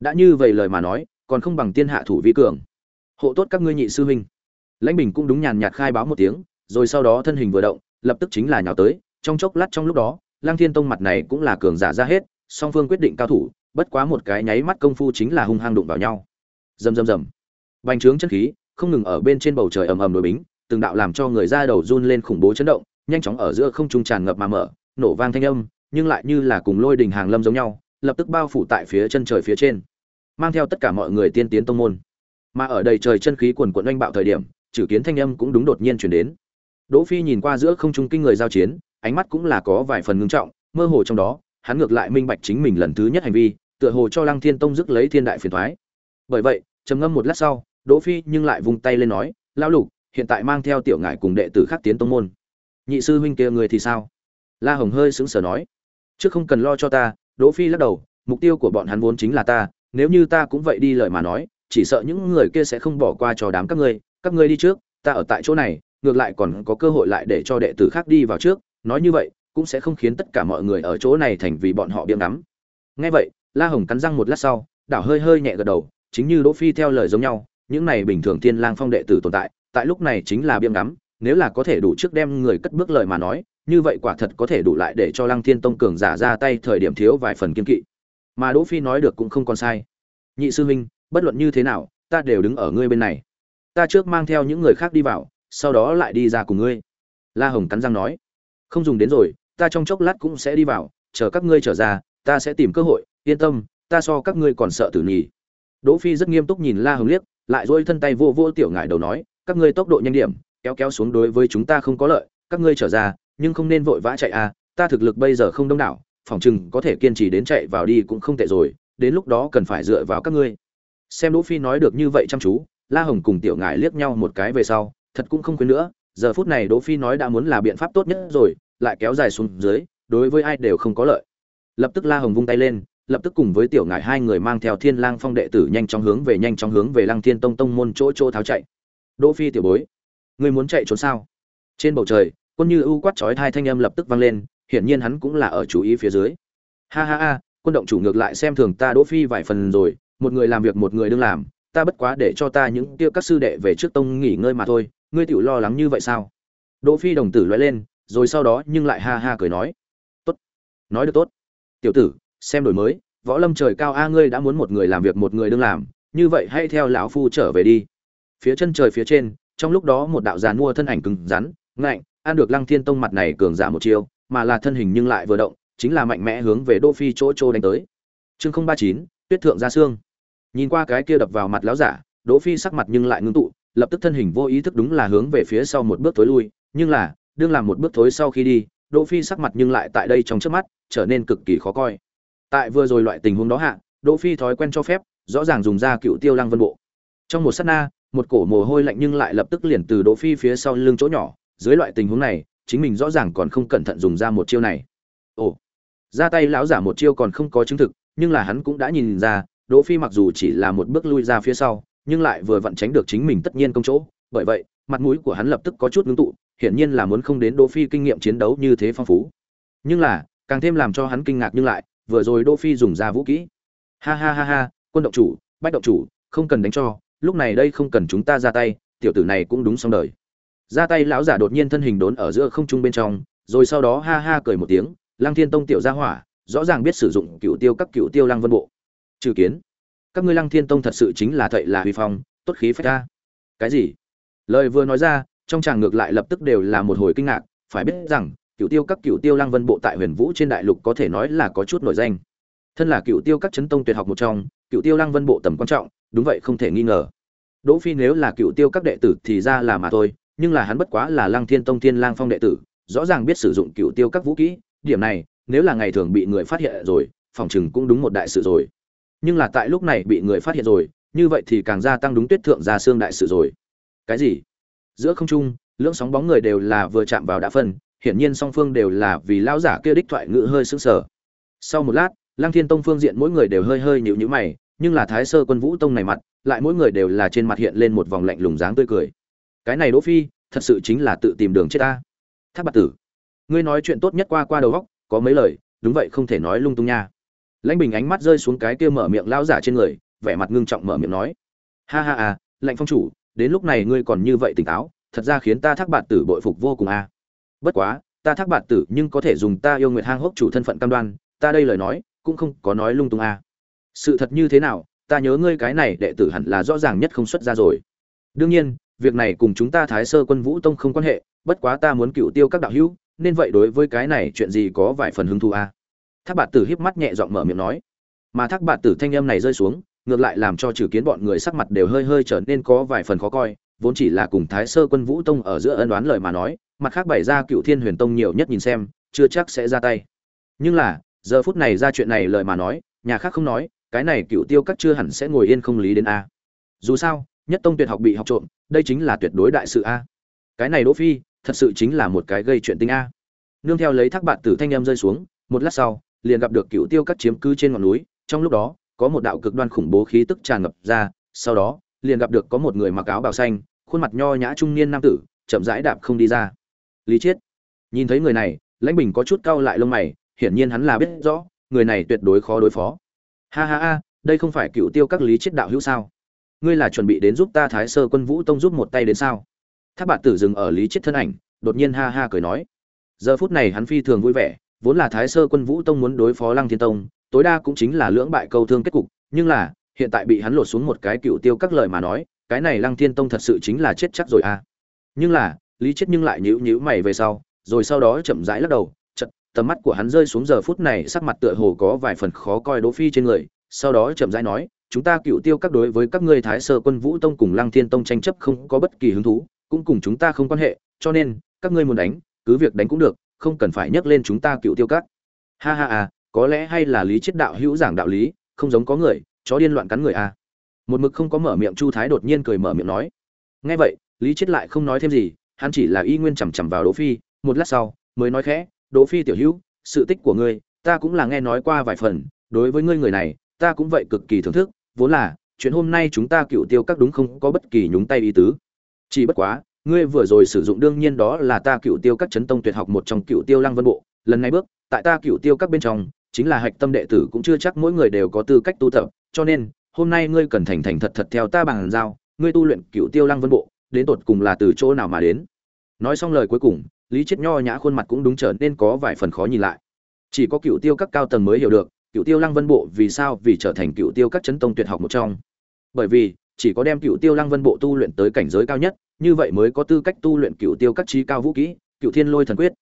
đã như vậy lời mà nói, còn không bằng tiên hạ thủ vi cường. Hộ tốt các ngươi nhị sư huynh. Lãnh bình cũng đúng nhàn nhạt khai báo một tiếng, rồi sau đó thân hình vừa động, lập tức chính là nhào tới. Trong chốc lát trong lúc đó lang thiên tông mặt này cũng là cường giả ra hết, song phương quyết định cao thủ, bất quá một cái nháy mắt công phu chính là hung hăng đụng vào nhau. Rầm rầm rầm. Bành trướng chân khí, không ngừng ở bên trên bầu trời ầm ầm đổi bính, từng đạo làm cho người ra đầu run lên khủng bố chấn động, nhanh chóng ở giữa không trung tràn ngập mà mở, nổ vang thanh âm, nhưng lại như là cùng lôi đình hàng lâm giống nhau lập tức bao phủ tại phía chân trời phía trên, mang theo tất cả mọi người tiên tiến tông môn. Mà ở đầy trời chân khí quần quận oanh bạo thời điểm, chử kiến thanh âm cũng đúng đột nhiên chuyển đến. Đỗ phi nhìn qua giữa không trung kinh người giao chiến, ánh mắt cũng là có vài phần ngưng trọng, mơ hồ trong đó, hắn ngược lại minh bạch chính mình lần thứ nhất hành vi, tựa hồ cho lăng thiên tông dứt lấy thiên đại phiền thoái bởi vậy, trầm ngâm một lát sau, đỗ phi nhưng lại vung tay lên nói, lão lục, hiện tại mang theo tiểu ngải cùng đệ tử khác tiến tông môn. Nhị sư huynh kia người thì sao? La hồng hơi sững sờ nói, trước không cần lo cho ta đỗ phi lắc đầu, mục tiêu của bọn hắn vốn chính là ta, nếu như ta cũng vậy đi lời mà nói, chỉ sợ những người kia sẽ không bỏ qua cho đám các ngươi các ngươi đi trước, ta ở tại chỗ này, ngược lại còn có cơ hội lại để cho đệ tử khác đi vào trước, nói như vậy, cũng sẽ không khiến tất cả mọi người ở chỗ này thành vì bọn họ biếng ngắm. Nghe vậy, la hồng cắn răng một lát sau, đảo hơi hơi nhẹ gật đầu, chính như đỗ phi theo lời giống nhau, những này bình thường tiên lang phong đệ tử tồn tại tại lúc này chính là biếng ngắm nếu là có thể đủ trước đem người cất bước lời mà nói, như vậy quả thật có thể đủ lại để cho lăng thiên tông cường giả ra tay thời điểm thiếu vài phần kiên kỵ. Mà đỗ phi nói được cũng không còn sai. Nhị sư huynh, bất luận như thế nào, ta đều đứng ở ngươi bên này. Ta trước mang theo những người khác đi vào, sau đó lại đi ra cùng ngươi. La hồng cắn răng nói. Không dùng đến rồi, ta trong chốc lát cũng sẽ đi vào, chờ các ngươi trở ra, ta sẽ tìm cơ hội, yên tâm, ta so các ngươi còn sợ tử nhỉ đỗ phi rất nghiêm túc nhìn la hồng liếc, lại duỗi thân tay vô vô tiểu ngải đầu nói, các ngươi tốc độ nhanh điểm kéo kéo xuống đối với chúng ta không có lợi, các ngươi trở ra, nhưng không nên vội vã chạy à ta thực lực bây giờ không đông đảo, phòng chừng có thể kiên trì đến chạy vào đi cũng không tệ rồi, đến lúc đó cần phải dựa vào các ngươi. Xem đỗ phi nói được như vậy chăm chú, la hồng cùng tiểu ngải liếc nhau một cái về sau, thật cũng không khuyên nữa, giờ phút này đỗ phi nói đã muốn là biện pháp tốt nhất rồi, lại kéo dài xuống dưới, đối với ai đều không có lợi. Lập tức la hồng vung tay lên, lập tức cùng với tiểu ngải hai người mang theo thiên lang phong đệ tử nhanh chóng hướng về, nhanh chóng hướng về lăng thiên tông tông môn chỗ chỗ tháo chạy. Đỗ phi tiểu bối ngươi muốn chạy trốn sao? Trên bầu trời, quân như ưu quát chói thai thanh âm lập tức vang lên, hiển nhiên hắn cũng là ở chú ý phía dưới. Ha ha ha, quân động chủ ngược lại xem thường ta đỗ phi vài phần rồi, một người làm việc một người đương làm, ta bất quá để cho ta những kia các sư đệ về trước tông nghỉ ngơi mà thôi, ngươi tiểu lo lắng như vậy sao? Đỗ phi đồng tử lóe lên, rồi sau đó nhưng lại ha ha cười nói. Tốt. Nói được tốt. Tiểu tử, xem đổi mới, võ lâm trời cao a ngươi đã muốn một người làm việc một người đương làm, như vậy hãy theo lão phu trở về đi. Phía chân trời phía trên trong lúc đó một đạo giàn mua thân ảnh cứng rắn, ngạnh, ăn được lăng thiên tông mặt này cường giả một chiêu, mà là thân hình nhưng lại vừa động, chính là mạnh mẽ hướng về đỗ phi chỗ chỗ đánh tới. Chương không ba chín, tuyết thượng ra xương nhìn qua cái kia đập vào mặt lão giả, đỗ phi sắc mặt nhưng lại ngưng tụ, lập tức thân hình vô ý thức đúng là hướng về phía sau một bước thối lui, nhưng là, đương làm một bước thối sau khi đi, đỗ phi sắc mặt nhưng lại tại đây trong trước mắt, trở nên cực kỳ khó coi. Tại vừa rồi loại tình huống đó hạ, đỗ phi thói quen cho phép, rõ ràng dùng ra cựu tiêu lăng vân bộ. Trong một sát na một cổ mồ hôi lạnh nhưng lại lập tức liền từ đỗ phi phía sau lưng chỗ nhỏ. Dưới loại tình huống này, chính mình rõ ràng còn không cẩn thận dùng ra một chiêu này. Ồ, ra tay lão giả một chiêu còn không có chứng thực, nhưng là hắn cũng đã nhìn ra, đỗ phi mặc dù chỉ là một bước lui ra phía sau, nhưng lại vừa vặn tránh được chính mình tất nhiên công chỗ. Bởi vậy, mặt mũi của hắn lập tức có chút ngưng tụ, hiển nhiên là muốn không đến đỗ phi kinh nghiệm chiến đấu như thế phong phú. Nhưng là, càng thêm làm cho hắn kinh ngạc nhưng lại, vừa rồi đỗ phi dùng ra vũ khí. ha ha ha ha, quân động chủ, bách động chủ, không cần đánh cho lúc này đây không cần chúng ta ra tay, tiểu tử này cũng đúng xong đời. Ra tay lão giả đột nhiên thân hình đốn ở giữa không trung bên trong, rồi sau đó ha ha cười một tiếng, lăng thiên tông tiểu gia hỏa, rõ ràng biết sử dụng cựu tiêu các cựu tiêu lăng vân bộ. Trừ kiến, các ngươi lăng thiên tông thật sự chính là thậy là huy phong, tốt khí phách ta. Cái gì? Lời vừa nói ra, trong chàng ngược lại lập tức đều là một hồi kinh ngạc, phải biết rằng cựu tiêu các cựu tiêu lăng vân bộ tại huyền vũ trên đại lục có thể nói là có chút nổi danh. Thân là cựu tiêu các chấn tông tuyệt học một trong cựu tiêu lăng vân bộ tầm quan trọng đúng vậy không thể nghi ngờ. Đỗ phi nếu là cựu tiêu các đệ tử thì ra là mà thôi, nhưng là hắn bất quá là lăng thiên tông thiên lang phong đệ tử, rõ ràng biết sử dụng cựu tiêu các vũ kỹ, điểm này, nếu là ngày thường bị người phát hiện rồi, phòng chừng cũng đúng một đại sự rồi. Nhưng là tại lúc này bị người phát hiện rồi, như vậy thì càng gia tăng đúng tuyết thượng ra xương đại sự rồi. Cái gì? Giữa không trung, lưỡng sóng bóng người đều là vừa chạm vào đã phân, hiển nhiên song phương đều là vì lão giả kia đích thoại ngữ hơi sững sờ. Sau một lát, lăng thiên tông phương diện mỗi người đều hơi hơi nhịu nhữ mày nhưng là thái sơ quân vũ tông này mặt, lại mỗi người đều là trên mặt hiện lên một vòng lạnh lùng dáng tươi cười. Cái này đỗ phi, thật sự chính là tự tìm đường chết ta. Tháp bạt tử, ngươi nói chuyện tốt nhất qua qua đầu góc có mấy lời, đúng vậy không thể nói lung tung nha. Lãnh bình ánh mắt rơi xuống cái kia mở miệng lão giả trên người, vẻ mặt ngưng trọng mở miệng nói. Ha ha à lạnh phong chủ, đến lúc này ngươi còn như vậy tỉnh táo, thật ra khiến ta thác bạt tử bội phục vô cùng a. Bất quá, ta thác bạt tử nhưng có thể dùng ta yêu nguyệt hang hốc chủ thân phận cam đoan, ta đây lời nói, cũng không có nói lung tung à sự thật như thế nào, ta nhớ ngươi cái này đệ tử hẳn là rõ ràng nhất không xuất ra rồi. Đương nhiên, việc này cùng chúng ta thái sơ quân vũ tông không quan hệ, bất quá ta muốn cựu tiêu các đạo hữu, nên vậy đối với cái này chuyện gì có vài phần hứng thú à. thác bạt tử híp mắt nhẹ giọng mở miệng nói. Mà thác bạt tử thanh âm này rơi xuống, ngược lại làm cho trừ kiến bọn người sắc mặt đều hơi hơi trở nên có vài phần khó coi, vốn chỉ là cùng thái sơ quân vũ tông ở giữa ân đoán lời mà nói, mặt khác bày ra cựu thiên huyền tông nhiều nhất nhìn xem, chưa chắc sẽ ra tay. Nhưng là, giờ phút này ra chuyện này lời mà nói, nhà khác không nói cái này cựu tiêu các chưa hẳn sẽ ngồi yên không lý đến a. Dù sao, nhất tông tuyệt học bị học trộm, đây chính là tuyệt đối đại sự a. Cái này đỗ phi, thật sự chính là một cái gây chuyện tinh a. Nương theo lấy thác bạn tử thanh em rơi xuống, một lát sau, liền gặp được cựu tiêu các chiếm cứ trên ngọn núi, trong lúc đó, có một đạo cực đoan khủng bố khí tức tràn ngập ra, sau đó, liền gặp được có một người mặc áo bào xanh, khuôn mặt nho nhã trung niên nam tử, chậm rãi đạp không đi ra. Lý chiết, nhìn thấy người này, lãnh bình có chút cau lại lông mày, hiển nhiên hắn là biết rõ, người này tuyệt đối khó đối phó ha ha ha, đây không phải cựu tiêu các lý chết đạo hữu sao? Ngươi là chuẩn bị đến giúp ta thái sơ quân vũ tông giúp một tay đến sao? Tháp bạn tử dừng ở lý chết thân ảnh, đột nhiên ha ha cười nói. Giờ phút này hắn phi thường vui vẻ, vốn là thái sơ quân vũ tông muốn đối phó lăng thiên tông, tối đa cũng chính là lưỡng bại câu thương kết cục, nhưng là, hiện tại bị hắn lột xuống một cái cựu tiêu các lời mà nói, cái này lăng thiên tông thật sự chính là chết chắc rồi à. Nhưng là, lý chết nhưng lại nhíu nhíu mày về sau, rồi sau đó chậm rãi lắc đầu tầm mắt của hắn rơi xuống giờ phút này, sắc mặt tựa hồ có vài phần khó coi đỗ phi trên người, sau đó chậm rãi nói, chúng ta cựu tiêu các đối với các ngươi thái sơ quân vũ tông cùng lăng thiên tông tranh chấp không có bất kỳ hứng thú, cũng cùng chúng ta không quan hệ, cho nên, các ngươi muốn đánh, cứ việc đánh cũng được, không cần phải nhắc lên chúng ta cựu tiêu các. Ha ha à có lẽ hay là lý chết đạo hữu giảng đạo lý, không giống có người, chó điên loạn cắn người à. Một mực không có mở miệng chu thái đột nhiên cười mở miệng nói. Nghe vậy, lý chết lại không nói thêm gì, hắn chỉ là y nguyên chằm chằm vào đỗ phi, một lát sau, mới nói khẽ đỗ phi tiểu hữu, sự tích của ngươi, ta cũng là nghe nói qua vài phần, đối với ngươi người này, ta cũng vậy cực kỳ thưởng thức, vốn là, chuyện hôm nay chúng ta cựu tiêu các đúng không có bất kỳ nhúng tay ý tứ. Chỉ bất quá, ngươi vừa rồi sử dụng đương nhiên đó là ta cựu tiêu các chấn tông tuyệt học một trong cựu tiêu lăng vân bộ, lần này bước, tại ta cựu tiêu các bên trong, chính là hạch tâm đệ tử cũng chưa chắc mỗi người đều có tư cách tu tập, cho nên, hôm nay ngươi cần thành thành thật thật theo ta bằng giao, ngươi tu luyện cựu tiêu lăng vân bộ, đến tột cùng là từ chỗ nào mà đến? Nói xong lời cuối cùng lý chết nho nhã khuôn mặt cũng đúng trở nên có vài phần khó nhìn lại. Chỉ có cựu tiêu các cao tầng mới hiểu được, cựu tiêu lăng vân bộ vì sao, vì trở thành cựu tiêu các chấn tông tuyệt học một trong. Bởi vì, chỉ có đem cựu tiêu lăng vân bộ tu luyện tới cảnh giới cao nhất, như vậy mới có tư cách tu luyện cựu tiêu các trí cao vũ kỹ, cựu thiên lôi thần quyết.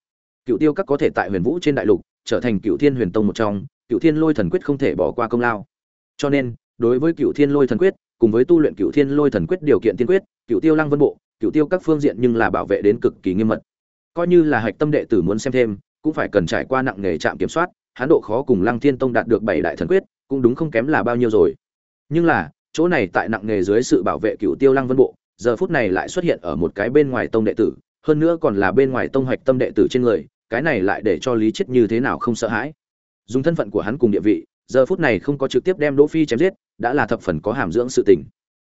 Cựu tiêu các có thể tại huyền vũ trên đại lục, trở thành cựu thiên huyền tông một trong, cựu thiên lôi thần quyết không thể bỏ qua công lao. Cho nên, đối với cựu thiên lôi thần quyết, cùng với tu luyện cựu thiên lôi thần quyết điều kiện tiên quyết, cựu tiêu lăng vân bộ, cựu tiêu các phương diện nhưng là bảo vệ đến cực kỳ nghiêm mật coi như là hạch tâm đệ tử muốn xem thêm, cũng phải cần trải qua nặng nghề trạm kiểm soát, hán độ khó cùng lăng thiên tông đạt được bảy đại thần quyết, cũng đúng không kém là bao nhiêu rồi. Nhưng là, chỗ này tại nặng nghề dưới sự bảo vệ cựu tiêu lăng vân bộ, giờ phút này lại xuất hiện ở một cái bên ngoài tông đệ tử, hơn nữa còn là bên ngoài tông hạch tâm đệ tử trên người, cái này lại để cho lý chết như thế nào không sợ hãi. Dùng thân phận của hắn cùng địa vị, giờ phút này không có trực tiếp đem đỗ phi chém giết, đã là thập phần có hàm dưỡng sự tình.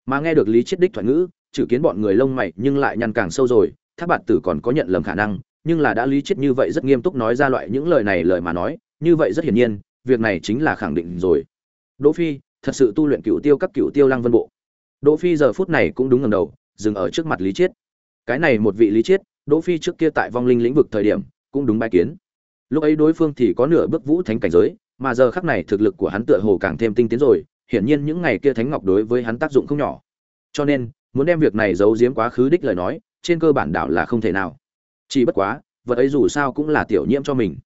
Mà nghe được lý chết đích thoại ngữ trừ kiến bọn người lông mày nhưng lại nhăn càng sâu rồi thác bạt tử còn có nhận lầm khả năng, nhưng là đã lý chết như vậy rất nghiêm túc nói ra loại những lời này lời mà nói, như vậy rất hiển nhiên, việc này chính là khẳng định rồi. Đỗ phi, thật sự tu luyện cựu tiêu các cựu tiêu lăng vân bộ. Đỗ phi giờ phút này cũng đúng ngẩng đầu, dừng ở trước mặt lý chết cái này một vị lý chết đỗ phi trước kia tại vong linh lĩnh vực thời điểm, cũng đúng bài kiến. Lúc ấy đối phương thì có nửa bước vũ thánh cảnh giới, mà giờ khắc này thực lực của hắn tựa hồ càng thêm tinh tiến rồi, hiển nhiên những ngày kia thánh ngọc đối với hắn tác dụng không nhỏ. Cho nên, muốn đem việc này giấu giếm quá khứ đích lời nói trên cơ bản đảo là không thể nào. Chỉ bất quá, vật ấy dù sao cũng là tiểu nhiễm cho mình.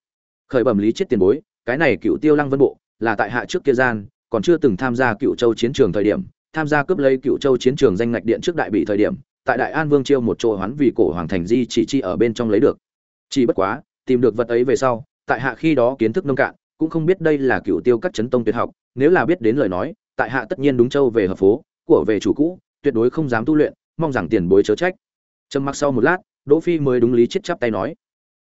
Khởi bẩm lý chết tiền bối, cái này cựu tiêu lăng vân bộ, là tại hạ trước kia gian, còn chưa từng tham gia cựu châu chiến trường thời điểm, tham gia cướp lấy cựu châu chiến trường danh ngạch điện trước đại bị thời điểm, tại đại an vương chiêu một chỗ hoán vì cổ hoàng thành di chỉ chi ở bên trong lấy được. Chỉ bất quá, tìm được vật ấy về sau, tại hạ khi đó kiến thức nông cạn, cũng không biết đây là cựu tiêu các chấn tông tuyệt học, nếu là biết đến lời nói, tại hạ tất nhiên đúng châu về hợp phố, của về chủ cũ, tuyệt đối không dám tu luyện, mong rằng tiền bối chớ trách trầm mặc sau một lát, đỗ phi mới đúng lý chết chắp tay nói.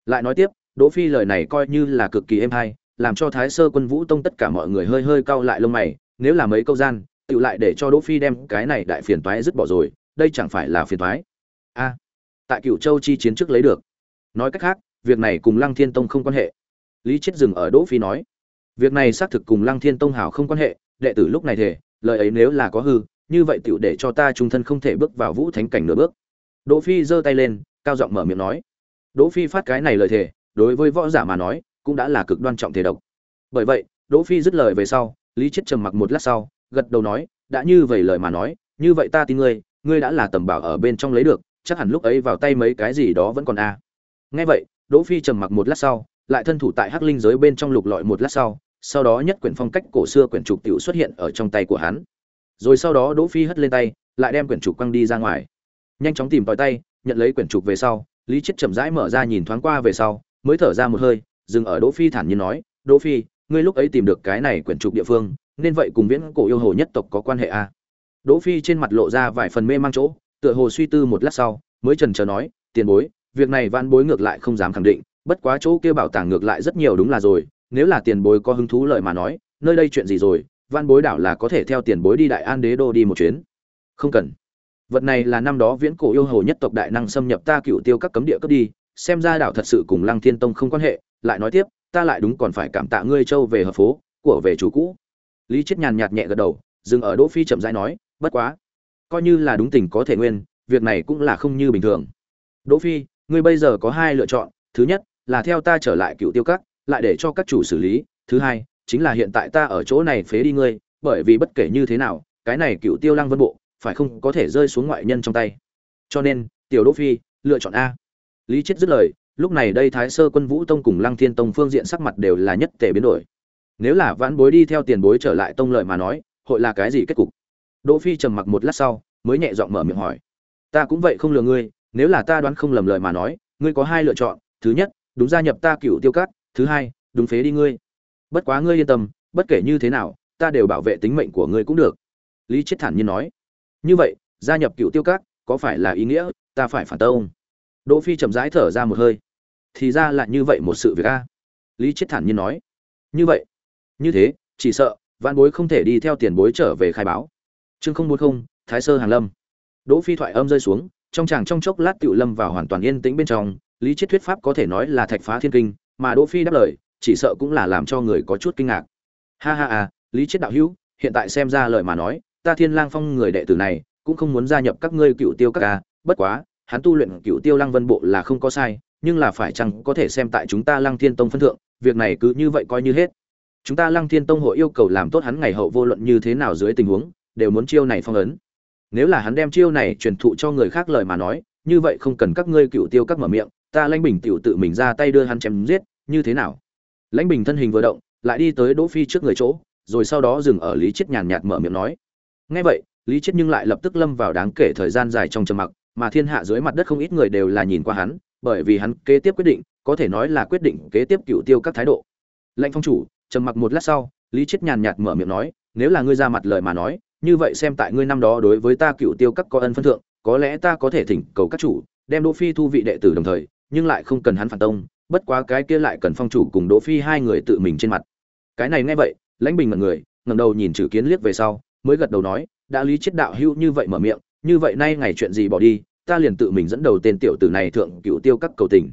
Lại nói tiếp, đỗ phi lời này coi như là cực kỳ êm hay, làm cho thái sơ quân vũ tông tất cả mọi người hơi hơi cau lại lông mày, nếu là mấy câu gian tự lại để cho đỗ phi đem cái này đại phiền toái dứt bỏ rồi, đây chẳng phải là phiền toái. A, tại cựu châu chi chiến trước lấy được. Nói cách khác, việc này cùng lăng thiên tông không quan hệ. Lý chết dừng ở đỗ phi nói. Việc này xác thực cùng lăng thiên tông hảo không quan hệ, đệ tử lúc này thể lời ấy nếu là có hư, như vậy tiểu để cho ta trung thân không thể bước vào vũ thánh cảnh nửa bước đỗ phi giơ tay lên, cao giọng mở miệng nói. Đỗ phi phát cái này lời thề, đối với võ giả mà nói, cũng đã là cực đoan trọng thể độc. Bởi vậy, đỗ phi dứt lời về sau, lý chết trầm mặc một lát sau, gật đầu nói, đã như vậy lời mà nói, như vậy ta tin ngươi ngươi đã là tầm bảo ở bên trong lấy được, chắc hẳn lúc ấy vào tay mấy cái gì đó vẫn còn a. À. nghe vậy, đỗ phi trầm mặc một lát sau, lại thân thủ tại hắc linh giới bên trong lục lọi một lát sau sau đó nhất quyển phong cách cổ xưa quyển trục tiểu xuất hiện ở trong tay của hắn. Rồi sau đó đỗ phi hất lên tay, lại đem quyển trục quăng đi ra ngoài nhanh chóng tìm tòi tay, nhận lấy quyển trục về sau, lý chết chậm rãi mở ra nhìn thoáng qua về sau, mới thở ra một hơi, dừng ở đỗ phi thản nhiên nói, đỗ phi, ngươi lúc ấy tìm được cái này quyển trục địa phương, nên vậy cùng viễn cổ yêu hồ nhất tộc có quan hệ a à? đỗ phi trên mặt lộ ra vài phần mê mang chỗ, tựa hồ suy tư một lát sau, mới trần chờ nói, tiền bối, việc này van bối ngược lại không dám khẳng định, bất quá chỗ kia bảo tàng ngược lại rất nhiều đúng là rồi, nếu là tiền bối có hứng thú lợi mà nói, nơi đây chuyện gì rồi van bối đảo là có thể theo tiền bối đi đại an đế đô đi một chuyến không cần vật này là năm đó viễn cổ yêu hồ nhất tộc đại năng xâm nhập ta cựu tiêu các cấm địa cướp đi, xem ra đảo thật sự cùng lăng thiên tông không quan hệ, lại nói tiếp, ta lại đúng còn phải cảm tạ ngươi châu về hợp phố, của về chủ cũ. Lý chết nhàn nhạt nhẹ gật đầu, dừng ở đỗ phi chậm rãi nói, bất quá, coi như là đúng tình có thể nguyên, việc này cũng là không như bình thường. Đỗ phi, ngươi bây giờ có hai lựa chọn, thứ nhất là theo ta trở lại cựu tiêu các, lại để cho các chủ xử lý, thứ hai chính là hiện tại ta ở chỗ này phế đi ngươi, bởi vì bất kể như thế nào, cái này cựu tiêu lăng vân bộ phải không có thể rơi xuống ngoại nhân trong tay. Cho nên, tiểu đỗ phi, lựa chọn a. Lý chết dứt lời, lúc này đây thái sơ quân vũ tông cùng lăng thiên tông phương diện sắc mặt đều là nhất thể biến đổi. Nếu là vãn bối đi theo tiền bối trở lại tông lợi mà nói, hội là cái gì kết cục? Đỗ phi trầm mặc một lát sau, mới nhẹ giọng mở miệng hỏi. Ta cũng vậy không lừa ngươi, nếu là ta đoán không lầm lời mà nói, ngươi có hai lựa chọn, thứ nhất, đúng gia nhập ta cựu tiêu cát thứ hai, đúng phế đi ngươi. Bất quá ngươi yên tâm, bất kể như thế nào, ta đều bảo vệ tính mệnh của ngươi cũng được. Lý chết thản nhiên nói như vậy, gia nhập cựu tiêu cát có phải là ý nghĩa? Ta phải phản tông. Đỗ phi chậm rãi thở ra một hơi. Thì ra là như vậy một sự việc a. Lý chết thản nhiên nói. Như vậy. Như thế, chỉ sợ văn bối không thể đi theo tiền bối trở về khai báo. Chương không bốn không, thái sơ hàng lâm. Đỗ phi thoại âm rơi xuống, trong chàng trong chốc lát tiểu lâm vào hoàn toàn yên tĩnh bên trong, lý chết thuyết pháp có thể nói là thạch phá thiên kinh, mà đỗ phi đáp lời, chỉ sợ cũng là làm cho người có chút kinh ngạc. Ha ha à lý chết đạo hữu, hiện tại xem ra lời mà nói ta thiên lang phong người đệ tử này, cũng không muốn gia nhập các ngươi cựu tiêu các ca bất quá, hắn tu luyện cựu tiêu lăng vân bộ là không có sai, nhưng là phải chăng có thể xem tại chúng ta lăng thiên tông phân thượng, việc này cứ như vậy coi như hết. Chúng ta lăng thiên tông hội yêu cầu làm tốt hắn ngày hậu vô luận như thế nào dưới tình huống, đều muốn chiêu này phong ấn. Nếu là hắn đem chiêu này truyền thụ cho người khác lời mà nói, như vậy không cần các ngươi cựu tiêu các mở miệng, ta lãnh bình tiểu tự mình ra tay đưa hắn chém giết, như thế nào? Lãnh bình thân hình vừa động, lại đi tới đỗ phi trước người chỗ, rồi sau đó dừng ở lý chết nhàn nhạt mở miệng nói nghe vậy, lý chết nhưng lại lập tức lâm vào đáng kể thời gian dài trong trầm mặc, mà thiên hạ dưới mặt đất không ít người đều là nhìn qua hắn, bởi vì hắn kế tiếp quyết định, có thể nói là quyết định kế tiếp cựu tiêu các thái độ. Lệnh phong chủ, trầm mặc một lát sau, lý chết nhàn nhạt mở miệng nói, nếu là ngươi ra mặt lời mà nói, như vậy xem tại ngươi năm đó đối với ta cựu tiêu các có ân phân thượng, có lẽ ta có thể thỉnh cầu các chủ, đem đỗ phi thu vị đệ tử đồng thời, nhưng lại không cần hắn phản tông, bất quá cái kia lại cần phong chủ cùng đỗ phi hai người tự mình trên mặt. Cái này nghe vậy, lãnh bình mặt người, ngẩng đầu nhìn Trử kiến liếc về sau mới gật đầu nói, đã lý chết đạo hữu như vậy mở miệng, như vậy nay ngày chuyện gì bỏ đi, ta liền tự mình dẫn đầu tên tiểu tử này thượng cựu tiêu các cầu tình.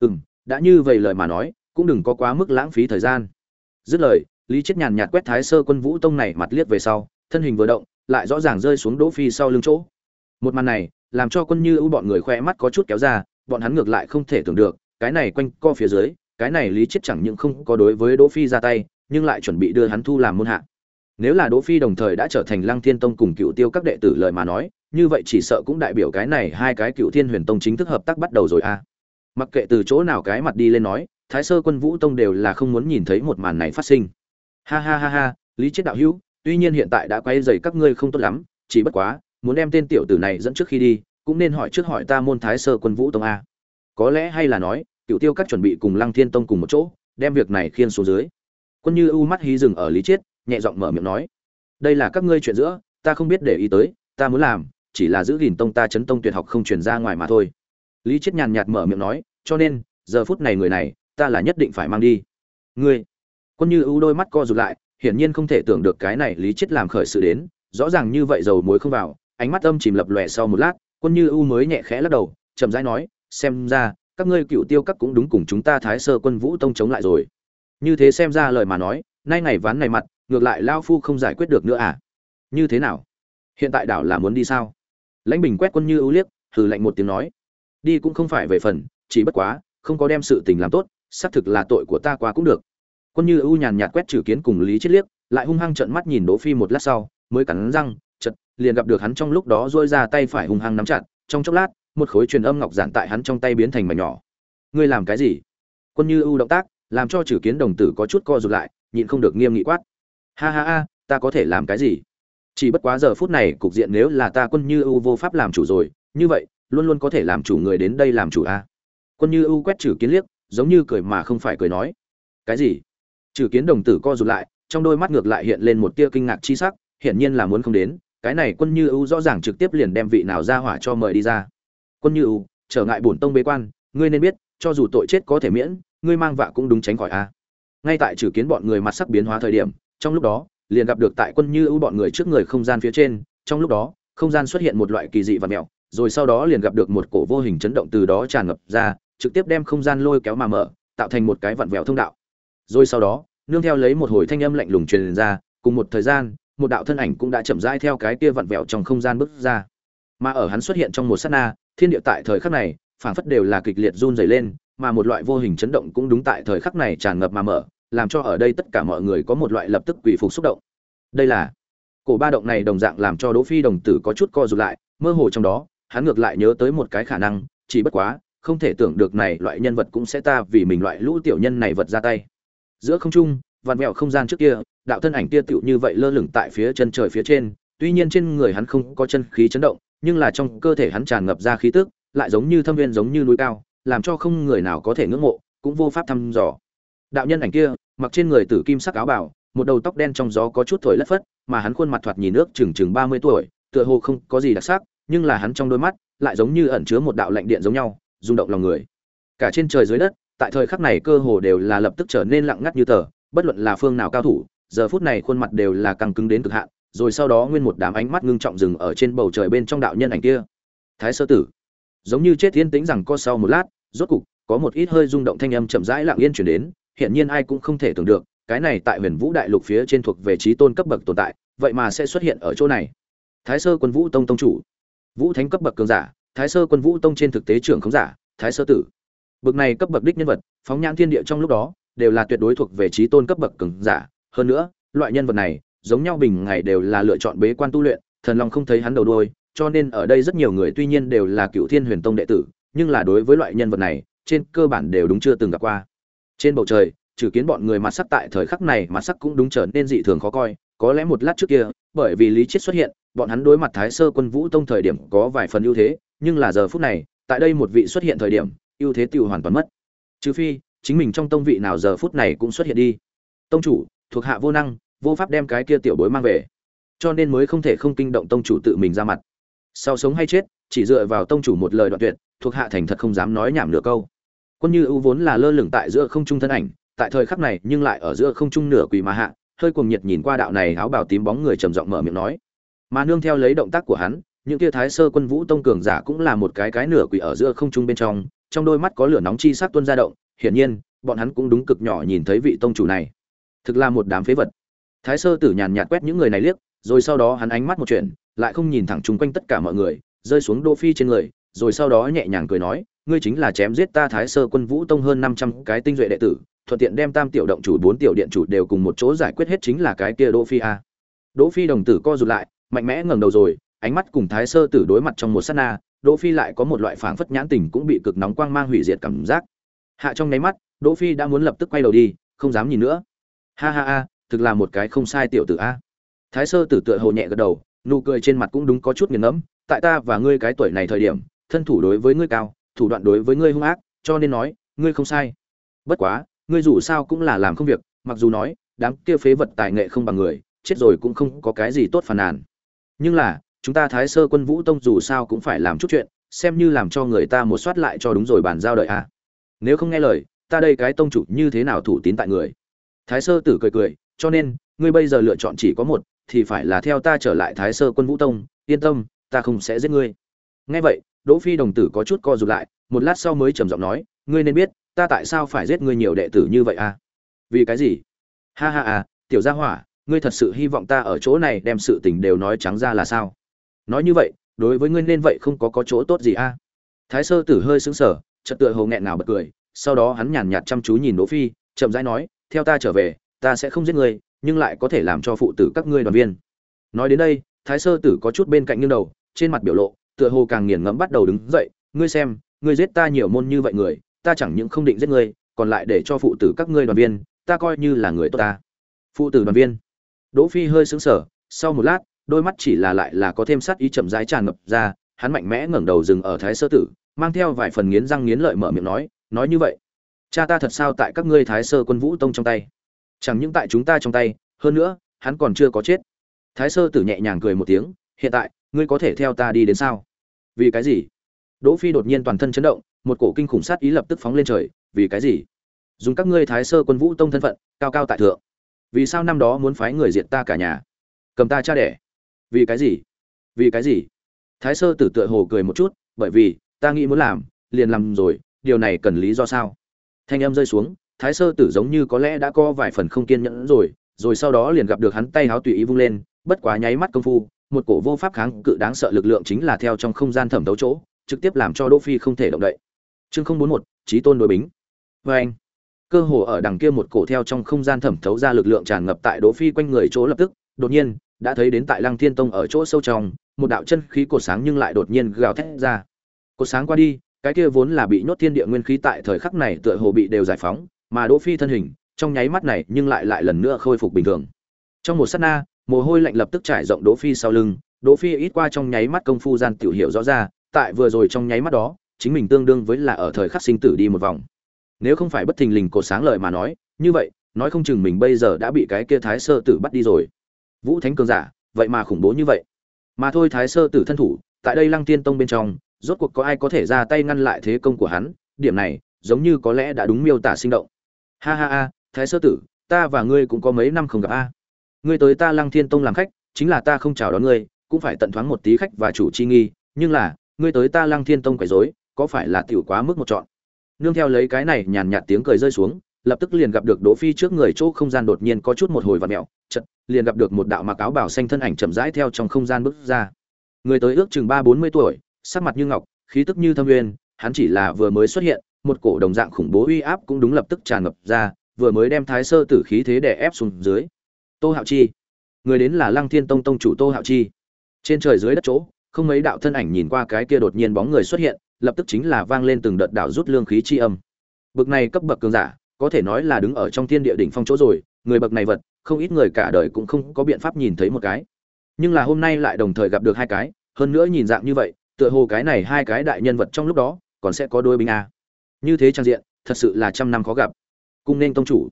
Ừm, đã như vậy lời mà nói, cũng đừng có quá mức lãng phí thời gian. Dứt lời, lý chết nhàn nhạt quét thái sơ quân vũ tông này mặt liếc về sau, thân hình vừa động, lại rõ ràng rơi xuống đỗ phi sau lưng chỗ. Một màn này, làm cho quân như ưu bọn người khoe mắt có chút kéo ra, bọn hắn ngược lại không thể tưởng được, cái này quanh co phía dưới, cái này lý chết chẳng những không có đối với đỗ phi ra tay, nhưng lại chuẩn bị đưa hắn thu làm môn hạ nếu là đỗ phi đồng thời đã trở thành lăng thiên tông cùng cựu tiêu các đệ tử lời mà nói, như vậy chỉ sợ cũng đại biểu cái này hai cái cựu thiên huyền tông chính thức hợp tác bắt đầu rồi a à. mặc kệ từ chỗ nào cái mặt đi lên nói, thái sơ quân vũ tông đều là không muốn nhìn thấy một màn này phát sinh. Ha ha ha ha, lý chết đạo hữu, tuy nhiên hiện tại đã quay dày các ngươi không tốt lắm, chỉ bất quá, muốn đem tên tiểu tử này dẫn trước khi đi, cũng nên hỏi trước hỏi ta môn thái sơ quân vũ tông a. Có lẽ hay là nói cựu tiêu các chuẩn bị cùng lăng thiên tông cùng một chỗ, đem việc này khiên xuống dưới. Quân như u mắt hí dừng ở lý chiết nhẹ giọng mở miệng nói, đây là các ngươi chuyện giữa, ta không biết để ý tới, ta muốn làm chỉ là giữ gìn tông ta chấn tông tuyệt học không truyền ra ngoài mà thôi. Lý chết nhàn nhạt mở miệng nói, cho nên, giờ phút này người này, ta là nhất định phải mang đi. Ngươi? Quân như u đôi mắt co rụt lại, hiển nhiên không thể tưởng được cái này lý chết làm khởi sự đến, rõ ràng như vậy dầu muối không vào, ánh mắt âm chìm lập lòe sau một lát, quân như u mới nhẹ khẽ lắc đầu, chậm rãi nói, xem ra, các ngươi cựu tiêu các cũng đúng cùng chúng ta thái sơ quân vũ tông chống lại rồi. Như thế xem ra lời mà nói, nay ngày ván này mặt ngược lại lao phu không giải quyết được nữa à? Như thế nào? Hiện tại đảo là muốn đi sao? Lãnh bình quét quân như ưu liếc, hừ lạnh một tiếng nói. Đi cũng không phải về phần, chỉ bất quá, không có đem sự tình làm tốt, xác thực là tội của ta quá cũng được. Quân như ưu nhàn nhạt quét trừ kiến cùng lý chết liếc, lại hung hăng trợn mắt nhìn đỗ phi một lát sau, mới cắn răng chật liền gặp được hắn trong lúc đó duỗi ra tay phải hung hăng nắm chặt, trong chốc lát, một khối truyền âm ngọc giản tại hắn trong tay biến thành mảnh nhỏ. Ngươi làm cái gì? Quân như ưu động tác, làm cho trừ kiến đồng tử có chút co rụt lại, nhịn không được nghiêm nghị quát ha ha ha, ta có thể làm cái gì? Chỉ bất quá giờ phút này, cục diện nếu là ta quân như ưu vô pháp làm chủ rồi, như vậy, luôn luôn có thể làm chủ người đến đây làm chủ a quân như ưu quét trừ kiến liếc, giống như cười mà không phải cười nói. Cái gì? Trừ kiến đồng tử co rụt lại, trong đôi mắt ngược lại hiện lên một tia kinh ngạc chi sắc, hiển nhiên là muốn không đến, cái này quân như ưu rõ ràng trực tiếp liền đem vị nào ra hỏa cho mời đi ra. Quân như ưu trở ngại bổn tông bế quan, ngươi nên biết, cho dù tội chết có thể miễn, ngươi mang vạ cũng đúng tránh khỏi a ngay tại trừ kiến bọn người mặt sắc biến hóa thời điểm trong lúc đó, liền gặp được tại quân như ưu bọn người trước người không gian phía trên, trong lúc đó, không gian xuất hiện một loại kỳ dị và mẹo, rồi sau đó liền gặp được một cổ vô hình chấn động từ đó tràn ngập ra, trực tiếp đem không gian lôi kéo mà mở, tạo thành một cái vặn vẹo thông đạo. Rồi sau đó, nương theo lấy một hồi thanh âm lạnh lùng truyền ra, cùng một thời gian, một đạo thân ảnh cũng đã chậm rãi theo cái kia vặn vẹo trong không gian bước ra. Mà ở hắn xuất hiện trong một sát na, thiên địa tại thời khắc này, phảng phất đều là kịch liệt run rẩy lên, mà một loại vô hình chấn động cũng đúng tại thời khắc này tràn ngập mà mở làm cho ở đây tất cả mọi người có một loại lập tức quỷ phục xúc động. Đây là, cổ ba động này đồng dạng làm cho đỗ phi đồng tử có chút co rụt lại, mơ hồ trong đó, hắn ngược lại nhớ tới một cái khả năng, chỉ bất quá, không thể tưởng được này loại nhân vật cũng sẽ ta vì mình loại lũ tiểu nhân này vật ra tay. Giữa không trung, vạn mẹo không gian trước kia, đạo thân ảnh kia tựu như vậy lơ lửng tại phía chân trời phía trên, tuy nhiên trên người hắn không có chân khí chấn động, nhưng là trong cơ thể hắn tràn ngập ra khí tức, lại giống như thâm viên giống như núi cao, làm cho không người nào có thể ngưỡng mộ, cũng vô pháp thăm dò đạo nhân ảnh kia, mặc trên người tử kim sắc áo bảo một đầu tóc đen trong gió có chút thổi lất phất, mà hắn khuôn mặt thoạt nhìn nước chừng chừng ba mươi tuổi, tựa hồ không có gì đặc sắc, nhưng là hắn trong đôi mắt lại giống như ẩn chứa một đạo lạnh điện giống nhau, rung động lòng người. Cả trên trời dưới đất, tại thời khắc này cơ hồ đều là lập tức trở nên lặng ngắt như tờ, bất luận là phương nào cao thủ, giờ phút này khuôn mặt đều là căng cứng đến cực hạn, rồi sau đó nguyên một đám ánh mắt ngưng trọng dừng ở trên bầu trời bên trong đạo nhân ảnh kia. Thái sơ tử. Giống như chết thiên tĩnh rằng co sau một lát, rốt cục, có một ít hơi rung động thanh âm chậm rãi lặng yên chuyển đến hiện nhiên ai cũng không thể tưởng được, cái này tại huyền vũ đại lục phía trên thuộc về trí tôn cấp bậc tồn tại, vậy mà sẽ xuất hiện ở chỗ này. Thái sơ quân vũ tông tông chủ, vũ thánh cấp bậc cường giả, thái sơ quân vũ tông trên thực tế trưởng không giả, thái sơ tử. Bậc này cấp bậc đích nhân vật, phóng nhãn thiên địa trong lúc đó, đều là tuyệt đối thuộc về trí tôn cấp bậc cường giả. Hơn nữa, loại nhân vật này, giống nhau bình ngày đều là lựa chọn bế quan tu luyện, thần long không thấy hắn đầu đuôi, cho nên ở đây rất nhiều người tuy nhiên đều là cựu thiên huyền tông đệ tử, nhưng là đối với loại nhân vật này, trên cơ bản đều đúng chưa từng gặp qua trên bầu trời, trừ kiến bọn người mặt sắc tại thời khắc này mặt sắc cũng đúng trở nên dị thường khó coi, có lẽ một lát trước kia, bởi vì lý chết xuất hiện, bọn hắn đối mặt thái sơ quân vũ tông thời điểm có vài phần ưu thế, nhưng là giờ phút này, tại đây một vị xuất hiện thời điểm, ưu thế tiêu hoàn toàn mất. Trừ phi, chính mình trong tông vị nào giờ phút này cũng xuất hiện đi. Tông chủ, thuộc hạ vô năng, vô pháp đem cái kia tiểu bối mang về. Cho nên mới không thể không kinh động tông chủ tự mình ra mặt. Sau sống hay chết, chỉ dựa vào tông chủ một lời đoạn tuyệt, thuộc hạ thành thật không dám nói nhảm nửa câu quân như ưu vốn là lơ lửng tại giữa không trung thân ảnh, tại thời khắc này nhưng lại ở giữa không trung nửa quỳ mà hạ, hơi cuồng nhiệt nhìn qua đạo này áo bào tím bóng người trầm giọng mở miệng nói. Mà nương theo lấy động tác của hắn, những kia thái sơ quân vũ tông cường giả cũng là một cái cái nửa quỳ ở giữa không trung bên trong trong đôi mắt có lửa nóng chi sắc tuôn ra động, hiển nhiên, bọn hắn cũng đúng cực nhỏ nhìn thấy vị tông chủ này. Thực là một đám phế vật. Thái sơ tử nhàn nhạt quét những người này liếc, rồi sau đó hắn ánh mắt một chuyện, lại không nhìn thẳng chung quanh tất cả mọi người, rơi xuống đô phi trên người, rồi sau đó nhẹ nhàng cười nói ngươi chính là chém giết ta thái sơ quân vũ tông hơn năm trăm cái tinh duệ đệ tử, thuận tiện đem tam tiểu động chủ, bốn tiểu điện chủ đều cùng một chỗ giải quyết hết chính là cái kia đỗ phi a. Đỗ phi đồng tử co rụt lại, mạnh mẽ ngẩng đầu rồi, ánh mắt cùng thái sơ tử đối mặt trong một sát na, đỗ phi lại có một loại phảng phất nhãn tình cũng bị cực nóng quang mang hủy diệt cảm giác. Hạ trong nháy mắt, đỗ phi đã muốn lập tức quay đầu đi, không dám nhìn nữa. Ha ha ha, thực là một cái không sai tiểu tử a. Thái sơ tử tựa hồ nhẹ gật đầu, nụ cười trên mặt cũng đúng có chút nghiền ngẫm, tại ta và ngươi cái tuổi này thời điểm, thân thủ đối với ngươi cao thủ đoạn đối với ngươi hung ác, cho nên nói, ngươi không sai. Bất quá, ngươi dù sao cũng là làm không việc, mặc dù nói, đám kia phế vật tài nghệ không bằng người, chết rồi cũng không có cái gì tốt phàn nàn. Nhưng là, chúng ta thái sơ quân vũ tông dù sao cũng phải làm chút chuyện, xem như làm cho người ta một soát lại cho đúng rồi bàn giao đợi a nếu không nghe lời, ta đây cái tông chủ như thế nào thủ tín tại người? Thái sơ tử cười cười, cho nên, ngươi bây giờ lựa chọn chỉ có một, thì phải là theo ta trở lại thái sơ quân vũ tông, yên tâm, ta không sẽ giết ngươi. Nghe vậy đỗ phi đồng tử có chút co rụt lại, một lát sau mới trầm giọng nói, ngươi nên biết, ta tại sao phải giết ngươi nhiều đệ tử như vậy à? Vì cái gì? Ha ha à tiểu gia hỏa, ngươi thật sự hy vọng ta ở chỗ này đem sự tình đều nói trắng ra là sao? Nói như vậy, đối với ngươi nên vậy không có có chỗ tốt gì a à? thái sơ tử hơi sững sờ, chợt tựa hồ nghẹn nào bật cười, sau đó hắn nhàn nhạt chăm chú nhìn đỗ phi, chậm rãi nói, theo ta trở về, ta sẽ không giết ngươi, nhưng lại có thể làm cho phụ tử các ngươi đoàn viên. Nói đến đây, thái sơ tử có chút bên cạnh nghiêng đầu, trên mặt biểu lộ tựa hồ càng nghiền ngẫm bắt đầu đứng dậy, ngươi xem, ngươi giết ta nhiều môn như vậy người, ta chẳng những không định giết ngươi, còn lại để cho phụ tử các ngươi đoàn viên, ta coi như là người tốt ta. Phụ tử đoàn viên. Đỗ phi hơi sững sờ, sau một lát, đôi mắt chỉ là lại là có thêm sát ý chậm rãi tràn ngập ra, hắn mạnh mẽ ngẩng đầu dừng ở thái sơ tử, mang theo vài phần nghiến răng nghiến lợi mở miệng nói nói như vậy, cha ta thật sao tại các ngươi thái sơ quân vũ tông trong tay? Chẳng những tại chúng ta trong tay, hơn nữa, hắn còn chưa có chết. Thái sơ tử nhẹ nhàng cười một tiếng, hiện tại ngươi có thể theo ta đi đến sao? Vì cái gì? Đỗ phi đột nhiên toàn thân chấn động, một cổ kinh khủng sát ý lập tức phóng lên trời. Vì cái gì? Dùng các ngươi thái sơ quân vũ tông thân phận, cao cao tại thượng. Vì sao năm đó muốn phái người diệt ta cả nhà? Cầm ta cha đẻ. Vì cái gì? Vì cái gì? Thái sơ tử tựa hồ cười một chút, bởi vì, ta nghĩ muốn làm, liền làm rồi, điều này cần lý do sao? Thanh âm rơi xuống, thái sơ tử giống như có lẽ đã có vài phần không kiên nhẫn rồi rồi sau đó liền gặp được hắn tay háo tùy ý vung lên, bất quá nháy mắt công phu một cổ vô pháp kháng cự đáng sợ lực lượng chính là theo trong không gian thẩm thấu chỗ, trực tiếp làm cho đỗ phi không thể động đậy. Chương không bốn một trí tôn đối bính. Với anh, cơ hồ ở đằng kia một cổ theo trong không gian thẩm thấu ra lực lượng tràn ngập tại đỗ phi quanh người chỗ lập tức, đột nhiên, đã thấy đến tại lăng thiên tông ở chỗ sâu trong, một đạo chân khí cổ sáng nhưng lại đột nhiên gào thét ra. Cổ sáng qua đi, cái kia vốn là bị nhốt thiên địa nguyên khí tại thời khắc này tựa hồ bị đều giải phóng, mà đỗ phi thân hình, trong nháy mắt này nhưng lại lại lần nữa khôi phục bình thường. Trong một sát na mồ hôi lạnh lập tức trải rộng đỗ phi sau lưng. Đỗ phi ít qua trong nháy mắt công phu gian tiểu hiểu rõ ra, tại vừa rồi trong nháy mắt đó, chính mình tương đương với là ở thời khắc sinh tử đi một vòng. Nếu không phải bất thình lình cột sáng lời mà nói, như vậy, nói không chừng mình bây giờ đã bị cái kia thái sơ tử bắt đi rồi. Vũ thánh cường giả, vậy mà khủng bố như vậy. Mà thôi thái sơ tử thân thủ, tại đây lăng tiên tông bên trong, rốt cuộc có ai có thể ra tay ngăn lại thế công của hắn? Điểm này, giống như có lẽ đã đúng miêu tả sinh động. Ha ha ha, thái sơ tử, ta và ngươi cũng có mấy năm không gặp a ngươi tới ta lăng thiên tông làm khách, chính là ta không chào đón ngươi, cũng phải tận thoáng một tí khách và chủ chi nghi, nhưng là, ngươi tới ta lăng thiên tông quấy rối, có phải là tiểu quá mức một chọn nương theo lấy cái này nhàn nhạt tiếng cười rơi xuống, lập tức liền gặp được đỗ phi trước người chỗ không gian đột nhiên có chút một hồi vặn mèo, chợt, liền gặp được một đạo mặc áo bảo xanh thân ảnh chậm rãi theo trong không gian bước ra. Người tới ước chừng ba bốn mươi tuổi, sắc mặt như ngọc, khí tức như thâm nguyên hắn chỉ là vừa mới xuất hiện, một cổ đồng dạng khủng bố uy áp cũng đúng lập tức tràn ngập ra, vừa mới đem thái sơ tử khí thế đè ép xuống dưới tô hạo chi. Người đến là lăng thiên tông tông chủ tô hạo chi. Trên trời dưới đất chỗ, không mấy đạo thân ảnh nhìn qua cái kia đột nhiên bóng người xuất hiện, lập tức chính là vang lên từng đợt đạo rút lương khí chi âm. Bậc này cấp bậc cường giả, có thể nói là đứng ở trong thiên địa đỉnh phong chỗ rồi, người bậc này vật, không ít người cả đời cũng không có biện pháp nhìn thấy một cái. Nhưng là hôm nay lại đồng thời gặp được hai cái, hơn nữa nhìn dạng như vậy, tựa hồ cái này hai cái đại nhân vật trong lúc đó, còn sẽ có đôi binh a. Như thế trang diện, thật sự là trăm năm khó gặp. Cung nên tông chủ.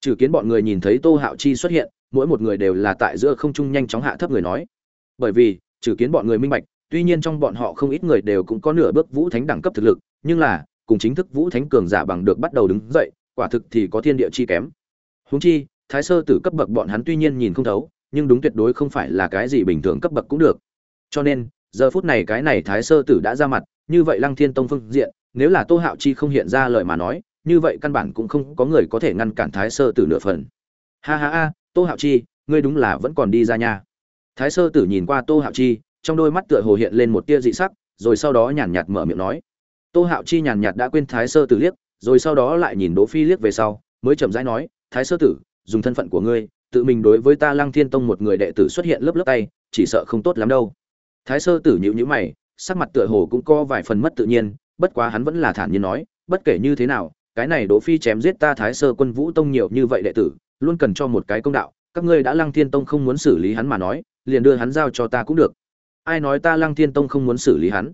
Trừ kiến bọn người nhìn thấy tô hạo chi xuất hiện mỗi một người đều là tại giữa không trung nhanh chóng hạ thấp người nói. Bởi vì, trừ kiến bọn người minh bạch, tuy nhiên trong bọn họ không ít người đều cũng có nửa bước vũ thánh đẳng cấp thực lực, nhưng là, cùng chính thức vũ thánh cường giả bằng được bắt đầu đứng dậy, quả thực thì có thiên địa chi kém. Huống chi, thái sơ tử cấp bậc bọn hắn tuy nhiên nhìn không thấu, nhưng đúng tuyệt đối không phải là cái gì bình thường cấp bậc cũng được. Cho nên, giờ phút này cái này thái sơ tử đã ra mặt, như vậy lăng thiên tông phương diện, nếu là tô hạo chi không hiện ra lời mà nói, như vậy căn bản cũng không có người có thể ngăn cản thái sơ tử nửa phần. Ha ha ha tô hạo chi, ngươi đúng là vẫn còn đi ra nhà. thái sơ tử nhìn qua tô hạo chi, trong đôi mắt tựa hồ hiện lên một tia dị sắc, rồi sau đó nhàn nhạt mở miệng nói tô hạo chi nhàn nhạt đã quên thái sơ tử liếc, rồi sau đó lại nhìn đỗ phi liếc về sau, mới chậm rãi nói, thái sơ tử, dùng thân phận của ngươi, tự mình đối với ta lăng thiên tông một người đệ tử xuất hiện lớp lớp tay, chỉ sợ không tốt lắm đâu thái sơ tử nhữ nhữ mày, sắc mặt tựa hồ cũng có vài phần mất tự nhiên, bất quá hắn vẫn là thản nhiên nói, bất kể như thế nào, cái này đỗ phi chém giết ta thái sơ quân vũ tông nhiều như vậy đệ tử luôn cần cho một cái công đạo, các ngươi đã lăng thiên tông không muốn xử lý hắn mà nói, liền đưa hắn giao cho ta cũng được. Ai nói ta lăng thiên tông không muốn xử lý hắn?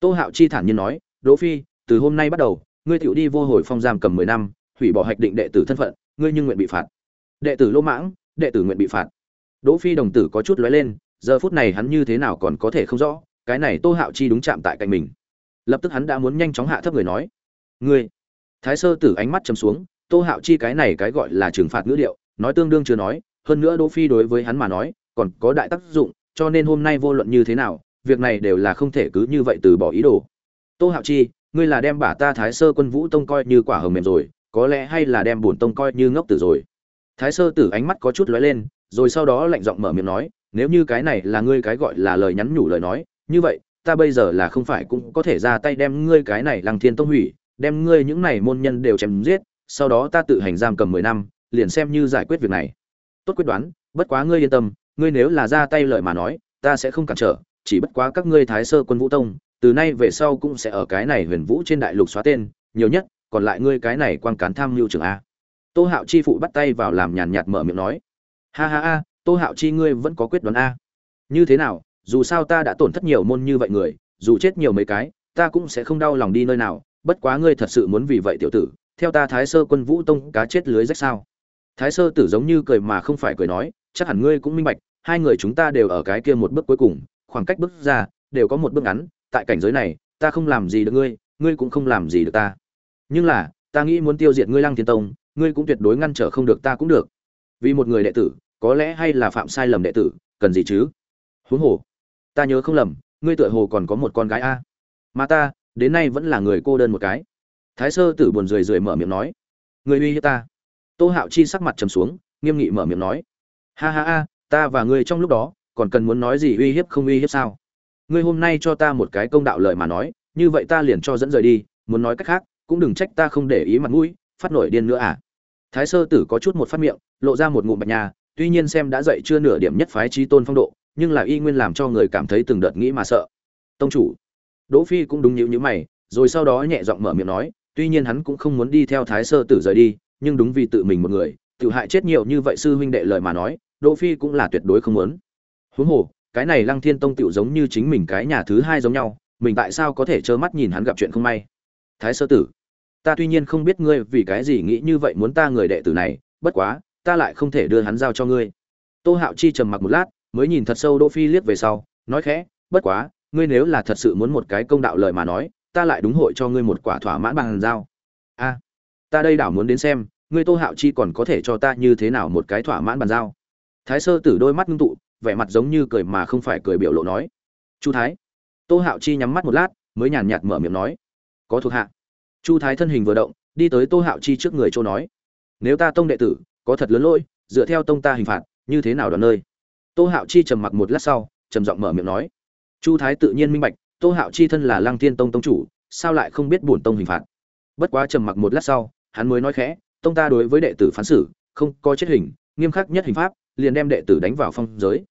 Tô hạo chi thản nhiên nói, đỗ phi, từ hôm nay bắt đầu, ngươi tiểu đi vô hồi phong giam cầm mười năm, hủy bỏ hạch định đệ tử thân phận, ngươi nhưng nguyện bị phạt. Đệ tử lỗ mãng, đệ tử nguyện bị phạt. Đỗ phi đồng tử có chút lóe lên, giờ phút này hắn như thế nào còn có thể không rõ, cái này tô hạo chi đúng chạm tại cạnh mình. Lập tức hắn đã muốn nhanh chóng hạ thấp người nói, ngươi. Thái sơ tử ánh mắt chầm xuống tô hạo chi cái này cái gọi là trừng phạt ngữ điệu, nói tương đương chưa nói, hơn nữa đỗ phi đối với hắn mà nói, còn có đại tác dụng, cho nên hôm nay vô luận như thế nào, việc này đều là không thể cứ như vậy từ bỏ ý đồ. Tô hạo chi, ngươi là đem bả ta thái sơ quân vũ tông coi như quả hồng mềm rồi, có lẽ hay là đem bổn tông coi như ngốc tử rồi. Thái sơ tử ánh mắt có chút lóe lên, rồi sau đó lạnh giọng mở miệng nói, nếu như cái này là ngươi cái gọi là lời nhắn nhủ lời nói, như vậy, ta bây giờ là không phải cũng có thể ra tay đem ngươi cái này lăng thiên tông hủy, đem ngươi những này môn nhân đều chém giết sau đó ta tự hành giam cầm mười năm, liền xem như giải quyết việc này. Tốt quyết đoán, bất quá ngươi yên tâm, ngươi nếu là ra tay lời mà nói, ta sẽ không cản trở, chỉ bất quá các ngươi thái sơ quân vũ tông, từ nay về sau cũng sẽ ở cái này huyền vũ trên đại lục xóa tên, nhiều nhất, còn lại ngươi cái này quan cán tham mưu trưởng a. Tô hạo chi phụ bắt tay vào làm nhàn nhạt mở miệng nói. Ha ha ha, tô hạo chi ngươi vẫn có quyết đoán a. Như thế nào, dù sao ta đã tổn thất nhiều môn như vậy người, dù chết nhiều mấy cái, ta cũng sẽ không đau lòng đi nơi nào, bất quá ngươi thật sự muốn vì vậy tiểu tử theo ta thái sơ quân vũ tông cá chết lưới rách sao? Thái sơ tử giống như cười mà không phải cười nói, chắc hẳn ngươi cũng minh bạch, hai người chúng ta đều ở cái kia một bước cuối cùng, khoảng cách bước ra, đều có một bước ngắn, tại cảnh giới này, ta không làm gì được ngươi ngươi cũng không làm gì được ta. Nhưng là, ta nghĩ muốn tiêu diệt ngươi lăng thiên tông, ngươi cũng tuyệt đối ngăn trở không được ta cũng được. Vì một người đệ tử, có lẽ hay là phạm sai lầm đệ tử, cần gì chứ? Huống hồ, ta nhớ không lầm, ngươi tựa hồ còn có một con gái a. Mà ta, đến nay vẫn là người cô đơn một cái thái sơ tử buồn rười rượi mở miệng nói người uy hiếp ta. Tô hạo chi sắc mặt trầm xuống, nghiêm nghị mở miệng nói, ha ha ha, ta và ngươi trong lúc đó, còn cần muốn nói gì uy hiếp không uy hiếp sao? Ngươi hôm nay cho ta một cái công đạo lời mà nói, như vậy ta liền cho dẫn rời đi, muốn nói cách khác, cũng đừng trách ta không để ý mặt mũi, phát nổi điên nữa à? Thái sơ tử có chút một phát miệng, lộ ra một ngụm bạch nhà, tuy nhiên xem đã dậy chưa nửa điểm nhất phái trí tôn phong độ, nhưng là y nguyên làm cho người cảm thấy từng đợt nghĩ mà sợ. Tông chủ. Đỗ phi cũng đúng nhíu nhíu mày, rồi sau đó nhẹ giọng mở miệng nói tuy nhiên hắn cũng không muốn đi theo thái sơ tử rời đi, nhưng đúng vì tự mình một người tự hại chết nhiều như vậy sư huynh đệ lời mà nói, đỗ phi cũng là tuyệt đối không muốn. Huống hồ, cái này lăng thiên tông tựu giống như chính mình cái nhà thứ hai giống nhau, mình tại sao có thể trơ mắt nhìn hắn gặp chuyện không may? Thái sơ tử, ta tuy nhiên không biết ngươi vì cái gì nghĩ như vậy muốn ta người đệ tử này, bất quá, ta lại không thể đưa hắn giao cho ngươi. Tô hạo chi trầm mặc một lát, mới nhìn thật sâu đỗ phi liếc về sau, nói khẽ, bất quá, ngươi nếu là thật sự muốn một cái công đạo lời mà nói ta lại đúng hội cho ngươi một quả thỏa mãn bằng dao. A, ta đây đảo muốn đến xem, ngươi tô hạo chi còn có thể cho ta như thế nào một cái thỏa mãn bàn giao thái sơ tử đôi mắt ngưng tụ, vẻ mặt giống như cười mà không phải cười biểu lộ nói. Chu thái. Tô hạo chi nhắm mắt một lát, mới nhàn nhạt mở miệng nói. Có thuộc hạ. Chu thái thân hình vừa động, đi tới tô hạo chi trước người châu nói. Nếu ta tông đệ tử, có thật lớn lỗi, dựa theo tông ta hình phạt, như thế nào đoạn nơi? Tô hạo chi trầm mặc một lát sau, trầm giọng mở miệng nói. Chu thái tự nhiên minh bạch tô hạo chi thân là lăng tiên tông tông chủ, sao lại không biết bổn tông hình phạt? Bất quá trầm mặc một lát sau, hắn mới nói khẽ, tông ta đối với đệ tử phán xử, không có chết hình, nghiêm khắc nhất hình pháp, liền đem đệ tử đánh vào phong giới.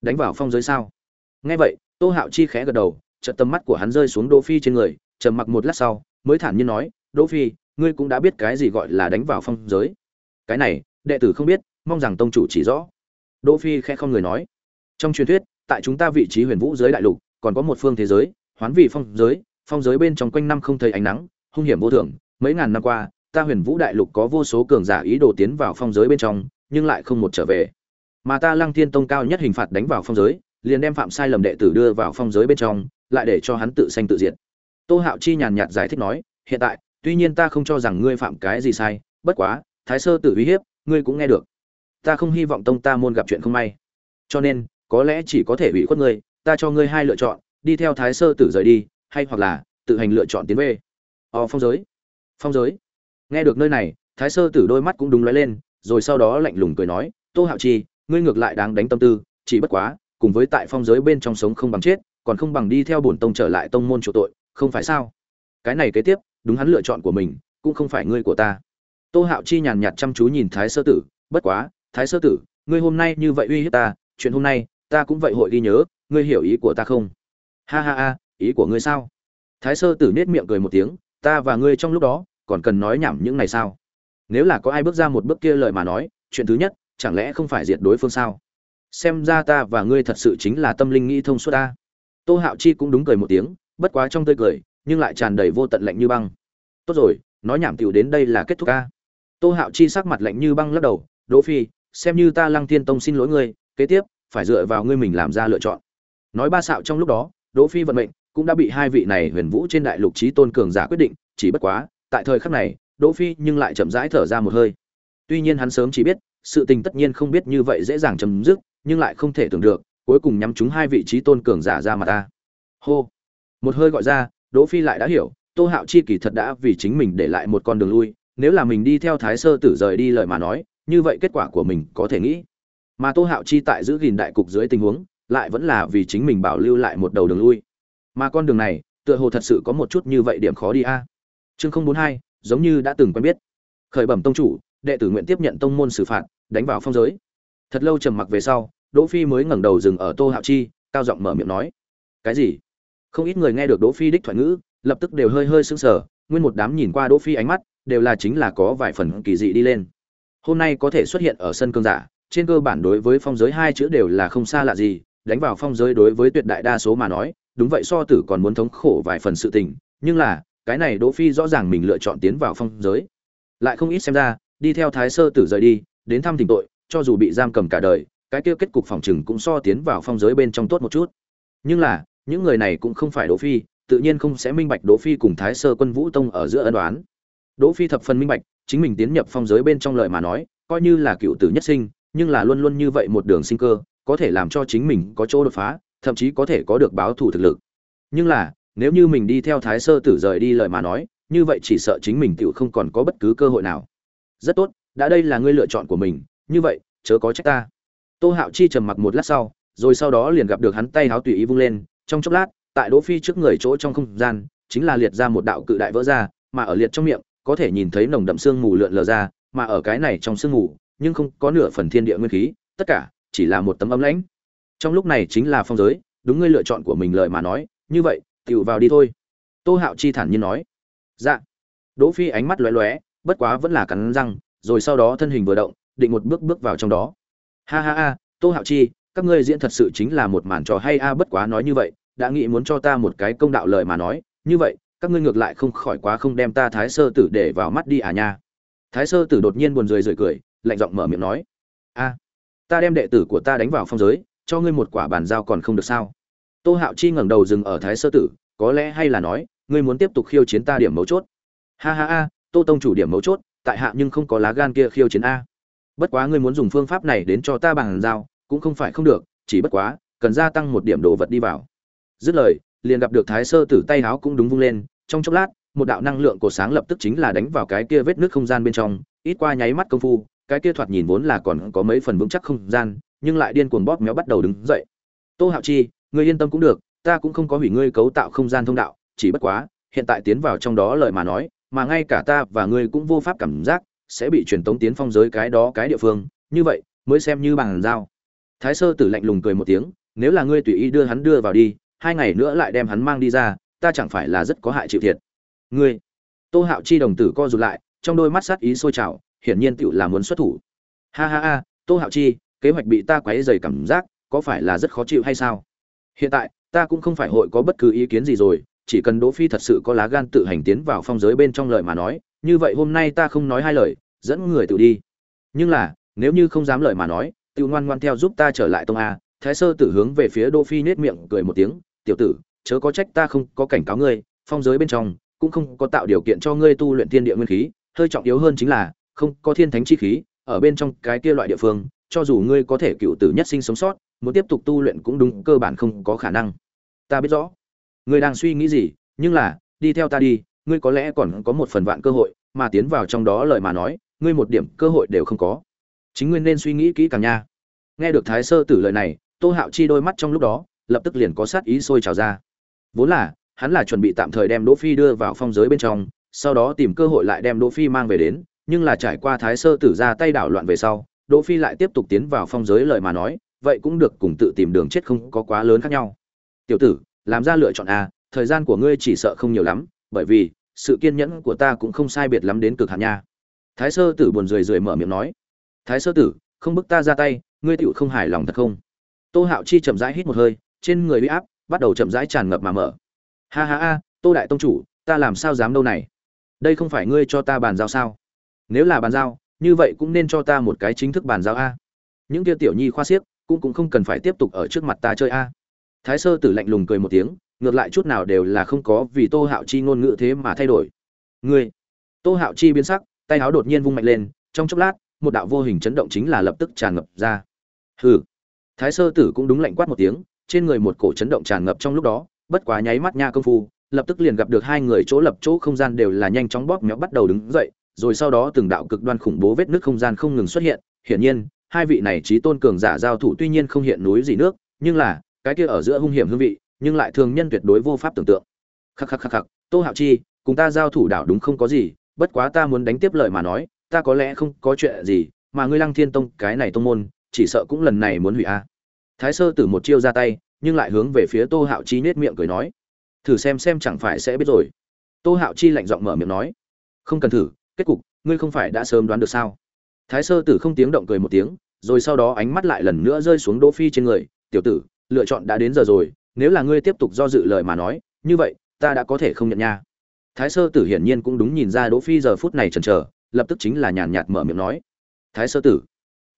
Đánh vào phong giới sao? Nghe vậy, tô hạo chi khẽ gật đầu, chợt tầm mắt của hắn rơi xuống đỗ phi trên người, trầm mặc một lát sau, mới thản nhiên nói, đỗ phi, ngươi cũng đã biết cái gì gọi là đánh vào phong giới. Cái này, đệ tử không biết, mong rằng tông chủ chỉ rõ. Đỗ phi khẽ không người nói. Trong truyền thuyết, tại chúng ta vị trí huyền vũ giới đại lục còn có một phương thế giới, hoán vị phong giới phong giới bên trong quanh năm không thấy ánh nắng, hung hiểm vô thường. Mấy ngàn năm qua, ta huyền vũ đại lục có vô số cường giả ý đồ tiến vào phong giới bên trong, nhưng lại không một trở về. Mà ta lăng thiên tông cao nhất hình phạt đánh vào phong giới, liền đem phạm sai lầm đệ tử đưa vào phong giới bên trong, lại để cho hắn tự sanh tự diệt. Tô hạo chi nhàn nhạt giải thích nói, hiện tại, tuy nhiên ta không cho rằng ngươi phạm cái gì sai, bất quá, thái sơ tự uy hiếp, ngươi cũng nghe được. Ta không hy vọng tông ta môn gặp chuyện không may. Cho nên, có lẽ chỉ có thể ủy khuất ngươi ta cho ngươi hai lựa chọn, đi theo thái sơ tử rời đi, hay hoặc là tự hành lựa chọn tiến về. Ò phong giới. Phong giới. Nghe được nơi này, thái sơ tử đôi mắt cũng đúng lóe lên, rồi sau đó lạnh lùng cười nói, tô hạo chi ngươi ngược lại đáng đánh tâm tư, chỉ bất quá, cùng với tại phong giới bên trong sống không bằng chết, còn không bằng đi theo bổn tông trở lại tông môn chủ tội, không phải sao? Cái này kế tiếp, đúng hắn lựa chọn của mình, cũng không phải ngươi của ta. Tô hạo chi nhàn nhạt chăm chú nhìn thái sơ tử, bất quá, thái sơ tử, ngươi hôm nay như vậy uy hiếp ta, chuyện hôm nay, ta cũng vậy hội ghi nhớ ngươi hiểu ý của ta không? Ha ha ha, ý của ngươi sao? Thái sơ tử nết miệng cười một tiếng, ta và ngươi trong lúc đó, còn cần nói nhảm những này sao? Nếu là có ai bước ra một bước kia lời mà nói, chuyện thứ nhất, chẳng lẽ không phải diệt đối phương sao? Xem ra ta và ngươi thật sự chính là tâm linh nghĩ thông suốt ta. Tô hạo chi cũng đúng cười một tiếng, bất quá trong tươi cười, nhưng lại tràn đầy vô tận lạnh như băng. Tốt rồi, nói nhảm tiểu đến đây là kết thúc ca. Tô hạo chi sắc mặt lạnh như băng lắc đầu, đỗ phi, xem như ta lăng thiên tông xin lỗi ngươi, kế tiếp, phải dựa vào ngươi mình làm ra lựa chọn nói ba xạo trong lúc đó, đỗ phi vận mệnh cũng đã bị hai vị này huyền vũ trên đại lục trí tôn cường giả quyết định, chỉ bất quá, tại thời khắc này, đỗ phi nhưng lại chậm rãi thở ra một hơi. Tuy nhiên hắn sớm chỉ biết, sự tình tất nhiên không biết như vậy dễ dàng chấm dứt, nhưng lại không thể tưởng được, cuối cùng nhắm chúng hai vị trí tôn cường giả ra mà ta. Hô. Một hơi gọi ra, đỗ phi lại đã hiểu, tô hạo chi kỳ thật đã vì chính mình để lại một con đường lui, nếu là mình đi theo thái sơ tử rời đi lời mà nói, như vậy kết quả của mình có thể nghĩ. Mà tô hạo chi tại giữ gìn đại cục dưới tình huống lại vẫn là vì chính mình bảo lưu lại một đầu đường lui. Mà con đường này, tựa hồ thật sự có một chút như vậy điểm khó đi a. Chương không bốn hai, giống như đã từng quen biết. Khởi bẩm tông chủ, đệ tử nguyện tiếp nhận tông môn xử phạt, đánh vào phong giới. Thật lâu trầm mặc về sau, đỗ phi mới ngẩng đầu dừng ở tô hạo chi, cao giọng mở miệng nói. Cái gì? Không ít người nghe được đỗ phi đích thoại ngữ, lập tức đều hơi hơi sững sờ, nguyên một đám nhìn qua đỗ phi ánh mắt, đều là chính là có vài phần kỳ dị đi lên. Hôm nay có thể xuất hiện ở sân cương giả, trên cơ bản đối với phong giới hai chữ đều là không xa lạ gì đánh vào phong giới đối với tuyệt đại đa số mà nói, đúng vậy so tử còn muốn thống khổ vài phần sự tình, nhưng là, cái này đỗ phi rõ ràng mình lựa chọn tiến vào phong giới. Lại không ít xem ra, đi theo thái sơ tử rời đi, đến thăm tình tội, cho dù bị giam cầm cả đời, cái kia kết cục phòng trừng cũng so tiến vào phong giới bên trong tốt một chút. Nhưng là, những người này cũng không phải đỗ phi, tự nhiên không sẽ minh bạch đỗ phi cùng thái sơ quân vũ tông ở giữa ân đoán đỗ phi thập phần minh bạch, chính mình tiến nhập phong giới bên trong lời mà nói, coi như là cựu tử nhất sinh, nhưng là luôn luôn như vậy một đường sinh cơ có thể làm cho chính mình có chỗ đột phá, thậm chí có thể có được báo thù thực lực. Nhưng là, nếu như mình đi theo thái sơ tử rời đi lời mà nói, như vậy chỉ sợ chính mình tựu không còn có bất cứ cơ hội nào. Rất tốt, đã đây là ngươi lựa chọn của mình, như vậy, chớ có trách ta. Tô hạo chi trầm mặc một lát sau, rồi sau đó liền gặp được hắn tay háo tùy ý vung lên, trong chốc lát, tại đỗ phi trước người chỗ trong không gian, chính là liệt ra một đạo cự đại vỡ ra, mà ở liệt trong miệng, có thể nhìn thấy nồng đậm sương mù lượn lờ ra, mà ở cái này trong sương mù, nhưng không có nửa phần thiên địa nguyên khí, tất cả chỉ là một tấm ấm lãnh. Trong lúc này chính là phong giới, đúng ngươi lựa chọn của mình lời mà nói, như vậy tựu vào đi thôi. Tô hạo chi thản nhiên nói. Dạ. Đỗ phi ánh mắt lóe lóe, bất quá vẫn là cắn răng, rồi sau đó thân hình vừa động, định một bước bước vào trong đó. Ha ha ha, tô hạo chi, các ngươi diễn thật sự chính là một màn trò hay a, bất quá nói như vậy, đã nghĩ muốn cho ta một cái công đạo lời mà nói, như vậy, các ngươi ngược lại không khỏi quá không đem ta thái sơ tử để vào mắt đi à nha. Thái sơ tử đột nhiên buồn rười rượi cười, lạnh giọng mở miệng nói. A ta đem đệ tử của ta đánh vào phong giới, cho ngươi một quả bàn giao còn không được sao? Tô hạo chi ngẩng đầu dừng ở thái sơ tử, có lẽ hay là nói, ngươi muốn tiếp tục khiêu chiến ta điểm mấu chốt. Ha ha ha, tô tông chủ điểm mấu chốt, tại hạ nhưng không có lá gan kia khiêu chiến a. Bất quá ngươi muốn dùng phương pháp này đến cho ta bàn giao, cũng không phải không được, chỉ bất quá, cần gia tăng một điểm đồ vật đi vào. Dứt lời, liền gặp được thái sơ tử tay háo cũng đúng vung lên, trong chốc lát, một đạo năng lượng cổ sáng lập tức chính là đánh vào cái kia vết nước không gian bên trong, ít qua nháy mắt công phu cái kia thoạt nhìn vốn là còn có mấy phần vững chắc không gian, nhưng lại điên cuồng bóp méo bắt đầu đứng dậy. Tô hạo chi, ngươi yên tâm cũng được, ta cũng không có hủy ngươi cấu tạo không gian thông đạo, chỉ bất quá, hiện tại tiến vào trong đó lời mà nói, mà ngay cả ta và ngươi cũng vô pháp cảm giác, sẽ bị truyền tống tiến phong giới cái đó cái địa phương, như vậy, mới xem như bằng giao. Thái sơ tử lạnh lùng cười một tiếng, nếu là ngươi tùy ý đưa hắn đưa vào đi, hai ngày nữa lại đem hắn mang đi ra, ta chẳng phải là rất có hại chịu thiệt. Ngươi, tô hạo chi đồng tử co rụt lại, trong đôi mắt sát ý sôi trào hiển nhiên tựu là muốn xuất thủ. Ha ha ha, tô hạo chi, kế hoạch bị ta quấy dày cảm giác, có phải là rất khó chịu hay sao? Hiện tại, ta cũng không phải hội có bất cứ ý kiến gì rồi, chỉ cần đỗ phi thật sự có lá gan tự hành tiến vào phong giới bên trong lời mà nói, như vậy hôm nay ta không nói hai lời, dẫn người tự đi. Nhưng là, nếu như không dám lời mà nói tự ngoan ngoan theo giúp ta trở lại tông a, thái sơ tử hướng về phía đỗ phi nết miệng cười một tiếng, tiểu tử, chớ có trách ta không có cảnh cáo ngươi, phong giới bên trong cũng không có tạo điều kiện cho ngươi tu luyện thiên địa nguyên khí, hơi trọng yếu hơn chính là không có thiên thánh chi khí, ở bên trong cái kia loại địa phương, cho dù ngươi có thể cựu tử nhất sinh sống sót, muốn tiếp tục tu luyện cũng đúng cơ bản không có khả năng. Ta biết rõ. Ngươi đang suy nghĩ gì, nhưng là, đi theo ta đi, ngươi có lẽ còn có một phần vạn cơ hội, mà tiến vào trong đó lời mà nói, ngươi một điểm cơ hội đều không có. Chính nguyên nên suy nghĩ kỹ càng nha. Nghe được thái sơ tử lời này, tô hạo chi đôi mắt trong lúc đó, lập tức liền có sát ý sôi trào ra. Vốn là, hắn là chuẩn bị tạm thời đem đỗ phi đưa vào phong giới bên trong, sau đó tìm cơ hội lại đem đỗ phi mang về đến nhưng là trải qua thái sơ tử ra tay đảo loạn về sau, đỗ phi lại tiếp tục tiến vào phong giới lời mà nói, vậy cũng được cùng tự tìm đường chết không có quá lớn khác nhau. Tiểu tử, làm ra lựa chọn a, thời gian của ngươi chỉ sợ không nhiều lắm, bởi vì, sự kiên nhẫn của ta cũng không sai biệt lắm đến cực hạn nha. Thái sơ tử buồn rười rười mở miệng nói. Thái sơ tử, không bức ta ra tay, ngươi tựu không hài lòng thật không? Tô hạo chi chậm rãi hít một hơi, trên người uy áp bắt đầu chậm rãi tràn ngập mà mở. Ha ha ha, tô đại tông chủ, ta làm sao dám đâu này? Đây không phải ngươi cho ta bàn giao sao? Nếu là bàn giao, như vậy cũng nên cho ta một cái chính thức bàn giao a. Những kia tiểu nhi khoa siếc cũng cũng không cần phải tiếp tục ở trước mặt ta chơi a. Thái sơ tử lạnh lùng cười một tiếng, ngược lại chút nào đều là không có vì tô hạo chi ngôn ngữ thế mà thay đổi. Ngươi, tô hạo chi biến sắc, tay áo đột nhiên vung mạnh lên, trong chốc lát, một đạo vô hình chấn động chính là lập tức tràn ngập ra. Hừ. Thái sơ tử cũng đúng lạnh quát một tiếng, trên người một cổ chấn động tràn ngập trong lúc đó, bất quá nháy mắt nha công phu, lập tức liền gặp được hai người chỗ lập chỗ không gian đều là nhanh chóng bóp méo bắt đầu đứng dậy rồi sau đó từng đạo cực đoan khủng bố vết nước không gian không ngừng xuất hiện. Hiển nhiên, hai vị này trí tôn cường giả giao thủ tuy nhiên không hiện núi gì nước, nhưng là, cái kia ở giữa hung hiểm hương vị, nhưng lại thường nhân tuyệt đối vô pháp tưởng tượng. Khắc khắc khắc khắc, tô hạo chi, cùng ta giao thủ đảo đúng không có gì, bất quá ta muốn đánh tiếp lời mà nói, ta có lẽ không có chuyện gì, mà ngươi lăng thiên tông, cái này tông môn, chỉ sợ cũng lần này muốn hủy a. Thái sơ tử một chiêu ra tay, nhưng lại hướng về phía tô hạo chi nết miệng cười nói, thử xem xem chẳng phải sẽ biết rồi. Tô hạo chi lạnh giọng mở miệng nói, không cần thử kết cục, ngươi không phải đã sớm đoán được sao? Thái sơ tử không tiếng động cười một tiếng, rồi sau đó ánh mắt lại lần nữa rơi xuống đỗ phi trên người. Tiểu tử, lựa chọn đã đến giờ rồi, nếu là ngươi tiếp tục do dự lời mà nói, như vậy, ta đã có thể không nhận nha. Thái sơ tử hiển nhiên cũng đúng nhìn ra đỗ phi giờ phút này chần chờ, lập tức chính là nhàn nhạt mở miệng nói. Thái sơ tử.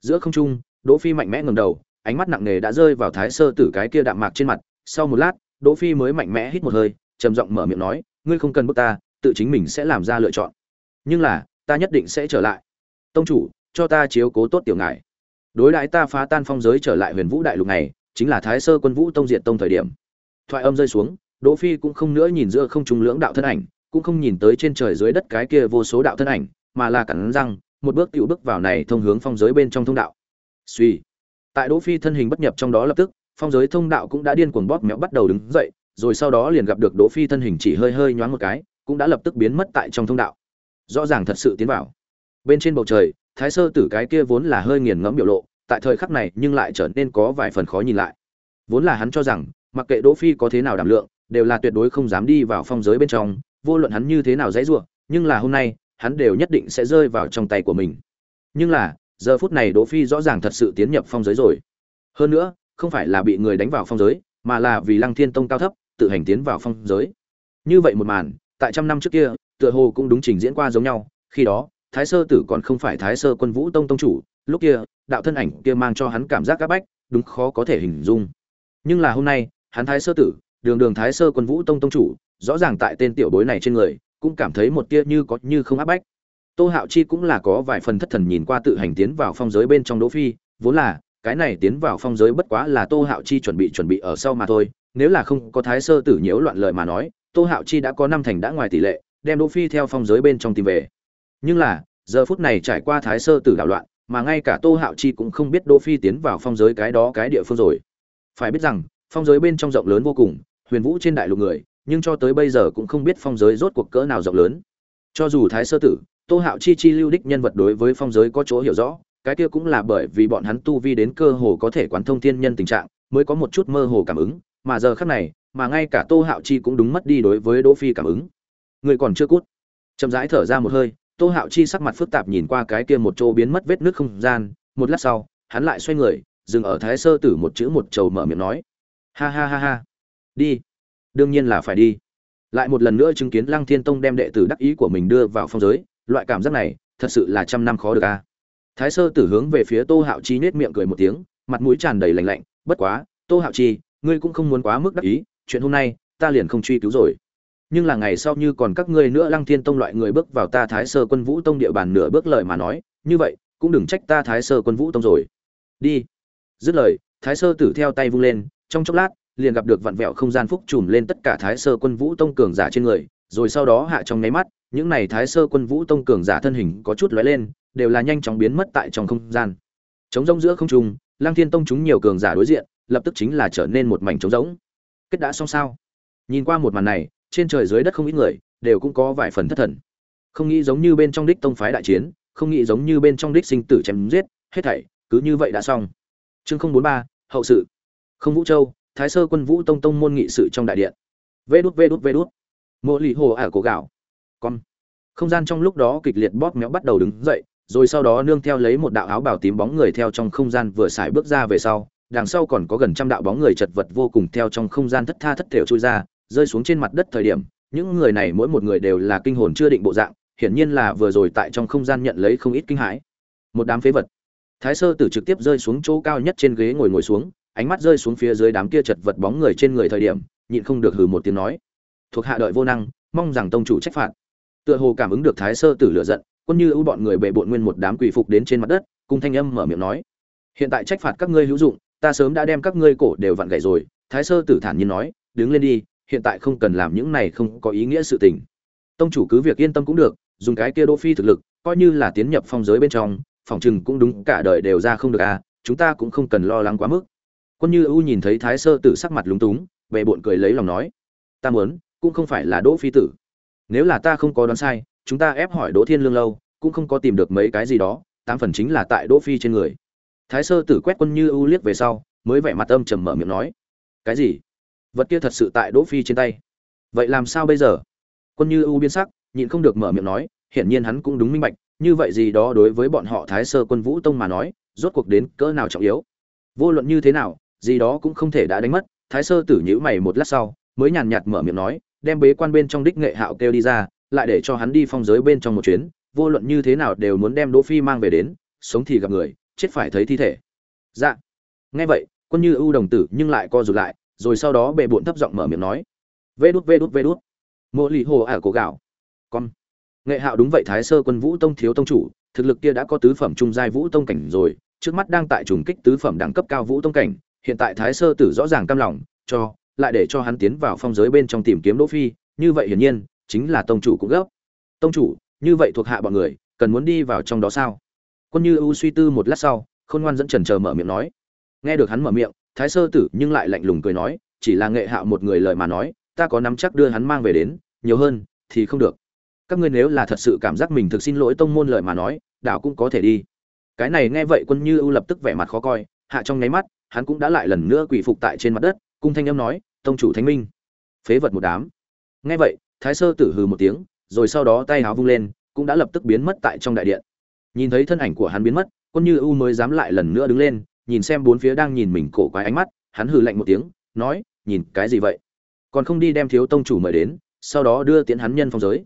Giữa không trung, đỗ phi mạnh mẽ ngẩng đầu, ánh mắt nặng nề đã rơi vào thái sơ tử cái kia đạm mạc trên mặt. Sau một lát, đỗ phi mới mạnh mẽ hít một hơi, trầm giọng mở miệng nói, ngươi không cần bức ta, tự chính mình sẽ làm ra lựa chọn nhưng là, ta nhất định sẽ trở lại. Tông chủ, cho ta chiếu cố tốt tiểu ngài. Đối đãi ta phá tan phong giới trở lại huyền vũ đại lục này, chính là thái sơ quân vũ tông diện tông thời điểm. Thoại âm rơi xuống, đỗ phi cũng không nữa nhìn giữa không trung lưỡng đạo thân ảnh, cũng không nhìn tới trên trời dưới đất cái kia vô số đạo thân ảnh, mà là cắn răng, một bước tiểu bước vào này thông hướng phong giới bên trong thông đạo. Suy tại đỗ phi thân hình bất nhập trong đó lập tức, phong giới thông đạo cũng đã điên cuồng bóp méo bắt đầu đứng dậy, rồi sau đó liền gặp được đỗ phi thân hình chỉ hơi hơi nhoáng một cái, cũng đã lập tức biến mất tại trong thông đạo rõ ràng thật sự tiến vào. Bên trên bầu trời, thái sơ tử cái kia vốn là hơi nghiền ngẫm biểu lộ, tại thời khắc này nhưng lại trở nên có vài phần khó nhìn lại. Vốn là hắn cho rằng, mặc kệ đỗ phi có thế nào đảm lượng, đều là tuyệt đối không dám đi vào phong giới bên trong, vô luận hắn như thế nào dãy rủa, nhưng là hôm nay, hắn đều nhất định sẽ rơi vào trong tay của mình. Nhưng là, giờ phút này đỗ phi rõ ràng thật sự tiến nhập phong giới rồi. Hơn nữa, không phải là bị người đánh vào phong giới, mà là vì lăng thiên tông cao thấp, tự hành tiến vào phong giới. Như vậy một màn, tại trăm năm trước kia tựa hồ cũng đúng trình diễn qua giống nhau, khi đó, thái sơ tử còn không phải thái sơ quân vũ tông tông chủ, lúc kia, đạo thân ảnh kia mang cho hắn cảm giác áp bách, đúng khó có thể hình dung. Nhưng là hôm nay, hắn thái sơ tử, đường đường thái sơ quân vũ tông tông chủ, rõ ràng tại tên tiểu bối này trên người, cũng cảm thấy một tia như có như không áp bách. Tô hạo chi cũng là có vài phần thất thần nhìn qua tự hành tiến vào phong giới bên trong đỗ phi, vốn là, cái này tiến vào phong giới bất quá là tô hạo chi chuẩn bị chuẩn bị ở sau mà thôi, nếu là không có thái sơ tử nhiễu loạn lời mà nói, tô hạo chi đã có năm thành đã ngoài tỷ lệ đem đỗ phi theo phong giới bên trong tìm về. Nhưng là, giờ phút này trải qua thái sơ tử đảo loạn, mà ngay cả tô hạo chi cũng không biết đỗ phi tiến vào phong giới cái đó cái địa phương rồi. Phải biết rằng, phong giới bên trong rộng lớn vô cùng, huyền vũ trên đại lục người, nhưng cho tới bây giờ cũng không biết phong giới rốt cuộc cỡ nào rộng lớn. Cho dù thái sơ tử, tô hạo chi chi lưu đích nhân vật đối với phong giới có chỗ hiểu rõ, cái kia cũng là bởi vì bọn hắn tu vi đến cơ hồ có thể quán thông thiên nhân tình trạng, mới có một chút mơ hồ cảm ứng, mà giờ khắc này, mà ngay cả tô hạo chi cũng đúng mất đi đối với đỗ phi cảm ứng người còn chưa cút. Chậm rãi thở ra một hơi, tô hạo chi sắc mặt phức tạp nhìn qua cái kia một chỗ biến mất vết nước không gian. Một lát sau, hắn lại xoay người, dừng ở thái sơ tử một chữ một trầu mở miệng nói, ha ha ha ha, đi, đương nhiên là phải đi. Lại một lần nữa chứng kiến lăng thiên tông đem đệ tử đắc ý của mình đưa vào phong giới, loại cảm giác này thật sự là trăm năm khó được a. Thái sơ tử hướng về phía tô hạo chi nết miệng cười một tiếng, mặt mũi tràn đầy lạnh lạnh, bất quá, tô hạo chi, ngươi cũng không muốn quá mức đắc ý, chuyện hôm nay ta liền không truy cứu rồi nhưng là ngày sau như còn các ngươi nữa, lăng thiên tông loại người bước vào ta thái sơ quân vũ tông địa bàn nửa bước lời mà nói, như vậy, cũng đừng trách ta thái sơ quân vũ tông rồi. Đi. Dứt lời, thái sơ tử theo tay vung lên, trong chốc lát, liền gặp được vặn vẹo không gian phúc trùm lên tất cả thái sơ quân vũ tông cường giả trên người, rồi sau đó hạ trong nháy mắt, những này thái sơ quân vũ tông cường giả thân hình có chút lóe lên, đều là nhanh chóng biến mất tại trong không gian. Chống rỗng giữa không trung, lăng thiên tông chúng nhiều cường giả đối diện, lập tức chính là trở nên một mảnh trống rỗng. Kết đã xong sao? Nhìn qua một màn này trên trời dưới đất không ít người, đều cũng có vài phần thất thần. Không nghĩ giống như bên trong đích tông phái đại chiến, không nghĩ giống như bên trong đích sinh tử chém giết, hết thảy, cứ như vậy đã xong. Chương không bốn ba, hậu sự. Không vũ châu, thái sơ quân vũ tông tông môn nghị sự trong đại điện. Vê đút vê đút vê đút. Mỗi lì hồ ả cổ gạo. Con. Không gian trong lúc đó kịch liệt bóp méo bắt đầu đứng dậy, rồi sau đó nương theo lấy một đạo áo bào tím bóng người theo trong không gian vừa xài bước ra về sau, đằng sau còn có gần trăm đạo bóng người chật vật vô cùng theo trong không gian thất tha thất thểu trôi ra rơi xuống trên mặt đất thời điểm, những người này mỗi một người đều là kinh hồn chưa định bộ dạng, hiển nhiên là vừa rồi tại trong không gian nhận lấy không ít kinh hãi. Một đám phế vật. Thái sơ tử trực tiếp rơi xuống chỗ cao nhất trên ghế ngồi ngồi xuống, ánh mắt rơi xuống phía dưới đám kia chật vật bóng người trên người thời điểm, nhịn không được hừ một tiếng nói. Thuộc hạ đợi vô năng, mong rằng tông chủ trách phạt. Tựa hồ cảm ứng được thái sơ tử lựa giận, quân như ưu bọn người bệ bộn nguyên một đám quỷ phục đến trên mặt đất, cùng thanh âm mở miệng nói. Hiện tại trách phạt các ngươi hữu dụng, ta sớm đã đem các ngươi cổ đều vặn gãy rồi, thái sơ tử thản nhiên nói, đứng lên đi hiện tại không cần làm những này không có ý nghĩa sự tình. Tông chủ cứ việc yên tâm cũng được, dùng cái kia đỗ phi thực lực, coi như là tiến nhập phong giới bên trong, phòng chừng cũng đúng cả đời đều ra không được à chúng ta cũng không cần lo lắng quá mức. Quân như ưu nhìn thấy thái sơ tử sắc mặt lúng túng bệ bộn cười lấy lòng nói, ta muốn, cũng không phải là đỗ phi tử. Nếu là ta không có đoán sai, chúng ta ép hỏi đỗ thiên lương lâu, cũng không có tìm được mấy cái gì đó, tám phần chính là tại đỗ phi trên người. Thái sơ tử quét quân như ưu liếc về sau, mới vẻ mặt âm trầm mở miệng nói, cái gì? Vật kia thật sự tại đỗ phi trên tay. Vậy làm sao bây giờ? Quân như ưu biến sắc, nhịn không được mở miệng nói, hiển nhiên hắn cũng đúng minh bạch, như vậy gì đó đối với bọn họ thái sơ quân vũ tông mà nói, rốt cuộc đến cỡ nào trọng yếu? Vô luận như thế nào, gì đó cũng không thể đã đánh mất, thái sơ tử nhữ mày một lát sau, mới nhàn nhạt mở miệng nói, đem bế quan bên trong đích nghệ hạo kêu đi ra, lại để cho hắn đi phong giới bên trong một chuyến, vô luận như thế nào đều muốn đem đỗ phi mang về đến, sống thì gặp người, chết phải thấy thi thể. Dạ. Nghe vậy, quân như ưu đồng tử nhưng lại co rụt lại rồi sau đó bệ bụn thấp giọng mở miệng nói, vê đút vê đút vê đút. Mộ lì hồ ả cổ gạo. Con. Nghệ hạo đúng vậy, thái sơ quân vũ tông thiếu tông chủ, thực lực kia đã có tứ phẩm trung giai vũ tông cảnh rồi, trước mắt đang tại trùng kích tứ phẩm đẳng cấp cao vũ tông cảnh, hiện tại thái sơ tử rõ ràng cam lòng, cho, lại để cho hắn tiến vào phong giới bên trong tìm kiếm đỗ phi, như vậy hiển nhiên, chính là tông chủ cũng gấp. Tông chủ, như vậy thuộc hạ bọn người, cần muốn đi vào trong đó sao? Quân như ưu suy tư một lát sau, khôn ngoan dẫn trần chờ mở miệng nói. Nghe được hắn mở miệng thái sơ tử nhưng lại lạnh lùng cười nói, chỉ là nghệ hạo một người lời mà nói, ta có nắm chắc đưa hắn mang về đến, nhiều hơn thì không được. Các ngươi nếu là thật sự cảm giác mình thực xin lỗi tông môn lời mà nói, đảo cũng có thể đi. Cái này nghe vậy quân như ưu lập tức vẻ mặt khó coi, hạ trong nháy mắt, hắn cũng đã lại lần nữa quỳ phục tại trên mặt đất, cung thanh âm nói, tông chủ thánh minh. Phế vật một đám. Nghe vậy, thái sơ tử hừ một tiếng, rồi sau đó tay háo vung lên, cũng đã lập tức biến mất tại trong đại điện. Nhìn thấy thân ảnh của hắn biến mất, quân như ưu mới dám lại lần nữa đứng lên nhìn xem bốn phía đang nhìn mình cổ quái ánh mắt, hắn hừ lạnh một tiếng, nói, nhìn cái gì vậy? Còn không đi đem thiếu tông chủ mời đến, sau đó đưa tiến hắn nhân phong giới.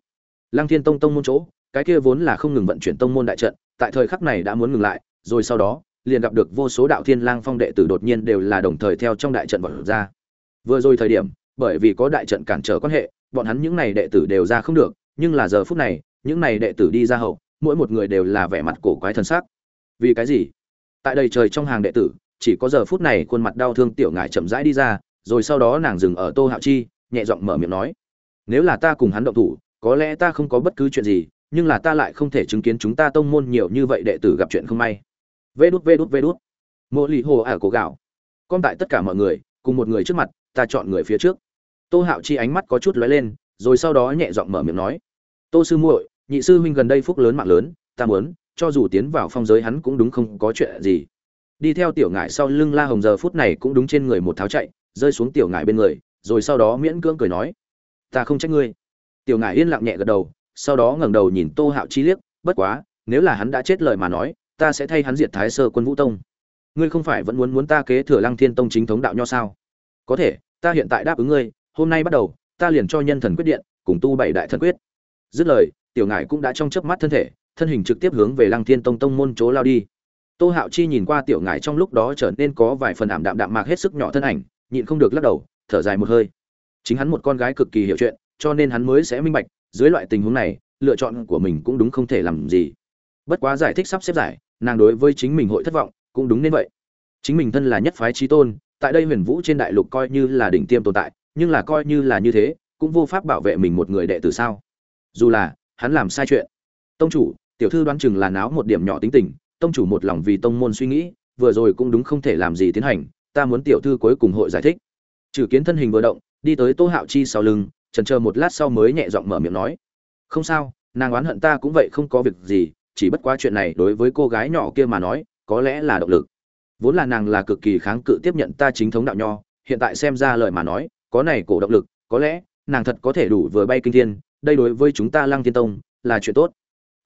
Lăng thiên tông tông môn chỗ, cái kia vốn là không ngừng vận chuyển tông môn đại trận, tại thời khắc này đã muốn ngừng lại, rồi sau đó, liền gặp được vô số đạo thiên lang phong đệ tử đột nhiên đều là đồng thời theo trong đại trận bật ra. Vừa rồi thời điểm, bởi vì có đại trận cản trở quan hệ, bọn hắn những này đệ tử đều ra không được, nhưng là giờ phút này, những này đệ tử đi ra hậu, mỗi một người đều là vẻ mặt cổ quái thần sắc. Vì cái gì? Tại đây trời trong hàng đệ tử, chỉ có giờ phút này khuôn mặt đau thương tiểu ngải chậm rãi đi ra, rồi sau đó nàng dừng ở tô hạo chi, nhẹ giọng mở miệng nói, nếu là ta cùng hắn động thủ, có lẽ ta không có bất cứ chuyện gì, nhưng là ta lại không thể chứng kiến chúng ta tông môn nhiều như vậy đệ tử gặp chuyện không may. Vê đút vê đút vê đút. Mộ lì hồ ả cổ gạo. Con tại tất cả mọi người, cùng một người trước mặt, ta chọn người phía trước. Tô hạo chi ánh mắt có chút lóe lên, rồi sau đó nhẹ giọng mở miệng nói, tô sư muội, nhị sư huynh gần đây phúc lớn mạng lớn, ta muốn cho dù tiến vào phong giới hắn cũng đúng không có chuyện gì. Đi theo tiểu ngải sau lưng la hồng giờ phút này cũng đúng trên người một tháo chạy, rơi xuống tiểu ngải bên người, rồi sau đó miễn cưỡng cười nói, ta không trách ngươi. Tiểu ngải yên lặng nhẹ gật đầu, sau đó ngẩng đầu nhìn tô hạo chi liếc, bất quá, nếu là hắn đã chết lời mà nói, ta sẽ thay hắn diệt thái sơ quân vũ tông. Ngươi không phải vẫn muốn muốn ta kế thừa lăng thiên tông chính thống đạo nho sao? Có thể, ta hiện tại đáp ứng ngươi, hôm nay bắt đầu, ta liền cho nhân thần quyết điện, cùng tu bảy đại thần quyết. Dứt lời, tiểu ngải cũng đã trong chớp mắt thân thể thân hình trực tiếp hướng về lăng thiên tông tông môn chỗ lao đi. Tô hạo chi nhìn qua tiểu ngải trong lúc đó trở nên có vài phần ảm đạm đạm mạc hết sức nhỏ thân ảnh, nhịn không được lắc đầu, thở dài một hơi. Chính hắn một con gái cực kỳ hiểu chuyện, cho nên hắn mới sẽ minh bạch, dưới loại tình huống này, lựa chọn của mình cũng đúng không thể làm gì. Bất quá giải thích sắp xếp giải, nàng đối với chính mình hội thất vọng, cũng đúng nên vậy. Chính mình thân là nhất phái chí tôn, tại đây huyền vũ trên đại lục coi như là đỉnh tiêm tồn tại, nhưng là coi như là như thế, cũng vô pháp bảo vệ mình một người đệ tử sao? Dù là, hắn làm sai chuyện. Tông chủ tiểu thư đoán chừng là náo một điểm nhỏ tính tình, tông chủ một lòng vì tông môn suy nghĩ, vừa rồi cũng đúng không thể làm gì tiến hành, ta muốn tiểu thư cuối cùng hội giải thích. Trừ kiến thân hình vừa động, đi tới tô hạo chi sau lưng trần chờ một lát sau mới nhẹ giọng mở miệng nói. Không sao, nàng oán hận ta cũng vậy không có việc gì, chỉ bất quá chuyện này đối với cô gái nhỏ kia mà nói, có lẽ là động lực. Vốn là nàng là cực kỳ kháng cự tiếp nhận ta chính thống đạo nho, hiện tại xem ra lời mà nói, có này cổ động lực, có lẽ nàng thật có thể đủ vừa bay kinh thiên, đây đối với chúng ta lăng thiên tông là chuyện tốt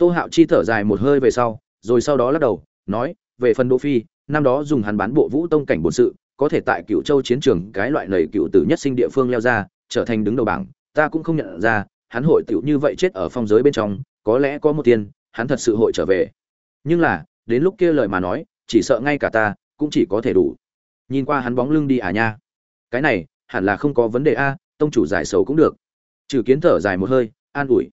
tô hạo chi thở dài một hơi về sau, rồi sau đó lắc đầu, nói, về phần đỗ phi, năm đó dùng hắn bán bộ vũ tông cảnh bổn sự, có thể tại cựu châu chiến trường cái loại lầy cựu tử nhất sinh địa phương leo ra, trở thành đứng đầu bảng, ta cũng không nhận ra, hắn hội tiểu như vậy chết ở phong giới bên trong, có lẽ có một tiền, hắn thật sự hội trở về. Nhưng là, đến lúc kia lời mà nói, chỉ sợ ngay cả ta, cũng chỉ có thể đủ. Nhìn qua hắn bóng lưng đi à nha. Cái này, hẳn là không có vấn đề a, tông chủ giải sầu cũng được. Trừ kiến thở dài một hơi, an ủi.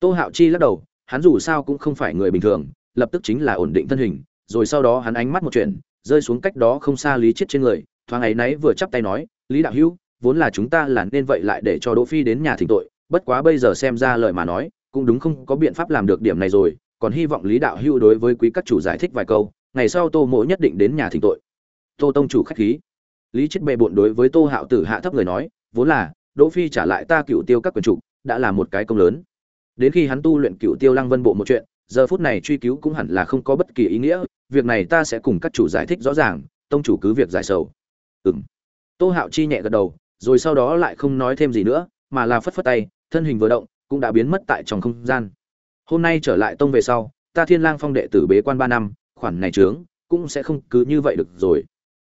Tô hạo chi lắc đầu hắn dù sao cũng không phải người bình thường, lập tức chính là ổn định thân hình, rồi sau đó hắn ánh mắt một chuyện rơi xuống cách đó không xa lý Chiết trên người, thoáng ấy nãy vừa chắp tay nói, lý đạo hữu, vốn là chúng ta là nên vậy lại để cho đỗ phi đến nhà thỉnh tội, bất quá bây giờ xem ra lời mà nói, cũng đúng không có biện pháp làm được điểm này rồi, còn hy vọng lý đạo hữu đối với quý các chủ giải thích vài câu, ngày sau tô mỗ nhất định đến nhà thỉnh tội. Tô tông chủ khách khí. Lý Chiết bệ bội đối với tô hạo tử hạ thấp người nói, vốn là, đỗ phi trả lại ta cựu tiêu các quyền chủ, đã là một cái công lớn đến khi hắn tu luyện cựu tiêu lăng vân bộ một chuyện, giờ phút này truy cứu cũng hẳn là không có bất kỳ ý nghĩa, việc này ta sẽ cùng các chủ giải thích rõ ràng, tông chủ cứ việc giải sầu. Ừ m tô hạo chi nhẹ gật đầu, rồi sau đó lại không nói thêm gì nữa, mà là phất phất tay, thân hình vừa động, cũng đã biến mất tại trong không gian. Hôm nay trở lại tông về sau, ta thiên lang phong đệ tử bế quan ba năm, khoản này trướng, cũng sẽ không cứ như vậy được rồi.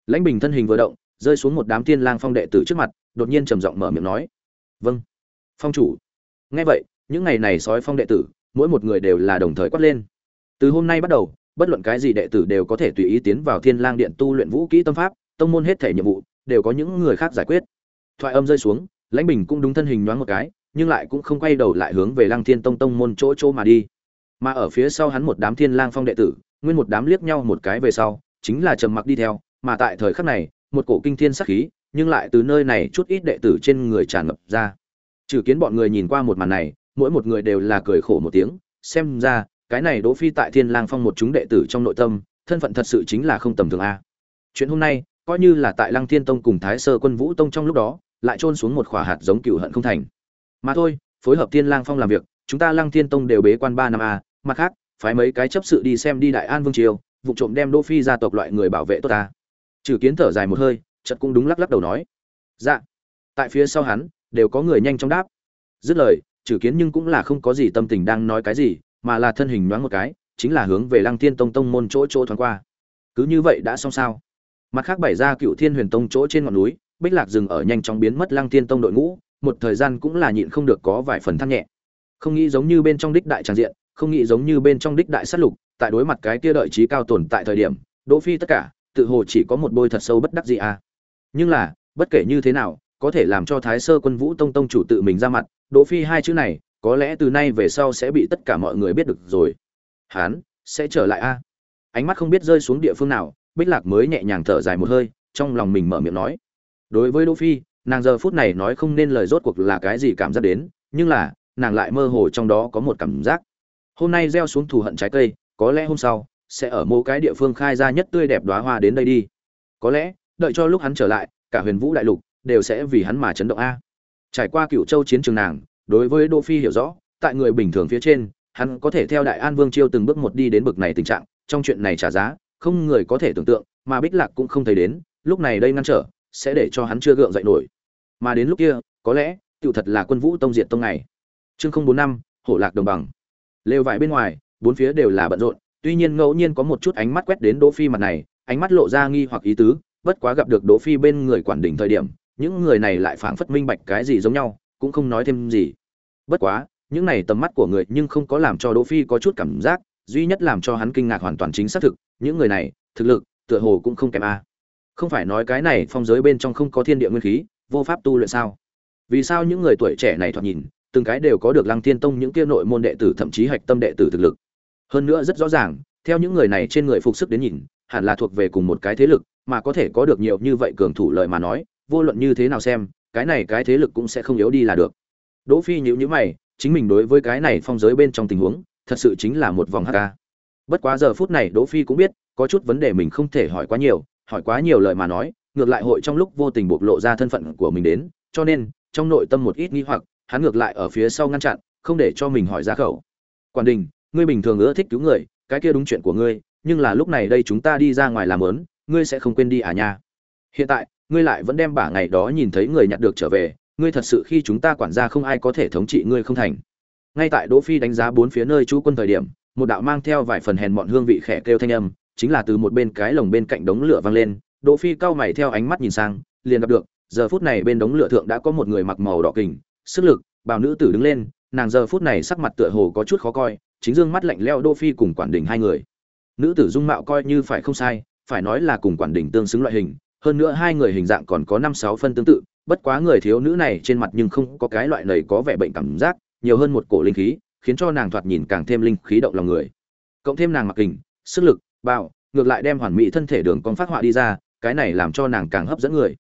Lãnh bình thân hình vừa động, rơi xuống một đám thiên lang phong đệ tử trước mặt, đột nhiên trầm giọng mở miệng nói. Vâng. Phong chủ. Nghe vậy những ngày này sói phong đệ tử, mỗi một người đều là đồng thời quát lên. Từ hôm nay bắt đầu, bất luận cái gì đệ tử đều có thể tùy ý tiến vào thiên lang điện tu luyện vũ kỹ tâm pháp, tông môn hết thể nhiệm vụ đều có những người khác giải quyết. Thoại âm rơi xuống, lãnh bình cũng đúng thân hình nhoáng một cái, nhưng lại cũng không quay đầu lại hướng về lăng thiên tông tông môn chỗ chỗ mà đi. Mà ở phía sau hắn một đám thiên lang phong đệ tử, nguyên một đám liếc nhau một cái về sau, chính là trầm mặc đi theo, mà tại thời khắc này, một cổ kinh thiên sắc khí, nhưng lại từ nơi này chút ít đệ tử trên người tràn ngập ra. Trừ kiến bọn người nhìn qua một màn này mỗi một người đều là cười khổ một tiếng, xem ra, cái này đỗ phi tại thiên lang phong một chúng đệ tử trong nội tâm, thân phận thật sự chính là không tầm thường a. Chuyện hôm nay, coi như là tại lăng thiên tông cùng thái sơ quân vũ tông trong lúc đó, lại trôn xuống một khỏa hạt giống cựu hận không thành. Mà thôi, phối hợp thiên lang phong làm việc, chúng ta lăng thiên tông đều bế quan ba năm a, mặt khác, phái mấy cái chấp sự đi xem đi đại an vương triều, vụ trộm đem đỗ phi gia tộc loại người bảo vệ tốt ta. Trừ kiến thở dài một hơi, chợt cũng đúng lắc lắc đầu nói. Dạ. Tại phía sau hắn, đều có người nhanh chóng đáp. Dứt lời trừ kiến nhưng cũng là không có gì tâm tình đang nói cái gì, mà là thân hình nhoáng một cái, chính là hướng về lăng thiên tông tông môn chỗ chỗ thoáng qua. Cứ như vậy đã xong sao? Mặt khác bày ra cựu thiên huyền tông chỗ trên ngọn núi, bích lạc dừng ở nhanh chóng biến mất lăng thiên tông đội ngũ, một thời gian cũng là nhịn không được có vài phần thăng nhẹ. Không nghĩ giống như bên trong đích đại tràng diện, không nghĩ giống như bên trong đích đại sát lục, tại đối mặt cái kia đợi trí cao tồn tại thời điểm, đỗ phi tất cả, tự hồ chỉ có một bôi thật sâu bất đắc gì à. Nhưng là, bất kể như thế nào có thể làm cho thái sơ quân vũ tông tông chủ tự mình ra mặt, đỗ phi hai chữ này, có lẽ từ nay về sau sẽ bị tất cả mọi người biết được rồi. Hán, sẽ trở lại a? Ánh mắt không biết rơi xuống địa phương nào, bích lạc mới nhẹ nhàng thở dài một hơi, trong lòng mình mở miệng nói. Đối với đỗ phi, nàng giờ phút này nói không nên lời rốt cuộc là cái gì cảm giác đến, nhưng là, nàng lại mơ hồ trong đó có một cảm giác. Hôm nay gieo xuống thù hận trái cây, có lẽ hôm sau, sẽ ở mỗi cái địa phương khai ra nhất tươi đẹp đóa hoa đến đây đi. Có lẽ, đợi cho lúc hắn trở lại, cả huyền vũ đại lục đều sẽ vì hắn mà chấn động a. Trải qua cựu châu chiến trường nàng, đối với đỗ phi hiểu rõ, tại người bình thường phía trên, hắn có thể theo đại an vương chiêu từng bước một đi đến bực này tình trạng, trong chuyện này trả giá, không người có thể tưởng tượng, mà bích lạc cũng không thấy đến, lúc này đây ngăn trở, sẽ để cho hắn chưa gượng dậy nổi. Mà đến lúc kia, có lẽ tựu thật là quân vũ tông diệt tông này. Chương không bốn năm, hổ lạc đồng bằng. Lều vải bên ngoài, bốn phía đều là bận rộn, tuy nhiên ngẫu nhiên có một chút ánh mắt quét đến đỗ phi mặt này, ánh mắt lộ ra nghi hoặc ý tứ, bất quá gặp được đỗ phi bên người quản đỉnh thời điểm những người này lại phảng phất minh bạch cái gì giống nhau, cũng không nói thêm gì. Bất quá, những này tầm mắt của người nhưng không có làm cho đỗ phi có chút cảm giác, duy nhất làm cho hắn kinh ngạc hoàn toàn chính xác thực, những người này, thực lực, tựa hồ cũng không kém a. Không phải nói cái này phong giới bên trong không có thiên địa nguyên khí, vô pháp tu luyện sao? Vì sao những người tuổi trẻ này thoạt nhìn, từng cái đều có được lăng thiên tông những kia nội môn đệ tử thậm chí hạch tâm đệ tử thực lực? Hơn nữa rất rõ ràng, theo những người này trên người phục sức đến nhìn, hẳn là thuộc về cùng một cái thế lực, mà có thể có được nhiều như vậy cường thủ lợi mà nói vô luận như thế nào xem, cái này cái thế lực cũng sẽ không yếu đi là được. Đỗ phi nhíu nhíu mày, chính mình đối với cái này phong giới bên trong tình huống, thật sự chính là một vòng hk bất quá giờ phút này đỗ phi cũng biết, có chút vấn đề mình không thể hỏi quá nhiều, hỏi quá nhiều lời mà nói, ngược lại hội trong lúc vô tình bộc lộ ra thân phận của mình đến, cho nên, trong nội tâm một ít nghi hoặc, hắn ngược lại ở phía sau ngăn chặn, không để cho mình hỏi ra khẩu. Quản đình, ngươi bình thường ưa thích cứu người, cái kia đúng chuyện của ngươi, nhưng là lúc này đây chúng ta đi ra ngoài làm lớn ngươi sẽ không quên đi à nha? Hiện tại ngươi lại vẫn đem bả ngày đó nhìn thấy người nhặt được trở về, ngươi thật sự khi chúng ta quản gia không ai có thể thống trị ngươi không thành. Ngay tại đỗ phi đánh giá bốn phía nơi chú quân thời điểm, một đạo mang theo vài phần hèn mọn hương vị khẽ kêu thanh âm, chính là từ một bên cái lồng bên cạnh đống lửa vang lên. Đỗ phi cao mày theo ánh mắt nhìn sang, liền gặp được, giờ phút này bên đống lửa thượng đã có một người mặc màu đỏ kình, sức lực, bào nữ tử đứng lên, nàng giờ phút này sắc mặt tựa hồ có chút khó coi, chính dương mắt lạnh lẽo đỗ phi cùng quản đỉnh hai người. Nữ tử dung mạo coi như phải không sai, phải nói là cùng quản đỉnh tương xứng loại hình hơn nữa hai người hình dạng còn có năm sáu phân tương tự, bất quá người thiếu nữ này trên mặt nhưng không có cái loại này có vẻ bệnh cảm giác, nhiều hơn một cổ linh khí, khiến cho nàng thoạt nhìn càng thêm linh khí động lòng người. Cộng thêm nàng mặc kình, sức lực, bạo, ngược lại đem hoàn mỹ thân thể đường con phát họa đi ra, cái này làm cho nàng càng hấp dẫn người.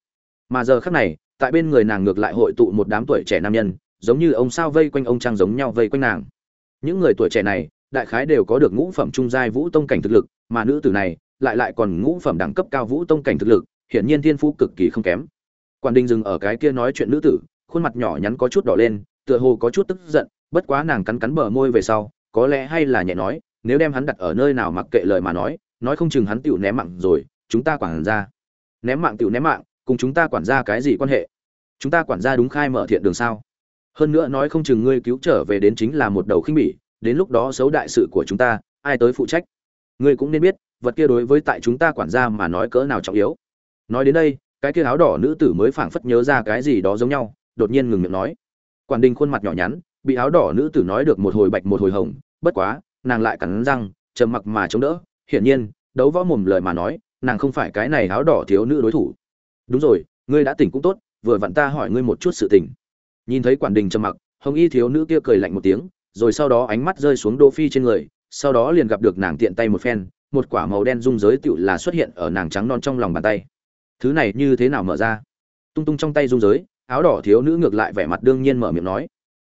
Mà giờ khắc này, tại bên người nàng ngược lại hội tụ một đám tuổi trẻ nam nhân, giống như ông sao vây quanh ông trang giống nhau vây quanh nàng. Những người tuổi trẻ này, đại khái đều có được ngũ phẩm trung giai vũ tông cảnh thực lực, mà nữ tử này lại lại còn ngũ phẩm đẳng cấp cao vũ tông cảnh thực lực hiển nhiên thiên phú cực kỳ không kém. Quản Đình dừng ở cái kia nói chuyện nữ tử, khuôn mặt nhỏ nhắn có chút đỏ lên, tựa hồ có chút tức giận bất quá nàng cắn cắn bờ môi về sau có lẽ hay là nhẹ nói nếu đem hắn đặt ở nơi nào mặc kệ lời mà nói nói không chừng hắn tựu ném mạng rồi chúng ta quản ra. Ném mạng tựu ném mạng cùng chúng ta quản ra cái gì quan hệ? Chúng ta quản ra đúng khai mở thiện đường sao? Hơn nữa nói không chừng ngươi cứu trở về đến chính là một đầu khinh bỉ đến lúc đó xấu đại sự của chúng ta ai tới phụ trách? Ngươi cũng nên biết vật kia đối với tại chúng ta quản gia mà nói cỡ nào trọng yếu nói đến đây, cái kia áo đỏ nữ tử mới phảng phất nhớ ra cái gì đó giống nhau, đột nhiên ngừng miệng nói. Quản đình khuôn mặt nhỏ nhắn, bị áo đỏ nữ tử nói được một hồi bạch một hồi hồng, bất quá, nàng lại cắn răng, trầm mặc mà chống đỡ. Hiển nhiên, đấu võ mồm lời mà nói, nàng không phải cái này áo đỏ thiếu nữ đối thủ. Đúng rồi, ngươi đã tỉnh cũng tốt, vừa vặn ta hỏi ngươi một chút sự tình. Nhìn thấy quản đình trầm mặc, hồng y thiếu nữ kia cười lạnh một tiếng, rồi sau đó ánh mắt rơi xuống đỗ phi trên người, sau đó liền gặp được nàng tiện tay một phen, một quả màu đen dung giới tựu là xuất hiện ở nàng trắng non trong lòng bàn tay thứ này như thế nào mở ra? Tung tung trong tay rung giới, áo đỏ thiếu nữ ngược lại vẻ mặt đương nhiên mở miệng nói.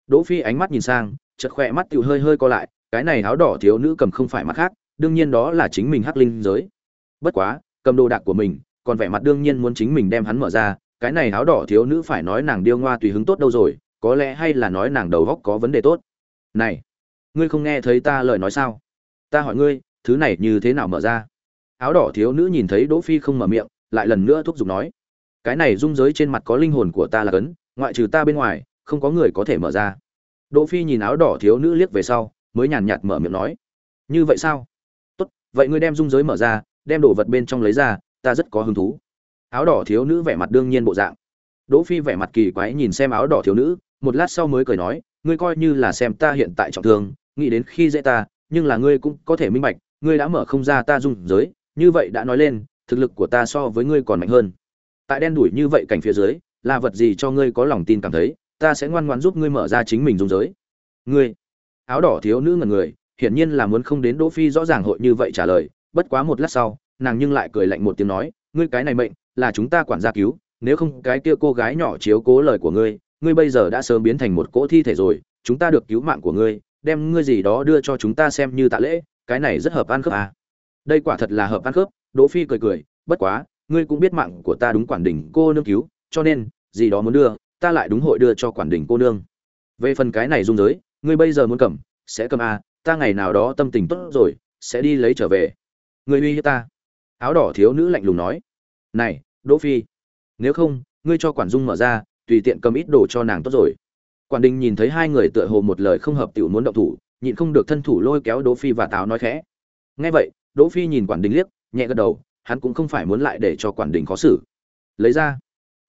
Đỗ phi ánh mắt nhìn sang, chợt khỏe mắt tiểu hơi hơi co lại, cái này áo đỏ thiếu nữ cầm không phải mặt khác, đương nhiên đó là chính mình hắc linh giới. Bất quá, cầm đồ đạc của mình, còn vẻ mặt đương nhiên muốn chính mình đem hắn mở ra, cái này áo đỏ thiếu nữ phải nói nàng điêu ngoa tùy hứng tốt đâu rồi, có lẽ hay là nói nàng đầu góc có vấn đề tốt. Này, ngươi không nghe thấy ta lời nói sao? Ta hỏi ngươi, thứ này như thế nào mở ra? Áo đỏ thiếu nữ nhìn thấy đỗ phi không mở miệng lại lần nữa thúc giục nói, cái này dung giới trên mặt có linh hồn của ta là cấn, ngoại trừ ta bên ngoài, không có người có thể mở ra. Đỗ phi nhìn áo đỏ thiếu nữ liếc về sau, mới nhàn nhạt mở miệng nói, như vậy sao? Tốt, vậy ngươi đem dung giới mở ra, đem đồ vật bên trong lấy ra, ta rất có hứng thú. Áo đỏ thiếu nữ vẻ mặt đương nhiên bộ dạng. Đỗ phi vẻ mặt kỳ quái nhìn xem áo đỏ thiếu nữ, một lát sau mới cười nói, ngươi coi như là xem ta hiện tại trọng thương, nghĩ đến khi dễ ta, nhưng là ngươi cũng có thể minh bạch, ngươi đã mở không ra ta dung giới, như vậy đã nói lên thực lực của ta so với ngươi còn mạnh hơn tại đen đuổi như vậy cảnh phía dưới, là vật gì cho ngươi có lòng tin cảm thấy, ta sẽ ngoan ngoãn giúp ngươi mở ra chính mình dung giới ngươi, áo đỏ thiếu nữ ngẩn người, hiển nhiên là muốn không đến đỗ phi rõ ràng hội như vậy trả lời, bất quá một lát sau, nàng nhưng lại cười lạnh một tiếng nói, ngươi cái này mệnh, là chúng ta quản gia cứu, nếu không cái kia cô gái nhỏ chiếu cố lời của ngươi ngươi bây giờ đã sớm biến thành một cỗ thi thể rồi, chúng ta được cứu mạng của ngươi, đem ngươi gì đó đưa cho chúng ta xem như tạ lễ, cái này rất hợp ăn khớp à. đây quả thật là hợp ăn khớp đỗ phi cười cười bất quá ngươi cũng biết mạng của ta đúng quản đỉnh cô nương cứu cho nên gì đó muốn đưa ta lại đúng hội đưa cho quản đỉnh cô nương. Về phần cái này dung giới ngươi bây giờ muốn cầm sẽ cầm a, ta ngày nào đó tâm tình tốt rồi sẽ đi lấy trở về. Ngươi uy hiếp ta. Áo đỏ thiếu nữ lạnh lùng nói. Này đỗ phi nếu không ngươi cho quản dung mở ra tùy tiện cầm ít đồ cho nàng tốt rồi. Quản đình nhìn thấy hai người tựa hồ một lời không hợp tiểu muốn động thủ nhịn không được thân thủ lôi kéo đỗ phi và táo nói khẽ. Nghe vậy đỗ phi nhìn quản đình liếc nhẹ gật đầu, hắn cũng không phải muốn lại để cho quản đình khó xử. Lấy ra.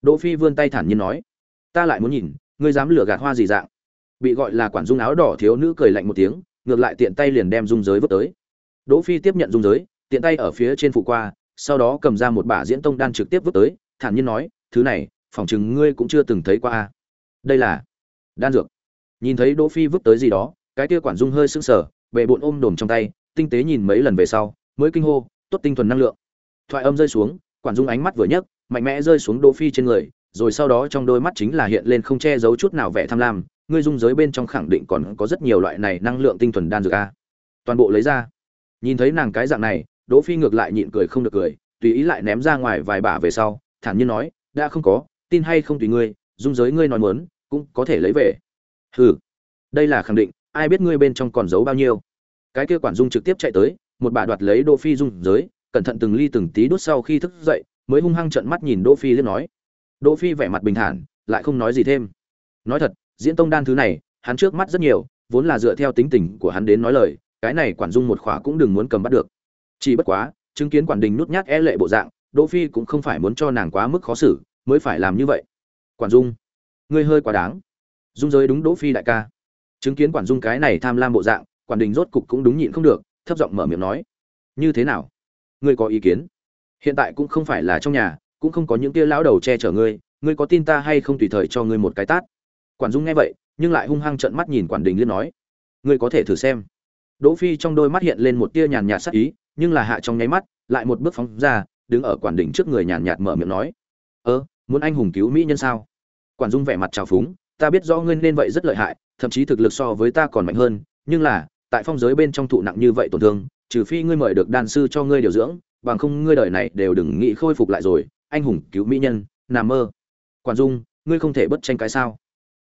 Đỗ phi vươn tay thản nhiên nói, ta lại muốn nhìn, ngươi dám lừa gạt hoa gì dạng? Bị gọi là quản dung áo đỏ thiếu nữ cười lạnh một tiếng, ngược lại tiện tay liền đem dung giới vứt tới. Đỗ phi tiếp nhận dung giới, tiện tay ở phía trên phụ qua, sau đó cầm ra một bả diễn tông đan trực tiếp vứt tới, thản nhiên nói, thứ này phỏng chừng ngươi cũng chưa từng thấy qua à. đây là đan dược. Nhìn thấy đỗ phi vứt tới gì đó, cái kia quản dung hơi sững sờ bệ bộn ôm đồm trong tay, tinh tế nhìn mấy lần về sau, mới kinh hô tốt tinh thuần năng lượng. Thoại âm rơi xuống, quản dung ánh mắt vừa nhấc, mạnh mẽ rơi xuống đỗ phi trên người, rồi sau đó trong đôi mắt chính là hiện lên không che giấu chút nào vẻ tham lam. Ngươi dung giới bên trong khẳng định còn có rất nhiều loại này năng lượng tinh thuần đan dược a. Toàn bộ lấy ra. Nhìn thấy nàng cái dạng này, đỗ phi ngược lại nhịn cười không được cười, tùy ý lại ném ra ngoài vài bả về sau, thản nhiên nói, đã không có, tin hay không tùy ngươi, dung giới ngươi nói muốn, cũng có thể lấy về. Hừ, đây là khẳng định, ai biết ngươi bên trong còn giấu bao nhiêu? Cái kia quản dung trực tiếp chạy tới một bà đoạt lấy đỗ phi dung giới, cẩn thận từng ly từng tí đốt sau khi thức dậy, mới hung hăng trợn mắt nhìn đỗ phi liếc nói. Đỗ phi vẻ mặt bình thản, lại không nói gì thêm. Nói thật, diễn tông đan thứ này, hắn trước mắt rất nhiều, vốn là dựa theo tính tình của hắn đến nói lời, cái này quản dung một khỏa cũng đừng muốn cầm bắt được. Chỉ bất quá, chứng kiến quản đình nút nhát e lệ bộ dạng, đỗ phi cũng không phải muốn cho nàng quá mức khó xử, mới phải làm như vậy. Quản dung, ngươi hơi quá đáng. Dung giới đúng đỗ phi đại ca. Chứng kiến quản dung cái này tham lam bộ dạng, quản đình rốt cục cũng đúng nhịn không được thấp giọng mở miệng nói, như thế nào? Ngươi có ý kiến? Hiện tại cũng không phải là trong nhà, cũng không có những kia lão đầu che chở ngươi ngươi có tin ta hay không tùy thời cho ngươi một cái tát? Quản dung nghe vậy, nhưng lại hung hăng trợn mắt nhìn quản đình liên nói, ngươi có thể thử xem. Đỗ phi trong đôi mắt hiện lên một tia nhàn nhạt sắc ý, nhưng là hạ trong nháy mắt, lại một bước phóng ra, đứng ở quản đỉnh trước người nhàn nhạt mở miệng nói, ơ, muốn anh hùng cứu mỹ nhân sao? Quản dung vẻ mặt trào phúng, ta biết rõ ngươi nên vậy rất lợi hại, thậm chí thực lực so với ta còn mạnh hơn, nhưng là tại phong giới bên trong thụ nặng như vậy tổn thương, trừ phi ngươi mời được đan sư cho ngươi điều dưỡng, bằng không ngươi đời này đều đừng nghĩ khôi phục lại rồi, anh hùng cứu mỹ nhân, nằm mơ. Quản dung, ngươi không thể bất tranh cái sao?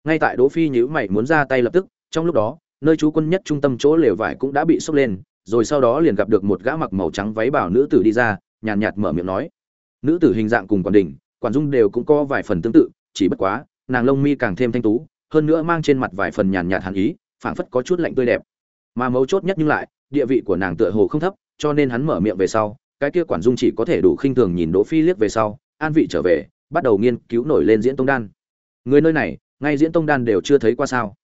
Ngay tại đỗ phi nhíu mày muốn ra tay lập tức, trong lúc đó, nơi chú quân nhất trung tâm chỗ lều vải cũng đã bị sốc lên, rồi sau đó liền gặp được một gã mặc màu trắng váy bảo nữ tử đi ra, nhàn nhạt mở miệng nói. Nữ tử hình dạng cùng quản đình, quản dung đều cũng có vài phần tương tự, chỉ bất quá, nàng lông mi càng thêm thanh tú, hơn nữa mang trên mặt vài phần nhàn nhạt hàn ý, phảng phất có chút lạnh tươi đẹp mà mấu chốt nhất nhưng lại, địa vị của nàng tựa hồ không thấp, cho nên hắn mở miệng về sau, cái kia quản dung chỉ có thể đủ khinh thường nhìn đỗ phi liếc về sau, an vị trở về, bắt đầu nghiên cứu nổi lên diễn tông đan. Người nơi này, ngay diễn tông đan đều chưa thấy qua sao?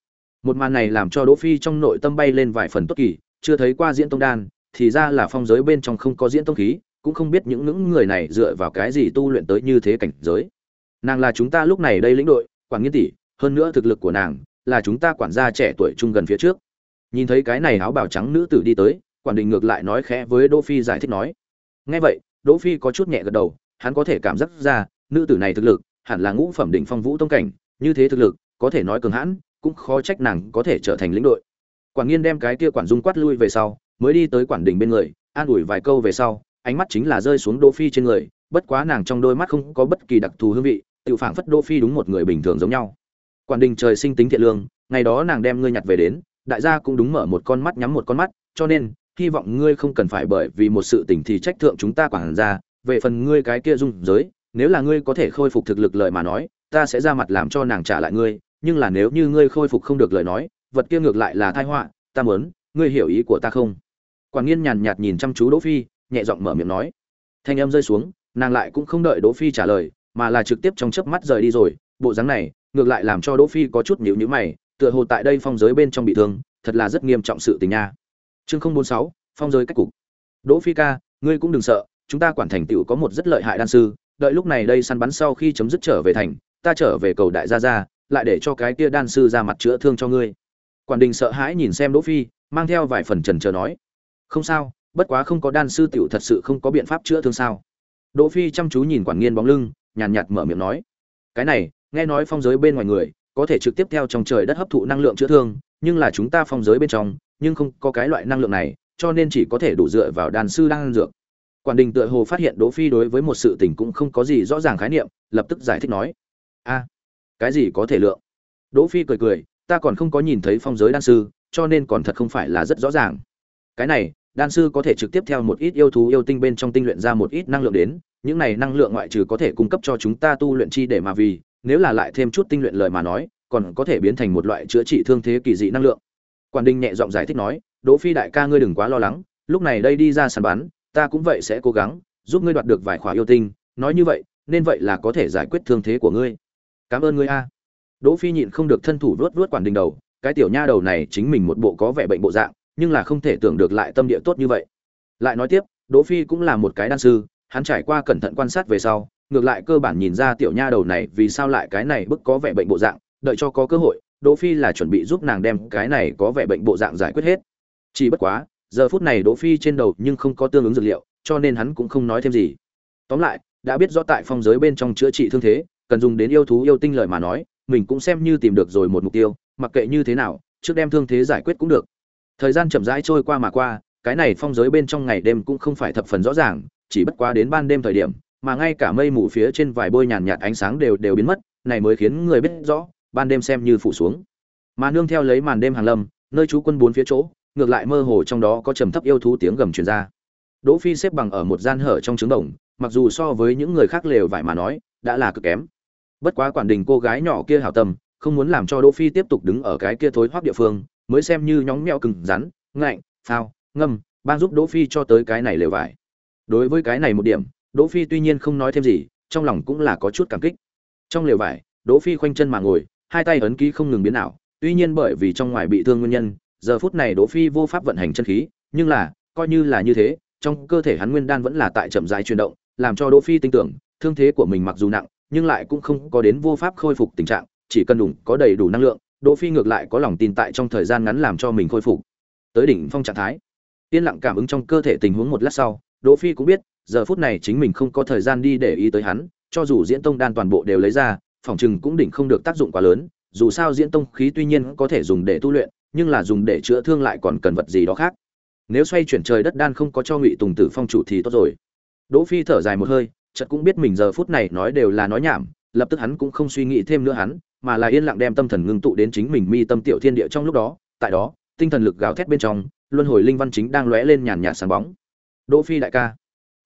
Một màn này làm cho đỗ phi trong nội tâm bay lên vài phần tốt kỳ, chưa thấy qua diễn tông đan, thì ra là phong giới bên trong không có diễn tông khí, cũng không biết những những người này dựa vào cái gì tu luyện tới như thế cảnh giới. Nàng là chúng ta lúc này đây lĩnh đội, quản nghiên tỷ, hơn nữa thực lực của nàng là chúng ta quản gia trẻ tuổi trung gần phía trước nhìn thấy cái này áo bào trắng nữ tử đi tới, quản định ngược lại nói khẽ với đỗ phi giải thích nói. Nghe vậy, đỗ phi có chút nhẹ gật đầu, hắn có thể cảm giác ra, nữ tử này thực lực, hẳn là ngũ phẩm đỉnh phong vũ tông cảnh, như thế thực lực, có thể nói cường hãn, cũng khó trách nàng có thể trở thành lĩnh đội. Quản nghiên đem cái kia quản dung quát lui về sau, mới đi tới quản đình bên người, an ủi vài câu về sau, ánh mắt chính là rơi xuống đỗ phi trên người, bất quá nàng trong đôi mắt không có bất kỳ đặc thù hương vị tự phảng phất đỗ phi đúng một người bình thường giống nhau. Quản đình trời sinh tính thiện lương, ngày đó nàng đem ngươi nhặt về đến đại gia cũng đúng mở một con mắt nhắm một con mắt, cho nên, hy vọng ngươi không cần phải bởi vì một sự tình thì trách thượng chúng ta quản ra về phần ngươi cái kia dung giới, nếu là ngươi có thể khôi phục thực lực lợi mà nói, ta sẽ ra mặt làm cho nàng trả lại ngươi, nhưng là nếu như ngươi khôi phục không được lời nói, vật kia ngược lại là tai họa, ta muốn, ngươi hiểu ý của ta không? Quản nghiên nhàn nhạt nhìn chăm chú đỗ phi, nhẹ giọng mở miệng nói. Thanh âm rơi xuống, nàng lại cũng không đợi đỗ phi trả lời, mà là trực tiếp trong chớp mắt rời đi rồi, bộ dáng này, ngược lại làm cho đỗ phi có chút nhíu nhíu mày tựa hồ tại đây phong giới bên trong bị thương, thật là rất nghiêm trọng sự tình nha. Chương không bốn sáu, phong giới cách cục. Đỗ phi ca, ngươi cũng đừng sợ, chúng ta quản thành tựu có một rất lợi hại đan sư, đợi lúc này đây săn bắn sau khi chấm dứt trở về thành, ta trở về cầu đại gia gia, lại để cho cái kia đan sư ra mặt chữa thương cho ngươi. Quản đình sợ hãi nhìn xem đỗ phi, mang theo vài phần trần chờ nói. Không sao, bất quá không có đan sư tiểu thật sự không có biện pháp chữa thương sao? Đỗ phi chăm chú nhìn quản nghiên bóng lưng, nhàn nhạt mở miệng nói. Cái này, nghe nói phong giới bên ngoài người có thể trực tiếp theo trong trời đất hấp thụ năng lượng chữa thương, nhưng là chúng ta phong giới bên trong, nhưng không có cái loại năng lượng này, cho nên chỉ có thể đủ dựa vào đan sư đang dược. Quản đình tựa hồ phát hiện đỗ phi đối với một sự tình cũng không có gì rõ ràng khái niệm, lập tức giải thích nói, a, cái gì có thể lượng? Đỗ phi cười cười, ta còn không có nhìn thấy phong giới đan sư, cho nên còn thật không phải là rất rõ ràng. Cái này, đan sư có thể trực tiếp theo một ít yêu thú yêu tinh bên trong tinh luyện ra một ít năng lượng đến, những này năng lượng ngoại trừ có thể cung cấp cho chúng ta tu luyện chi để mà vì nếu là lại thêm chút tinh luyện lời mà nói, còn có thể biến thành một loại chữa trị thương thế kỳ dị năng lượng. Quản Đinh nhẹ giọng giải thích nói, đỗ phi đại ca ngươi đừng quá lo lắng, lúc này đây đi ra sàn bán ta cũng vậy sẽ cố gắng, giúp ngươi đoạt được vài khỏa yêu tinh, nói như vậy, nên vậy là có thể giải quyết thương thế của ngươi. Cảm ơn ngươi a. Đỗ phi nhịn không được thân thủ vuốt vuốt quản đình đầu, cái tiểu nha đầu này chính mình một bộ có vẻ bệnh bộ dạng, nhưng là không thể tưởng được lại tâm địa tốt như vậy. Lại nói tiếp, đỗ phi cũng là một cái đan sư, hắn trải qua cẩn thận quan sát về sau ngược lại cơ bản nhìn ra tiểu nha đầu này vì sao lại cái này bức có vẻ bệnh bộ dạng, đợi cho có cơ hội, đỗ phi là chuẩn bị giúp nàng đem cái này có vẻ bệnh bộ dạng giải quyết hết. Chỉ bất quá, giờ phút này đỗ phi trên đầu nhưng không có tương ứng dược liệu, cho nên hắn cũng không nói thêm gì. Tóm lại, đã biết rõ tại phong giới bên trong chữa trị thương thế, cần dùng đến yêu thú yêu tinh lời mà nói, mình cũng xem như tìm được rồi một mục tiêu, mặc kệ như thế nào, trước đem thương thế giải quyết cũng được. Thời gian chậm rãi trôi qua mà qua, cái này phong giới bên trong ngày đêm cũng không phải thập phần rõ ràng, chỉ bất quá đến ban đêm thời điểm mà ngay cả mây mù phía trên vài bôi nhàn nhạt ánh sáng đều đều biến mất, này mới khiến người biết rõ, ban đêm xem như phủ xuống. Mà nương theo lấy màn đêm hàng lâm, nơi chú quân bốn phía chỗ, ngược lại mơ hồ trong đó có trầm thấp yêu thú tiếng gầm truyền ra. Đỗ phi xếp bằng ở một gian hở trong trứng đồng, mặc dù so với những người khác lều vải mà nói, đã là cực kém. Bất quá quản đình cô gái nhỏ kia hảo tâm, không muốn làm cho đỗ phi tiếp tục đứng ở cái kia thối hoác địa phương, mới xem như nhóng mèo cứng rắn, ngạnh, phao, ngâm, ban giúp đỗ phi cho tới cái này lều vải. Đối với cái này một điểm đỗ phi tuy nhiên không nói thêm gì, trong lòng cũng là có chút cảm kích. Trong lều vải, đỗ phi khoanh chân mà ngồi, hai tay ấn ký không ngừng biến ảo, tuy nhiên bởi vì trong ngoài bị thương nguyên nhân, giờ phút này đỗ phi vô pháp vận hành chân khí, nhưng là, coi như là như thế, trong cơ thể hắn nguyên đan vẫn là tại chậm rãi chuyển động, làm cho đỗ phi tin tưởng, thương thế của mình mặc dù nặng, nhưng lại cũng không có đến vô pháp khôi phục tình trạng, chỉ cần đủ, có đầy đủ năng lượng, đỗ phi ngược lại có lòng tin tại trong thời gian ngắn làm cho mình khôi phục. Tới đỉnh phong trạng thái. Tiên lặng cảm ứng trong cơ thể tình huống một lát sau, đỗ phi cũng biết giờ phút này chính mình không có thời gian đi để ý tới hắn, cho dù diễn tông đan toàn bộ đều lấy ra, phòng chừng cũng đỉnh không được tác dụng quá lớn, dù sao diễn tông khí tuy nhiên có thể dùng để tu luyện, nhưng là dùng để chữa thương lại còn cần vật gì đó khác. Nếu xoay chuyển trời đất đan không có cho ngụy tùng tử phong chủ thì tốt rồi. Đỗ phi thở dài một hơi, chợt cũng biết mình giờ phút này nói đều là nói nhảm, lập tức hắn cũng không suy nghĩ thêm nữa hắn, mà là yên lặng đem tâm thần ngưng tụ đến chính mình mi tâm tiểu thiên địa trong lúc đó, tại đó, tinh thần lực gào thét bên trong, luân hồi linh văn chính đang lóe lên nhàn nhạt sáng bóng. Đỗ phi đại ca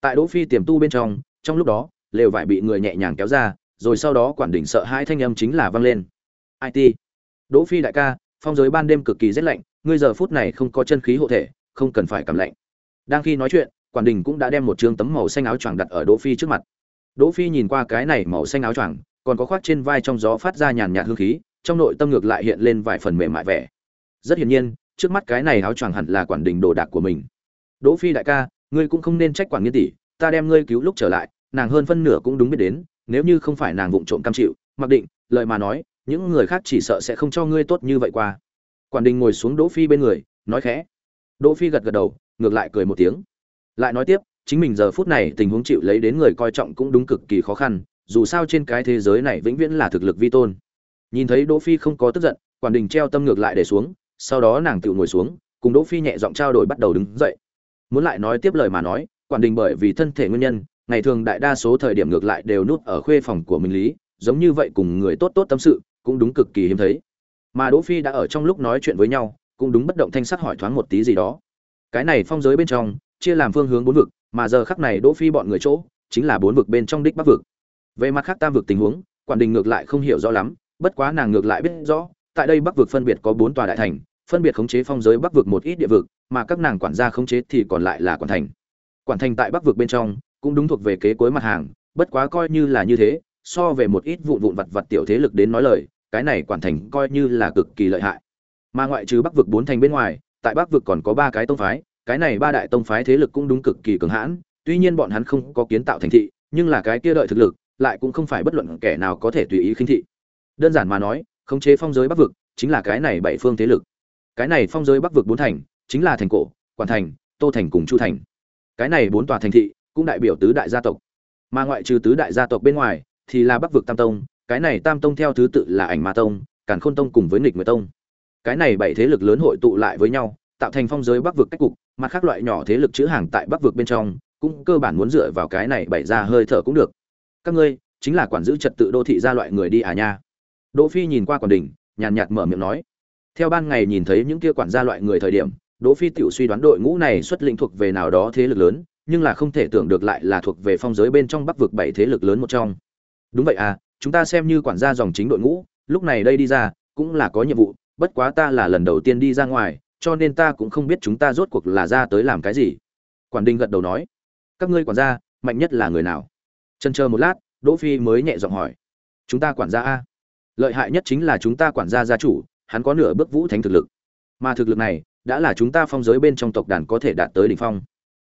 tại đỗ phi tiềm tu bên trong trong lúc đó, lều vải bị người nhẹ nhàng kéo ra, rồi sau đó quản đỉnh sợ hai thanh âm chính là vang lên. It đỗ phi đại ca, phong giới ban đêm cực kỳ rét lạnh, ngươi giờ phút này không có chân khí hộ thể, không cần phải cảm lạnh. Đang khi nói chuyện, quản đình cũng đã đem một trương tấm màu xanh áo choàng đặt ở đỗ phi trước mặt. Đỗ phi nhìn qua cái này màu xanh áo choàng, còn có khoác trên vai trong gió phát ra nhàn nhạt hương khí, trong nội tâm ngược lại hiện lên vài phần mềm mại vẻ. Rất hiển nhiên, trước mắt cái này áo choàng hẳn là quản đình đồ đạc của mình. Đỗ phi đại ca ngươi cũng không nên trách quản nghiên tỷ, ta đem ngươi cứu lúc trở lại, nàng hơn phân nửa cũng đúng biết đến, nếu như không phải nàng vụng trộm cam chịu, mặc định, lời mà nói, những người khác chỉ sợ sẽ không cho ngươi tốt như vậy qua. Quản đình ngồi xuống đỗ phi bên người, nói khẽ. Đỗ phi gật gật đầu, ngược lại cười một tiếng. Lại nói tiếp, chính mình giờ phút này tình huống chịu lấy đến người coi trọng cũng đúng cực kỳ khó khăn, dù sao trên cái thế giới này vĩnh viễn là thực lực vi tôn. Nhìn thấy đỗ phi không có tức giận, quản đình treo tâm ngược lại để xuống, sau đó nàng tự ngồi xuống, cùng đỗ phi nhẹ giọng trao đổi bắt đầu đứng dậy muốn lại nói tiếp lời mà nói, quản đình bởi vì thân thể nguyên nhân, ngày thường đại đa số thời điểm ngược lại đều núp ở khuê phòng của mình lý, giống như vậy cùng người tốt tốt tâm sự, cũng đúng cực kỳ hiếm thấy. Mà đỗ phi đã ở trong lúc nói chuyện với nhau, cũng đúng bất động thanh sắc hỏi thoáng một tí gì đó. Cái này phong giới bên trong, chia làm phương hướng bốn vực, mà giờ khắc này đỗ phi bọn người chỗ, chính là bốn vực bên trong đích bắc vực. Về mặt khác tam vực tình huống, quản đình ngược lại không hiểu rõ lắm, bất quá nàng ngược lại biết rõ, tại đây bắc vực phân biệt có bốn tòa đại thành, phân biệt khống chế phong giới bắc vực một ít địa vực mà các nàng quản gia khống chế thì còn lại là quản thành. Quản thành tại bắc vực bên trong, cũng đúng thuộc về kế cuối mặt hàng, bất quá coi như là như thế, so về một ít vụn vụn vặt vặt tiểu thế lực đến nói lời, cái này quản thành coi như là cực kỳ lợi hại. Mà ngoại trừ bắc vực bốn thành bên ngoài, tại bắc vực còn có ba cái tông phái, cái này ba đại tông phái thế lực cũng đúng cực kỳ cường hãn, tuy nhiên bọn hắn không có kiến tạo thành thị, nhưng là cái kia đợi thực lực, lại cũng không phải bất luận kẻ nào có thể tùy ý khinh thị. Đơn giản mà nói, khống chế phong giới bắc vực chính là cái này bảy phương thế lực. Cái này phong giới bắc vực bốn thành chính là thành cổ quản thành, tô thành cùng chu thành. Cái này bốn tòa thành thị cũng đại biểu tứ đại gia tộc. Mà ngoại trừ tứ đại gia tộc bên ngoài thì là bắc vực tam tông, cái này tam tông theo thứ tự là ảnh ma tông, càn khôn tông cùng với nghịch nguyệt tông. Cái này bảy thế lực lớn hội tụ lại với nhau, tạo thành phong giới bắc vực cách cục mặt khác loại nhỏ thế lực chữ hàng tại bắc vực bên trong cũng cơ bản muốn dựa vào cái này bảy ra hơi thở cũng được. Các ngươi chính là quản giữ trật tự đô thị gia loại người đi à nha. Đỗ phi nhìn qua quản đỉnh nhàn nhạt mở miệng nói. Theo ban ngày nhìn thấy những kia quản gia loại người thời điểm đỗ phi tiểu suy đoán đội ngũ này xuất lĩnh thuộc về nào đó thế lực lớn, nhưng là không thể tưởng được lại là thuộc về phong giới bên trong bắc vực bảy thế lực lớn một trong. Đúng vậy à chúng ta xem như quản gia dòng chính đội ngũ, lúc này đây đi ra, cũng là có nhiệm vụ, bất quá ta là lần đầu tiên đi ra ngoài, cho nên ta cũng không biết chúng ta rốt cuộc là ra tới làm cái gì. Quản đình gật đầu nói, các ngươi quản gia, mạnh nhất là người nào? Chần chờ một lát, đỗ phi mới nhẹ giọng hỏi, chúng ta quản gia a. Lợi hại nhất chính là chúng ta quản gia gia chủ, hắn có nửa bước vũ thánh thực lực. Mà thực lực này đã là chúng ta phong giới bên trong tộc đàn có thể đạt tới đỉnh phong.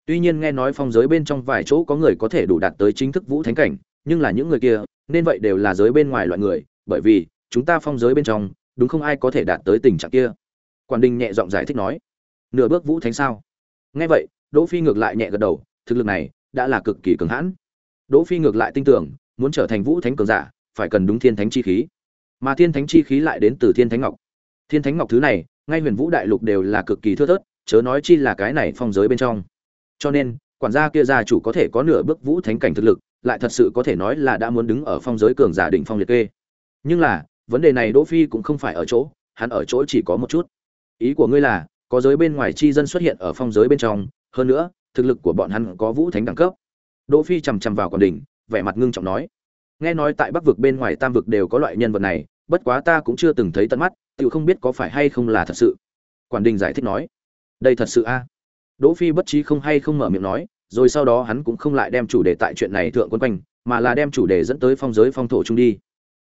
Tuy nhiên nghe nói phong giới bên trong vài chỗ có người có thể đủ đạt tới chính thức vũ thánh cảnh, nhưng là những người kia, nên vậy đều là giới bên ngoài loại người, bởi vì, chúng ta phong giới bên trong, đúng không ai có thể đạt tới tình trạng kia? Quản đình nhẹ giọng giải thích nói. Nửa bước vũ thánh sao? Nghe vậy, đỗ phi ngược lại nhẹ gật đầu, thực lực này, đã là cực kỳ cường hãn. Đỗ phi ngược lại tin tưởng, muốn trở thành vũ thánh cường giả, phải cần đúng thiên thánh chi khí. Mà thiên thánh chi khí lại đến từ thiên thánh ngọc. Thiên thánh ngọc thứ này ngay huyền vũ đại lục đều là cực kỳ thưa thớt, chớ nói chi là cái này phong giới bên trong. Cho nên, quản gia kia gia chủ có thể có nửa bước vũ thánh cảnh thực lực, lại thật sự có thể nói là đã muốn đứng ở phong giới cường giả đỉnh phong liệt kê. Nhưng là, vấn đề này đỗ phi cũng không phải ở chỗ, hắn ở chỗ chỉ có một chút. Ý của ngươi là, có giới bên ngoài chi dân xuất hiện ở phong giới bên trong, hơn nữa, thực lực của bọn hắn có vũ thánh đẳng cấp. Đỗ phi chằm chằm vào quản đỉnh vẻ mặt ngưng trọng nói, nghe nói tại bắc vực bên ngoài tam vực đều có loại nhân vật này, bất quá ta cũng chưa từng thấy tận mắt tự không biết có phải hay không là thật sự. Quản đình giải thích nói, đây thật sự a. Đỗ phi bất trí không hay không mở miệng nói, rồi sau đó hắn cũng không lại đem chủ đề tại chuyện này thượng quân quanh, mà là đem chủ đề dẫn tới phong giới phong thổ trung đi.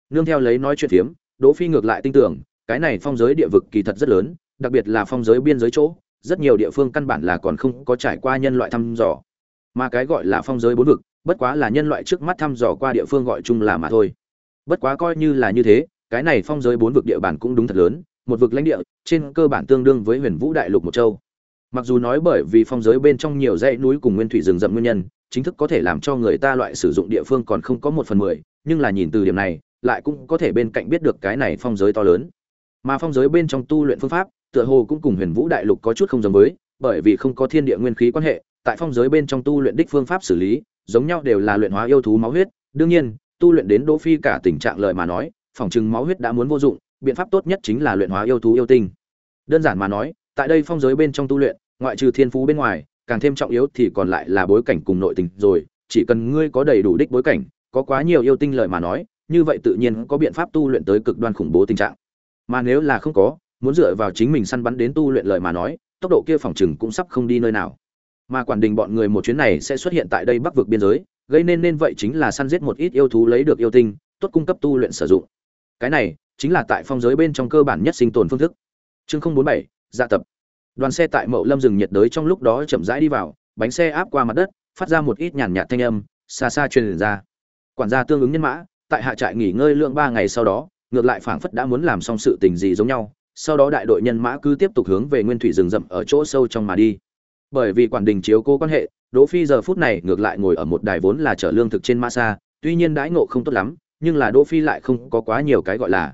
Nương theo lấy nói chuyện phiếm, đỗ phi ngược lại tin tưởng, cái này phong giới địa vực kỳ thật rất lớn, đặc biệt là phong giới biên giới chỗ, rất nhiều địa phương căn bản là còn không có trải qua nhân loại thăm dò. Mà cái gọi là phong giới bốn vực, bất quá là nhân loại trước mắt thăm dò qua địa phương gọi chung là mà thôi. Bất quá coi như là như thế cái này phong giới bốn vực địa bàn cũng đúng thật lớn, một vực lãnh địa, trên cơ bản tương đương với huyền vũ đại lục một châu. Mặc dù nói bởi vì phong giới bên trong nhiều dãy núi cùng nguyên thủy rừng rậm nguyên nhân, chính thức có thể làm cho người ta loại sử dụng địa phương còn không có một phần mười, nhưng là nhìn từ điểm này, lại cũng có thể bên cạnh biết được cái này phong giới to lớn. Mà phong giới bên trong tu luyện phương pháp, tựa hồ cũng cùng huyền vũ đại lục có chút không giống với, bởi vì không có thiên địa nguyên khí quan hệ, tại phong giới bên trong tu luyện đích phương pháp xử lý, giống nhau đều là luyện hóa yêu thú máu huyết. Đương nhiên, tu luyện đến đỗ phi cả tình trạng lợi mà nói phòng trừng máu huyết đã muốn vô dụng, biện pháp tốt nhất chính là luyện hóa yêu thú yêu tinh. Đơn giản mà nói, tại đây phong giới bên trong tu luyện, ngoại trừ thiên phú bên ngoài, càng thêm trọng yếu thì còn lại là bối cảnh cùng nội tình rồi, chỉ cần ngươi có đầy đủ đích bối cảnh, có quá nhiều yêu tinh lợi mà nói, như vậy tự nhiên có biện pháp tu luyện tới cực đoan khủng bố tình trạng. Mà nếu là không có, muốn dựa vào chính mình săn bắn đến tu luyện lợi mà nói, tốc độ kia phòng chừng cũng sắp không đi nơi nào. Mà quản đình bọn người một chuyến này sẽ xuất hiện tại đây bắc vực biên giới, gây nên nên vậy chính là săn giết một ít yêu thú lấy được yêu tinh, tốt cung cấp tu luyện sử dụng cái này chính là tại phong giới bên trong cơ bản nhất sinh tồn phương thức. Chương không bốn bảy dạ tập. Đoàn xe tại mậu lâm rừng nhiệt đới trong lúc đó chậm rãi đi vào, bánh xe áp qua mặt đất, phát ra một ít nhàn nhạt thanh âm, xa xa truyền ra. Quản gia tương ứng nhân mã, tại hạ trại nghỉ ngơi lượng ba ngày sau đó, ngược lại phảng phất đã muốn làm xong sự tình gì giống nhau, sau đó đại đội nhân mã cứ tiếp tục hướng về nguyên thủy rừng rậm ở chỗ sâu trong mà đi. Bởi vì quản đình chiếu cố quan hệ, đỗ phi giờ phút này ngược lại ngồi ở một đài vốn là chở lương thực trên ma xa, tuy nhiên đãi ngộ không tốt lắm nhưng là đỗ phi lại không có quá nhiều cái gọi là.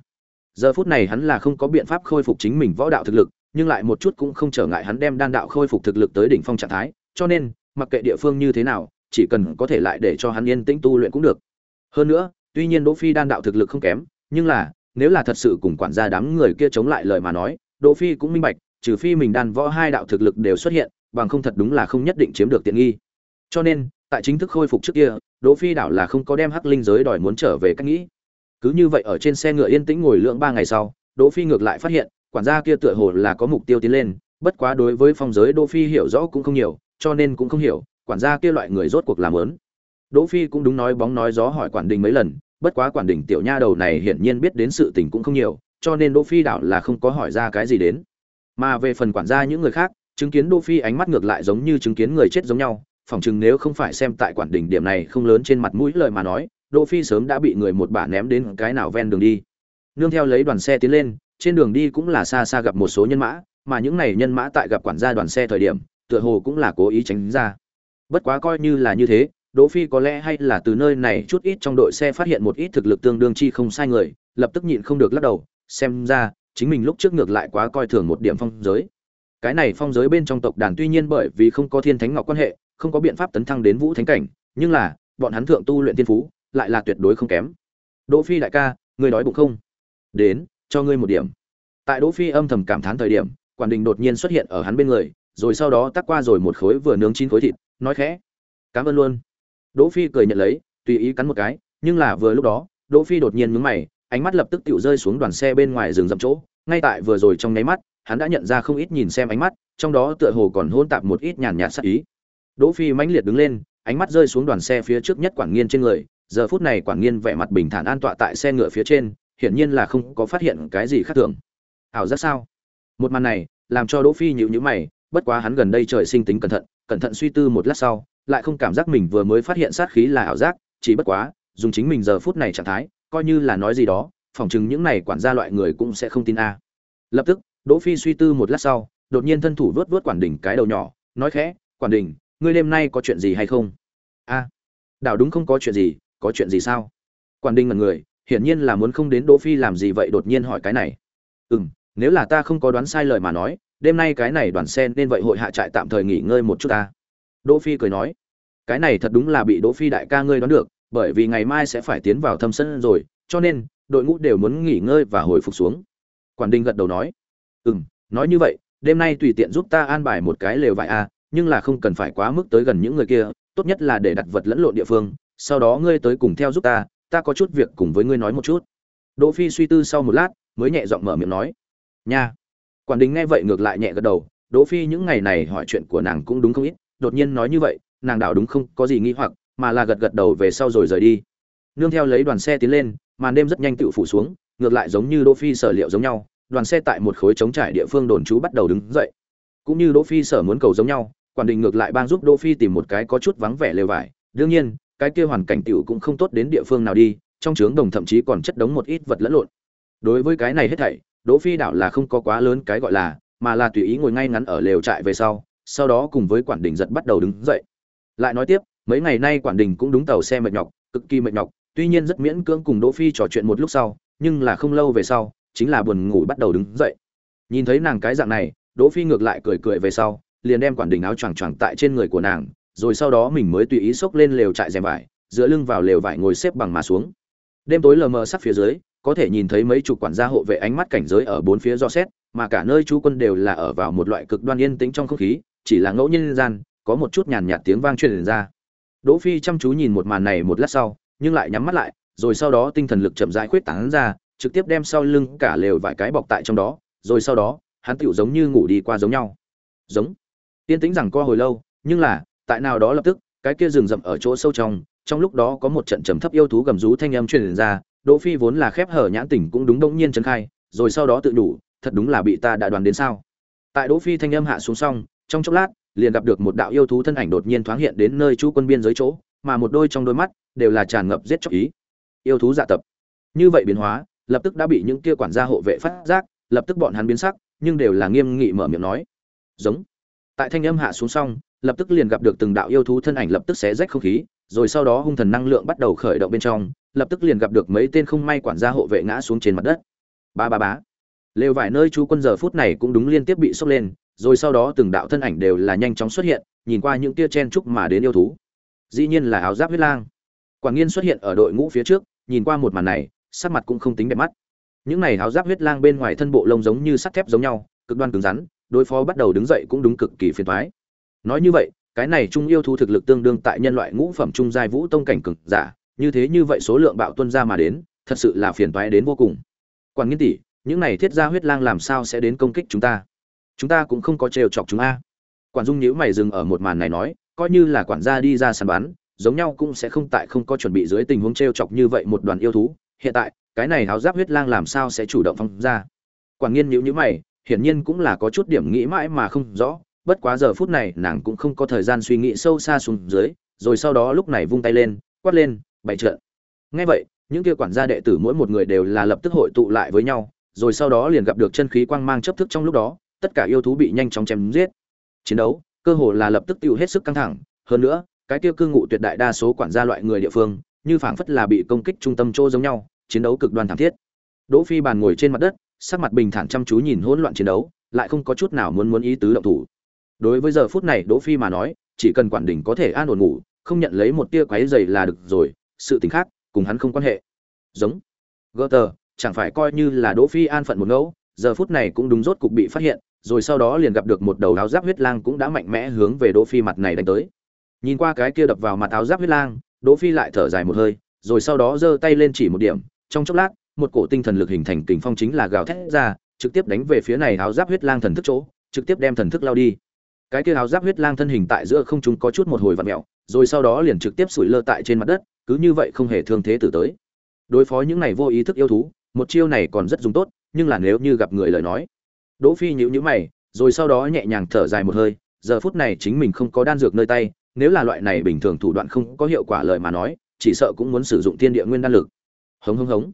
Giờ phút này hắn là không có biện pháp khôi phục chính mình võ đạo thực lực, nhưng lại một chút cũng không trở ngại hắn đem đan đạo khôi phục thực lực tới đỉnh phong trạng thái, cho nên, mặc kệ địa phương như thế nào, chỉ cần có thể lại để cho hắn yên tĩnh tu luyện cũng được. Hơn nữa, tuy nhiên đỗ phi đan đạo thực lực không kém, nhưng là, nếu là thật sự cùng quản gia đám người kia chống lại lời mà nói, đỗ phi cũng minh bạch, trừ phi mình đan võ hai đạo thực lực đều xuất hiện, bằng không thật đúng là không nhất định chiếm được tiện nghi. Cho nên tại chính thức khôi phục trước kia, đỗ phi đảo là không có đem hắc linh giới đòi muốn trở về cách nghĩ. Cứ như vậy ở trên xe ngựa yên tĩnh ngồi lượng ba ngày sau, đỗ phi ngược lại phát hiện, quản gia kia tựa hồ là có mục tiêu tiến lên, bất quá đối với phong giới đỗ phi hiểu rõ cũng không nhiều, cho nên cũng không hiểu, quản gia kia loại người rốt cuộc làm lớn. Đỗ phi cũng đúng nói bóng nói gió hỏi quản đình mấy lần, bất quá quản đình tiểu nha đầu này hiển nhiên biết đến sự tình cũng không nhiều, cho nên đỗ phi đảo là không có hỏi ra cái gì đến. Mà về phần quản gia những người khác, chứng kiến đỗ phi ánh mắt ngược lại giống như chứng kiến người chết giống nhau phỏng chừng nếu không phải xem tại quản đỉnh điểm này không lớn trên mặt mũi lời mà nói, đỗ phi sớm đã bị người một bả ném đến cái nào ven đường đi. Nương theo lấy đoàn xe tiến lên, trên đường đi cũng là xa xa gặp một số nhân mã, mà những này nhân mã tại gặp quản gia đoàn xe thời điểm, tựa hồ cũng là cố ý tránh ra. Bất quá coi như là như thế, đỗ phi có lẽ hay là từ nơi này chút ít trong đội xe phát hiện một ít thực lực tương đương chi không sai người, lập tức nhịn không được lắc đầu, xem ra, chính mình lúc trước ngược lại quá coi thường một điểm phong giới. Cái này phong giới bên trong tộc đàn tuy nhiên bởi vì không có thiên thánh ngọc quan hệ không có biện pháp tấn thăng đến vũ thánh cảnh, nhưng là, bọn hắn thượng tu luyện tiên phú, lại là tuyệt đối không kém. Đỗ phi đại ca, ngươi đói bụng không? Đến, cho ngươi một điểm. Tại đỗ phi âm thầm cảm thán thời điểm, quản đình đột nhiên xuất hiện ở hắn bên người, rồi sau đó tắc qua rồi một khối vừa nướng chín khối thịt, nói khẽ. Cảm ơn luôn. Đỗ phi cười nhận lấy, tùy ý cắn một cái, nhưng là vừa lúc đó, đỗ phi đột nhiên nhướng mày, ánh mắt lập tức tiểu rơi xuống đoàn xe bên ngoài rừng rậm chỗ. Ngay tại vừa rồi trong nháy mắt, hắn đã nhận ra không ít nhìn xem ánh mắt, trong đó tựa hồ còn hôn tạp một ít nhàn nhạt sắc ý đỗ phi mãnh liệt đứng lên, ánh mắt rơi xuống đoàn xe phía trước nhất quản nghiên trên người, giờ phút này quản nghiên vẻ mặt bình thản an tọa tại xe ngựa phía trên, hiển nhiên là không có phát hiện cái gì khác thường. Ảo giác sao? Một màn này, làm cho đỗ phi nhíu nhíu mày, bất quá hắn gần đây trời sinh tính cẩn thận cẩn thận suy tư một lát sau, lại không cảm giác mình vừa mới phát hiện sát khí là ảo giác, chỉ bất quá, dùng chính mình giờ phút này trạng thái, coi như là nói gì đó, phỏng chừng những này quản gia loại người cũng sẽ không tin a. Lập tức, đỗ phi suy tư một lát sau, đột nhiên thân thủ vớt vớt quản đỉnh cái đầu nhỏ, nói khẽ, quản đỉnh ngươi đêm nay có chuyện gì hay không? A, đảo đúng không có chuyện gì, có chuyện gì sao? Quản đinh ngần người, hiển nhiên là muốn không đến đỗ phi làm gì vậy đột nhiên hỏi cái này. Ừm, nếu là ta không có đoán sai lời mà nói, đêm nay cái này đoàn xe nên vậy hội hạ trại tạm thời nghỉ ngơi một chút ta. Đỗ phi cười nói, cái này thật đúng là bị đỗ phi đại ca ngươi đoán được, bởi vì ngày mai sẽ phải tiến vào thâm sân rồi, cho nên, đội ngũ đều muốn nghỉ ngơi và hồi phục xuống. Quản đinh gật đầu nói, ừm, nói như vậy, đêm nay tùy tiện giúp ta an bài một cái lều vải a nhưng là không cần phải quá mức tới gần những người kia, tốt nhất là để đặt vật lẫn lộn địa phương, sau đó ngươi tới cùng theo giúp ta ta có chút việc cùng với ngươi nói một chút. Đỗ phi suy tư sau một lát, mới nhẹ giọng mở miệng nói, nha. Quản đình nghe vậy ngược lại nhẹ gật đầu, đỗ phi những ngày này hỏi chuyện của nàng cũng đúng không ít, đột nhiên nói như vậy, nàng đảo đúng không, có gì nghi hoặc, mà là gật gật đầu về sau rồi rời đi. Nương theo lấy đoàn xe tiến lên, màn đêm rất nhanh tự phủ xuống, ngược lại giống như đỗ phi sở liệu giống nhau, đoàn xe tại một khối trống trải địa phương đồn trú bắt đầu đứng dậy. Cũng như đỗ phi sở muốn cầu giống nhau quản đình ngược lại bang giúp đỗ phi tìm một cái có chút vắng vẻ lều vải. Đương nhiên, cái kia hoàn cảnh tiểu cũng không tốt đến địa phương nào đi, trong trướng đồng thậm chí còn chất đống một ít vật lẫn lộn. Đối với cái này hết thảy, đỗ phi đảo là không có quá lớn cái gọi là, mà là tùy ý ngồi ngay ngắn ở lều trại về sau sau đó cùng với quản đình giật bắt đầu đứng dậy. Lại nói tiếp, mấy ngày nay quản đình cũng đúng tàu xe mệt nhọc, cực kỳ mệt nhọc, tuy nhiên rất miễn cưỡng cùng đỗ phi trò chuyện một lúc sau, nhưng là không lâu về sau, chính là buồn ngủ bắt đầu đứng dậy. Nhìn thấy nàng cái dạng này, đỗ phi ngược lại cười cười về sau liền đem quản đỉnh áo choàng choàng tại trên người của nàng, rồi sau đó mình mới tùy ý xốc lên lều trại rèm vải, dựa lưng vào lều vải ngồi xếp bằng mà xuống. Đêm tối lờ mờ sắc phía dưới, có thể nhìn thấy mấy chục quản gia hộ vệ ánh mắt cảnh giới ở bốn phía do xét, mà cả nơi chú quân đều là ở vào một loại cực đoan yên tĩnh trong không khí, chỉ là ngẫu nhiên gian, có một chút nhàn nhạt tiếng vang truyền ra. Đỗ phi chăm chú nhìn một màn này một lát sau, nhưng lại nhắm mắt lại, rồi sau đó tinh thần lực chậm rãi khuyết tán ra, trực tiếp đem sau lưng cả lều vài cái bọc tại trong đó, rồi sau đó, hắn tựu giống như ngủ đi qua giống nhau. Giống tiên tĩnh rằng co hồi lâu, nhưng là, tại nào đó lập tức, cái kia rừng rậm ở chỗ sâu trong trong lúc đó có một trận trầm thấp yêu thú gầm rú thanh âm truyền ra, đỗ phi vốn là khép hở nhãn tỉnh cũng đúng đông nhiên chấn khai, rồi sau đó tự đủ thật đúng là bị ta đã đoán đến sao. Tại đỗ phi thanh âm hạ xuống xong, trong chốc lát, liền gặp được một đạo yêu thú thân ảnh đột nhiên thoáng hiện đến nơi chú quân biên giới chỗ, mà một đôi trong đôi mắt đều là tràn ngập giết chóc ý. Yêu thú dạ tập. Như vậy biến hóa, lập tức đã bị những kia quản gia hộ vệ phát giác, lập tức bọn hắn biến sắc, nhưng đều là nghiêm nghị mở miệng nói. Giống tại thanh âm hạ xuống xong, lập tức liền gặp được từng đạo yêu thú thân ảnh lập tức xé rách không khí, rồi sau đó hung thần năng lượng bắt đầu khởi động bên trong, lập tức liền gặp được mấy tên không may quản gia hộ vệ ngã xuống trên mặt đất. Ba ba bá lều vải nơi chú quân giờ phút này cũng đúng liên tiếp bị sốc lên, rồi sau đó từng đạo thân ảnh đều là nhanh chóng xuất hiện, nhìn qua những tia chen trúc mà đến yêu thú. Dĩ nhiên là áo giáp huyết lang. Quảng nghiên xuất hiện ở đội ngũ phía trước, nhìn qua một màn này, sắc mặt cũng không tính đẹp mắt. Những này áo giáp huyết lang bên ngoài thân bộ lông giống như sắt thép giống nhau, cực đoan cứng rắn đối phó bắt đầu đứng dậy cũng đúng cực kỳ phiền toái. Nói như vậy, cái này trung yêu thú thực lực tương đương tại nhân loại ngũ phẩm trung giai vũ tông cảnh cực giả, như thế như vậy số lượng bạo tuân ra mà đến, thật sự là phiền toái đến vô cùng. Quản nghiên tỷ, những này thiết gia huyết lang làm sao sẽ đến công kích chúng ta? Chúng ta cũng không có trêu chọc chúng a. Quản dung nhíu mày dừng ở một màn này nói, coi như là quản gia đi ra săn bắn, giống nhau cũng sẽ không tại không có chuẩn bị dưới tình huống trêu chọc như vậy một đoàn yêu thú. Hiện tại, cái này háo giáp huyết lang làm sao sẽ chủ động phong ra? Quản nghiên nhíu nhíu mày hiển nhiên cũng là có chút điểm nghĩ mãi mà không rõ, bất quá giờ phút này nàng cũng không có thời gian suy nghĩ sâu xa xuống dưới, rồi sau đó lúc này vung tay lên, quát lên, bày trận. Nghe vậy, những kia quản gia đệ tử mỗi một người đều là lập tức hội tụ lại với nhau, rồi sau đó liền gặp được chân khí quang mang chấp thức trong lúc đó, tất cả yêu thú bị nhanh chóng chém giết. Chiến đấu, cơ hồ là lập tức tiêu hết sức căng thẳng, hơn nữa, cái kia cư ngụ tuyệt đại đa số quản gia loại người địa phương, như phảng phất là bị công kích trung tâm chỗ giống nhau, chiến đấu cực đoan thảm thiết. Đỗ phi bàn ngồi trên mặt đất sắc mặt bình thản chăm chú nhìn hỗn loạn chiến đấu lại không có chút nào muốn muốn ý tứ động thủ. Đối với giờ phút này đỗ phi mà nói chỉ cần quản đỉnh có thể an ổn ngủ không nhận lấy một tia quấy rầy là được rồi sự tình khác cùng hắn không quan hệ. Giống. Gutter, chẳng phải coi như là đỗ phi an phận một ngẫu giờ phút này cũng đúng rốt cục bị phát hiện rồi sau đó liền gặp được một đầu áo giáp huyết lang cũng đã mạnh mẽ hướng về đỗ phi mặt này đánh tới. Nhìn qua cái kia đập vào mặt áo giáp huyết lang đỗ phi lại thở dài một hơi rồi sau đó giơ tay lên chỉ một điểm trong chốc lát một cổ tinh thần lực hình thành kình phong chính là gào thét ra, trực tiếp đánh về phía này áo giáp huyết lang thần thức chỗ, trực tiếp đem thần thức lao đi. Cái kia áo giáp huyết lang thân hình tại giữa không trung có chút một hồi vặn mèo, rồi sau đó liền trực tiếp sủi lơ tại trên mặt đất, cứ như vậy không hề thương thế tử tới. Đối phó những này vô ý thức yêu thú, một chiêu này còn rất dùng tốt, nhưng là nếu như gặp người lời nói. Đỗ phi nhíu nhíu mày, rồi sau đó nhẹ nhàng thở dài một hơi, giờ phút này chính mình không có đan dược nơi tay, nếu là loại này bình thường thủ đoạn không có hiệu quả lời mà nói, chỉ sợ cũng muốn sử dụng tiên địa nguyên đan lực. Hống hống hống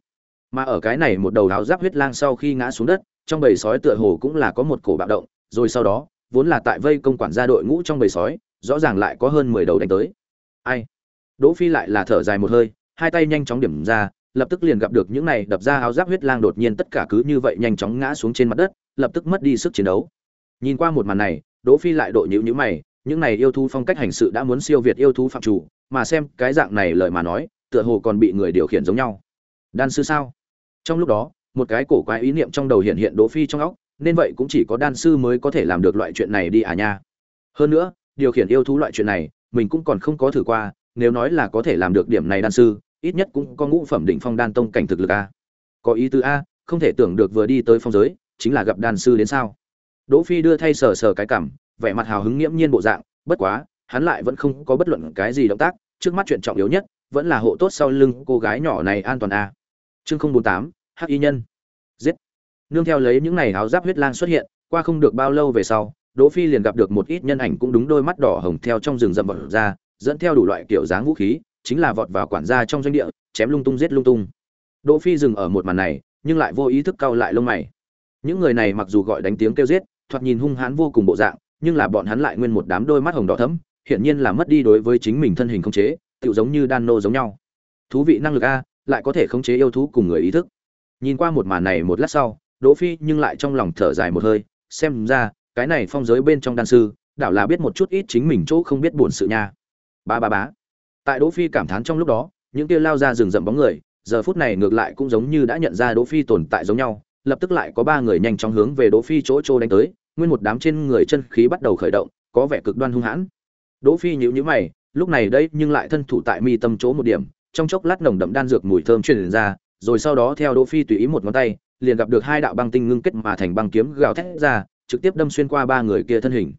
mà ở cái này một đầu áo giáp huyết lang sau khi ngã xuống đất, trong bầy sói tựa hồ cũng là có một cổ bạo động, rồi sau đó, vốn là tại vây công quản gia đội ngũ trong bầy sói, rõ ràng lại có hơn mười đầu đánh tới. Ai? Đỗ phi lại là thở dài một hơi, hai tay nhanh chóng điểm ra, lập tức liền gặp được những này đập ra áo giáp huyết lang đột nhiên tất cả cứ như vậy nhanh chóng ngã xuống trên mặt đất, lập tức mất đi sức chiến đấu. Nhìn qua một màn này, đỗ phi lại đội nhíu nhíu mày, những này yêu thú phong cách hành sự đã muốn siêu việt yêu thú phạm chủ, mà xem cái dạng này lời mà nói, tựa hồ còn bị người điều khiển giống nhau. Đan sư sao? Trong lúc đó, một cái cổ quái ý niệm trong đầu hiện hiện đỗ phi trong óc, nên vậy cũng chỉ có đan sư mới có thể làm được loại chuyện này đi à nha. Hơn nữa, điều khiển yêu thú loại chuyện này, mình cũng còn không có thử qua, nếu nói là có thể làm được điểm này đan sư, ít nhất cũng có ngũ phẩm đỉnh phong đan tông cảnh thực lực a. Có ý tứ a, không thể tưởng được vừa đi tới phong giới, chính là gặp đan sư đến sao. Đỗ phi đưa thay sờ sờ cái cảm, vẻ mặt hào hứng nghiễm nhiên bộ dạng, bất quá, hắn lại vẫn không có bất luận cái gì động tác, trước mắt chuyện trọng yếu nhất, vẫn là hộ tốt sau lưng cô gái nhỏ này an toàn a chương không bốn tám, hắc y nhân. Giết. Nương theo lấy những ngày áo giáp huyết lang xuất hiện, qua không được bao lâu về sau, đỗ phi liền gặp được một ít nhân ảnh cũng đúng đôi mắt đỏ hồng theo trong rừng rậm vọt ra, dẫn theo đủ loại kiểu dáng vũ khí, chính là vọt vào quản gia trong doanh địa, chém lung tung giết lung tung. Đỗ phi dừng ở một màn này, nhưng lại vô ý thức cau lại lông mày. Những người này mặc dù gọi đánh tiếng kêu giết, thoạt nhìn hung hãn vô cùng bộ dạng, nhưng là bọn hắn lại nguyên một đám đôi mắt hồng đỏ thẫm, hiển nhiên là mất đi đối với chính mình thân hình không chế, tựu giống như đan nô giống nhau. Thú vị năng lực a lại có thể khống chế yêu thú cùng người ý thức. Nhìn qua một màn này một lát sau, đỗ phi nhưng lại trong lòng thở dài một hơi, xem ra, cái này phong giới bên trong đan sư, đảo là biết một chút ít chính mình chỗ không biết buồn sự nha. Ba ba bá tại đỗ phi cảm thán trong lúc đó, những kia lao ra rừng rậm bóng người, giờ phút này ngược lại cũng giống như đã nhận ra đỗ phi tồn tại giống nhau, lập tức lại có ba người nhanh chóng hướng về đỗ phi chỗ chỗ đánh tới, nguyên một đám trên người chân khí bắt đầu khởi động, có vẻ cực đoan hung hãn. Đỗ phi nhíu nhíu mày, lúc này đây nhưng lại thân thủ tại mi tâm chỗ một điểm trong chốc lát nồng đậm đan dược mùi thơm truyền ra, rồi sau đó theo đỗ phi tùy ý một ngón tay, liền gặp được hai đạo băng tinh ngưng kết mà thành băng kiếm gào thét ra, trực tiếp đâm xuyên qua ba người kia thân hình.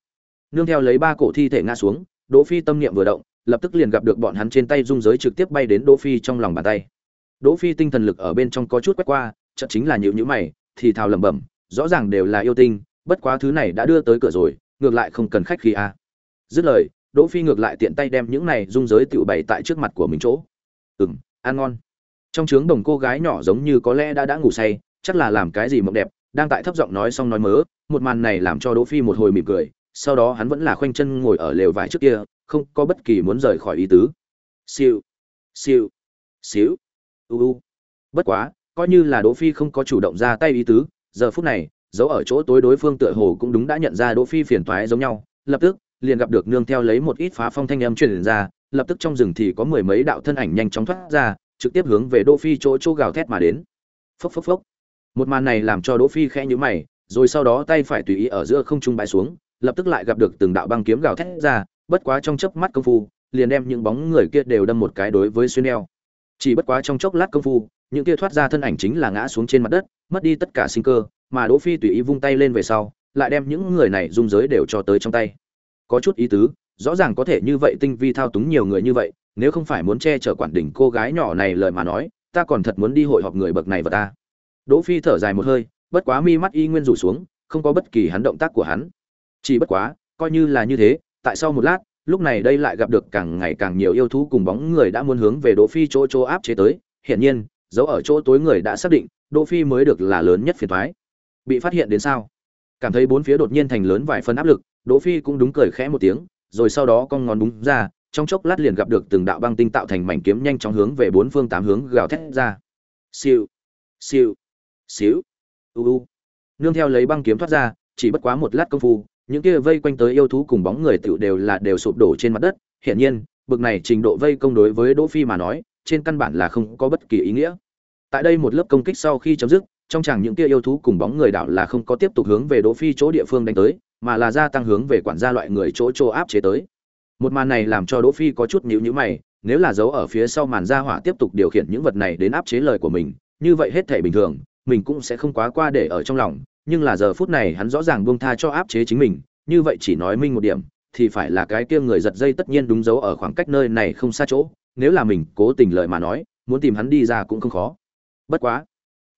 Nương theo lấy ba cổ thi thể ngã xuống, đỗ phi tâm niệm vừa động, lập tức liền gặp được bọn hắn trên tay dung giới trực tiếp bay đến đỗ phi trong lòng bàn tay. Đỗ phi tinh thần lực ở bên trong có chút quét qua, chợt chính là nhíu nhíu mày, thì thào lẩm bẩm, rõ ràng đều là yêu tinh, bất quá thứ này đã đưa tới cửa rồi, ngược lại không cần khách khí a à. dứt lời, đỗ phi ngược lại tiện tay đem những này dung giới tiểu bày tại trước mặt của mình chỗ ừm, ăn ngon. Trong trướng đồng cô gái nhỏ giống như có lẽ đã đã ngủ say, chắc là làm cái gì mộng đẹp, đang tại thấp giọng nói xong nói mớ, một màn này làm cho đỗ phi một hồi mỉm cười, sau đó hắn vẫn là khoanh chân ngồi ở lều vải trước kia, không có bất kỳ muốn rời khỏi ý tứ. Siêu siêu xíu, u u. Bất quá, coi như là đỗ phi không có chủ động ra tay ý tứ, giờ phút này, giấu ở chỗ tối đối phương tựa hồ cũng đúng đã nhận ra đỗ phi phiền toái giống nhau, lập tức liền gặp được nương theo lấy một ít phá phong thanh âm truyền ra lập tức trong rừng thì có mười mấy đạo thân ảnh nhanh chóng thoát ra, trực tiếp hướng về đỗ phi chỗ chỗ gào thét mà đến. Phốc phốc phốc. Một màn này làm cho đỗ phi khẽ nhíu mày, rồi sau đó tay phải tùy ý ở giữa không trung bãi xuống, lập tức lại gặp được từng đạo băng kiếm gào thét ra, bất quá trong chớp mắt công phu, liền đem những bóng người kia đều đâm một cái đối với xuyên eo. Chỉ bất quá trong chốc lát công phu, những kia thoát ra thân ảnh chính là ngã xuống trên mặt đất, mất đi tất cả sinh cơ, mà đỗ phi tùy ý vung tay lên về sau, lại đem những người này dung giới đều cho tới trong tay. Có chút ý tứ rõ ràng có thể như vậy tinh vi thao túng nhiều người như vậy, nếu không phải muốn che chở quản đỉnh cô gái nhỏ này lời mà nói, ta còn thật muốn đi hội họp người bậc này và ta. Đỗ phi thở dài một hơi, bất quá mi mắt y nguyên rủ xuống, không có bất kỳ hắn động tác của hắn. Chỉ bất quá, coi như là như thế, tại sau một lát, lúc này đây lại gặp được càng ngày càng nhiều yêu thú cùng bóng người đã muốn hướng về đỗ phi chỗ chỗ áp chế tới. Hiển nhiên, dấu ở chỗ tối người đã xác định, đỗ phi mới được là lớn nhất phiền toái. Bị phát hiện đến sao? Cảm thấy bốn phía đột nhiên thành lớn vài phần áp lực, đỗ phi cũng đúng cười khẽ một tiếng rồi sau đó con ngón đúng ra trong chốc lát liền gặp được từng đạo băng tinh tạo thành mảnh kiếm nhanh chóng hướng về bốn phương tám hướng gào thét ra. Siêu siêu xíu, u u. Nương theo lấy băng kiếm thoát ra chỉ bất quá một lát công phu những kia vây quanh tới yêu thú cùng bóng người tựu đều là đều sụp đổ trên mặt đất. Hiển nhiên bực này trình độ vây công đối với đỗ phi mà nói trên căn bản là không có bất kỳ ý nghĩa. Tại đây một lớp công kích sau khi chấm dứt trong chẳng những kia yêu thú cùng bóng người đảo là không có tiếp tục hướng về đỗ phi chỗ địa phương đánh tới mà là gia tăng hướng về quản gia loại người chỗ chỗ áp chế tới. Một màn này làm cho đỗ phi có chút nhíu nhíu mày, nếu là giấu ở phía sau màn gia hỏa tiếp tục điều khiển những vật này đến áp chế lời của mình, như vậy hết thể bình thường, mình cũng sẽ không quá qua để ở trong lòng, nhưng là giờ phút này hắn rõ ràng buông tha cho áp chế chính mình, như vậy chỉ nói minh một điểm, thì phải là cái kia người giật dây tất nhiên đúng dấu ở khoảng cách nơi này không xa chỗ, nếu là mình cố tình lời mà nói, muốn tìm hắn đi ra cũng không khó. Bất quá,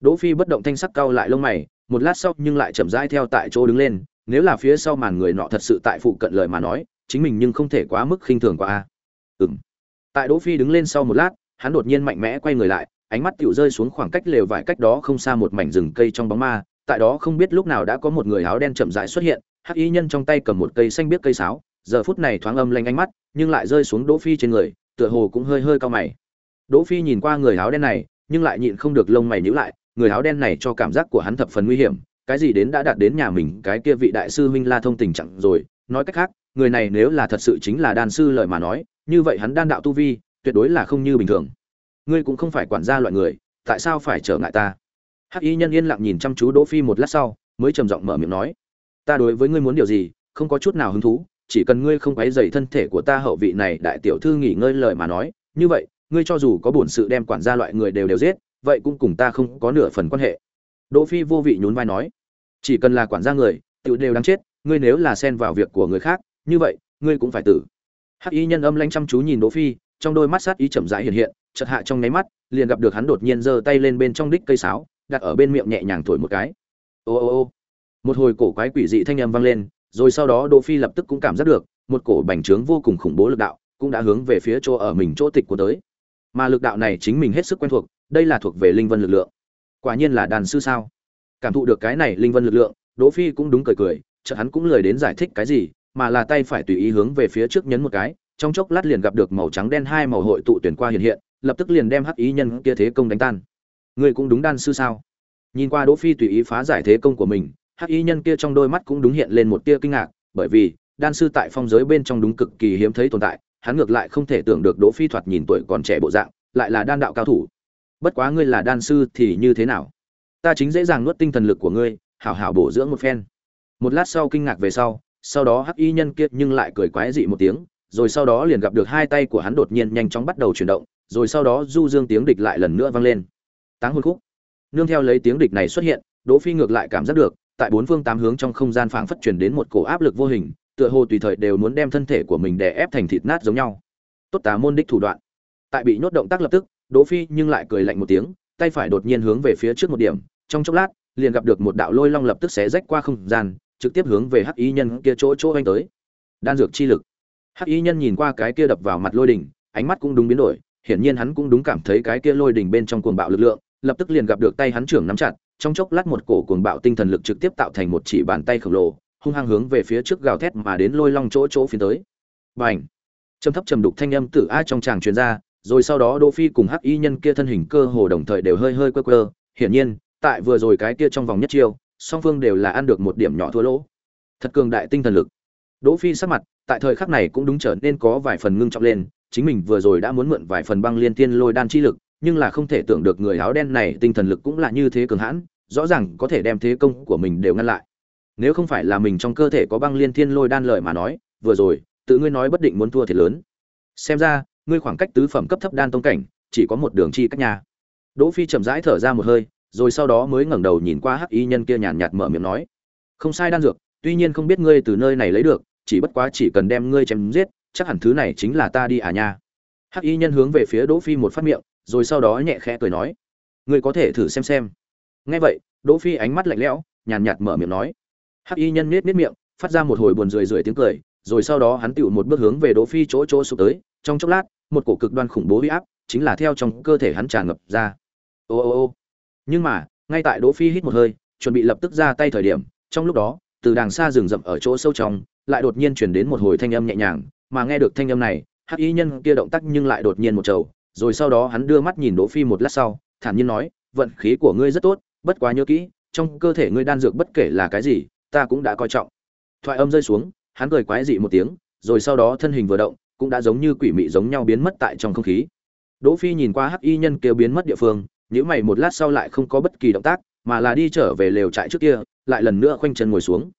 đỗ phi bất động thanh sắc cau lại lông mày, một lát sau nhưng lại chậm rãi theo tại chỗ đứng lên nếu là phía sau màn người nọ thật sự tại phụ cận lời mà nói, chính mình nhưng không thể quá mức khinh thường qua a. Ừm. Tại đỗ phi đứng lên sau một lát, hắn đột nhiên mạnh mẽ quay người lại, ánh mắt tiểu rơi xuống khoảng cách lều vải cách đó không xa một mảnh rừng cây trong bóng ma, tại đó không biết lúc nào đã có một người áo đen chậm rãi xuất hiện, hắc y nhân trong tay cầm một cây xanh biết cây sáo, giờ phút này thoáng âm lanh ánh mắt, nhưng lại rơi xuống đỗ phi trên người, tựa hồ cũng hơi hơi cao mày. Đỗ phi nhìn qua người áo đen này, nhưng lại nhịn không được lông mày nhíu lại, người áo đen này cho cảm giác của hắn thập phần nguy hiểm cái gì đến đã đạt đến nhà mình, cái kia vị đại sư huynh la thông tình trạng rồi. Nói cách khác, người này nếu là thật sự chính là đan sư lợi mà nói, như vậy hắn đan đạo tu vi, tuyệt đối là không như bình thường. Ngươi cũng không phải quản gia loại người, tại sao phải trở ngại ta? Hắc y nhân yên lặng nhìn chăm chú đỗ phi một lát sau, mới trầm giọng mở miệng nói. Ta đối với ngươi muốn điều gì, không có chút nào hứng thú, chỉ cần ngươi không quấy rầy thân thể của ta hậu vị này đại tiểu thư nghỉ ngơi lời mà nói, như vậy, ngươi cho dù có bổn sự đem quản gia loại người đều đều giết, vậy cũng cùng ta không có nửa phần quan hệ. Đỗ phi vô vị nhún vai nói chỉ cần là quản gia người tự đều đáng chết, ngươi nếu là xen vào việc của người khác, như vậy, ngươi cũng phải tử. Hắc y nhân âm lãnh chăm chú nhìn đỗ phi, trong đôi mắt sát ý chậm rãi hiện hiện, chợt hạ trong nháy mắt, liền gặp được hắn đột nhiên giơ tay lên bên trong đích cây sáo, đặt ở bên miệng nhẹ nhàng thổi một cái. Ô ô ô. Một hồi cổ quái quỷ dị thanh âm vang lên, rồi sau đó đỗ phi lập tức cũng cảm giác được, một cổ bành trướng vô cùng khủng bố lực đạo cũng đã hướng về phía chỗ ở mình chỗ tịch của tới. Mà lực đạo này chính mình hết sức quen thuộc, đây là thuộc về linh vân lực lượng. Quả nhiên là đàn sư sao? Cảm thụ được cái này linh vân lực lượng, đỗ phi cũng đúng cười cười, chợt hắn cũng lười đến giải thích cái gì, mà là tay phải tùy ý hướng về phía trước nhấn một cái, trong chốc lát liền gặp được màu trắng đen hai màu hội tụ tuyển qua hiện hiện, lập tức liền đem hắc ý nhân kia thế công đánh tan. Người cũng đúng đan sư sao? Nhìn qua đỗ phi tùy ý phá giải thế công của mình, hắc ý nhân kia trong đôi mắt cũng đúng hiện lên một tia kinh ngạc, bởi vì, đan sư tại phong giới bên trong đúng cực kỳ hiếm thấy tồn tại, hắn ngược lại không thể tưởng được đỗ phi thoạt nhìn tuổi còn trẻ bộ dạng, lại là đan đạo cao thủ. Bất quá ngươi là đan sư thì như thế nào? Ta chính dễ dàng nuốt tinh thần lực của ngươi, hảo hảo bổ dưỡng một phen. Một lát sau kinh ngạc về sau sau đó hắc y nhân kia nhưng lại cười quái dị một tiếng, rồi sau đó liền gặp được hai tay của hắn đột nhiên nhanh chóng bắt đầu chuyển động, rồi sau đó du dương tiếng địch lại lần nữa vang lên. Táng Hôn khúc. Nương theo lấy tiếng địch này xuất hiện, đỗ phi ngược lại cảm giác được, tại bốn phương tám hướng trong không gian phảng phất truyền đến một cổ áp lực vô hình, tựa hồ tùy thời đều muốn đem thân thể của mình đè ép thành thịt nát giống nhau. Tốt tà môn đích thủ đoạn. Tại bị nhốt động tác lập tức, đỗ phi nhưng lại cười lạnh một tiếng tay phải đột nhiên hướng về phía trước một điểm, trong chốc lát, liền gặp được một đạo lôi long lập tức xé rách qua không gian, trực tiếp hướng về hắc y nhân kia chỗ chỗ anh tới. Đan dược chi lực. Hắc y nhân nhìn qua cái kia đập vào mặt lôi đỉnh, ánh mắt cũng đúng biến đổi, hiển nhiên hắn cũng đúng cảm thấy cái kia lôi đỉnh bên trong cuồng bạo lực lượng, lập tức liền gặp được tay hắn trưởng nắm chặt, trong chốc lát một cổ cuồng bạo tinh thần lực trực tiếp tạo thành một chỉ bàn tay khổng lồ, hung hăng hướng về phía trước gào thét mà đến lôi long chỗ chỗ phía tới. Bành! Trầm thấp trầm đục thanh âm tử a trong tràng truyền ra rồi sau đó đỗ phi cùng hắc y nhân kia thân hình cơ hồ đồng thời đều hơi hơi quơ quơ. Hiển nhiên, tại vừa rồi cái kia trong vòng nhất chiêu, song phương đều là ăn được một điểm nhỏ thua lỗ. Thật cường đại tinh thần lực. Đỗ phi sắc mặt, tại thời khắc này cũng đúng trở nên có vài phần ngưng trọng lên, chính mình vừa rồi đã muốn mượn vài phần băng liên tiên lôi đan chi lực, nhưng là không thể tưởng được người áo đen này tinh thần lực cũng là như thế cường hãn, rõ ràng có thể đem thế công của mình đều ngăn lại. Nếu không phải là mình trong cơ thể có băng liên thiên lôi đan lợi mà nói, vừa rồi, tự ngươi nói bất định muốn thua thiệt lớn. Xem ra ngươi khoảng cách tứ phẩm cấp thấp đan tông cảnh, chỉ có một đường chi cách nhà đỗ phi chậm rãi thở ra một hơi, rồi sau đó mới ngẩng đầu nhìn qua hắc y nhân kia nhàn nhạt mở miệng nói, không sai đan dược, tuy nhiên không biết ngươi từ nơi này lấy được, chỉ bất quá chỉ cần đem ngươi chém giết, chắc hẳn thứ này chính là ta đi à nha. Hắc y nhân hướng về phía đỗ phi một phát miệng, rồi sau đó nhẹ khẽ cười nói, ngươi có thể thử xem xem. Nghe vậy, đỗ phi ánh mắt lạnh lẽo, nhàn nhạt mở miệng nói. Hắc y nhân nết nết miệng, phát ra một hồi buồn rười rượi tiếng cười, rồi sau đó hắn tựu một bước hướng về đỗ phi chỗ chỗ sụp tới, trong chốc lát một cổ cực đoan khủng bố uy áp chính là theo trong cơ thể hắn tràn ngập ra. Ô ô ô. Nhưng mà, ngay tại đỗ phi hít một hơi, chuẩn bị lập tức ra tay thời điểm, trong lúc đó, từ đàng xa rừng rậm ở chỗ sâu trong, lại đột nhiên truyền đến một hồi thanh âm nhẹ nhàng, mà nghe được thanh âm này, hắc y nhân kia động tác nhưng lại đột nhiên một trầu, rồi sau đó hắn đưa mắt nhìn đỗ phi một lát sau, thản nhiên nói, vận khí của ngươi rất tốt, bất quá nhớ kỹ, trong cơ thể ngươi đan dược bất kể là cái gì, ta cũng đã coi trọng. Thoại âm rơi xuống, hắn cười quái dị một tiếng, rồi sau đó thân hình vừa động cũng đã giống như quỷ mị giống nhau biến mất tại trong không khí. Đỗ phi nhìn qua hắc y nhân kêu biến mất địa phương nếu mày một lát sau lại không có bất kỳ động tác, mà là đi trở về lều trại trước kia, lại lần nữa khoanh chân ngồi xuống.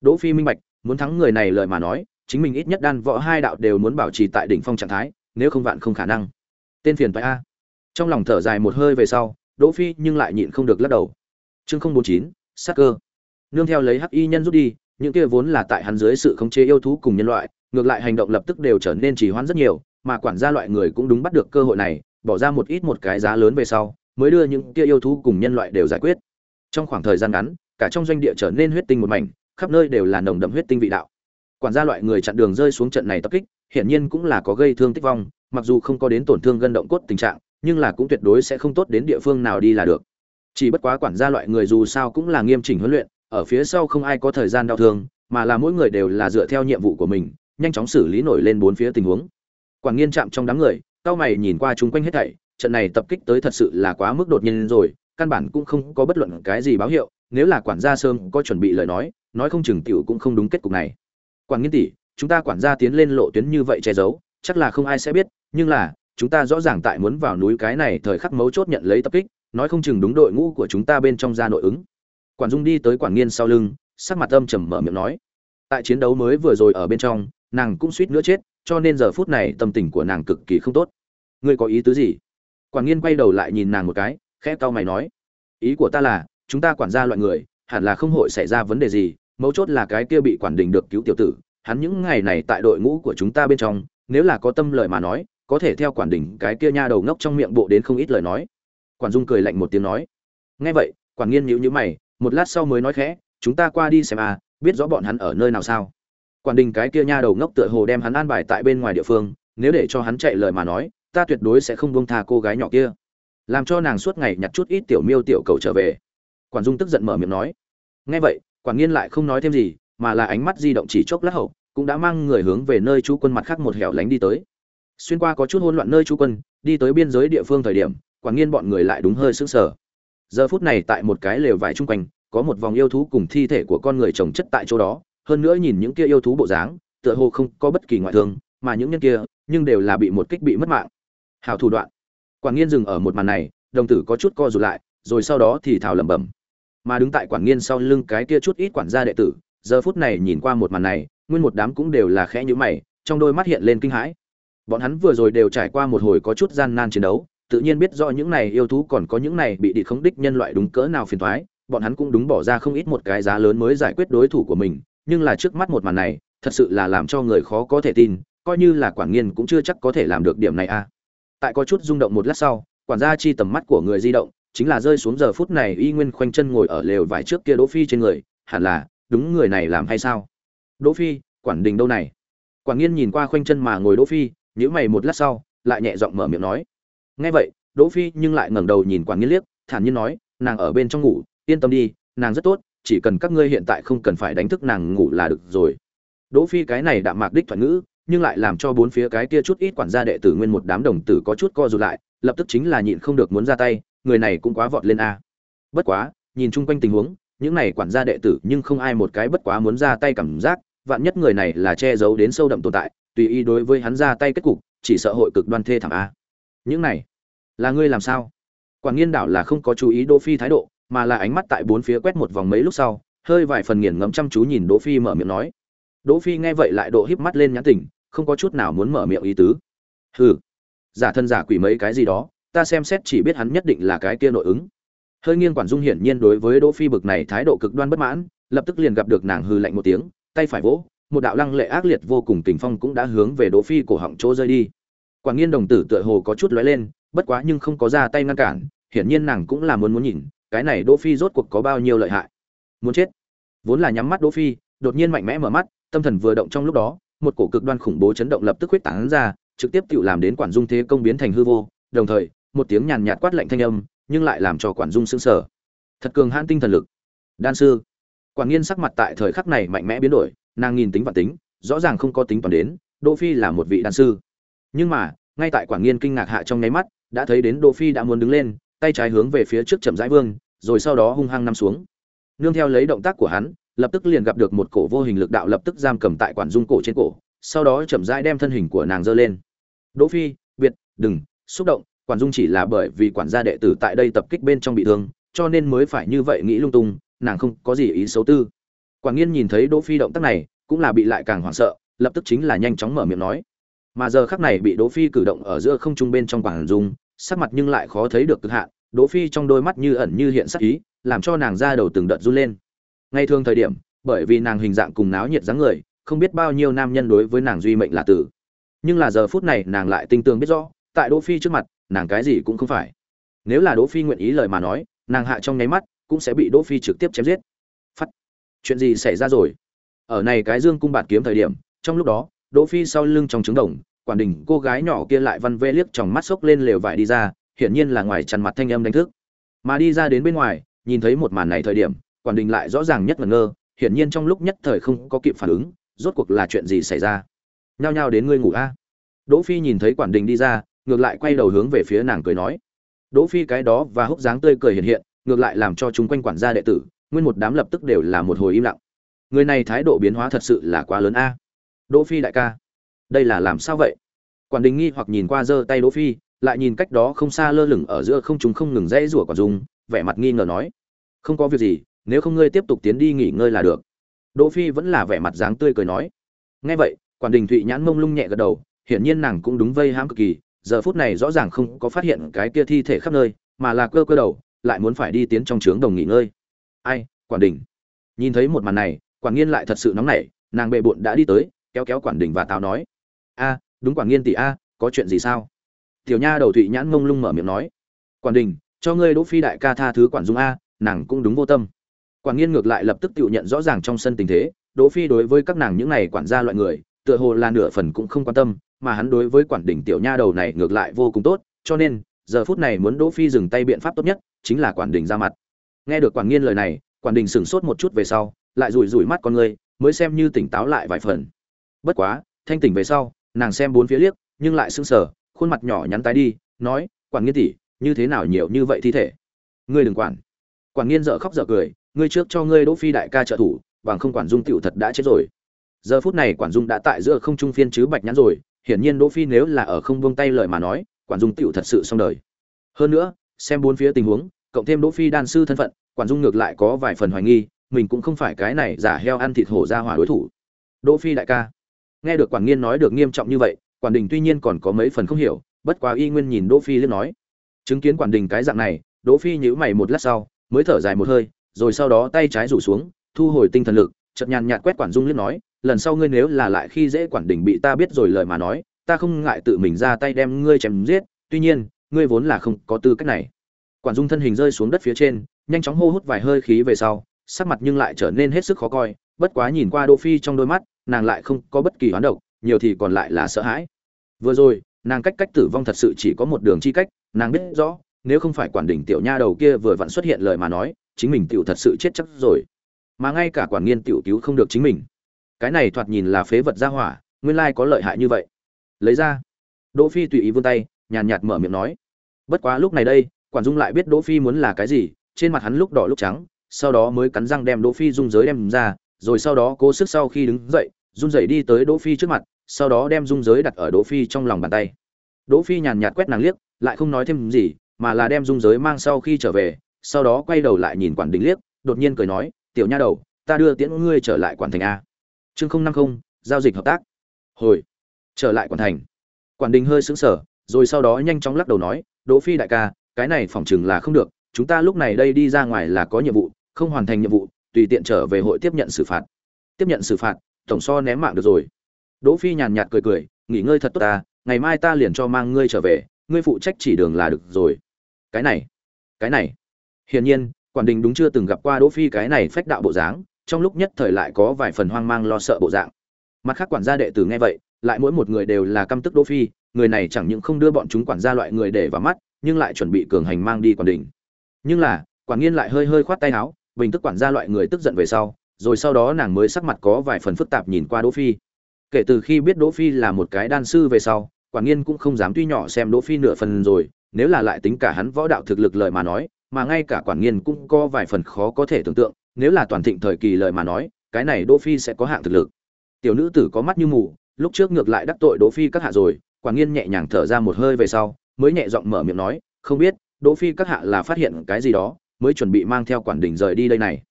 Đỗ phi minh bạch, muốn thắng người này lời mà nói, chính mình ít nhất đan võ hai đạo đều muốn bảo trì tại đỉnh phong trạng thái, nếu không vạn không khả năng. Tên phiền toái a. Trong lòng thở dài một hơi về sau, đỗ phi nhưng lại nhịn không được lắc đầu. Chương không bốn chín, sát cơ. Nương theo lấy hắc y nhân rút đi, những kia vốn là tại hắn dưới sự khống chế yêu thú cùng nhân loại ngược lại hành động lập tức đều trở nên trì hoãn rất nhiều, mà quản gia loại người cũng đúng bắt được cơ hội này, bỏ ra một ít một cái giá lớn về sau, mới đưa những kia yêu thú cùng nhân loại đều giải quyết. Trong khoảng thời gian ngắn, cả trong doanh địa trở nên huyết tinh một mảnh, khắp nơi đều là nồng đậm huyết tinh vị đạo. Quản gia loại người chặn đường rơi xuống trận này tập kích, hiển nhiên cũng là có gây thương tích vong, mặc dù không có đến tổn thương gân động cốt tình trạng, nhưng là cũng tuyệt đối sẽ không tốt đến địa phương nào đi là được. Chỉ bất quá quản gia loại người dù sao cũng là nghiêm chỉnh huấn luyện, ở phía sau không ai có thời gian đau thương, mà là mỗi người đều là dựa theo nhiệm vụ của mình nhanh chóng xử lý nổi lên bốn phía tình huống. Quản nghiên chạm trong đám người, cao mày nhìn qua chung quanh hết thảy, trận này tập kích tới thật sự là quá mức đột nhiên rồi, căn bản cũng không có bất luận cái gì báo hiệu, nếu là quản gia sớm có chuẩn bị lời nói nói không chừng tiểu cũng không đúng kết cục này. Quản nghiên tỷ, chúng ta quản gia tiến lên lộ tuyến như vậy che giấu, chắc là không ai sẽ biết, nhưng là, chúng ta rõ ràng tại muốn vào núi cái này thời khắc mấu chốt nhận lấy tập kích, nói không chừng đúng đội ngũ của chúng ta bên trong ra nội ứng. Quản dung đi tới quản nghiên sau lưng, sắc mặt âm trầm mở miệng nói, tại chiến đấu mới vừa rồi ở bên trong nàng cũng suýt nữa chết, cho nên giờ phút này tâm tình của nàng cực kỳ không tốt. Ngươi có ý tứ gì? Quản nghiên quay đầu lại nhìn nàng một cái, khẽ cau mày nói. Ý của ta là, chúng ta quản gia loại người, hẳn là không hội xảy ra vấn đề gì, mấu chốt là cái kia bị quản đình được cứu tiểu tử, hắn những ngày này tại đội ngũ của chúng ta bên trong, nếu là có tâm lời mà nói, có thể theo quản đình cái kia nha đầu ngốc trong miệng bộ đến không ít lời nói. Quản dung cười lạnh một tiếng nói. Nghe vậy, quản nghiên nhíu nhíu mày, một lát sau mới nói khẽ, chúng ta qua đi xem à biết rõ bọn hắn ở nơi nào sao? Quản đình cái kia nha đầu ngốc tựa hồ đem hắn an bài tại bên ngoài địa phương, nếu để cho hắn chạy lời mà nói, ta tuyệt đối sẽ không buông tha cô gái nhỏ kia. Làm cho nàng suốt ngày nhặt chút ít tiểu miêu tiểu cầu trở về. Quản dung tức giận mở miệng nói. Nghe vậy, quản nghiên lại không nói thêm gì, mà là ánh mắt di động chỉ chốc lát hậu, cũng đã mang người hướng về nơi chú quân mặt khác một hẻo lánh đi tới. Xuyên qua có chút hỗn loạn nơi chú quân, đi tới biên giới địa phương thời điểm, quản nghiên bọn người lại đúng hơi sững sờ. Giờ phút này tại một cái lều vải chung quanh, có một vòng yêu thú cùng thi thể của con người trồng chất tại chỗ đó hơn nữa nhìn những kia yêu thú bộ dáng, tựa hồ không có bất kỳ ngoại thương, mà những nhân kia, nhưng đều là bị một kích bị mất mạng. Hảo thủ đoạn. Quản nghiên dừng ở một màn này, đồng tử có chút co rụt lại, rồi sau đó thì thào lẩm bẩm. Mà đứng tại quản nghiên sau lưng cái kia chút ít quản gia đệ tử, giờ phút này nhìn qua một màn này, nguyên một đám cũng đều là khẽ nhíu mày, trong đôi mắt hiện lên kinh hãi. Bọn hắn vừa rồi đều trải qua một hồi có chút gian nan chiến đấu, tự nhiên biết rõ những này yêu thú còn có những này bị địch khống đích nhân loại đúng cỡ nào phiền toái, bọn hắn cũng đúng bỏ ra không ít một cái giá lớn mới giải quyết đối thủ của mình nhưng là trước mắt một màn này, thật sự là làm cho người khó có thể tin, coi như là quản nghiên cũng chưa chắc có thể làm được điểm này a. À. tại có chút rung động một lát sau, quản gia chi tầm mắt của người di động, chính là rơi xuống giờ phút này y nguyên khoanh chân ngồi ở lều vải trước kia đỗ phi trên người, hẳn là, đúng người này làm hay sao? Đỗ phi, quản đình đâu này? Quản nghiên nhìn qua khoanh chân mà ngồi đỗ phi, nhíu mày một lát sau, lại nhẹ giọng mở miệng nói. Nghe vậy, đỗ phi nhưng lại ngẩng đầu nhìn quản nghiên liếc, thản nhiên nói, nàng ở bên trong ngủ, yên tâm đi, nàng rất tốt chỉ cần các ngươi hiện tại không cần phải đánh thức nàng ngủ là được rồi. Đỗ phi cái này đạm mạc đích thuận ngữ, nhưng lại làm cho bốn phía cái kia chút ít quản gia đệ tử nguyên một đám đồng tử có chút co rụt lại, lập tức chính là nhịn không được muốn ra tay, người này cũng quá vọt lên a. Bất quá, nhìn chung quanh tình huống, những này quản gia đệ tử nhưng không ai một cái bất quá muốn ra tay cảm giác, vạn nhất người này là che giấu đến sâu đậm tồn tại, tùy ý đối với hắn ra tay kết cục, chỉ sợ hội cực đoan thê thảm a. Những này, là ngươi làm sao? Quản nghiên đảo là không có chú ý đỗ phi thái độ mà là ánh mắt tại bốn phía quét một vòng mấy lúc sau, hơi vài phần nghiền ngẫm chăm chú nhìn đỗ phi mở miệng nói. Đỗ phi nghe vậy lại độ híp mắt lên nhãn tỉnh không có chút nào muốn mở miệng ý tứ. Hừ, giả thân giả quỷ mấy cái gì đó, ta xem xét chỉ biết hắn nhất định là cái kia nội ứng. Hơi nghiêng quản dung hiển nhiên đối với đỗ phi bực này thái độ cực đoan bất mãn, lập tức liền gặp được nàng hừ lạnh một tiếng, tay phải vỗ, một đạo lăng lệ ác liệt vô cùng tình phong cũng đã hướng về đỗ phi cổ họng chỗ rơi đi. Quản nghiên đồng tử tựa hồ có chút lóe lên, bất quá nhưng không có ra tay ngăn cản, hiển nhiên nàng cũng là muốn muốn nhìn cái này đỗ phi rốt cuộc có bao nhiêu lợi hại? Muốn chết. Vốn là nhắm mắt đỗ phi, đột nhiên mạnh mẽ mở mắt, tâm thần vừa động trong lúc đó, một cổ cực đoan khủng bố chấn động lập tức huyết tán ra, trực tiếp tự làm đến quản dung thế công biến thành hư vô, đồng thời, một tiếng nhàn nhạt quát lạnh thanh âm, nhưng lại làm cho quản dung sững sờ. Thật cường hãn tinh thần lực. Đan sư. Quản nghiên sắc mặt tại thời khắc này mạnh mẽ biến đổi, nàng nhìn tính và tính, rõ ràng không có tính toàn đến, đỗ phi là một vị đan sư. Nhưng mà, ngay tại quản nghiên kinh ngạc hạ trong nháy mắt, đã thấy đến đỗ phi đã muốn đứng lên tay trái hướng về phía trước chậm rãi vương, rồi sau đó hung hăng nằm xuống. Nương theo lấy động tác của hắn, lập tức liền gặp được một cổ vô hình lực đạo lập tức giam cầm tại quản dung cổ trên cổ, sau đó chậm rãi đem thân hình của nàng dơ lên. Đỗ phi biệt đừng, xúc động, quản dung chỉ là bởi vì quản gia đệ tử tại đây tập kích bên trong bị thương, cho nên mới phải như vậy nghĩ lung tung, nàng không có gì ý xấu tư. Quản nghiên nhìn thấy đỗ phi động tác này, cũng là bị lại càng hoảng sợ, lập tức chính là nhanh chóng mở miệng nói. Mà giờ khắc này bị đỗ phi cử động ở giữa không trung bên trong quản dung, sắc mặt nhưng lại khó thấy được cực hạn đỗ phi trong đôi mắt như ẩn như hiện sắc ý, làm cho nàng ra đầu từng đợt run lên. Ngay thường thời điểm, bởi vì nàng hình dạng cùng náo nhiệt dáng người, không biết bao nhiêu nam nhân đối với nàng duy mệnh là tử. Nhưng là giờ phút này nàng lại tinh tường biết rõ, tại đỗ phi trước mặt, nàng cái gì cũng không phải. Nếu là đỗ phi nguyện ý lời mà nói, nàng hạ trong nháy mắt cũng sẽ bị đỗ phi trực tiếp chém giết. Phát chuyện gì xảy ra rồi? Ở này cái dương cung bạt kiếm thời điểm, trong lúc đó, đỗ phi sau lưng trong trứng đồng, quản đình cô gái nhỏ kia lại văn vê liếc trong mắt sốc lên lều vải đi ra hiển nhiên là ngoài chăn mặt thanh âm đánh thức. Mà đi ra đến bên ngoài, nhìn thấy một màn này thời điểm, quản đình lại rõ ràng nhất ngẩn ngơ, hiển nhiên trong lúc nhất thời không có kịp phản ứng, rốt cuộc là chuyện gì xảy ra? Nhao nhao đến ngươi ngủ a. Đỗ phi nhìn thấy quản đình đi ra, ngược lại quay đầu hướng về phía nàng cười nói. Đỗ phi cái đó và húc dáng tươi cười hiện hiện, ngược lại làm cho chúng quanh quản gia đệ tử, nguyên một đám lập tức đều là một hồi im lặng. Người này thái độ biến hóa thật sự là quá lớn a. Đỗ phi đại ca, đây là làm sao vậy? Quản đình nghi hoặc nhìn qua giơ tay đỗ phi lại nhìn cách đó không xa lơ lửng ở giữa không chúng không ngừng dãy rủa quả dung, vẻ mặt nghi ngờ nói, không có việc gì, nếu không ngươi tiếp tục tiến đi nghỉ ngơi là được. Đỗ phi vẫn là vẻ mặt dáng tươi cười nói, nghe vậy, quản đình thụy nhãn mông lung nhẹ gật đầu, hiển nhiên nàng cũng đúng vây hãm cực kỳ, giờ phút này rõ ràng không có phát hiện cái kia thi thể khắp nơi, mà là cơ cơ đầu, lại muốn phải đi tiến trong trướng đồng nghỉ ngơi. Ai, quản đình? Nhìn thấy một màn này, quản nghiên lại thật sự nóng nảy, nàng bệ bội đã đi tới, kéo kéo quản đình và táo nói, a, đúng quản nghiên tỷ a, có chuyện gì sao? Tiểu nha đầu thụy nhãn mông lung mở miệng nói, quản đình, cho ngươi đỗ phi đại ca tha thứ quản dung a, nàng cũng đúng vô tâm. Quản nghiên ngược lại lập tức tự nhận rõ ràng trong sân tình thế, đỗ phi đối với các nàng những này quản gia loại người, tựa hồ là nửa phần cũng không quan tâm, mà hắn đối với quản đỉnh tiểu nha đầu này ngược lại vô cùng tốt, cho nên, giờ phút này muốn đỗ phi dừng tay biện pháp tốt nhất, chính là quản đỉnh ra mặt. Nghe được quản nghiên lời này, quản đỉnh sửng sốt một chút về sau, lại rủi rủi mắt con người, mới xem như tỉnh táo lại vài phần. Bất quá, thanh tỉnh về sau, nàng xem bốn phía liếc, nhưng lại sững sờ khuôn mặt nhỏ nhắn tái đi, nói, quản nghiên tỷ, như thế nào nhiều như vậy thi thể? Ngươi đừng quản. Quản nghiên dở khóc dở cười, ngươi trước cho ngươi đỗ phi đại ca trợ thủ, bằng không quản dung tiểu thật đã chết rồi. Giờ phút này quản dung đã tại giữa không trung phiên chứ bạch nhãn rồi, hiển nhiên đỗ phi nếu là ở không buông tay lời mà nói, quản dung tiểu thật sự xong đời. Hơn nữa, xem bốn phía tình huống, cộng thêm đỗ phi đan sư thân phận, quản dung ngược lại có vài phần hoài nghi, mình cũng không phải cái này giả heo ăn thịt hổ ra hỏa đối thủ. Đỗ phi đại ca. Nghe được quản nghiên nói được nghiêm trọng như vậy quản đình tuy nhiên còn có mấy phần không hiểu, bất quá y nguyên nhìn đỗ phi liên nói. Chứng kiến quản đình cái dạng này, đỗ phi nhíu mày một lát sau, mới thở dài một hơi, rồi sau đó tay trái rủ xuống, thu hồi tinh thần lực, chợt nhàn nhạt quét quản dung liên nói, lần sau ngươi nếu là lại khi dễ quản đình bị ta biết rồi lời mà nói, ta không ngại tự mình ra tay đem ngươi chém giết, tuy nhiên, ngươi vốn là không có tư cách này. Quản dung thân hình rơi xuống đất phía trên, nhanh chóng hô hút vài hơi khí về sau, sắc mặt nhưng lại trở nên hết sức khó coi, bất quá nhìn qua đỗ phi trong đôi mắt, nàng lại không có bất kỳ hoán độc, nhiều thì còn lại là sợ hãi vừa rồi, nàng cách cách tử vong thật sự chỉ có một đường chi cách, nàng biết rõ, nếu không phải quản đỉnh tiểu nha đầu kia vừa vặn xuất hiện lời mà nói, chính mình tiểu thật sự chết chắc rồi. Mà ngay cả quản nghiên tiểu cứu không được chính mình. Cái này thoạt nhìn là phế vật gia hỏa, nguyên lai có lợi hại như vậy. Lấy ra. Đỗ phi tùy ý vươn tay, nhàn nhạt mở miệng nói. Bất quá lúc này đây, quản dung lại biết đỗ phi muốn là cái gì, trên mặt hắn lúc đỏ lúc trắng, sau đó mới cắn răng đem đỗ phi dung giới đem ra, rồi sau đó cố sức sau khi đứng dậy, run rẩy đi tới đỗ phi trước mặt sau đó đem dung giới đặt ở đỗ phi trong lòng bàn tay. Đỗ phi nhàn nhạt quét nàng liếc, lại không nói thêm gì, mà là đem dung giới mang sau khi trở về, sau đó quay đầu lại nhìn quản đình liếc, đột nhiên cười nói, tiểu nha đầu, ta đưa tiễn ngươi trở lại quản thành a. Chương không năm không, giao dịch hợp tác. Hồi, trở lại quản thành. Quản đình hơi sững sờ, rồi sau đó nhanh chóng lắc đầu nói, đỗ phi đại ca, cái này phỏng chừng là không được, chúng ta lúc này đây đi ra ngoài là có nhiệm vụ, không hoàn thành nhiệm vụ, tùy tiện trở về hội tiếp nhận xử phạt. Tiếp nhận xử phạt, tổng so ném mạng được rồi đỗ phi nhàn nhạt cười cười, nghỉ ngơi thật tốt ta, ngày mai ta liền cho mang ngươi trở về, ngươi phụ trách chỉ đường là được rồi. Cái này cái này. Hiển nhiên quản đình đúng chưa từng gặp qua đỗ phi cái này phách đạo bộ dáng, trong lúc nhất thời lại có vài phần hoang mang lo sợ bộ dạng. Mặt khác quản gia đệ tử nghe vậy, lại mỗi một người đều là căm tức đỗ phi, người này chẳng những không đưa bọn chúng quản gia loại người để vào mắt, nhưng lại chuẩn bị cường hành mang đi quản đình. Nhưng là quản nghiên lại hơi hơi khoát tay áo, bình tức quản gia loại người tức giận về sau, rồi sau đó nàng mới sắc mặt có vài phần phức tạp nhìn qua đỗ phi kể từ khi biết đỗ phi là một cái đan sư về sau, Quả Nhiên cũng không dám tuy nhỏ xem đỗ phi nửa phần rồi, nếu là lại tính cả hắn võ đạo thực lực lời mà nói, mà ngay cả quản nghiên cũng có vài phần khó có thể tưởng tượng, nếu là toàn thịnh thời kỳ lời mà nói, cái này đỗ phi sẽ có hạng thực lực. Tiểu nữ tử có mắt như mù, lúc trước ngược lại đắc tội đỗ phi các hạ rồi quản nghiên nhẹ nhàng thở ra một hơi về sau, mới nhẹ giọng mở miệng nói, không biết, đỗ phi các hạ là phát hiện cái gì đó, mới chuẩn bị mang theo quản đình rời đi đây này.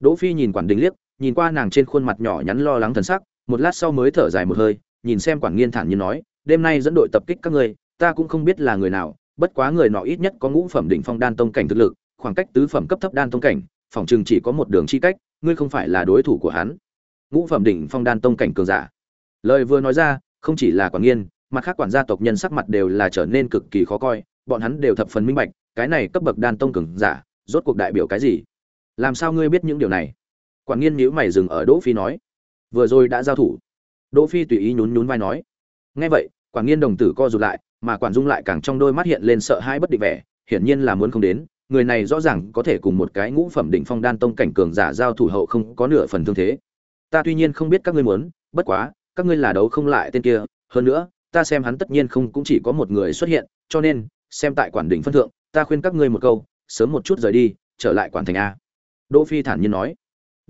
Đỗ phi nhìn quản đình liếc, nhìn qua nàng trên khuôn mặt nhỏ nhắn lo lắng thần sắc một lát sau mới thở dài một hơi, nhìn xem quản nghiên thản nhiên nói, đêm nay dẫn đội tập kích các ngươi, ta cũng không biết là người nào, bất quá người nọ ít nhất có ngũ phẩm đỉnh phong đan tông cảnh thực lực, khoảng cách tứ phẩm cấp thấp đan tông cảnh, phòng trường chỉ có một đường chi cách, ngươi không phải là đối thủ của hắn. Ngũ phẩm đỉnh phong đan tông cảnh cường giả. Lời vừa nói ra, không chỉ là quản nghiên, mặt khác quản gia tộc nhân sắc mặt đều là trở nên cực kỳ khó coi, bọn hắn đều thập phần minh bạch, cái này cấp bậc đan tông cường giả, rốt cuộc đại biểu cái gì? Làm sao ngươi biết những điều này? Quản nghiên nhíu mày dừng ở đỗ phi nói vừa rồi đã giao thủ. Đỗ phi tùy ý nhún nhún vai nói, nghe vậy quản nghiên đồng tử co rụt lại, mà quản dung lại càng trong đôi mắt hiện lên sợ hãi bất định vẻ, hiển nhiên là muốn không đến, người này rõ ràng có thể cùng một cái ngũ phẩm đỉnh phong đan tông cảnh cường giả giao thủ hậu không có nửa phần thương thế. Ta tuy nhiên không biết các ngươi muốn, bất quá, các ngươi là đấu không lại tên kia, hơn nữa, ta xem hắn tất nhiên không cũng chỉ có một người xuất hiện, cho nên, xem tại quản đỉnh phân thượng, ta khuyên các ngươi một câu, sớm một chút rời đi, trở lại quản thành a. Đỗ phi thản nhiên nói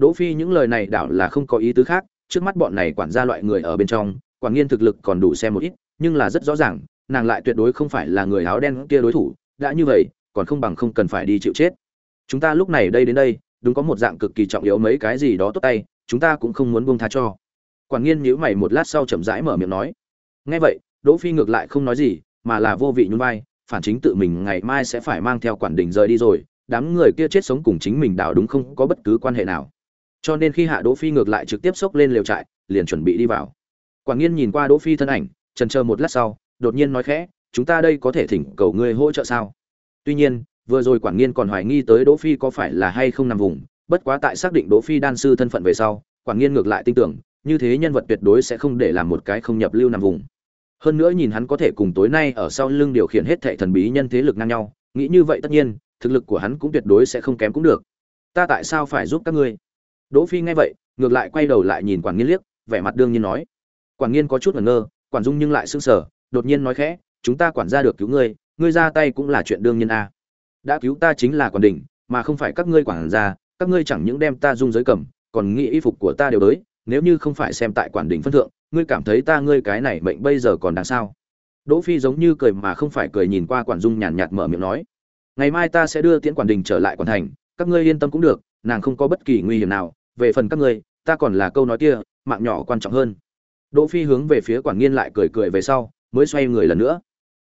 đỗ phi những lời này đảo là không có ý tứ khác, trước mắt bọn này quản gia loại người ở bên trong quản nghiên thực lực còn đủ xem một ít, nhưng là rất rõ ràng, nàng lại tuyệt đối không phải là người áo đen kia đối thủ, đã như vậy, còn không bằng không cần phải đi chịu chết. Chúng ta lúc này đây đến đây, đúng có một dạng cực kỳ trọng yếu mấy cái gì đó tốt tay, chúng ta cũng không muốn buông tha cho. Quản nghiên nhíu mày một lát sau chậm rãi mở miệng nói. Nghe vậy, đỗ phi ngược lại không nói gì, mà là vô vị nhún vai, phản chính tự mình ngày mai sẽ phải mang theo quản đình rời đi rồi, đám người kia chết sống cùng chính mình đảo đúng không có bất cứ quan hệ nào cho nên khi hạ đỗ phi ngược lại trực tiếp xốc lên lều trại, liền chuẩn bị đi vào. Quảng nghiên nhìn qua đỗ phi thân ảnh chần chờ một lát sau, đột nhiên nói khẽ, chúng ta đây có thể thỉnh cầu ngươi hỗ trợ sao? Tuy nhiên, vừa rồi quản nghiên còn hoài nghi tới đỗ phi có phải là hay không nằm vùng, bất quá tại xác định đỗ phi đan sư thân phận về sau quản nghiên ngược lại tin tưởng, như thế nhân vật tuyệt đối sẽ không để làm một cái không nhập lưu nằm vùng. Hơn nữa nhìn hắn có thể cùng tối nay ở sau lưng điều khiển hết thệ thần bí nhân thế lực ngang nhau, nghĩ như vậy tất nhiên, thực lực của hắn cũng tuyệt đối sẽ không kém cũng được. Ta tại sao phải giúp các ngươi? Đỗ phi nghe vậy ngược lại quay đầu lại nhìn quản nghiên liếc vẻ mặt đương nhiên nói. Quản nghiên có chút ngơ quản dung nhưng lại sững sờ đột nhiên nói khẽ chúng ta quản gia được cứu ngươi ngươi ra tay cũng là chuyện đương nhiên a. Đã cứu ta chính là quản đỉnh mà không phải các ngươi quản gia các ngươi chẳng những đem ta dung giới cầm còn nghĩ y phục của ta đều đới, nếu như không phải xem tại quản đỉnh phân thượng ngươi cảm thấy ta ngươi cái này mệnh bây giờ còn đáng sao? Đỗ phi giống như cười mà không phải cười nhìn qua quản dung nhàn nhạt mở miệng nói ngày mai ta sẽ đưa tiễn quản đình trở lại quản thành các ngươi yên tâm cũng được nàng không có bất kỳ nguy hiểm nào về phần các ngươi, ta còn là câu nói kia, mạng nhỏ quan trọng hơn. Đỗ phi hướng về phía quản nghiên lại cười cười về sau, mới xoay người lần nữa.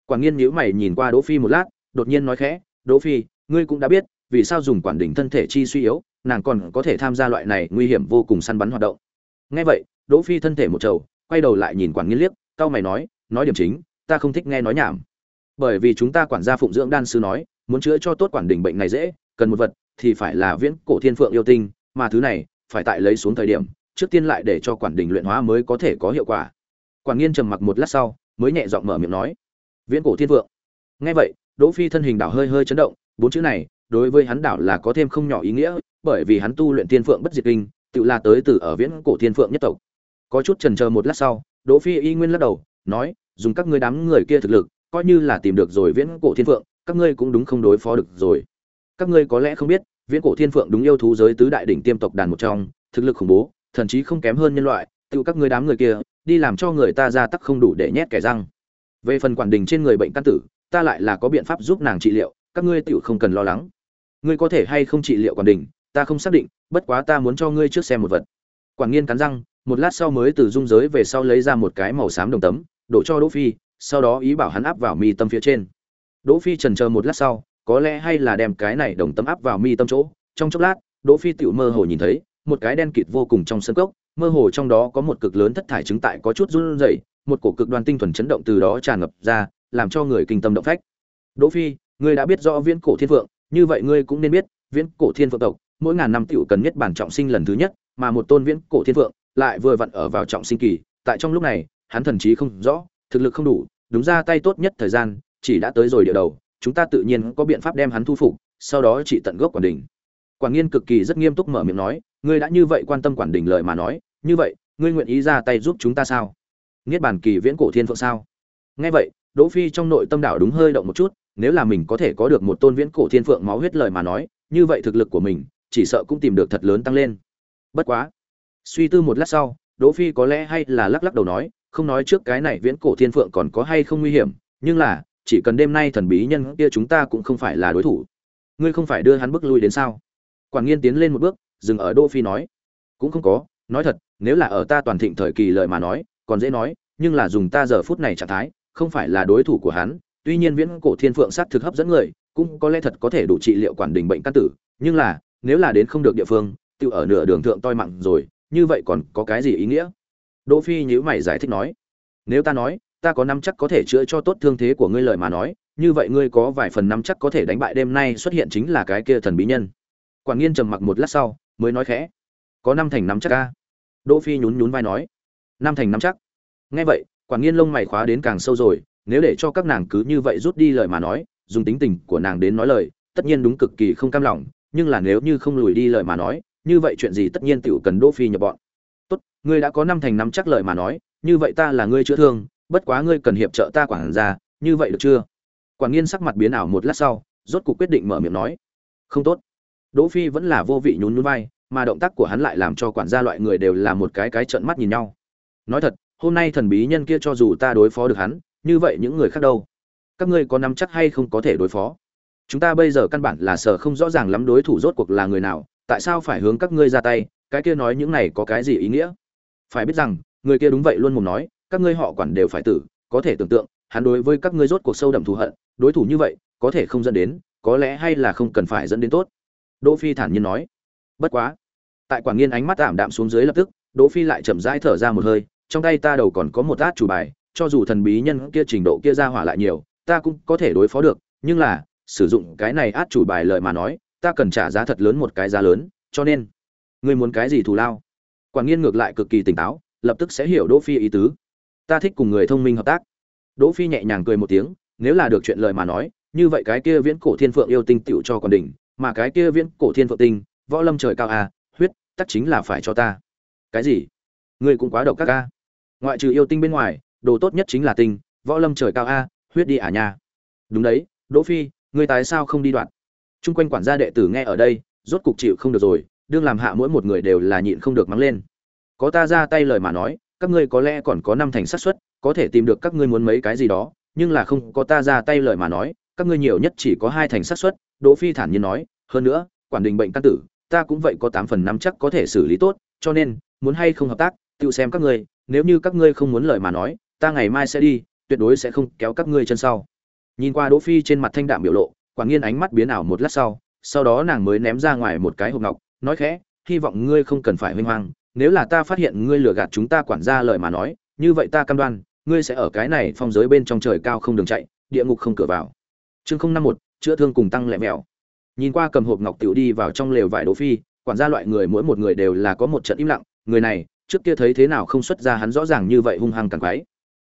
Quản nghiên nhíu mày nhìn qua đỗ phi một lát, đột nhiên nói khẽ, đỗ phi, ngươi cũng đã biết, vì sao dùng quản đỉnh thân thể chi suy yếu, nàng còn có thể tham gia loại này nguy hiểm vô cùng săn bắn hoạt động. Nghe vậy, đỗ phi thân thể một trầu, quay đầu lại nhìn quản nghiên liếc cao mày nói nói điểm chính, ta không thích nghe nói nhảm. Bởi vì chúng ta quản gia phụng dưỡng đan sư nói, muốn chữa cho tốt quản đỉnh bệnh này dễ, cần một vật thì phải là viễn cổ thiên phượng yêu tinh, mà thứ này phải tại lấy xuống thời điểm, trước tiên lại để cho quản đỉnh luyện hóa mới có thể có hiệu quả. Quản nghiên trầm mặc một lát sau, mới nhẹ giọng mở miệng nói, viễn cổ thiên vượng nghe vậy, đỗ phi thân hình đảo hơi hơi chấn động, bốn chữ này đối với hắn đảo là có thêm không nhỏ ý nghĩa, bởi vì hắn tu luyện thiên phượng bất diệt kinh, tự là tới từ ở viễn cổ thiên phượng nhất tộc. Có chút chần chờ một lát sau, đỗ phi y nguyên lắc đầu, nói, dùng các ngươi đám người kia thực lực, coi như là tìm được rồi viễn cổ thiên phượng, các ngươi cũng đúng không đối phó được rồi. Các ngươi có lẽ không biết viễn cổ thiên phượng đúng yêu thú giới tứ đại đỉnh tiêm tộc đàn một trong, thực lực khủng bố thậm chí không kém hơn nhân loại, tự các ngươi đám người kia, đi làm cho người ta ra tắc không đủ để nhét kẻ răng. Về phần quản đình trên người bệnh căn tử, ta lại là có biện pháp giúp nàng trị liệu, các ngươi tựu không cần lo lắng. Ngươi có thể hay không trị liệu quản đình ta không xác định, bất quá ta muốn cho ngươi trước xem một vật. Quản nghiên cắn răng, một lát sau mới từ dung giới về sau lấy ra một cái màu xám đồng tấm, đổ cho đỗ phi, sau đó ý bảo hắn áp vào mi tâm phía trên. Đỗ phi trần chờ một lát sau có lẽ hay là đem cái này đồng tâm áp vào mi tâm chỗ. Trong chốc lát, đỗ phi tiểu mơ hồ nhìn thấy, một cái đen kịt vô cùng trong sân cốc, mơ hồ trong đó có một cực lớn thất thải chứng tại có chút run rẩy, một cổ cực đoan tinh thuần chấn động từ đó tràn ngập ra, làm cho người kinh tâm động phách. Đỗ phi, ngươi đã biết rõ viễn cổ thiên phượng, như vậy ngươi cũng nên biết, viễn cổ thiên phượng tộc, mỗi ngàn năm tiểu cần nhất bản trọng sinh lần thứ nhất, mà một tôn viễn cổ thiên phượng lại vừa vặn ở vào trọng sinh kỳ, tại trong lúc này, hắn thần trí không rõ, thực lực không đủ, đúng ra tay tốt nhất thời gian, chỉ đã tới rồi địa đầu chúng ta tự nhiên có biện pháp đem hắn thu phục, sau đó chỉ tận gốc quản đỉnh quản nghiên cực kỳ rất nghiêm túc mở miệng nói, ngươi đã như vậy quan tâm quản đỉnh lời mà nói, như vậy, ngươi nguyện ý ra tay giúp chúng ta sao? Niết bàn kỳ viễn cổ thiên phượng sao? Nghe vậy, đỗ phi trong nội tâm đảo đúng hơi động một chút, nếu là mình có thể có được một tôn viễn cổ thiên phượng máu huyết lời mà nói, như vậy thực lực của mình, chỉ sợ cũng tìm được thật lớn tăng lên. Bất quá, suy tư một lát sau, đỗ phi có lẽ hay là lắc lắc đầu nói, không nói trước cái này viễn cổ thiên phượng còn có hay không nguy hiểm, nhưng là chỉ cần đêm nay thần bí nhân kia chúng ta cũng không phải là đối thủ. Ngươi không phải đưa hắn bước lui đến sao? Quản nghiên tiến lên một bước, dừng ở đỗ phi nói. Cũng không có, nói thật, nếu là ở ta toàn thịnh thời kỳ lợi mà nói, còn dễ nói, nhưng là dùng ta giờ phút này trạng thái, không phải là đối thủ của hắn. Tuy nhiên viễn cổ thiên phượng sát thực hấp dẫn người, cũng có lẽ thật có thể đủ trị liệu quản đình bệnh căn tử, nhưng là, nếu là đến không được địa phương, tự ở nửa đường thượng toi mặn rồi, như vậy còn có cái gì ý nghĩa? Đỗ phi nhíu mày giải thích nói. Nếu ta nói ta có năm chắc có thể chữa cho tốt thương thế của ngươi lời mà nói, như vậy ngươi có vài phần năm chắc có thể đánh bại đêm nay xuất hiện chính là cái kia thần bí nhân. Quản nghiên trầm mặc một lát sau, mới nói khẽ, có năm thành năm chắc a. Đỗ phi nhún nhún vai nói, năm thành năm chắc. Nghe vậy quản nghiên lông mày khóa đến càng sâu rồi, nếu để cho các nàng cứ như vậy rút đi lời mà nói, dùng tính tình của nàng đến nói lời, tất nhiên đúng cực kỳ không cam lòng, nhưng là nếu như không lùi đi lời mà nói, như vậy chuyện gì tất nhiên tiểu cần đỗ phi nhập bọn. Tốt, ngươi đã có năm thành năm chắc lời mà nói, như vậy ta là ngươi chữa thương bất quá ngươi cần hiệp trợ ta quản gia, như vậy được chưa? Quản nghiên sắc mặt biến ảo một lát sau, rốt cuộc quyết định mở miệng nói. Không tốt. Đỗ phi vẫn là vô vị nhún nhún vai, mà động tác của hắn lại làm cho quản gia loại người đều là một cái cái trợn mắt nhìn nhau. Nói thật, hôm nay thần bí nhân kia cho dù ta đối phó được hắn, như vậy những người khác đâu? Các ngươi có nắm chắc hay không có thể đối phó? Chúng ta bây giờ căn bản là sợ không rõ ràng lắm đối thủ rốt cuộc là người nào, tại sao phải hướng các ngươi ra tay? Cái kia nói những này có cái gì ý nghĩa? Phải biết rằng, người kia đúng vậy luôn mồm nói các ngươi họ quản đều phải tử, có thể tưởng tượng, hắn đối với các ngươi rốt cuộc sâu đậm thù hận, đối thủ như vậy, có thể không dẫn đến, có lẽ hay là không cần phải dẫn đến tốt. Đỗ phi thản nhiên nói. Bất quá. Tại quản nghiên ánh mắt ảm đạm xuống dưới lập tức, đỗ phi lại chậm rãi thở ra một hơi, trong tay ta đầu còn có một át chủ bài, cho dù thần bí nhân kia trình độ kia ra hỏa lại nhiều, ta cũng có thể đối phó được, nhưng là, sử dụng cái này át chủ bài lợi mà nói, ta cần trả giá thật lớn một cái giá lớn, cho nên, ngươi muốn cái gì thù lao? Quản nghiên ngược lại cực kỳ tỉnh táo, lập tức sẽ hiểu đỗ phi ý tứ ta thích cùng người thông minh hợp tác. Đỗ phi nhẹ nhàng cười một tiếng, nếu là được chuyện lời mà nói, như vậy cái kia viễn cổ thiên phượng yêu tinh tiểu cho còn đỉnh, mà cái kia viễn cổ thiên phượng tinh, võ lâm trời cao a huyết, tắc chính là phải cho ta. Cái gì? Ngươi cũng quá độc các a à. ngoại trừ yêu tinh bên ngoài, đồ tốt nhất chính là tinh, võ lâm trời cao a huyết đi à nha. Đúng đấy, đỗ phi, ngươi tại sao không đi đoạn? Chung quanh quản gia đệ tử nghe ở đây, rốt cục chịu không được rồi, đương làm hạ mỗi một người đều là nhịn không được mắng lên. Có ta ra tay lời mà nói các ngươi có lẽ còn có năm thành xác suất, có thể tìm được các ngươi muốn mấy cái gì đó, nhưng là không có ta ra tay lời mà nói, các ngươi nhiều nhất chỉ có hai thành xác suất, đỗ phi thản nhiên nói, hơn nữa, quản đình bệnh căn tử, ta cũng vậy có tám phần năm chắc có thể xử lý tốt, cho nên, muốn hay không hợp tác, tự xem các ngươi, nếu như các ngươi không muốn lời mà nói, ta ngày mai sẽ đi, tuyệt đối sẽ không kéo các ngươi chân sau. Nhìn qua đỗ phi trên mặt thanh đạm biểu lộ Quảng nghiên ánh mắt biến ảo một lát sau sau đó nàng mới ném ra ngoài một cái hộp ngọc, nói khẽ, hy vọng ngươi không cần phải hoang hoang nếu là ta phát hiện ngươi lừa gạt chúng ta quản gia lời mà nói, như vậy ta cam đoan, ngươi sẽ ở cái này phong giới bên trong trời cao không đường chạy, địa ngục không cửa vào. Chương không năm một, chữa thương cùng tăng lẹ mèo nhìn qua cầm hộp ngọc tiểu đi vào trong lều vải đỗ phi, quản gia loại người mỗi một người đều là có một trận im lặng, người này, trước kia thấy thế nào không xuất ra hắn rõ ràng như vậy hung hăng càng quái.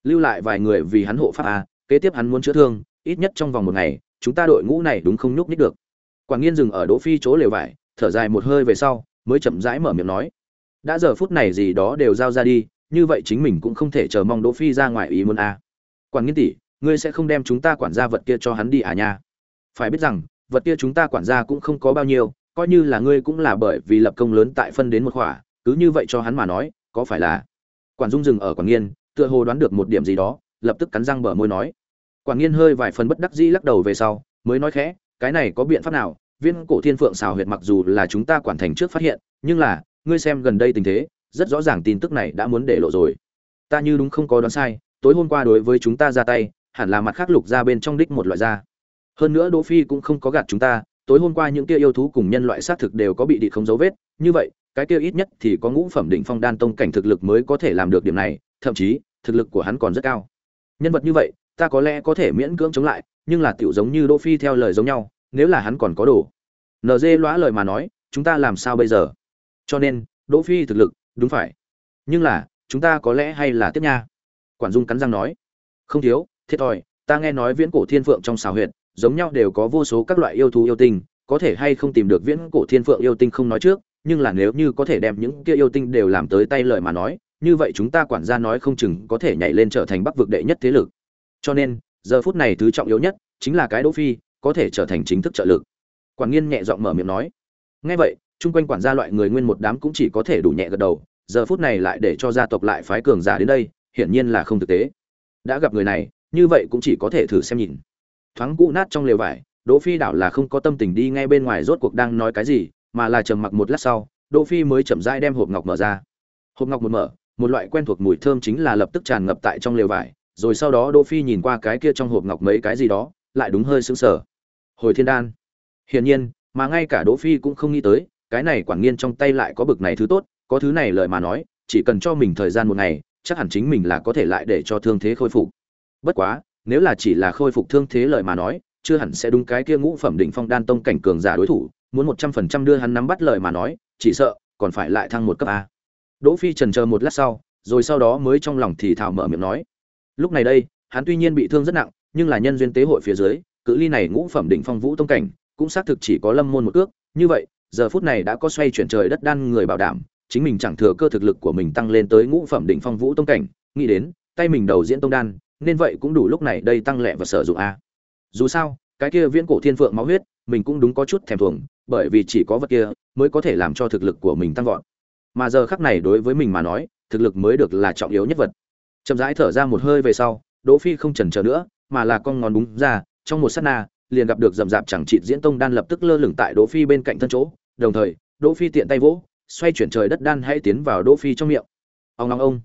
Lưu lại vài người vì hắn hộ pháp a kế tiếp hắn muốn chữa thương, ít nhất trong vòng một ngày, chúng ta đội ngũ này đúng không nhúc nhích được. Quản nghiên dừng ở đỗ phi chỗ lều vải, thở dài một hơi về sau, mới chậm rãi mở miệng nói đã giờ phút này gì đó đều giao ra đi, như vậy chính mình cũng không thể chờ mong đỗ phi ra ngoài ý muốn a. Quản nghiên tỷ, ngươi sẽ không đem chúng ta quản gia vật kia cho hắn đi à nha? Phải biết rằng, vật kia chúng ta quản gia cũng không có bao nhiêu, coi như là ngươi cũng là bởi vì lập công lớn tại phân đến một khỏa, cứ như vậy cho hắn mà nói, có phải là? Quản dung dừng ở quản nghiên, tựa hồ đoán được một điểm gì đó, lập tức cắn răng bở môi nói. Quản nghiên hơi vài phần bất đắc dĩ lắc đầu về sau, mới nói khẽ, cái này có biện pháp nào? Viên cổ thiên phượng xào huyệt mặc dù là chúng ta quản thành trước phát hiện, nhưng là ngươi xem gần đây tình thế, rất rõ ràng tin tức này đã muốn để lộ rồi. Ta như đúng không có đoán sai, tối hôm qua đối với chúng ta ra tay, hẳn là mặt khác lục ra bên trong đích một loại da hơn nữa đỗ phi cũng không có gạt chúng ta, tối hôm qua những kia yêu thú cùng nhân loại xác thực đều có bị địch không dấu vết, như vậy, cái kia ít nhất thì có ngũ phẩm đỉnh phong đan tông cảnh thực lực mới có thể làm được điểm này, thậm chí, thực lực của hắn còn rất cao. Nhân vật như vậy, ta có lẽ có thể miễn cưỡng chống lại, nhưng là tiểu giống như đỗ phi theo lời giống nhau, nếu là hắn còn có đủ nd lóa lời mà nói, chúng ta làm sao bây giờ? Cho nên, đỗ phi thực lực, đúng phải. Nhưng là, chúng ta có lẽ hay là tiếp nha. Quản dung cắn răng nói. Không thiếu, thiệt thòi, ta nghe nói viễn cổ thiên phượng trong xào huyệt, giống nhau đều có vô số các loại yêu thú yêu tinh, có thể hay không tìm được viễn cổ thiên phượng yêu tinh không nói trước, nhưng là nếu như có thể đem những kia yêu tinh đều làm tới tay lời mà nói, như vậy chúng ta quản gia nói không chừng có thể nhảy lên trở thành bắc vực đệ nhất thế lực. Cho nên, giờ phút này thứ trọng yếu nhất chính là cái đỗ phi, có thể trở thành chính thức trợ lực. Quản nghiên nhẹ giọng mở miệng nói. Nghe vậy chung quanh quản gia loại người nguyên một đám cũng chỉ có thể đủ nhẹ gật đầu, giờ phút này lại để cho gia tộc lại phái cường giả đến đây, hiển nhiên là không thực tế. Đã gặp người này, như vậy cũng chỉ có thể thử xem nhìn. Thoáng cũ nát trong lều vải, đỗ phi đảo là không có tâm tình đi ngay bên ngoài rốt cuộc đang nói cái gì, mà là trầm mặc một lát sau, đỗ phi mới chậm rãi đem hộp ngọc mở ra. Hộp ngọc một mở, một loại quen thuộc mùi thơm chính là lập tức tràn ngập tại trong lều vải, rồi sau đó đỗ phi nhìn qua cái kia trong hộp ngọc mấy cái gì đó, lại đúng hơi sững sờ. Hồi thiên đan. Hiển nhiên, mà ngay cả đỗ phi cũng không nghĩ tới cái này quản nghiên trong tay lại có bực này thứ tốt, có thứ này lời mà nói, chỉ cần cho mình thời gian một ngày, chắc hẳn chính mình là có thể lại để cho thương thế khôi phục. Bất quá, nếu là chỉ là khôi phục thương thế lời mà nói, chưa hẳn sẽ đúng cái kia ngũ phẩm đỉnh phong đan tông cảnh cường giả đối thủ, muốn một trăm phần trăm đưa hắn nắm bắt lời mà nói, chỉ sợ, còn phải lại thăng một cấp a. Đỗ phi trần chờ một lát sau, rồi sau đó mới trong lòng thì thào mở miệng nói. Lúc này đây, hắn tuy nhiên bị thương rất nặng, nhưng là nhân duyên tế hội phía dưới, cự ly này ngũ phẩm đỉnh phong vũ tông cảnh, cũng xác thực chỉ có lâm môn một ước như vậy giờ phút này đã có xoay chuyển trời đất đan người bảo đảm, chính mình chẳng thừa cơ thực lực của mình tăng lên tới ngũ phẩm đỉnh phong vũ tông cảnh, nghĩ đến, tay mình đầu diễn tông đan, nên vậy cũng đủ lúc này đây tăng lệ và sử dụng a. Dù sao, cái kia viễn cổ thiên phượng máu huyết, mình cũng đúng có chút thèm thuồng, bởi vì chỉ có vật kia mới có thể làm cho thực lực của mình tăng vọt. Mà giờ khắc này đối với mình mà nói, thực lực mới được là trọng yếu nhất vật. Chậm rãi thở ra một hơi về sau, đỗ phi không chần chờ nữa, mà là con ngón đúng ra, trong một sát na liền gặp được rầm rạp chẳng trị diễn tông đan lập tức lơ lửng tại đỗ phi bên cạnh thân chỗ, đồng thời, đỗ phi tiện tay vỗ, xoay chuyển trời đất đan hãy tiến vào đỗ phi trong miệng. Ông long ông.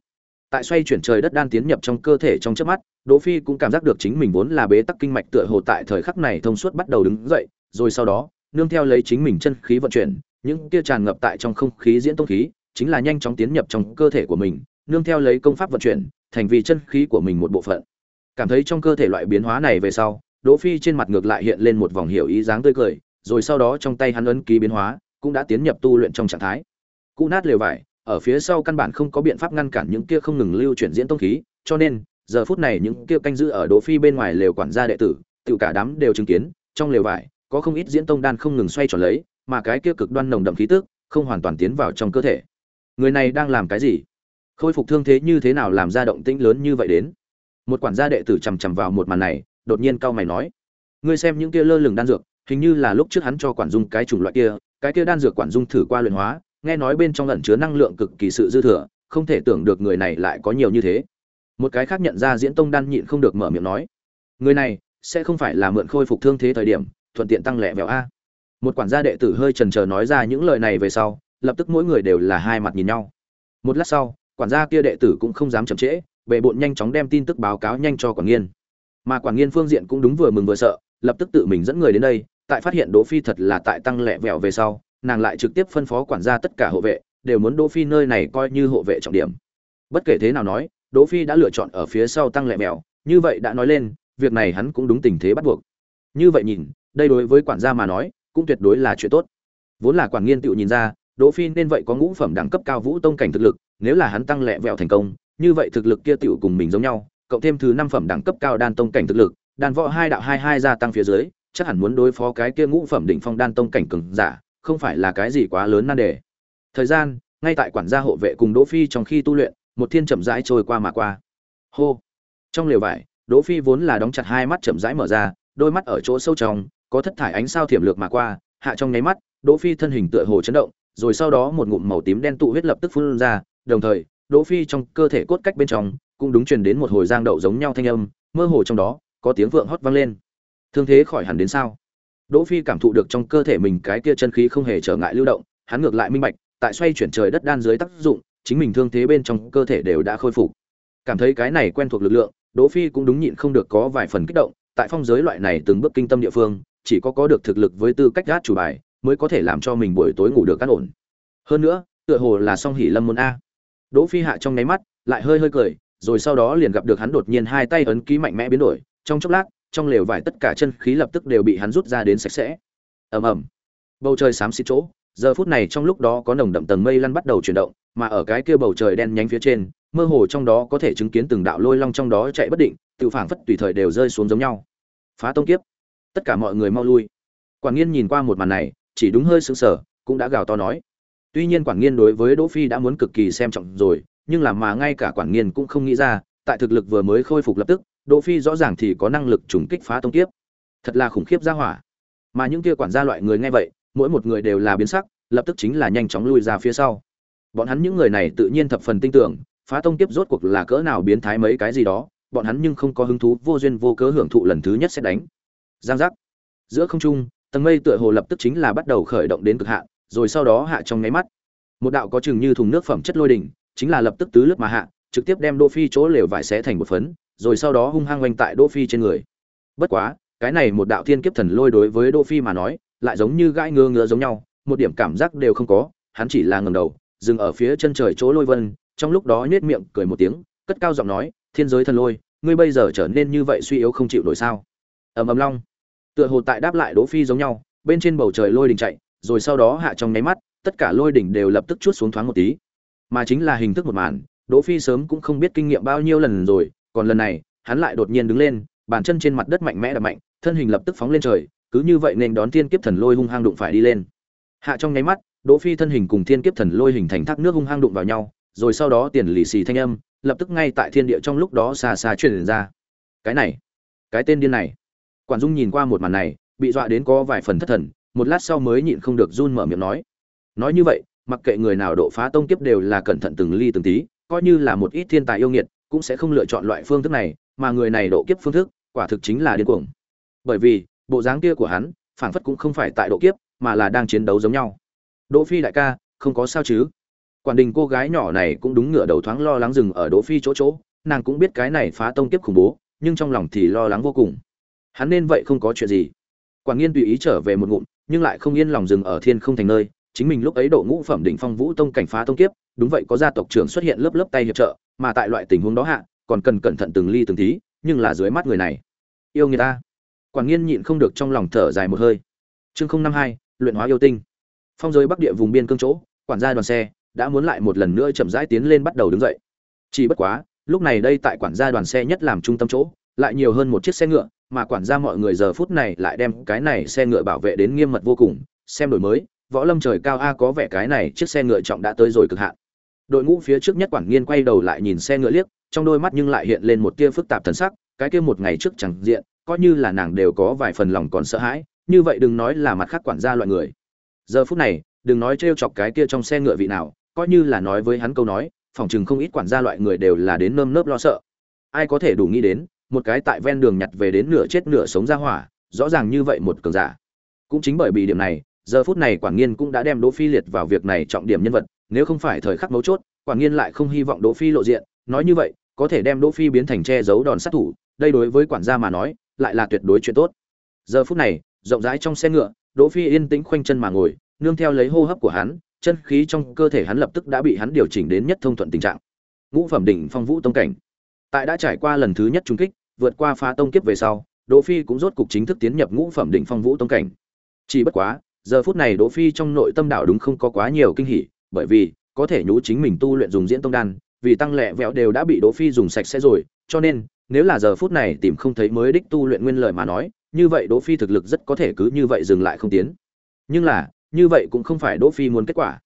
Tại xoay chuyển trời đất đan tiến nhập trong cơ thể trong chớp mắt, đỗ phi cũng cảm giác được chính mình vốn là bế tắc kinh mạch tựa hồ tại thời khắc này thông suốt bắt đầu đứng dậy, rồi sau đó, nương theo lấy chính mình chân khí vận chuyển, những kia tràn ngập tại trong không khí diễn tông khí, chính là nhanh chóng tiến nhập trong cơ thể của mình, nương theo lấy công pháp vận chuyển, thành vì chân khí của mình một bộ phận. Cảm thấy trong cơ thể loại biến hóa này về sau đỗ phi trên mặt ngược lại hiện lên một vòng hiểu ý dáng tươi cười, rồi sau đó trong tay hắn ấn ký biến hóa, cũng đã tiến nhập tu luyện trong trạng thái. Cụ nát lều vải, ở phía sau căn bản không có biện pháp ngăn cản những kia không ngừng lưu chuyển diễn tông khí, cho nên, giờ phút này những kia canh giữ ở đỗ phi bên ngoài lều quản gia đệ tử tự cả đám đều chứng kiến, trong lều vải, có không ít diễn tông đan không ngừng xoay tròn lấy, mà cái kia cực đoan nồng đậm khí tức, không hoàn toàn tiến vào trong cơ thể. Người này đang làm cái gì? Khôi phục thương thế như thế nào làm ra động tĩnh lớn như vậy đến? Một quản gia đệ tử chầm chằm vào một màn này đột nhiên cao mày nói, ngươi xem những kia lơ lửng đan dược, hình như là lúc trước hắn cho quản dung cái chủng loại kia, cái kia đan dược quản dung thử qua luyện hóa, nghe nói bên trong ẩn chứa năng lượng cực kỳ sự dư thừa, không thể tưởng được người này lại có nhiều như thế. Một cái khác nhận ra diễn tông đan nhịn không được mở miệng nói, người này sẽ không phải là mượn khôi phục thương thế thời điểm, thuận tiện tăng lẹ vẹo a. Một quản gia đệ tử hơi chần trờ nói ra những lời này về sau, lập tức mỗi người đều là hai mặt nhìn nhau. Một lát sau, quản gia kia đệ tử cũng không dám chậm trễ bệ bộn nhanh chóng đem tin tức báo cáo nhanh cho quản nghiên mà quản nghiên phương diện cũng đúng vừa mừng vừa sợ, lập tức tự mình dẫn người đến đây, tại phát hiện đỗ phi thật là tại tăng lẹ vẹo về sau, nàng lại trực tiếp phân phó quản gia tất cả hộ vệ, đều muốn đỗ phi nơi này coi như hộ vệ trọng điểm. Bất kể thế nào nói, đỗ phi đã lựa chọn ở phía sau tăng lẹ vẹo, như vậy đã nói lên, việc này hắn cũng đúng tình thế bắt buộc. Như vậy nhìn, đây đối với quản gia mà nói, cũng tuyệt đối là chuyện tốt. Vốn là quản nghiên tựu nhìn ra, đỗ phi nên vậy có ngũ phẩm đẳng cấp cao vũ tông cảnh thực lực, nếu là hắn tăng lẹ vẹo thành công, như vậy thực lực kia tựu cùng mình giống nhau cộng thêm thứ năm phẩm đẳng cấp cao đan tông cảnh thực lực, đan võ hai đạo hai hai gia tăng phía dưới, chắc hẳn muốn đối phó cái kia ngũ phẩm đỉnh phong đan tông cảnh cường giả, không phải là cái gì quá lớn nan đề. Thời gian, ngay tại quản gia hộ vệ cùng đỗ phi trong khi tu luyện, một thiên chậm rãi trôi qua mà qua. Hô! Trong lều vải, đỗ phi vốn là đóng chặt hai mắt chậm rãi mở ra, đôi mắt ở chỗ sâu trong, có thất thải ánh sao thiểm lược mà qua, hạ trong nháy mắt, đỗ phi thân hình tựa hồ chấn động, rồi sau đó một ngụm màu tím đen tụ huyết lập tức phun ra, đồng thời, đỗ phi trong cơ thể cốt cách bên trong cũng đúng truyền đến một hồi giang đậu giống nhau thanh âm, mơ hồ trong đó, có tiếng vượng hót vang lên. Thương thế khỏi hẳn đến sao? Đỗ phi cảm thụ được trong cơ thể mình cái kia chân khí không hề trở ngại lưu động, hắn ngược lại minh bạch, tại xoay chuyển trời đất đan dưới tác dụng, chính mình thương thế bên trong cơ thể đều đã khôi phục. Cảm thấy cái này quen thuộc lực lượng, đỗ phi cũng đúng nhịn không được có vài phần kích động, tại phong giới loại này từng bước kinh tâm địa phương, chỉ có có được thực lực với tư cách gác chủ bài, mới có thể làm cho mình buổi tối ngủ được cát ổn. Hơn nữa, tựa hồ là song hỉ lâm môn a. Đỗ phi hạ trong nháy mắt, lại hơi hơi cười rồi sau đó liền gặp được hắn đột nhiên hai tay ấn ký mạnh mẽ biến đổi, trong chốc lát, trong lều vải tất cả chân khí lập tức đều bị hắn rút ra đến sạch sẽ. Ầm ầm. Bầu trời xám xịt chỗ, giờ phút này trong lúc đó có nồng đậm tầng mây lăn bắt đầu chuyển động, mà ở cái kia bầu trời đen nhánh phía trên, mơ hồ trong đó có thể chứng kiến từng đạo lôi long trong đó chạy bất định, tự phảng phất tùy thời đều rơi xuống giống nhau. Phá tông kiếp. Tất cả mọi người mau lui. Quảng nghiên nhìn qua một màn này, chỉ đúng hơi sững sờ, cũng đã gào to nói. Tuy nhiên quảng nghiên đối với đỗ phi đã muốn cực kỳ xem trọng rồi nhưng là mà ngay cả quản nghiên cũng không nghĩ ra, tại thực lực vừa mới khôi phục lập tức, đỗ phi rõ ràng thì có năng lực trùng kích phá tông kiếp. Thật là khủng khiếp ra hỏa. Mà những kia quản gia loại người nghe vậy, mỗi một người đều là biến sắc, lập tức chính là nhanh chóng lui ra phía sau. Bọn hắn những người này tự nhiên thập phần tin tưởng, phá tông kiếp rốt cuộc là cỡ nào biến thái mấy cái gì đó, bọn hắn nhưng không có hứng thú vô duyên vô cớ hưởng thụ lần thứ nhất sẽ đánh. Giang giác. Giữa không trung, tầng mây tựa hồ lập tức chính là bắt đầu khởi động đến cực hạn, rồi sau đó hạ trong nháy mắt. Một đạo có chừng như thùng nước phẩm chất lôi đỉnh chính là lập tức tứ lướt mà hạ, trực tiếp đem đỗ phi chỗ lều vải xé thành một phấn, rồi sau đó hung hăng quanh tại đỗ phi trên người. Bất quá, cái này một đạo thiên kiếp thần lôi đối với đỗ phi mà nói, lại giống như gãi ngứa ngứa giống nhau, một điểm cảm giác đều không có, hắn chỉ là ngẩng đầu, dừng ở phía chân trời chỗ lôi vân, trong lúc đó nhếch miệng cười một tiếng, cất cao giọng nói, thiên giới thần lôi, ngươi bây giờ trở nên như vậy suy yếu không chịu nổi sao? Ầm ầm long. Tựa hồ tại đáp lại đỗ phi giống nhau, bên trên bầu trời lôi đỉnh chạy, rồi sau đó hạ trong nháy mắt, tất cả lôi đỉnh đều lập tức chuốt xuống thoáng một tí mà chính là hình thức một màn, đỗ phi sớm cũng không biết kinh nghiệm bao nhiêu lần rồi, còn lần này, hắn lại đột nhiên đứng lên, bàn chân trên mặt đất mạnh mẽ đập mạnh, thân hình lập tức phóng lên trời, cứ như vậy nên đón thiên kiếp thần lôi hung hăng đụng phải đi lên. Hạ trong nháy mắt, đỗ phi thân hình cùng thiên kiếp thần lôi hình thành thác nước hung hăng đụng vào nhau, rồi sau đó tiền lì xì thanh âm, lập tức ngay tại thiên địa trong lúc đó xa xa truyền ra. Cái này, cái tên điên này. Quản dung nhìn qua một màn này, bị dọa đến có vài phần thất thần, một lát sau mới nhịn không được run mở miệng nói. Nói như vậy mặc kệ người nào độ phá tông kiếp đều là cẩn thận từng ly từng tí, coi như là một ít thiên tài yêu nghiệt, cũng sẽ không lựa chọn loại phương thức này, mà người này độ kiếp phương thức, quả thực chính là điên cuồng. Bởi vì, bộ dáng kia của hắn phản phất cũng không phải tại độ kiếp, mà là đang chiến đấu giống nhau. Đỗ phi đại ca, không có sao chứ? Quản đình cô gái nhỏ này cũng đúng ngựa đầu thoáng lo lắng dừng ở đỗ phi chỗ chỗ, nàng cũng biết cái này phá tông kiếp khủng bố, nhưng trong lòng thì lo lắng vô cùng. Hắn nên vậy không có chuyện gì. Quản nghiên tùy ý trở về một ngụm, nhưng lại không yên lòng dừng ở thiên không thành nơi chính mình lúc ấy độ ngũ phẩm đỉnh phong vũ tông cảnh phá tông kiếp, đúng vậy có gia tộc trưởng xuất hiện lớp lớp tay hiệp trợ, mà tại loại tình huống đó hạ, còn cần cẩn thận từng ly từng tí, nhưng là dưới mắt người này, yêu người ta. Quản nghiên nhịn không được trong lòng thở dài một hơi. Chương không năm hai, luyện hóa yêu tinh. Phong giới bắc địa vùng biên cương chỗ, quản gia đoàn xe đã muốn lại một lần nữa chậm rãi tiến lên bắt đầu đứng dậy. Chỉ bất quá, lúc này đây tại quản gia đoàn xe nhất làm trung tâm chỗ, lại nhiều hơn một chiếc xe ngựa, mà quản gia mọi người giờ phút này lại đem cái này xe ngựa bảo vệ đến nghiêm mật vô cùng, xem đổi mới võ lâm trời cao a, có vẻ cái này chiếc xe ngựa trọng đã tới rồi cực hạn. Đội ngũ phía trước nhất quản nghiên quay đầu lại nhìn xe ngựa liếc, trong đôi mắt nhưng lại hiện lên một tia phức tạp thần sắc, cái kia một ngày trước chẳng diện, coi như là nàng đều có vài phần lòng còn sợ hãi, như vậy đừng nói là mặt khác quản gia loại người. Giờ phút này, đừng nói trêu chọc cái kia trong xe ngựa vị nào, coi như là nói với hắn câu nói, phòng chừng không ít quản gia loại người đều là đến nơm nớp lo sợ. Ai có thể đủ nghĩ đến, một cái tại ven đường nhặt về đến nửa chết nửa sống ra hỏa, rõ ràng như vậy một cường giả. Cũng chính bởi vì điểm này giờ phút này quản nghiên cũng đã đem đỗ phi liệt vào việc này trọng điểm nhân vật, nếu không phải thời khắc mấu chốt quản nghiên lại không hy vọng đỗ phi lộ diện. Nói như vậy, có thể đem đỗ phi biến thành che giấu đòn sát thủ, đây đối với quản gia mà nói, lại là tuyệt đối chuyện tốt. Giờ phút này, rộng rãi trong xe ngựa, đỗ phi yên tĩnh khoanh chân mà ngồi, nương theo lấy hô hấp của hắn, chân khí trong cơ thể hắn lập tức đã bị hắn điều chỉnh đến nhất thông thuận tình trạng. Ngũ phẩm đỉnh phong vũ tông cảnh. Tại đã trải qua lần thứ nhất trung kích, vượt qua phá tông kiếp về sau, đỗ phi cũng rốt cục chính thức tiến nhập ngũ phẩm đỉnh phong vũ tông cảnh. Chỉ bất quá giờ phút này đỗ phi trong nội tâm đạo đúng không có quá nhiều kinh hỉ, bởi vì có thể nhú chính mình tu luyện dùng diễn tông đan, vì tăng lệ vẹo đều đã bị đỗ phi dùng sạch sẽ rồi, cho nên, nếu là giờ phút này tìm không thấy mới đích tu luyện nguyên lời mà nói, như vậy đỗ phi thực lực rất có thể cứ như vậy dừng lại không tiến. Nhưng là, như vậy cũng không phải đỗ phi muốn kết quả.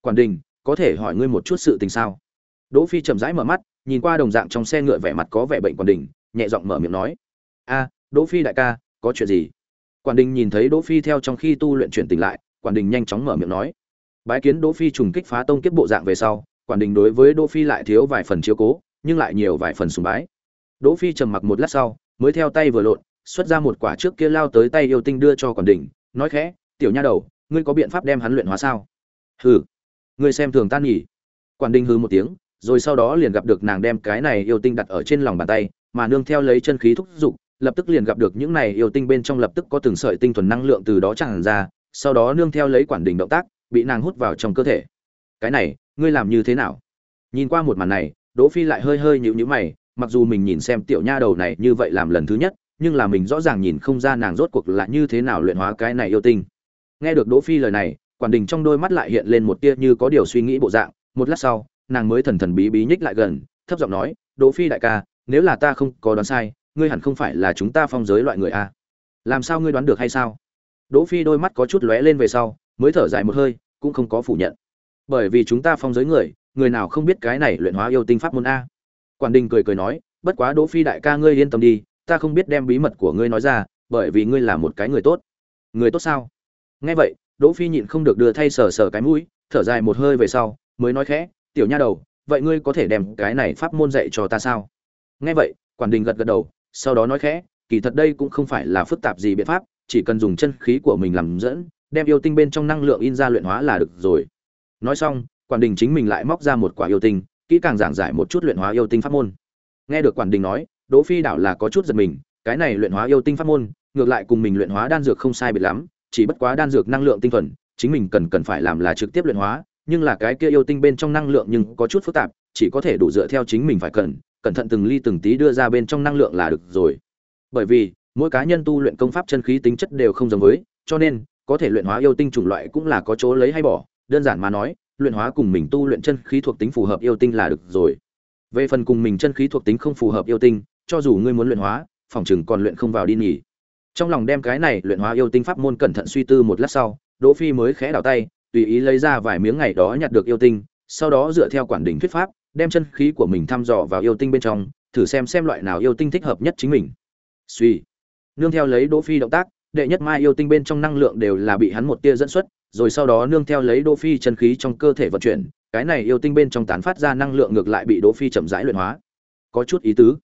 Quản đình, có thể hỏi ngươi một chút sự tình sao? Đỗ phi chậm rãi mở mắt, nhìn qua đồng dạng trong xe ngựa vẻ mặt có vẻ bệnh quản đình, nhẹ giọng mở miệng nói. A, đỗ phi đại ca, có chuyện gì? Quản đình nhìn thấy đỗ phi theo trong khi tu luyện chuyển tỉnh lại quản đình nhanh chóng mở miệng nói. Bái kiến đỗ phi trùng kích phá tông kiếp bộ dạng về sau quản đình đối với đỗ phi lại thiếu vài phần chiếu cố nhưng lại nhiều vài phần sùng bái. Đỗ phi trầm mặc một lát sau mới theo tay vừa lộn xuất ra một quả trước kia lao tới tay yêu tinh đưa cho quản đình nói khẽ tiểu nha đầu ngươi có biện pháp đem hắn luyện hóa sao? Hừ ngươi xem thường tan nhỉ. Quản đình hừ một tiếng rồi sau đó liền gặp được nàng đem cái này yêu tinh đặt ở trên lòng bàn tay mà nương theo lấy chân khí thúc dục, lập tức liền gặp được những này yêu tinh bên trong lập tức có từng sợi tinh thuần năng lượng từ đó tràn ra, sau đó nương theo lấy quản đỉnh động tác, bị nàng hút vào trong cơ thể. Cái này, ngươi làm như thế nào? Nhìn qua một màn này, đỗ phi lại hơi hơi nhíu nhíu mày, mặc dù mình nhìn xem tiểu nha đầu này như vậy làm lần thứ nhất, nhưng là mình rõ ràng nhìn không ra nàng rốt cuộc là như thế nào luyện hóa cái này yêu tinh. Nghe được đỗ phi lời này, quản đỉnh trong đôi mắt lại hiện lên một tia như có điều suy nghĩ bộ dạng, một lát sau, nàng mới thần thần bí bí nhích lại gần, thấp giọng nói, đỗ phi đại ca, nếu là ta không có đoán sai ngươi hẳn không phải là chúng ta phong giới loại người a. Làm sao ngươi đoán được hay sao? Đỗ phi đôi mắt có chút lóe lên về sau, mới thở dài một hơi, cũng không có phủ nhận. Bởi vì chúng ta phong giới người người nào không biết cái này luyện hóa yêu tinh pháp môn a? Quản đình cười cười nói, bất quá đỗ phi đại ca ngươi yên tâm đi, ta không biết đem bí mật của ngươi nói ra, bởi vì ngươi là một cái người tốt. Người tốt sao? Nghe vậy, đỗ phi nhịn không được đưa thay sờ sờ cái mũi, thở dài một hơi về sau, mới nói khẽ, tiểu nha đầu, vậy ngươi có thể đem cái này pháp môn dạy cho ta sao? Nghe vậy, quản đình gật gật đầu sau đó nói khẽ, kỳ thật đây cũng không phải là phức tạp gì biện pháp, chỉ cần dùng chân khí của mình làm dẫn, đem yêu tinh bên trong năng lượng in ra luyện hóa là được rồi. Nói xong quản đình chính mình lại móc ra một quả yêu tinh, kỹ càng giảng giải một chút luyện hóa yêu tinh pháp môn. Nghe được quản đình nói, đỗ phi đảo là có chút giật mình, cái này luyện hóa yêu tinh pháp môn, ngược lại cùng mình luyện hóa đan dược không sai biệt lắm, chỉ bất quá đan dược năng lượng tinh thuần, chính mình cần cần phải làm là trực tiếp luyện hóa, nhưng là cái kia yêu tinh bên trong năng lượng nhưng có chút phức tạp, chỉ có thể đủ dựa theo chính mình phải cần cẩn thận từng ly từng tí đưa ra bên trong năng lượng là được rồi. Bởi vì, mỗi cá nhân tu luyện công pháp chân khí tính chất đều không giống với, cho nên, có thể luyện hóa yêu tinh chủng loại cũng là có chỗ lấy hay bỏ. Đơn giản mà nói, luyện hóa cùng mình tu luyện chân khí thuộc tính phù hợp yêu tinh là được rồi. Về phần cùng mình chân khí thuộc tính không phù hợp yêu tinh, cho dù ngươi muốn luyện hóa, phòng chừng còn luyện không vào đi nhỉ. Trong lòng đem cái này luyện hóa yêu tinh pháp môn cẩn thận suy tư một lát sau, đỗ phi mới khẽ đảo tay, tùy ý lấy ra vài miếng ngày đó nhặt được yêu tinh, sau đó dựa theo quản đỉnh thuyết pháp đem chân khí của mình thăm dò vào yêu tinh bên trong, thử xem xem loại nào yêu tinh thích hợp nhất chính mình. Suy. Nương theo lấy đỗ phi động tác, đệ nhất mai yêu tinh bên trong năng lượng đều là bị hắn một tia dẫn xuất, rồi sau đó nương theo lấy đỗ phi chân khí trong cơ thể vận chuyển, cái này yêu tinh bên trong tán phát ra năng lượng ngược lại bị đỗ phi chậm rãi luyện hóa. Có chút ý tứ.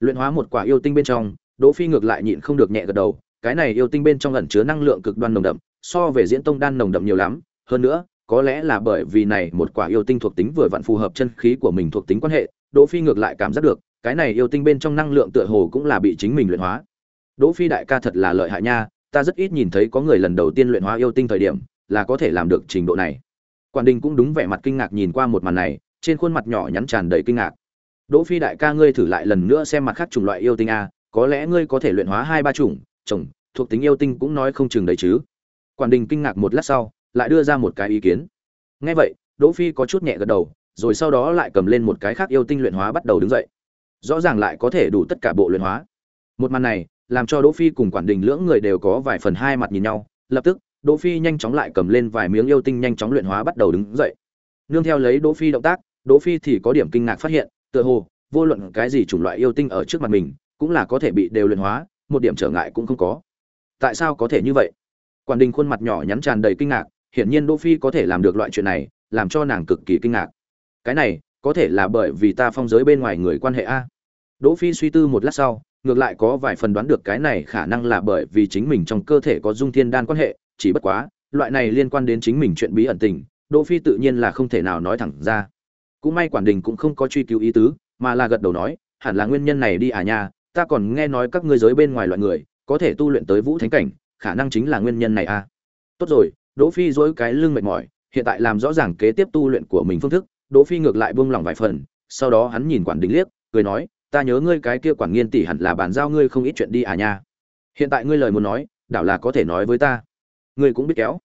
Luyện hóa một quả yêu tinh bên trong, đỗ phi ngược lại nhịn không được nhẹ gật đầu, cái này yêu tinh bên trong ẩn chứa năng lượng cực đoan nồng đậm, so về diễn tông đan nồng đậm nhiều lắm. Hơn nữa có lẽ là bởi vì này một quả yêu tinh thuộc tính vừa vặn phù hợp chân khí của mình thuộc tính quan hệ, đỗ phi ngược lại cảm giác được, cái này yêu tinh bên trong năng lượng tựa hồ cũng là bị chính mình luyện hóa. Đỗ phi đại ca thật là lợi hại nha, ta rất ít nhìn thấy có người lần đầu tiên luyện hóa yêu tinh thời điểm, là có thể làm được trình độ này. Quản đình cũng đúng vẻ mặt kinh ngạc nhìn qua một màn này, trên khuôn mặt nhỏ nhắn tràn đầy kinh ngạc. Đỗ phi đại ca ngươi thử lại lần nữa xem mặt khác chủng loại yêu tinh a, có lẽ ngươi có thể luyện hóa hai ba chủng chồng thuộc tính yêu tinh cũng nói không chừng đấy chứ. Quản đình kinh ngạc một lát sau lại đưa ra một cái ý kiến. Nghe vậy, đỗ phi có chút nhẹ gật đầu, rồi sau đó lại cầm lên một cái khác yêu tinh luyện hóa bắt đầu đứng dậy. Rõ ràng lại có thể đủ tất cả bộ luyện hóa. Một màn này, làm cho đỗ phi cùng quản đình lưỡng người đều có vài phần hai mặt nhìn nhau. Lập tức, đỗ phi nhanh chóng lại cầm lên vài miếng yêu tinh nhanh chóng luyện hóa bắt đầu đứng dậy. Nương theo lấy đỗ phi động tác, đỗ phi thì có điểm kinh ngạc phát hiện, tựa hồ, vô luận cái gì chủng loại yêu tinh ở trước mặt mình, cũng là có thể bị đều luyện hóa, một điểm trở ngại cũng không có. Tại sao có thể như vậy? Quản đình khuôn mặt nhỏ nhắn tràn đầy kinh ngạc hiển nhiên đỗ phi có thể làm được loại chuyện này, làm cho nàng cực kỳ kinh ngạc. Cái này, có thể là bởi vì ta phong giới bên ngoài người quan hệ a. Đỗ phi suy tư một lát sau, ngược lại có vài phần đoán được cái này khả năng là bởi vì chính mình trong cơ thể có dung thiên đan quan hệ, chỉ bất quá, loại này liên quan đến chính mình chuyện bí ẩn tình, đỗ phi tự nhiên là không thể nào nói thẳng ra. Cũng may quản đình cũng không có truy cứu ý tứ, mà là gật đầu nói, hẳn là nguyên nhân này đi à nha, ta còn nghe nói các ngươi giới bên ngoài loại người, có thể tu luyện tới vũ thánh cảnh, khả năng chính là nguyên nhân này à. Tốt rồi đỗ phi dối cái lưng mệt mỏi hiện tại làm rõ ràng kế tiếp tu luyện của mình phương thức đỗ phi ngược lại buông lòng vài phần sau đó hắn nhìn quản đình liếc cười nói ta nhớ ngươi cái kia quản nghiên tỷ hẳn là bàn giao ngươi không ít chuyện đi à nha. Hiện tại ngươi lời muốn nói đảo là có thể nói với ta. Ngươi cũng biết kéo.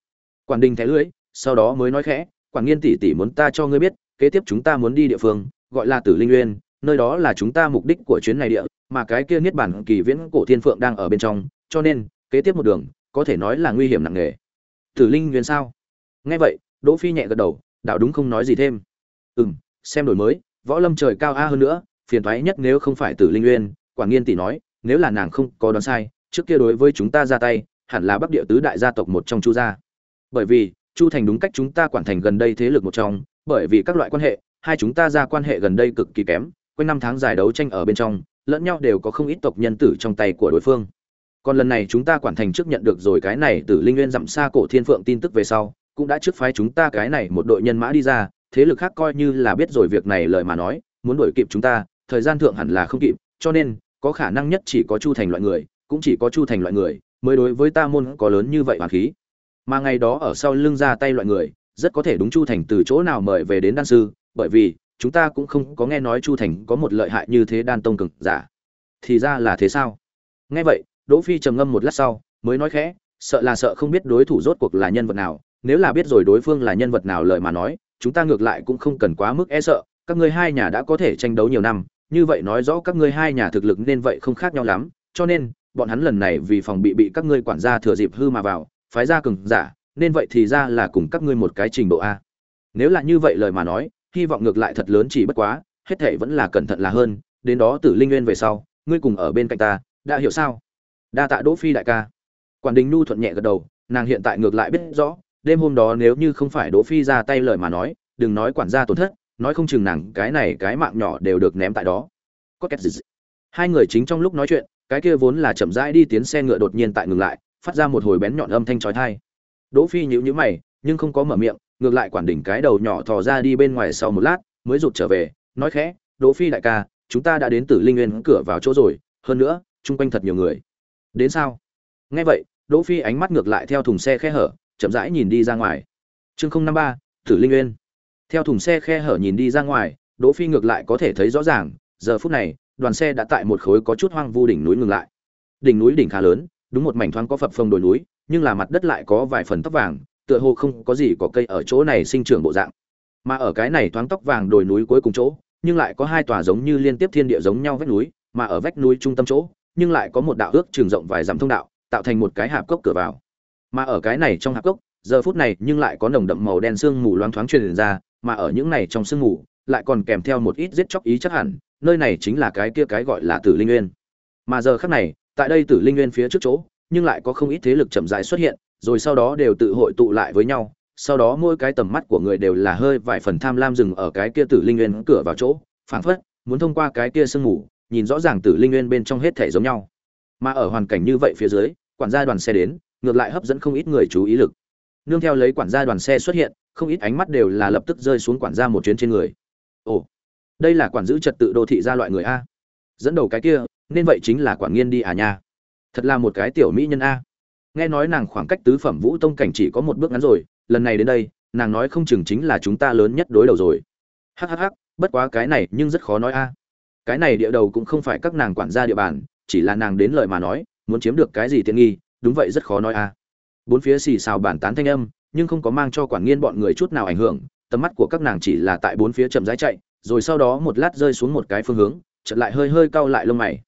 Quản đình thé lưỡi, sau đó mới nói khẽ quản nghiên tỷ tỷ muốn ta cho ngươi biết kế tiếp chúng ta muốn đi địa phương gọi là tử linh uyên nơi đó là chúng ta mục đích của chuyến này địa mà cái kia niết bản kỳ viễn cổ thiên phượng đang ở bên trong cho nên kế tiếp một đường có thể nói là nguy hiểm nặng nề tử linh Nguyên sao? Nghe vậy đỗ phi nhẹ gật đầu đạo đúng không nói gì thêm. Ừm xem đổi mới võ lâm trời cao a hơn nữa phiền toái nhất nếu không phải tử linh Nguyên, quản nghiên tỷ nói nếu là nàng không có đoán sai trước kia đối với chúng ta ra tay hẳn là bắc địa tứ đại gia tộc một trong chu gia. Bởi vì chu thành đúng cách chúng ta quản thành gần đây thế lực một trong bởi vì các loại quan hệ hai chúng ta ra quan hệ gần đây cực kỳ kém quanh năm tháng dài đấu tranh ở bên trong lẫn nhau đều có không ít tộc nhân tử trong tay của đối phương còn lần này chúng ta quản thành trước nhận được rồi cái này từ linh nguyên dặm xa cổ thiên phượng tin tức về sau, cũng đã trước phái chúng ta cái này một đội nhân mã đi ra, thế lực khác coi như là biết rồi việc này lời mà nói, muốn đuổi kịp chúng ta, thời gian thượng hẳn là không kịp, cho nên, có khả năng nhất chỉ có chu thành loại người, cũng chỉ có chu thành loại người, mới đối với ta môn có lớn như vậy hoàn khí. Mà ngày đó ở sau lưng ra tay loại người, rất có thể đúng chu thành từ chỗ nào mời về đến đan sư, bởi vì, chúng ta cũng không có nghe nói chu thành có một lợi hại như thế đan tông cực giả. Thì ra là thế sao? Nghe vậy đỗ phi trầm ngâm một lát sau, mới nói khẽ, sợ là sợ không biết đối thủ rốt cuộc là nhân vật nào, nếu là biết rồi đối phương là nhân vật nào lời mà nói, chúng ta ngược lại cũng không cần quá mức e sợ, các ngươi hai nhà đã có thể tranh đấu nhiều năm, như vậy nói rõ các ngươi hai nhà thực lực nên vậy không khác nhau lắm, cho nên, bọn hắn lần này vì phòng bị bị các ngươi quản gia thừa dịp hư mà vào, phái ra cường giả, nên vậy thì ra là cùng các ngươi một cái trình độ a. Nếu là như vậy lời mà nói, hy vọng ngược lại thật lớn chỉ bất quá, hết thảy vẫn là cẩn thận là hơn, đến đó tử linh nguyên về sau, ngươi cùng ở bên cạnh ta, đã hiểu sao? Đa tạ đỗ phi đại ca. Quản đình nu thuận nhẹ gật đầu, nàng hiện tại ngược lại biết rõ, đêm hôm đó nếu như không phải đỗ phi ra tay lời mà nói, đừng nói quản gia tổn thất, nói không chừng nàng cái này cái mạng nhỏ đều được ném tại đó. Có két gì? Hai người chính trong lúc nói chuyện, cái kia vốn là chậm rãi đi tiến xe ngựa đột nhiên tại ngừng lại, phát ra một hồi bén nhọn âm thanh chói tai. Đỗ phi nhíu nhíu mày, nhưng không có mở miệng, ngược lại quản đỉnh cái đầu nhỏ thò ra đi bên ngoài sau một lát, mới rụt trở về, nói khẽ, đỗ phi đại ca, chúng ta đã đến tử linh nguyên cửa vào chỗ rồi, hơn nữa, chung quanh thật nhiều người đến sao? Nghe vậy, đỗ phi ánh mắt ngược lại theo thùng xe khe hở, chậm rãi nhìn đi ra ngoài. Chương không năm ba, tử linh nguyên theo thùng xe khe hở nhìn đi ra ngoài, đỗ phi ngược lại có thể thấy rõ ràng, giờ phút này, đoàn xe đã tại một khối có chút hoang vu đỉnh núi ngừng lại. Đỉnh núi đỉnh khá lớn, đúng một mảnh thoáng có phập phồng đồi núi, nhưng là mặt đất lại có vài phần tóc vàng, tựa hồ không có gì có cây ở chỗ này sinh trưởng bộ dạng. Mà ở cái này thoáng tóc vàng đồi núi cuối cùng chỗ, nhưng lại có hai tòa giống như liên tiếp thiên địa giống nhau vách núi, mà ở vách núi trung tâm chỗ nhưng lại có một đạo ước trường rộng vài dặm thông đạo, tạo thành một cái hạp cốc cửa vào. Mà ở cái này trong hạp cốc, giờ phút này nhưng lại có nồng đậm màu đen sương mù loáng thoáng truyền ra, mà ở những này trong sương mù, lại còn kèm theo một ít giết chóc ý chắc hẳn, nơi này chính là cái kia cái gọi là tử linh nguyên. Mà giờ khắc này, tại đây tử linh nguyên phía trước chỗ, nhưng lại có không ít thế lực chậm rãi xuất hiện, rồi sau đó đều tự hội tụ lại với nhau, sau đó mỗi cái tầm mắt của người đều là hơi vài phần tham lam dừng ở cái kia tử linh nguyên cửa vào chỗ phản phất muốn thông qua cái kia sương mù nhìn rõ ràng tử linh nguyên bên trong hết thể giống nhau. Mà ở hoàn cảnh như vậy phía dưới, quản gia đoàn xe đến, ngược lại hấp dẫn không ít người chú ý lực. Nương theo lấy quản gia đoàn xe xuất hiện, không ít ánh mắt đều là lập tức rơi xuống quản gia một chuyến trên người. Ồ, đây là quản giữ trật tự đô thị gia loại người a. Dẫn đầu cái kia, nên vậy chính là quản nghiên đi à nha. Thật là một cái tiểu mỹ nhân a. Nghe nói nàng khoảng cách tứ phẩm vũ tông cảnh chỉ có một bước ngắn rồi, lần này đến đây, nàng nói không chừng chính là chúng ta lớn nhất đối đầu rồi. Hhh bất quá cái này nhưng rất khó nói a cái này địa đầu cũng không phải các nàng quản gia địa bàn, chỉ là nàng đến lời mà nói, muốn chiếm được cái gì tiện nghi, đúng vậy rất khó nói a bốn phía xì xào bản tán thanh âm, nhưng không có mang cho quản nghiên bọn người chút nào ảnh hưởng, tầm mắt của các nàng chỉ là tại bốn phía chậm rãi chạy, rồi sau đó một lát rơi xuống một cái phương hướng, chợt lại hơi hơi cau lại lông mày.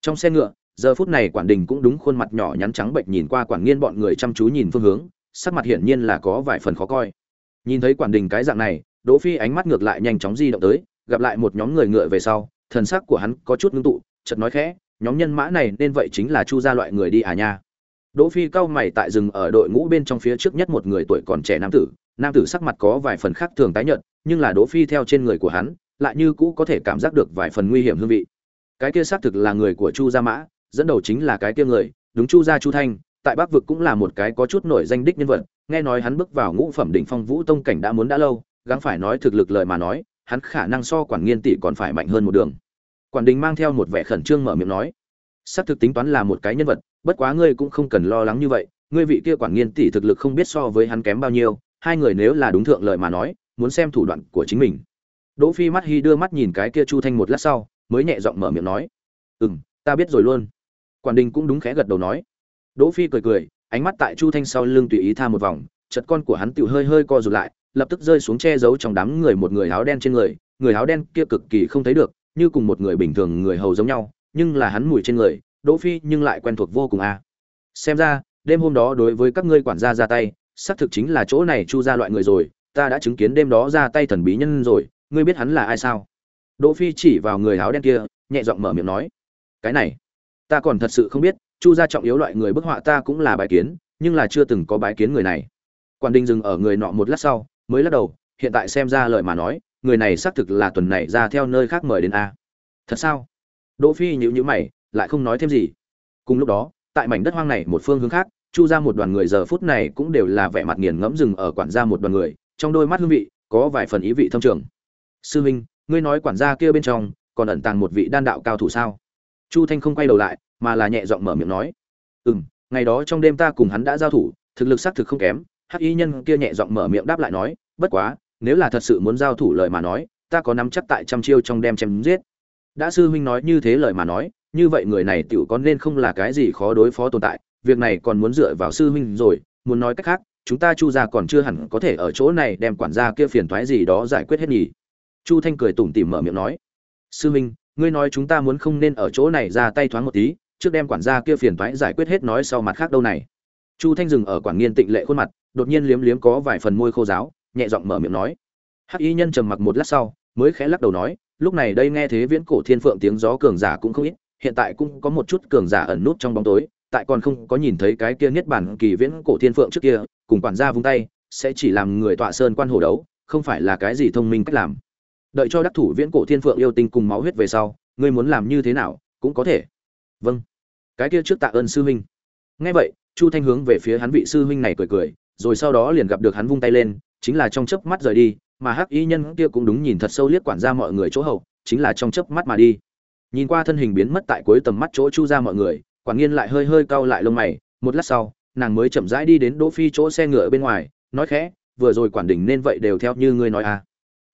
Trong xe ngựa, giờ phút này quản đình cũng đúng khuôn mặt nhỏ nhắn trắng bệnh nhìn qua quản nghiên bọn người chăm chú nhìn phương hướng, sắc mặt hiển nhiên là có vài phần khó coi. Nhìn thấy quản đình cái dạng này, đỗ phi ánh mắt ngược lại nhanh chóng di động tới, gặp lại một nhóm người ngựa về sau thần sắc của hắn có chút ngưng tụ, chợt nói khẽ, nhóm nhân mã này nên vậy chính là chu gia loại người đi à nha. Đỗ phi cao mày tại rừng ở đội ngũ bên trong phía trước nhất một người tuổi còn trẻ nam tử nam tử sắc mặt có vài phần khác thường tái nhợt, nhưng là đỗ phi theo trên người của hắn, lại như cũ có thể cảm giác được vài phần nguy hiểm hương vị. Cái kia xác thực là người của chu gia mã, dẫn đầu chính là cái kia người, đúng chu gia chu thanh, tại bắc vực cũng là một cái có chút nổi danh đích nhân vật, nghe nói hắn bước vào ngũ phẩm đỉnh phong vũ tông cảnh đã muốn đã lâu, gắng phải nói thực lực lời mà nói hắn khả năng so quản nghiên tỷ còn phải mạnh hơn một đường. Quản đình mang theo một vẻ khẩn trương mở miệng nói, xác thực tính toán là một cái nhân vật, bất quá ngươi cũng không cần lo lắng như vậy, ngươi vị kia quản nghiên tỷ thực lực không biết so với hắn kém bao nhiêu, hai người nếu là đúng thượng lợi mà nói, muốn xem thủ đoạn của chính mình. Đỗ phi mắt hi đưa mắt nhìn cái kia chu thanh một lát sau, mới nhẹ giọng mở miệng nói, ừm, ta biết rồi luôn. Quản đình cũng đúng khẽ gật đầu nói. Đỗ phi cười cười, ánh mắt tại chu thanh sau lưng tùy ý tha một vòng chật con của hắn tiểu hơi hơi co rụt lại lập tức rơi xuống che giấu trong đám người một người áo đen trên người người áo đen kia cực kỳ không thấy được, như cùng một người bình thường người hầu giống nhau, nhưng là hắn mùi trên người, đỗ phi nhưng lại quen thuộc vô cùng a. À. xem ra, đêm hôm đó đối với các ngươi quản gia ra tay, xác thực chính là chỗ này chu ra loại người rồi, ta đã chứng kiến đêm đó ra tay thần bí nhân rồi, ngươi biết hắn là ai sao? Đỗ phi chỉ vào người áo đen kia, nhẹ giọng mở miệng nói. Cái này, ta còn thật sự không biết, chu gia trọng yếu loại người bức họa ta cũng là bài kiến, nhưng là chưa từng có bái kiến người này. Quan đình dừng ở người nọ một lát sau mới lắc đầu, hiện tại xem ra lời mà nói, người này xác thực là tuần này ra theo nơi khác mời đến a. Thật sao? Đỗ phi nhíu nhíu mày, lại không nói thêm gì. Cùng lúc đó, tại mảnh đất hoang này một phương hướng khác, chu ra một đoàn người giờ phút này cũng đều là vẻ mặt nghiền ngẫm rừng ở quản gia một đoàn người, trong đôi mắt hương vị, có vài phần ý vị thâm trường. Sư minh, ngươi nói quản gia kia bên trong, còn ẩn tàng một vị đan đạo cao thủ sao? Chu thanh không quay đầu lại, mà là nhẹ giọng mở miệng nói. Ừ m ngày đó trong đêm ta cùng hắn đã giao thủ, thực lực xác thực không kém hắc y nhân kia nhẹ giọng mở miệng đáp lại nói, bất quá, nếu là thật sự muốn giao thủ lời mà nói, ta có nắm chắc tại trăm chiêu trong đem chém giết. Đã sư huynh nói như thế lời mà nói, như vậy người này tiểu có nên không là cái gì khó đối phó tồn tại, việc này còn muốn dựa vào sư huynh rồi, muốn nói cách khác, chúng ta chu gia còn chưa hẳn có thể ở chỗ này đem quản gia kia phiền thoái gì đó giải quyết hết nhỉ. Chu thanh cười tủm tỉm mở miệng nói, sư huynh, ngươi nói chúng ta muốn không nên ở chỗ này ra tay thoáng một tí, trước đem quản gia kia phiền toái giải quyết hết nói sau mặt khác đâu này. Chu thanh dừng ở quản nghiên tịnh lệ khuôn mặt đột nhiên liếm liếm có vài phần môi khô giáo, nhẹ giọng mở miệng nói. Hắc y nhân trầm mặc một lát sau, mới khẽ lắc đầu nói, lúc này đây nghe thế viễn cổ thiên phượng tiếng gió cường giả cũng không ít, hiện tại cũng có một chút cường giả ẩn nút trong bóng tối, tại còn không có nhìn thấy cái kia niết bản kỳ viễn cổ thiên phượng trước kia, cùng quản gia vung tay, sẽ chỉ làm người tọa sơn quan hồ đấu, không phải là cái gì thông minh cách làm. Đợi cho đắc thủ viễn cổ thiên phượng yêu tinh cùng máu huyết về sau, ngươi muốn làm như thế nào, cũng có thể. Vâng. Cái kia trước tạ ơn sư huynh. Nghe vậy, chu thanh hướng về phía hắn vị sư huynh này cười cười rồi sau đó liền gặp được hắn vung tay lên, chính là trong chớp mắt rời đi, mà hắc y nhân kia cũng đúng nhìn thật sâu liếc quản gia mọi người chỗ hậu, chính là trong chớp mắt mà đi. Nhìn qua thân hình biến mất tại cuối tầm mắt chỗ chu ra mọi người, quản nghiên lại hơi hơi cau lại lông mày, một lát sau, nàng mới chậm rãi đi đến đỗ phi chỗ xe ngựa bên ngoài, nói khẽ, vừa rồi quản đỉnh nên vậy đều theo như ngươi nói à.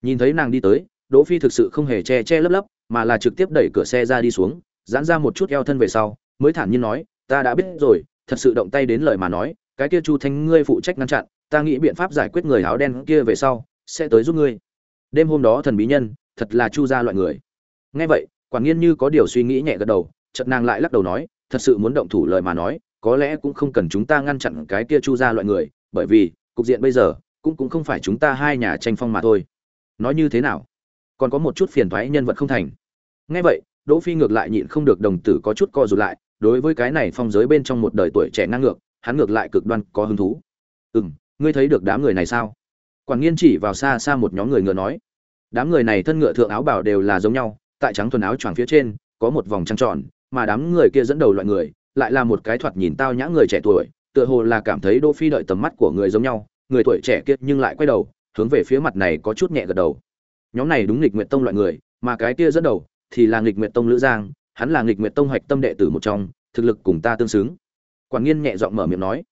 Nhìn thấy nàng đi tới, đỗ phi thực sự không hề che che lấp lấp, mà là trực tiếp đẩy cửa xe ra đi xuống, giãn ra một chút eo thân về sau, mới thản nhiên nói, ta đã biết rồi, thật sự động tay đến lời mà nói cái kia chu thanh ngươi phụ trách ngăn chặn, ta nghĩ biện pháp giải quyết người áo đen kia về sau, sẽ tới giúp ngươi. Đêm hôm đó thần bí nhân, thật là chu gia loại người. Nghe vậy, quản nghiên như có điều suy nghĩ nhẹ gật đầu, chợt nàng lại lắc đầu nói, thật sự muốn động thủ lời mà nói, có lẽ cũng không cần chúng ta ngăn chặn cái kia chu gia loại người, bởi vì, cục diện bây giờ, cũng cũng không phải chúng ta hai nhà tranh phong mà thôi. Nói như thế nào? Còn có một chút phiền thoái nhân vật không thành. Ngay vậy, đỗ phi ngược lại nhịn không được đồng tử có chút co rụt lại, đối với cái này phong giới bên trong một đời tuổi trẻ ngang ngược hắn ngược lại cực đoan có hứng thú. Ừm, ngươi thấy được đám người này sao? Quản nghiên chỉ vào xa xa một nhóm người ngựa nói. Đám người này thân ngựa thượng áo bảo đều là giống nhau, tại trắng thuần áo choàng phía trên, có một vòng trăng tròn, mà đám người kia dẫn đầu loại người, lại là một cái thoạt nhìn tao nhã người trẻ tuổi, tựa hồ là cảm thấy đỗ phi đợi tầm mắt của người giống nhau, người tuổi trẻ kia nhưng lại quay đầu, hướng về phía mặt này có chút nhẹ gật đầu. Nhóm này đúng nghịch nguyệt tông loại người, mà cái kia dẫn đầu thì là nghịch nguyệt tông lữ giang, hắn là nghịch nguyệt tông hoạch tâm đệ tử một trong, thực lực cùng ta tương xứng quản nghiên nhẹ giọng mở miệng nói.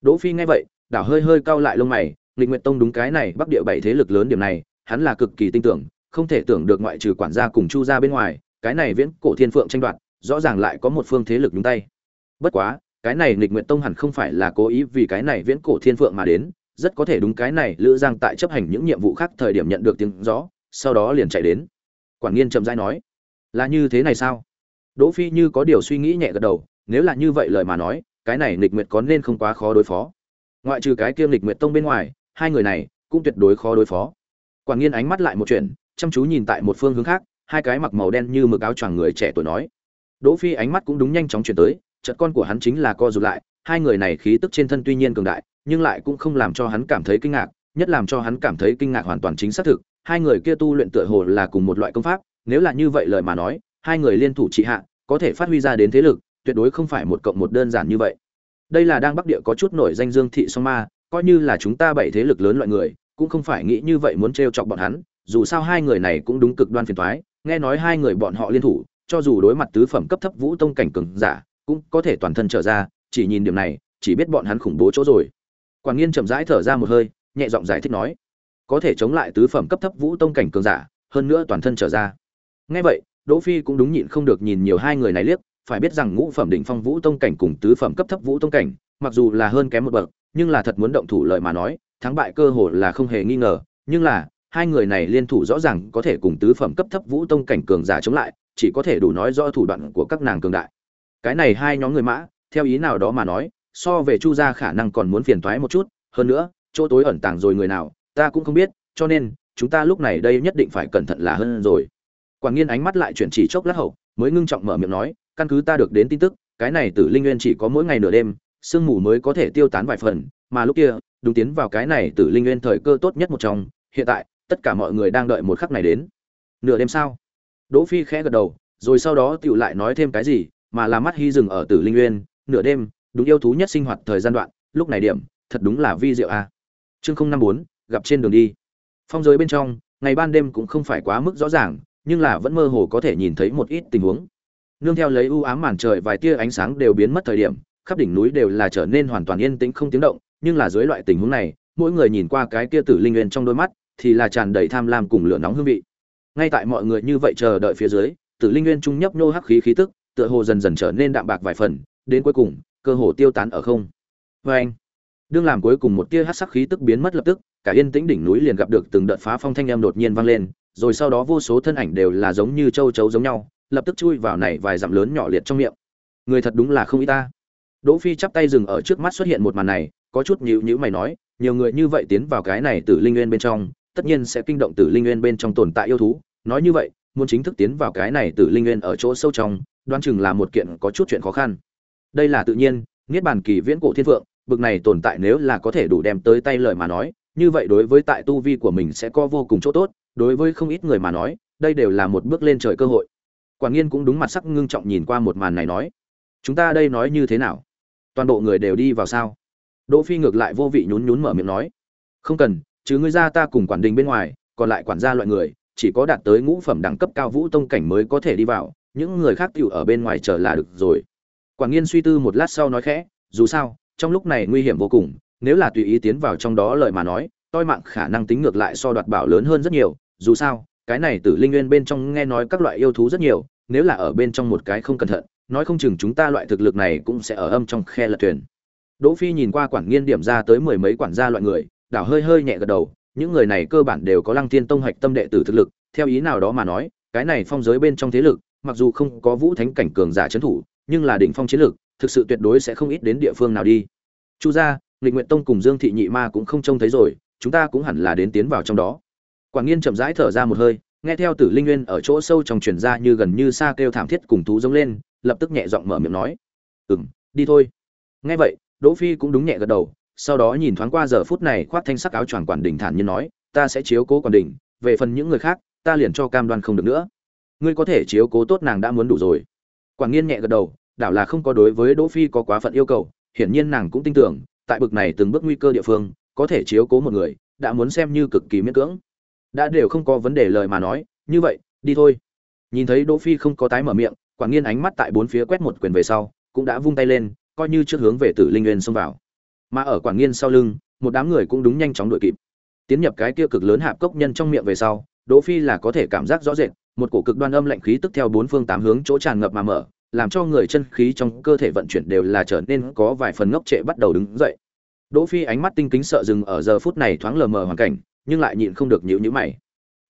Đỗ phi nghe vậy, đảo hơi hơi cau lại lông mày, lịch nguyệt tông đúng cái này, bắc địa bảy thế lực lớn điểm này, hắn là cực kỳ tin tưởng, không thể tưởng được ngoại trừ quản gia cùng chu gia bên ngoài, cái này viễn cổ thiên phượng tranh đoạt, rõ ràng lại có một phương thế lực nhúng tay. Bất quá, cái này lịch nguyệt tông hẳn không phải là cố ý vì cái này viễn cổ thiên phượng mà đến, rất có thể đúng cái này, lữ giang tại chấp hành những nhiệm vụ khác thời điểm nhận được tiếng rõ sau đó liền chạy đến. Quản nghiên chậm rãi nói, là như thế này sao? Đỗ phi như có điều suy nghĩ nhẹ gật đầu, nếu là như vậy lời mà nói cái này nghịch nguyệt có nên không quá khó đối phó. Ngoại trừ cái kia nghịch nguyệt tông bên ngoài, hai người này cũng tuyệt đối khó đối phó. Quản nghiên ánh mắt lại một chuyện chăm chú nhìn tại một phương hướng khác, hai cái mặc màu đen như mực áo choàng người trẻ tuổi nói. Đỗ phi ánh mắt cũng đúng nhanh chóng chuyển tới, chợt con của hắn chính là co rụt lại, hai người này khí tức trên thân tuy nhiên cường đại, nhưng lại cũng không làm cho hắn cảm thấy kinh ngạc, nhất làm cho hắn cảm thấy kinh ngạc hoàn toàn chính xác thực, hai người kia tu luyện tựa hồ là cùng một loại công pháp, nếu là như vậy lời mà nói, hai người liên thủ trị hạ, có thể phát huy ra đến thế lực tuyệt đối không phải một cộng một đơn giản như vậy. Đây là đang bắc địa có chút nổi danh dương thị song ma, coi như là chúng ta bảy thế lực lớn loại người, cũng không phải nghĩ như vậy muốn t chọc bọn hắn, dù sao hai người này cũng đúng cực đoan phiền toái, nghe nói hai người bọn họ liên thủ, cho dù đối mặt tứ phẩm cấp thấp vũ tông cảnh cường giả, cũng có thể toàn thân trở ra, chỉ nhìn điểm này, chỉ biết bọn hắn khủng bố chỗ rồi. Quản nghiên chậm rãi thở ra một hơi, nhẹ giọng giải thích nói, có thể chống lại tứ phẩm cấp thấp vũ tông cảnh cường giả, hơn nữa toàn thân trở ra. Nghe vậy, đỗ phi cũng đúng nhịn không được nhìn nhiều hai người này liếc phải biết rằng ngũ phẩm đỉnh phong vũ tông cảnh cùng tứ phẩm cấp thấp vũ tông cảnh, mặc dù là hơn kém một bậc, nhưng là thật muốn động thủ lợi mà nói, thắng bại cơ hội là không hề nghi ngờ. Nhưng là, hai người này liên thủ rõ ràng có thể cùng tứ phẩm cấp thấp vũ tông cảnh cường giả chống lại, chỉ có thể đủ nói rõ thủ đoạn của các nàng cường đại. Cái này hai nhóm người mã, theo ý nào đó mà nói, so về chu gia khả năng còn muốn phiền toái một chút. Hơn nữa, chỗ tối ẩn tàng rồi người nào, ta cũng không biết, cho nên, chúng ta lúc này đây nhất định phải cẩn thận là hơn rồi. Quản nghiên ánh mắt lại chuyển chỉ chốc lát hậu, mới ngưng trọng mở miệng nói căn cứ ta được đến tin tức, cái này tử linh nguyên chỉ có mỗi ngày nửa đêm, sương mù mới có thể tiêu tán vài phần, mà lúc kia, đúng tiến vào cái này tử linh nguyên thời cơ tốt nhất một trong, hiện tại, tất cả mọi người đang đợi một khắc này đến. Nửa đêm sao đỗ phi khẽ gật đầu, rồi sau đó tựu lại nói thêm cái gì, mà là mắt hy dừng ở tử linh nguyên, nửa đêm, đúng yêu thú nhất sinh hoạt thời gian đoạn, lúc này điểm, thật đúng là vi diệu a chương không năm bốn, gặp trên đường đi. Phong giới bên trong, ngày ban đêm cũng không phải quá mức rõ ràng, nhưng là vẫn mơ hồ có thể nhìn thấy một ít tình huống nương theo lấy u ám màn trời vài tia ánh sáng đều biến mất thời điểm, khắp đỉnh núi đều là trở nên hoàn toàn yên tĩnh không tiếng động, nhưng là dưới loại tình huống này, mỗi người nhìn qua cái kia tử linh nguyên trong đôi mắt, thì là tràn đầy tham lam cùng lửa nóng hương vị. Ngay tại mọi người như vậy chờ đợi phía dưới, tử linh nguyên trung nhấp nô hắc khí khí tức, tựa hồ dần dần trở nên đạm bạc vài phần, đến cuối cùng, cơ hồ tiêu tán ở không. Vê anh. Đương làm cuối cùng một tia hắc sắc khí tức biến mất lập tức, cả yên tĩnh đỉnh núi liền gặp được từng đợt phá phong thanh âm đột nhiên vang lên, rồi sau đó vô số thân ảnh đều là giống như châu chấu giống nhau lập tức chui vào này vài dặm lớn nhỏ liệt trong miệng. Người thật đúng là không ít ta. Đỗ phi chắp tay dừng ở trước mắt xuất hiện một màn này, có chút nhíu nhíu mày nói, nhiều người như vậy tiến vào cái này tử linh nguyên bên trong, tất nhiên sẽ kinh động tử linh nguyên bên trong tồn tại yêu thú. Nói như vậy, muốn chính thức tiến vào cái này tử linh nguyên ở chỗ sâu trong, đoán chừng là một kiện có chút chuyện khó khăn. Đây là tự nhiên, niết bàn kỳ viễn cổ thiên vượng bực này tồn tại nếu là có thể đủ đem tới tay lời mà nói, như vậy đối với tại tu vi của mình sẽ có vô cùng chỗ tốt, đối với không ít người mà nói, đây đều là một bước lên trời cơ hội quản nghiên cũng đúng mặt sắc ngưng trọng nhìn qua một màn này nói, chúng ta đây nói như thế nào? Toàn bộ người đều đi vào sao? Đỗ phi ngược lại vô vị nhún nhún mở miệng nói, không cần chứ ngươi ra ta cùng quản đình bên ngoài, còn lại quản gia loại người, chỉ có đạt tới ngũ phẩm đẳng cấp cao vũ tông cảnh mới có thể đi vào, những người khác tiểu ở bên ngoài chờ là được rồi. Quản nghiên suy tư một lát sau nói khẽ, dù sao, trong lúc này nguy hiểm vô cùng, nếu là tùy ý tiến vào trong đó lời mà nói, toi mạng khả năng tính ngược lại so đoạt bảo lớn hơn rất nhiều, dù sao cái này tử linh nguyên bên trong nghe nói các loại yêu thú rất nhiều, nếu là ở bên trong một cái không cẩn thận, nói không chừng chúng ta loại thực lực này cũng sẽ ở âm trong khe lật thuyền. Đỗ phi nhìn qua quản nghiên điểm ra tới mười mấy quản gia loại người, đảo hơi hơi nhẹ gật đầu, những người này cơ bản đều có lăng tiên tông hạch tâm đệ tử thực lực, theo ý nào đó mà nói, cái này phong giới bên trong thế lực, mặc dù không có vũ thánh cảnh cường giả trấn thủ, nhưng là đỉnh phong chiến lực, thực sự tuyệt đối sẽ không ít đến địa phương nào đi. Chu gia, lịch nguyện tông cùng dương thị nhị ma cũng không trông thấy rồi, chúng ta cũng hẳn là đến tiến vào trong đó quản nghiên chậm rãi thở ra một hơi, nghe theo tử linh nguyên ở chỗ sâu trong truyền ra như gần như xa kêu thảm thiết cùng thú giống lên, lập tức nhẹ giọng mở miệng nói. Ừm, đi thôi. Nghe vậy, đỗ phi cũng đúng nhẹ gật đầu, sau đó nhìn thoáng qua giờ phút này khoác thanh sắc áo choàng quản đỉnh thản nhiên nói, ta sẽ chiếu cố quản đỉnh, về phần những người khác, ta liền cho cam đoan không được nữa. Ngươi có thể chiếu cố tốt nàng đã muốn đủ rồi. Quản nghiên nhẹ gật đầu, đảo là không có đối với đỗ phi có quá phận yêu cầu, hiển nhiên nàng cũng tin tưởng, tại bực này từng bước nguy cơ địa phương, có thể chiếu cố một người, đã muốn xem như cực kỳ miễn cưỡng đã đều không có vấn đề lời mà nói, như vậy, đi thôi. Nhìn thấy đỗ phi không có tái mở miệng, quảng nghiên ánh mắt tại bốn phía quét một quyền về sau, cũng đã vung tay lên, coi như trước hướng về tử linh nguyên xông vào. Mà ở quảng nghiên sau lưng, một đám người cũng đúng nhanh chóng đuổi kịp. Tiến nhập cái kia cực lớn hạp cốc nhân trong miệng về sau, đỗ phi là có thể cảm giác rõ rệt, một cổ cực đoan âm lạnh khí tức theo bốn phương tám hướng chỗ tràn ngập mà mở, làm cho người chân khí trong cơ thể vận chuyển đều là trở nên có vài phần ngốc trệ bắt đầu đứng dậy. Đỗ phi ánh mắt tinh kính sợ dừng ở giờ phút này thoáng lờ mờ hoàn cảnh nhưng lại nhịn không được nhíu nhíu mày.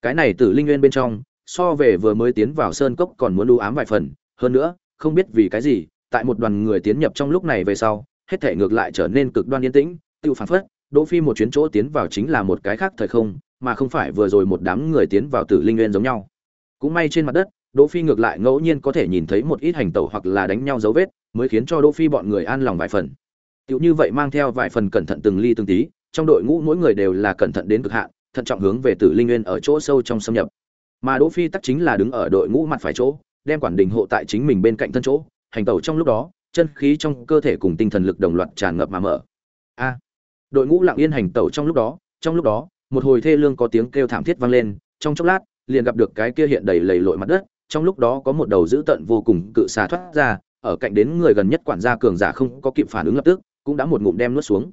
Cái này tử linh nguyên bên trong, so về vừa mới tiến vào sơn cốc còn muốn u ám vài phần, hơn nữa, không biết vì cái gì, tại một đoàn người tiến nhập trong lúc này về sau, hết thể ngược lại trở nên cực đoan yên tĩnh tiêu phản phất, đỗ phi một chuyến chỗ tiến vào chính là một cái khác thời không, mà không phải vừa rồi một đám người tiến vào tử linh nguyên giống nhau. Cũng may trên mặt đất, đỗ phi ngược lại ngẫu nhiên có thể nhìn thấy một ít hành tẩu hoặc là đánh nhau dấu vết, mới khiến cho đỗ phi bọn người an lòng vài phần. Tiểu như vậy mang theo vài phần cẩn thận từng ly từng tí trong đội ngũ mỗi người đều là cẩn thận đến cực hạn, thận trọng hướng về tử linh nguyên ở chỗ sâu trong xâm nhập. Mà đỗ phi tắc chính là đứng ở đội ngũ mặt phải chỗ, đem quản đình hộ tại chính mình bên cạnh thân chỗ, hành tẩu trong lúc đó, chân khí trong cơ thể cùng tinh thần lực đồng loạt tràn ngập mà mở. A! Đội ngũ lặng yên hành tẩu trong lúc đó, trong lúc đó, một hồi thê lương có tiếng kêu thảm thiết vang lên, trong chốc lát, liền gặp được cái kia hiện đầy lầy lội mặt đất, trong lúc đó có một đầu dữ tận vô cùng cự xà thoát ra, ở cạnh đến người gần nhất quản gia cường giả không có kịp phản ứng lập tức, cũng đã một ngụm đem nuốt xuống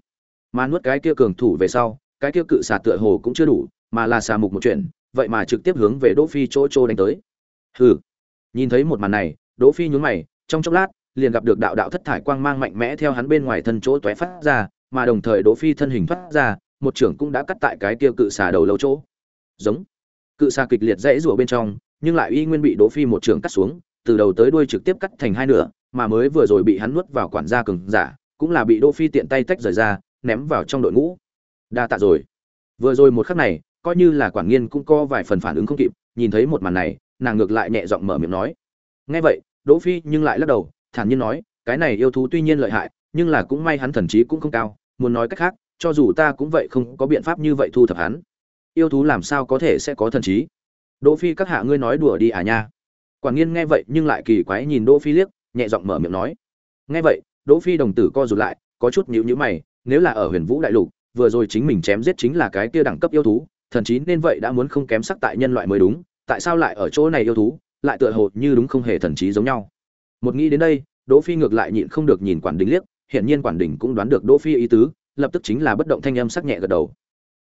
mà nuốt cái kia cường thủ về sau, cái kia cự xà tựa hồ cũng chưa đủ, mà là xà mục một chuyện, vậy mà trực tiếp hướng về đỗ phi chỗ chỗ đánh tới. Hừ. Nhìn thấy một màn này, đỗ phi nhún mày, trong chốc lát, liền gặp được đạo đạo thất thải quang mang mạnh mẽ theo hắn bên ngoài thân chỗ tóe phát ra, mà đồng thời đỗ phi thân hình thoát ra, một trưởng cũng đã cắt tại cái kia cự xà đầu lâu chỗ. Giống. Cự xà kịch liệt dãy rủa bên trong, nhưng lại y nguyên bị đỗ phi một trưởng cắt xuống, từ đầu tới đuôi trực tiếp cắt thành hai nửa, mà mới vừa rồi bị hắn nuốt vào quản gia cường giả, cũng là bị đỗ phi tiện tay tách rời ra ném vào trong đội ngũ. Đa tạ rồi. Vừa rồi một khắc này, coi như là quản nghiên cũng có vài phần phản ứng không kịp, nhìn thấy một màn này, nàng ngược lại nhẹ giọng mở miệng nói. Nghe vậy, đỗ phi nhưng lại lắc đầu, thản nhiên nói, cái này yêu thú tuy nhiên lợi hại, nhưng là cũng may hắn thần trí cũng không cao, muốn nói cách khác, cho dù ta cũng vậy không có biện pháp như vậy thu thập hắn. Yêu thú làm sao có thể sẽ có thần trí? Đỗ phi các hạ ngươi nói đùa đi à nha. Quản nghiên nghe vậy nhưng lại kỳ quái nhìn đỗ phi liếc, nhẹ giọng mở miệng nói. Nghe vậy, đỗ phi đồng tử co rụt lại, có chút nhíu nhíu mày nếu là ở huyền vũ đại lục, vừa rồi chính mình chém giết chính là cái kia đẳng cấp yêu thú, thần trí nên vậy đã muốn không kém sắc tại nhân loại mới đúng, tại sao lại ở chỗ này yêu thú, lại tựa hồ như đúng không hề thần trí giống nhau. Một nghĩ đến đây, đỗ phi ngược lại nhịn không được nhìn quản đình liếc hiện nhiên quản đình cũng đoán được đỗ phi ý tứ, lập tức chính là bất động thanh âm sắc nhẹ gật đầu.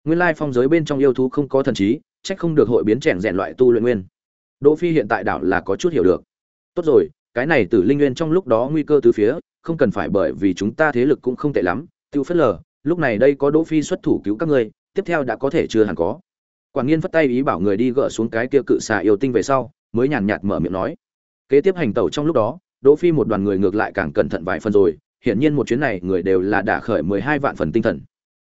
Nguyên lai phong giới bên trong yêu thú không có thần trí trách không được hội biến chèn rèn loại tu luyện nguyên. Đỗ phi hiện tại đảo là có chút hiểu được. Tốt rồi, cái này tử linh nguyên trong lúc đó nguy cơ từ phía, không cần phải bởi vì chúng ta thế lực cũng không tệ lắm tiêu phất lờ lúc này đây có đỗ phi xuất thủ cứu các ngươi tiếp theo đã có thể chưa hẳn có Quản Nghiên phất tay ý bảo người đi gỡ xuống cái kia cự xà yêu tinh về sau, mới nhàn nhạt mở miệng nói. Kế tiếp hành tẩu trong lúc đó, Đỗ Phi một đoàn người ngược lại càng cẩn thận vài phần rồi, hiển nhiên một chuyến này người đều là đã khởi 12 vạn phần tinh thần.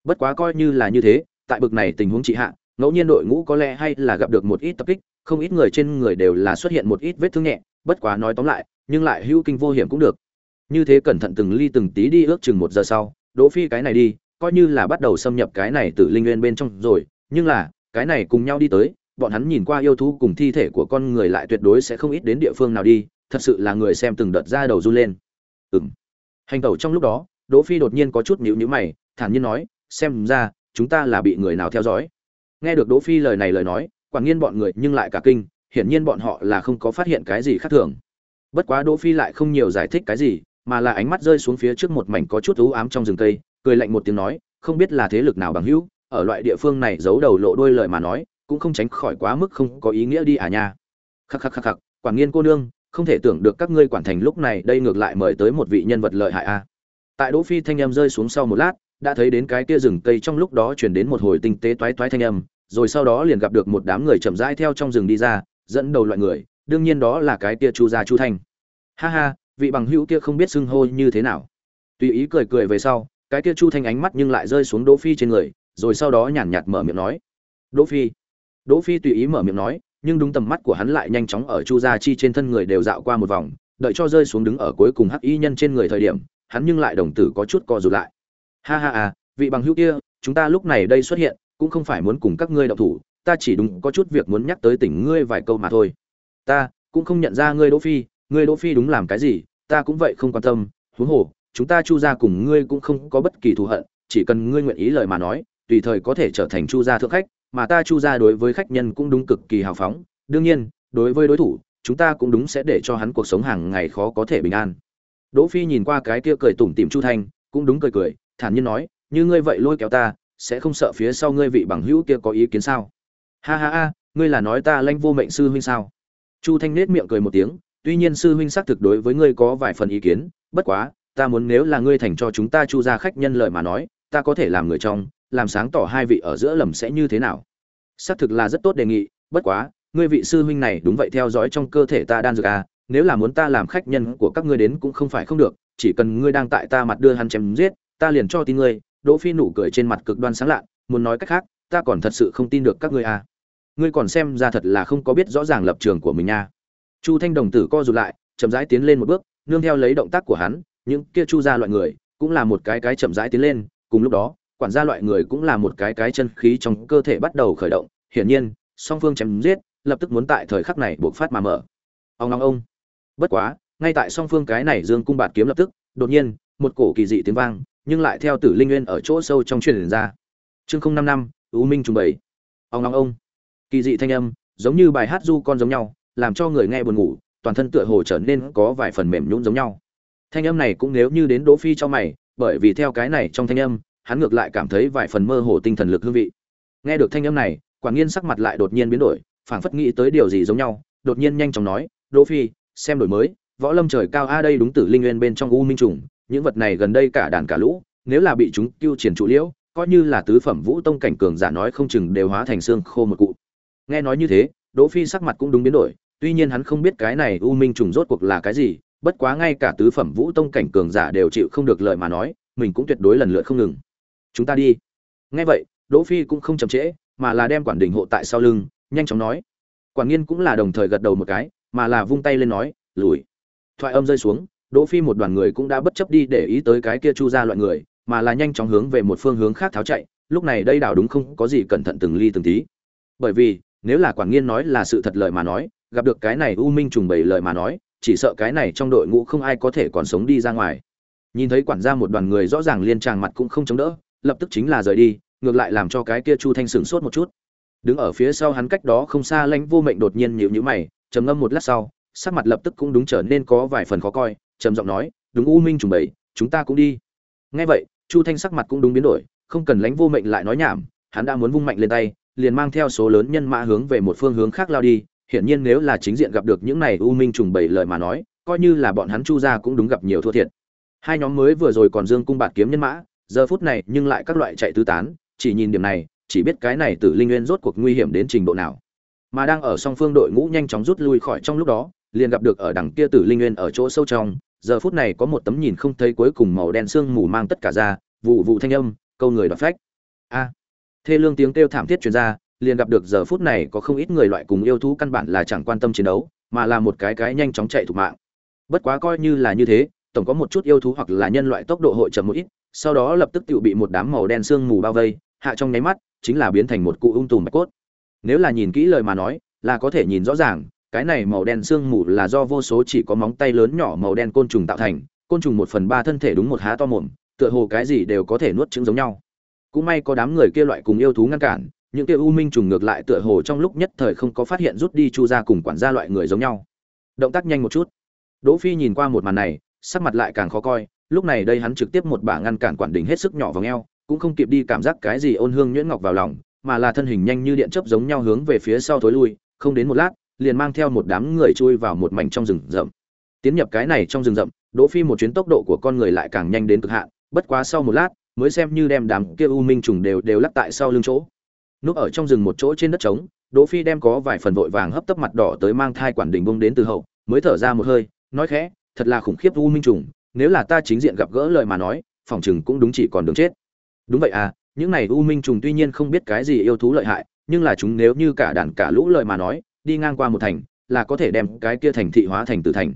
Bất quá coi như là như thế, tại bực này tình huống trị hạ, ngẫu nhiên đội ngũ có lẽ hay là gặp được một ít tập kích, không ít người trên người đều là xuất hiện một ít vết thương nhẹ, bất quá nói tóm lại, nhưng lại hữu kinh vô hiểm cũng được. Như thế cẩn thận từng ly từng tí đi ước chừng một giờ sau, Đỗ Phi cái này đi, coi như là bắt đầu xâm nhập cái này tử linh nguyên bên trong rồi, nhưng là, cái này cùng nhau đi tới bọn hắn nhìn qua yêu thú cùng thi thể của con người lại tuyệt đối sẽ không ít đến địa phương nào đi thật sự là người xem từng đợt ra đầu run lên. Ừm, hành tẩu trong lúc đó đỗ phi đột nhiên có chút nhíu nhíu mày thản nhiên nói xem ra chúng ta là bị người nào theo dõi? Nghe được đỗ phi lời này lời nói quảng nhiên bọn người nhưng lại cả kinh hiển nhiên bọn họ là không có phát hiện cái gì khác thường. Bất quá đỗ phi lại không nhiều giải thích cái gì mà là ánh mắt rơi xuống phía trước một mảnh có chút u ám trong rừng cây, cười lạnh một tiếng nói, không biết là thế lực nào bằng hữu, ở loại địa phương này giấu đầu lộ đuôi lời mà nói, cũng không tránh khỏi quá mức không có ý nghĩa đi à nha khắc khắc khắc khắc quản nghiên cô nương, không thể tưởng được các ngươi quản thành lúc này đây ngược lại mời tới một vị nhân vật lợi hại a à. tại đỗ phi thanh âm rơi xuống sau một lát, đã thấy đến cái kia rừng cây trong lúc đó truyền đến một hồi tinh tế toái toái thanh âm, rồi sau đó liền gặp được một đám người chậm rãi theo trong rừng đi ra, dẫn đầu loại người, đương nhiên đó là cái kia chu gia chu thành. ha ha vị bằng hữu kia không biết xưng hô như thế nào. Tùy ý cười cười về sau, cái kia chu thanh ánh mắt nhưng lại rơi xuống đỗ phi trên người, rồi sau đó nhàn nhạt mở miệng nói, đỗ phi. Đỗ phi tùy ý mở miệng nói, nhưng đúng tầm mắt của hắn lại nhanh chóng ở chu gia chi trên thân người đều dạo qua một vòng, đợi cho rơi xuống đứng ở cuối cùng hắc y nhân trên người thời điểm, hắn nhưng lại đồng tử có chút co rụt lại. Ha ha à vị bằng hữu kia, chúng ta lúc này đây xuất hiện, cũng không phải muốn cùng các ngươi động thủ, ta chỉ đúng có chút việc muốn nhắc tới tỉnh ngươi vài câu mà thôi. Ta cũng không nhận ra ngươi đỗ phi, ngươi đỗ phi đúng làm cái gì ta cũng vậy không quan tâm, huống hồ, chúng ta chu gia cùng ngươi cũng không có bất kỳ thù hận, chỉ cần ngươi nguyện ý lời mà nói, tùy thời có thể trở thành chu gia thượng khách, mà ta chu gia đối với khách nhân cũng đúng cực kỳ hào phóng. Đương nhiên, đối với đối thủ, chúng ta cũng đúng sẽ để cho hắn cuộc sống hàng ngày khó có thể bình an. Đỗ phi nhìn qua cái kia cười tủm tỉm chu thanh, cũng đúng cười cười, thản nhiên nói, như ngươi vậy lôi kéo ta, sẽ không sợ phía sau ngươi vị bằng hữu kia có ý kiến sao? Ha ha ha, ngươi là nói ta lanh vô mệnh sư huynh sao? Chu thanh nết miệng cười một tiếng tuy nhiên sư huynh xác thực đối với ngươi có vài phần ý kiến bất quá ta muốn nếu là ngươi thành cho chúng ta chu gia khách nhân lời mà nói ta có thể làm người trong làm sáng tỏ hai vị ở giữa lầm sẽ như thế nào? Xác thực là rất tốt đề nghị bất quá ngươi vị sư huynh này đúng vậy theo dõi trong cơ thể ta đan dược à, nếu là muốn ta làm khách nhân của các ngươi đến cũng không phải không được chỉ cần ngươi đang tại ta mặt đưa hắn chém giết ta liền cho tin ngươi đỗ phi nụ cười trên mặt cực đoan sáng lạ muốn nói cách khác ta còn thật sự không tin được các ngươi à. Ngươi còn xem ra thật là không có biết rõ ràng lập trường của mình nha chu thanh đồng tử co rụt lại, chậm rãi tiến lên một bước, nương theo lấy động tác của hắn, những kia chu gia loại người cũng là một cái cái chậm rãi tiến lên, cùng lúc đó, quản gia loại người cũng là một cái cái chân khí trong cơ thể bắt đầu khởi động, hiển nhiên, song phương chém giết, lập tức muốn tại thời khắc này buộc phát mà mở. Ông long ông. Bất quá, ngay tại song phương cái này dương cung bạt kiếm lập tức, đột nhiên, một cổ kỳ dị tiếng vang, nhưng lại theo tử linh nguyên ở chỗ sâu trong truyền ra. Chương không năm năm, u minh trùng bảy ông long ông. Kỳ dị thanh âm, giống như bài hát du con giống nhau làm cho người nghe buồn ngủ, toàn thân tựa hồ trở nên có vài phần mềm nhũn giống nhau. Thanh âm này cũng nếu như đến đỗ phi cho mày, bởi vì theo cái này trong thanh âm, hắn ngược lại cảm thấy vài phần mơ hồ tinh thần lực hương vị. Nghe được thanh âm này, Quả nghiên sắc mặt lại đột nhiên biến đổi, phảng phất nghĩ tới điều gì giống nhau, đột nhiên nhanh chóng nói, đỗ phi, xem đổi mới, võ lâm trời cao a đây đúng tử linh nguyên bên trong u minh trùng, những vật này gần đây cả đàn cả lũ, nếu là bị chúng tiêu triển trụ liễu, coi như là tứ phẩm vũ tông cảnh cường giả nói không chừng đều hóa thành xương khô một cụ. Nghe nói như thế, đỗ phi sắc mặt cũng đúng biến đổi tuy nhiên hắn không biết cái này u minh trùng rốt cuộc là cái gì, bất quá ngay cả tứ phẩm vũ tông cảnh cường giả đều chịu không được lời mà nói, mình cũng tuyệt đối lần lượt không ngừng. Chúng ta đi. Nghe vậy, đỗ phi cũng không chậm trễ, mà là đem quản đình hộ tại sau lưng, nhanh chóng nói. Quản nghiên cũng là đồng thời gật đầu một cái, mà là vung tay lên nói, lùi. Thoại âm rơi xuống, đỗ phi một đoàn người cũng đã bất chấp đi để ý tới cái kia chu ra loại người, mà là nhanh chóng hướng về một phương hướng khác tháo chạy, lúc này đây đảo đúng không có gì cẩn thận từng ly từng tí. Bởi vì, nếu là quản nghiên nói là sự thật lời mà nói gặp được cái này u minh trùng bày lời mà nói, chỉ sợ cái này trong đội ngũ không ai có thể còn sống đi ra ngoài. Nhìn thấy quản gia một đoàn người rõ ràng liên tràng mặt cũng không chống đỡ, lập tức chính là rời đi, ngược lại làm cho cái kia chu thanh sửng sốt một chút. Đứng ở phía sau hắn cách đó không xa lãnh vô mệnh đột nhiên nhíu nhíu mày, trầm ngâm một lát sau, sắc mặt lập tức cũng đúng trở nên có vài phần khó coi, trầm giọng nói, đúng u minh trùng bày chúng ta cũng đi. Nghe vậy, chu thanh sắc mặt cũng đúng biến đổi, không cần lãnh vô mệnh lại nói nhảm, hắn đã muốn vung mạnh lên tay, liền mang theo số lớn nhân mã hướng về một phương hướng khác lao đi hiển nhiên nếu là chính diện gặp được những này u minh trùng bảy lời mà nói, coi như là bọn hắn chu ra cũng đúng gặp nhiều thua thiệt. Hai nhóm mới vừa rồi còn dương cung bạt kiếm nhân mã, giờ phút này nhưng lại các loại chạy tứ tán, chỉ nhìn điểm này, chỉ biết cái này tử linh nguyên rốt cuộc nguy hiểm đến trình độ nào. Mà đang ở song phương đội ngũ nhanh chóng rút lui khỏi trong lúc đó, liền gặp được ở đằng kia tử linh nguyên ở chỗ sâu trong, giờ phút này có một tấm nhìn không thấy cuối cùng màu đen sương mù mang tất cả ra, vụ vụ thanh âm, câu người đoạt phách. A. Thê lương tiếng kêu thảm thiết truyền ra liền gặp được giờ phút này có không ít người loại cùng yêu thú căn bản là chẳng quan tâm chiến đấu, mà là một cái cái nhanh chóng chạy thục mạng. Bất quá coi như là như thế, tổng có một chút yêu thú hoặc là nhân loại tốc độ hội chậm một ít, sau đó lập tức tự bị một đám màu đen sương mù bao vây, hạ trong nháy mắt, chính là biến thành một cụ ung tùm bạch cốt. Nếu là nhìn kỹ lời mà nói, là có thể nhìn rõ ràng, cái này màu đen sương mù là do vô số chỉ có móng tay lớn nhỏ màu đen côn trùng tạo thành, côn trùng một phần ba thân thể đúng một há to mồm, tựa hồ cái gì đều có thể nuốt trứng giống nhau. Cũng may có đám người kia loại cùng yêu thú ngăn cản những kia u minh trùng ngược lại tựa hồ trong lúc nhất thời không có phát hiện rút đi chu ra cùng quản gia loại người giống nhau. Động tác nhanh một chút. Đỗ phi nhìn qua một màn này, sắc mặt lại càng khó coi, lúc này đây hắn trực tiếp một bả ngăn cản quản đỉnh hết sức nhỏ vào ngheo cũng không kịp đi cảm giác cái gì ôn hương nhuyễn ngọc vào lòng, mà là thân hình nhanh như điện chớp giống nhau hướng về phía sau thối lui, không đến một lát, liền mang theo một đám người chui vào một mảnh trong rừng rậm. Tiến nhập cái này trong rừng rậm, đỗ phi một chuyến tốc độ của con người lại càng nhanh đến cực hạn, bất quá sau một lát, mới xem như đem đám kia u minh trùng đều đều lắc tại sau lưng chỗ núp ở trong rừng một chỗ trên đất trống, đỗ phi đem có vài phần vội vàng hấp tấp mặt đỏ tới mang thai quản đỉnh bông đến từ hậu, mới thở ra một hơi, nói khẽ, thật là khủng khiếp u minh trùng, nếu là ta chính diện gặp gỡ lời mà nói, phòng chừng cũng đúng chỉ còn đường chết. Đúng vậy à những này u minh trùng tuy nhiên không biết cái gì yêu thú lợi hại, nhưng là chúng nếu như cả đàn cả lũ lời mà nói, đi ngang qua một thành, là có thể đem cái kia thành thị hóa thành tử thành.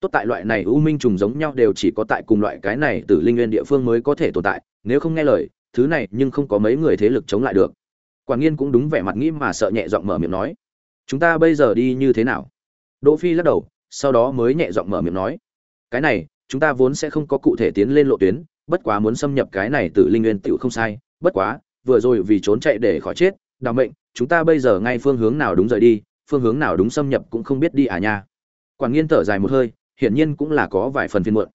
Tốt tại loại này u minh trùng giống nhau đều chỉ có tại cùng loại cái này từ linh nguyên địa phương mới có thể tồn tại, nếu không nghe lời, thứ này nhưng không có mấy người thế lực chống lại được quản nghiên cũng đúng vẻ mặt nghĩ mà sợ nhẹ giọng mở miệng nói. Chúng ta bây giờ đi như thế nào? Đỗ phi lắc đầu, sau đó mới nhẹ giọng mở miệng nói. Cái này, chúng ta vốn sẽ không có cụ thể tiến lên lộ tuyến, bất quá muốn xâm nhập cái này từ linh nguyên tựu không sai. Bất quá, vừa rồi vì trốn chạy để khỏi chết, đào mệnh, chúng ta bây giờ ngay phương hướng nào đúng rời đi, phương hướng nào đúng xâm nhập cũng không biết đi à nha. Quản nghiên thở dài một hơi, hiển nhiên cũng là có vài phần phiền muộn.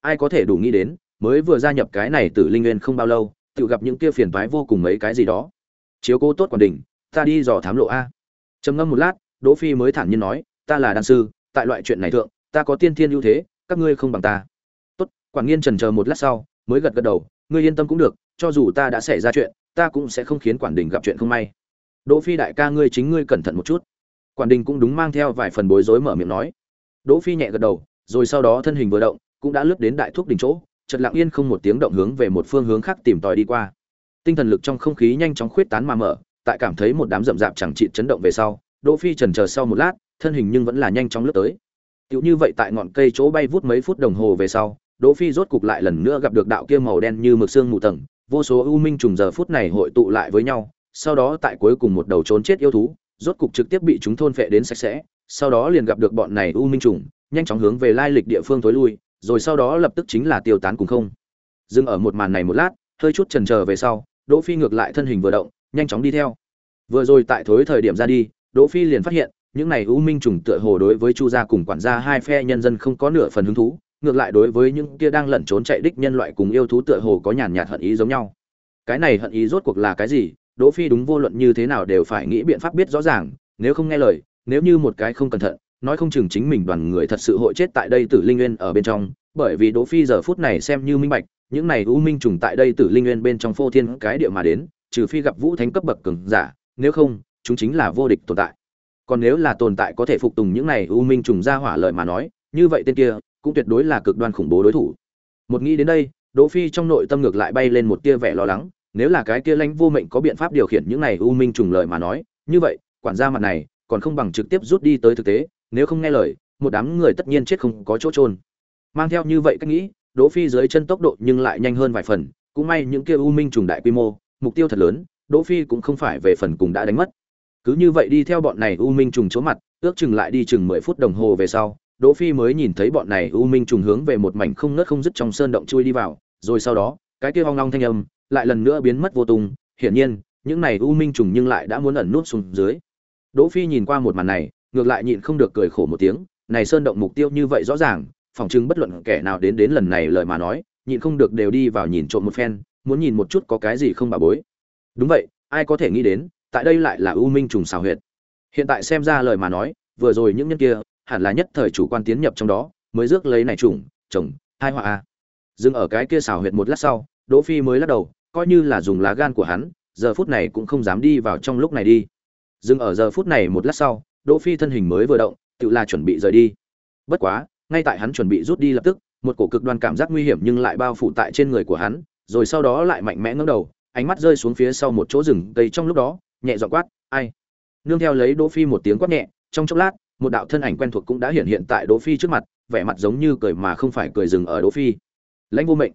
Ai có thể đủ nghĩ đến, mới vừa gia nhập cái này từ linh nguyên không bao lâu, tự gặp những kia phiền toái vô cùng mấy cái gì đó chiếu cố tốt quản đỉnh, ta đi dò thám lộ a. Trầm ngâm một lát, đỗ phi mới thản nhiên nói, ta là đan sư, tại loại chuyện này thượng, ta có tiên thiên ưu thế, các ngươi không bằng ta. Tốt quản nghiên trần chờ một lát sau, mới gật gật đầu, ngươi yên tâm cũng được, cho dù ta đã xảy ra chuyện, ta cũng sẽ không khiến quản đình gặp chuyện không may. Đỗ phi đại ca ngươi chính ngươi cẩn thận một chút. Quản đình cũng đúng mang theo vài phần bối rối mở miệng nói. Đỗ phi nhẹ gật đầu, rồi sau đó thân hình vừa động, cũng đã lướt đến đại thuốc đỉnh chỗ, chợt lặng yên không một tiếng động hướng về một phương hướng khác tìm tòi đi qua tinh thần lực trong không khí nhanh chóng khuyết tán mà mở, tại cảm thấy một đám rậm rạp chẳng trị chấn động về sau, đỗ phi chần chờ sau một lát, thân hình nhưng vẫn là nhanh chóng lướt tới. Tựu như vậy tại ngọn cây chỗ bay vút mấy phút đồng hồ về sau, đỗ phi rốt cục lại lần nữa gặp được đạo kia màu đen như mực xương mù tầng, vô số ưu minh trùng giờ phút này hội tụ lại với nhau, sau đó tại cuối cùng một đầu trốn chết yêu thú, rốt cục trực tiếp bị chúng thôn phệ đến sạch sẽ, sau đó liền gặp được bọn này ưu minh trùng, nhanh chóng hướng về lai lịch địa phương tối lui, rồi sau đó lập tức chính là tiêu tán cùng không. Dừng ở một màn này một lát, hơi chút chần chờ về sau đỗ phi ngược lại thân hình vừa động, nhanh chóng đi theo. Vừa rồi tại thối thời điểm ra đi, đỗ phi liền phát hiện, những này u minh trùng tựa hồ đối với chu gia cùng quản gia hai phe nhân dân không có nửa phần hứng thú, ngược lại đối với những kia đang lẩn trốn chạy đích nhân loại cùng yêu thú tựa hồ có nhàn nhạt hận ý giống nhau. Cái này hận ý rốt cuộc là cái gì? Đỗ phi đúng vô luận như thế nào đều phải nghĩ biện pháp biết rõ ràng, nếu không nghe lời, nếu như một cái không cẩn thận, nói không chừng chính mình đoàn người thật sự hội chết tại đây tử linh nguyên ở bên trong, bởi vì đỗ phi giờ phút này xem như minh bạch những này u minh trùng tại đây tử linh nguyên bên trong phô thiên cái địa mà đến, trừ phi gặp vũ thánh cấp bậc cường giả, nếu không, chúng chính là vô địch tồn tại. Còn nếu là tồn tại có thể phục tùng những này u minh trùng ra hỏa lợi mà nói, như vậy tên kia cũng tuyệt đối là cực đoan khủng bố đối thủ. Một nghĩ đến đây, đỗ phi trong nội tâm ngược lại bay lên một tia vẻ lo lắng, nếu là cái kia lãnh vô mệnh có biện pháp điều khiển những này u minh trùng lợi mà nói, như vậy, quản gia mặt này còn không bằng trực tiếp rút đi tới thực tế, nếu không nghe lời, một đám người tất nhiên chết không có chỗ trôn mang theo như vậy cách nghĩ đỗ phi dưới chân tốc độ nhưng lại nhanh hơn vài phần, cũng may những kia u minh trùng đại quy mô, mục tiêu thật lớn, đỗ phi cũng không phải về phần cùng đã đánh mất. Cứ như vậy đi theo bọn này u minh trùng chỗ mặt, ước chừng lại đi chừng mười phút đồng hồ về sau, đỗ phi mới nhìn thấy bọn này u minh trùng hướng về một mảnh không nứt không dứt trong sơn động chui đi vào, rồi sau đó, cái kia ong long thanh âm lại lần nữa biến mất vô tung. Hiển nhiên, những này u minh trùng nhưng lại đã muốn ẩn nút xuống dưới. Đỗ phi nhìn qua một màn này, ngược lại nhịn không được cười khổ một tiếng, này sơn động mục tiêu như vậy rõ ràng phỏng chừng bất luận kẻ nào đến đến lần này lời mà nói, nhịn không được đều đi vào nhìn trộm một phen, muốn nhìn một chút có cái gì không bà bối. Đúng vậy, ai có thể nghĩ đến, tại đây lại là ưu minh trùng xào huyệt. Hiện tại xem ra lời mà nói, vừa rồi những nhân kia, hẳn là nhất thời chủ quan tiến nhập trong đó, mới rước lấy này trùng trồng hai họa a. Dừng ở cái kia xào huyệt một lát sau, đỗ phi mới lắc đầu, coi như là dùng lá gan của hắn, giờ phút này cũng không dám đi vào trong lúc này đi. Dừng ở giờ phút này một lát sau, đỗ phi thân hình mới vừa động, tự là chuẩn bị rời đi. Bất quá ngay tại hắn chuẩn bị rút đi lập tức, một cổ cực đoan cảm giác nguy hiểm nhưng lại bao phủ tại trên người của hắn, rồi sau đó lại mạnh mẽ ngẩng đầu, ánh mắt rơi xuống phía sau một chỗ rừng cây trong lúc đó, nhẹ giọng quát, ai? Nương theo lấy đỗ phi một tiếng quát nhẹ, trong chốc lát, một đạo thân ảnh quen thuộc cũng đã hiện hiện tại đỗ phi trước mặt, vẻ mặt giống như cười mà không phải cười dừng ở đỗ phi. Lãnh vô mệnh.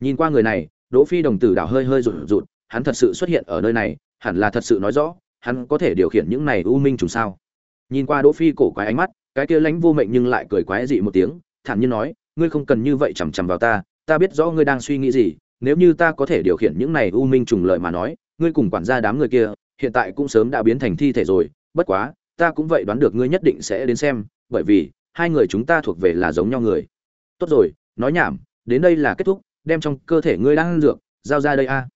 Nhìn qua người này, đỗ phi đồng tử đảo hơi hơi rụt rụt, hắn thật sự xuất hiện ở nơi này, hẳn là thật sự nói rõ, hắn có thể điều khiển những này u minh trùng sao? Nhìn qua đỗ phi cổ quái ánh mắt cái kia lãnh vô mệnh nhưng lại cười quái dị một tiếng, thản nhiên nói, ngươi không cần như vậy chằm chằm vào ta ta biết rõ ngươi đang suy nghĩ gì, nếu như ta có thể điều khiển những này u minh trùng lợi mà nói, ngươi cùng quản gia đám người kia, hiện tại cũng sớm đã biến thành thi thể rồi, bất quá, ta cũng vậy đoán được ngươi nhất định sẽ đến xem, bởi vì, hai người chúng ta thuộc về là giống nhau người. Tốt rồi, nói nhảm, đến đây là kết thúc, đem trong cơ thể ngươi đang ăn dược, giao ra đây a.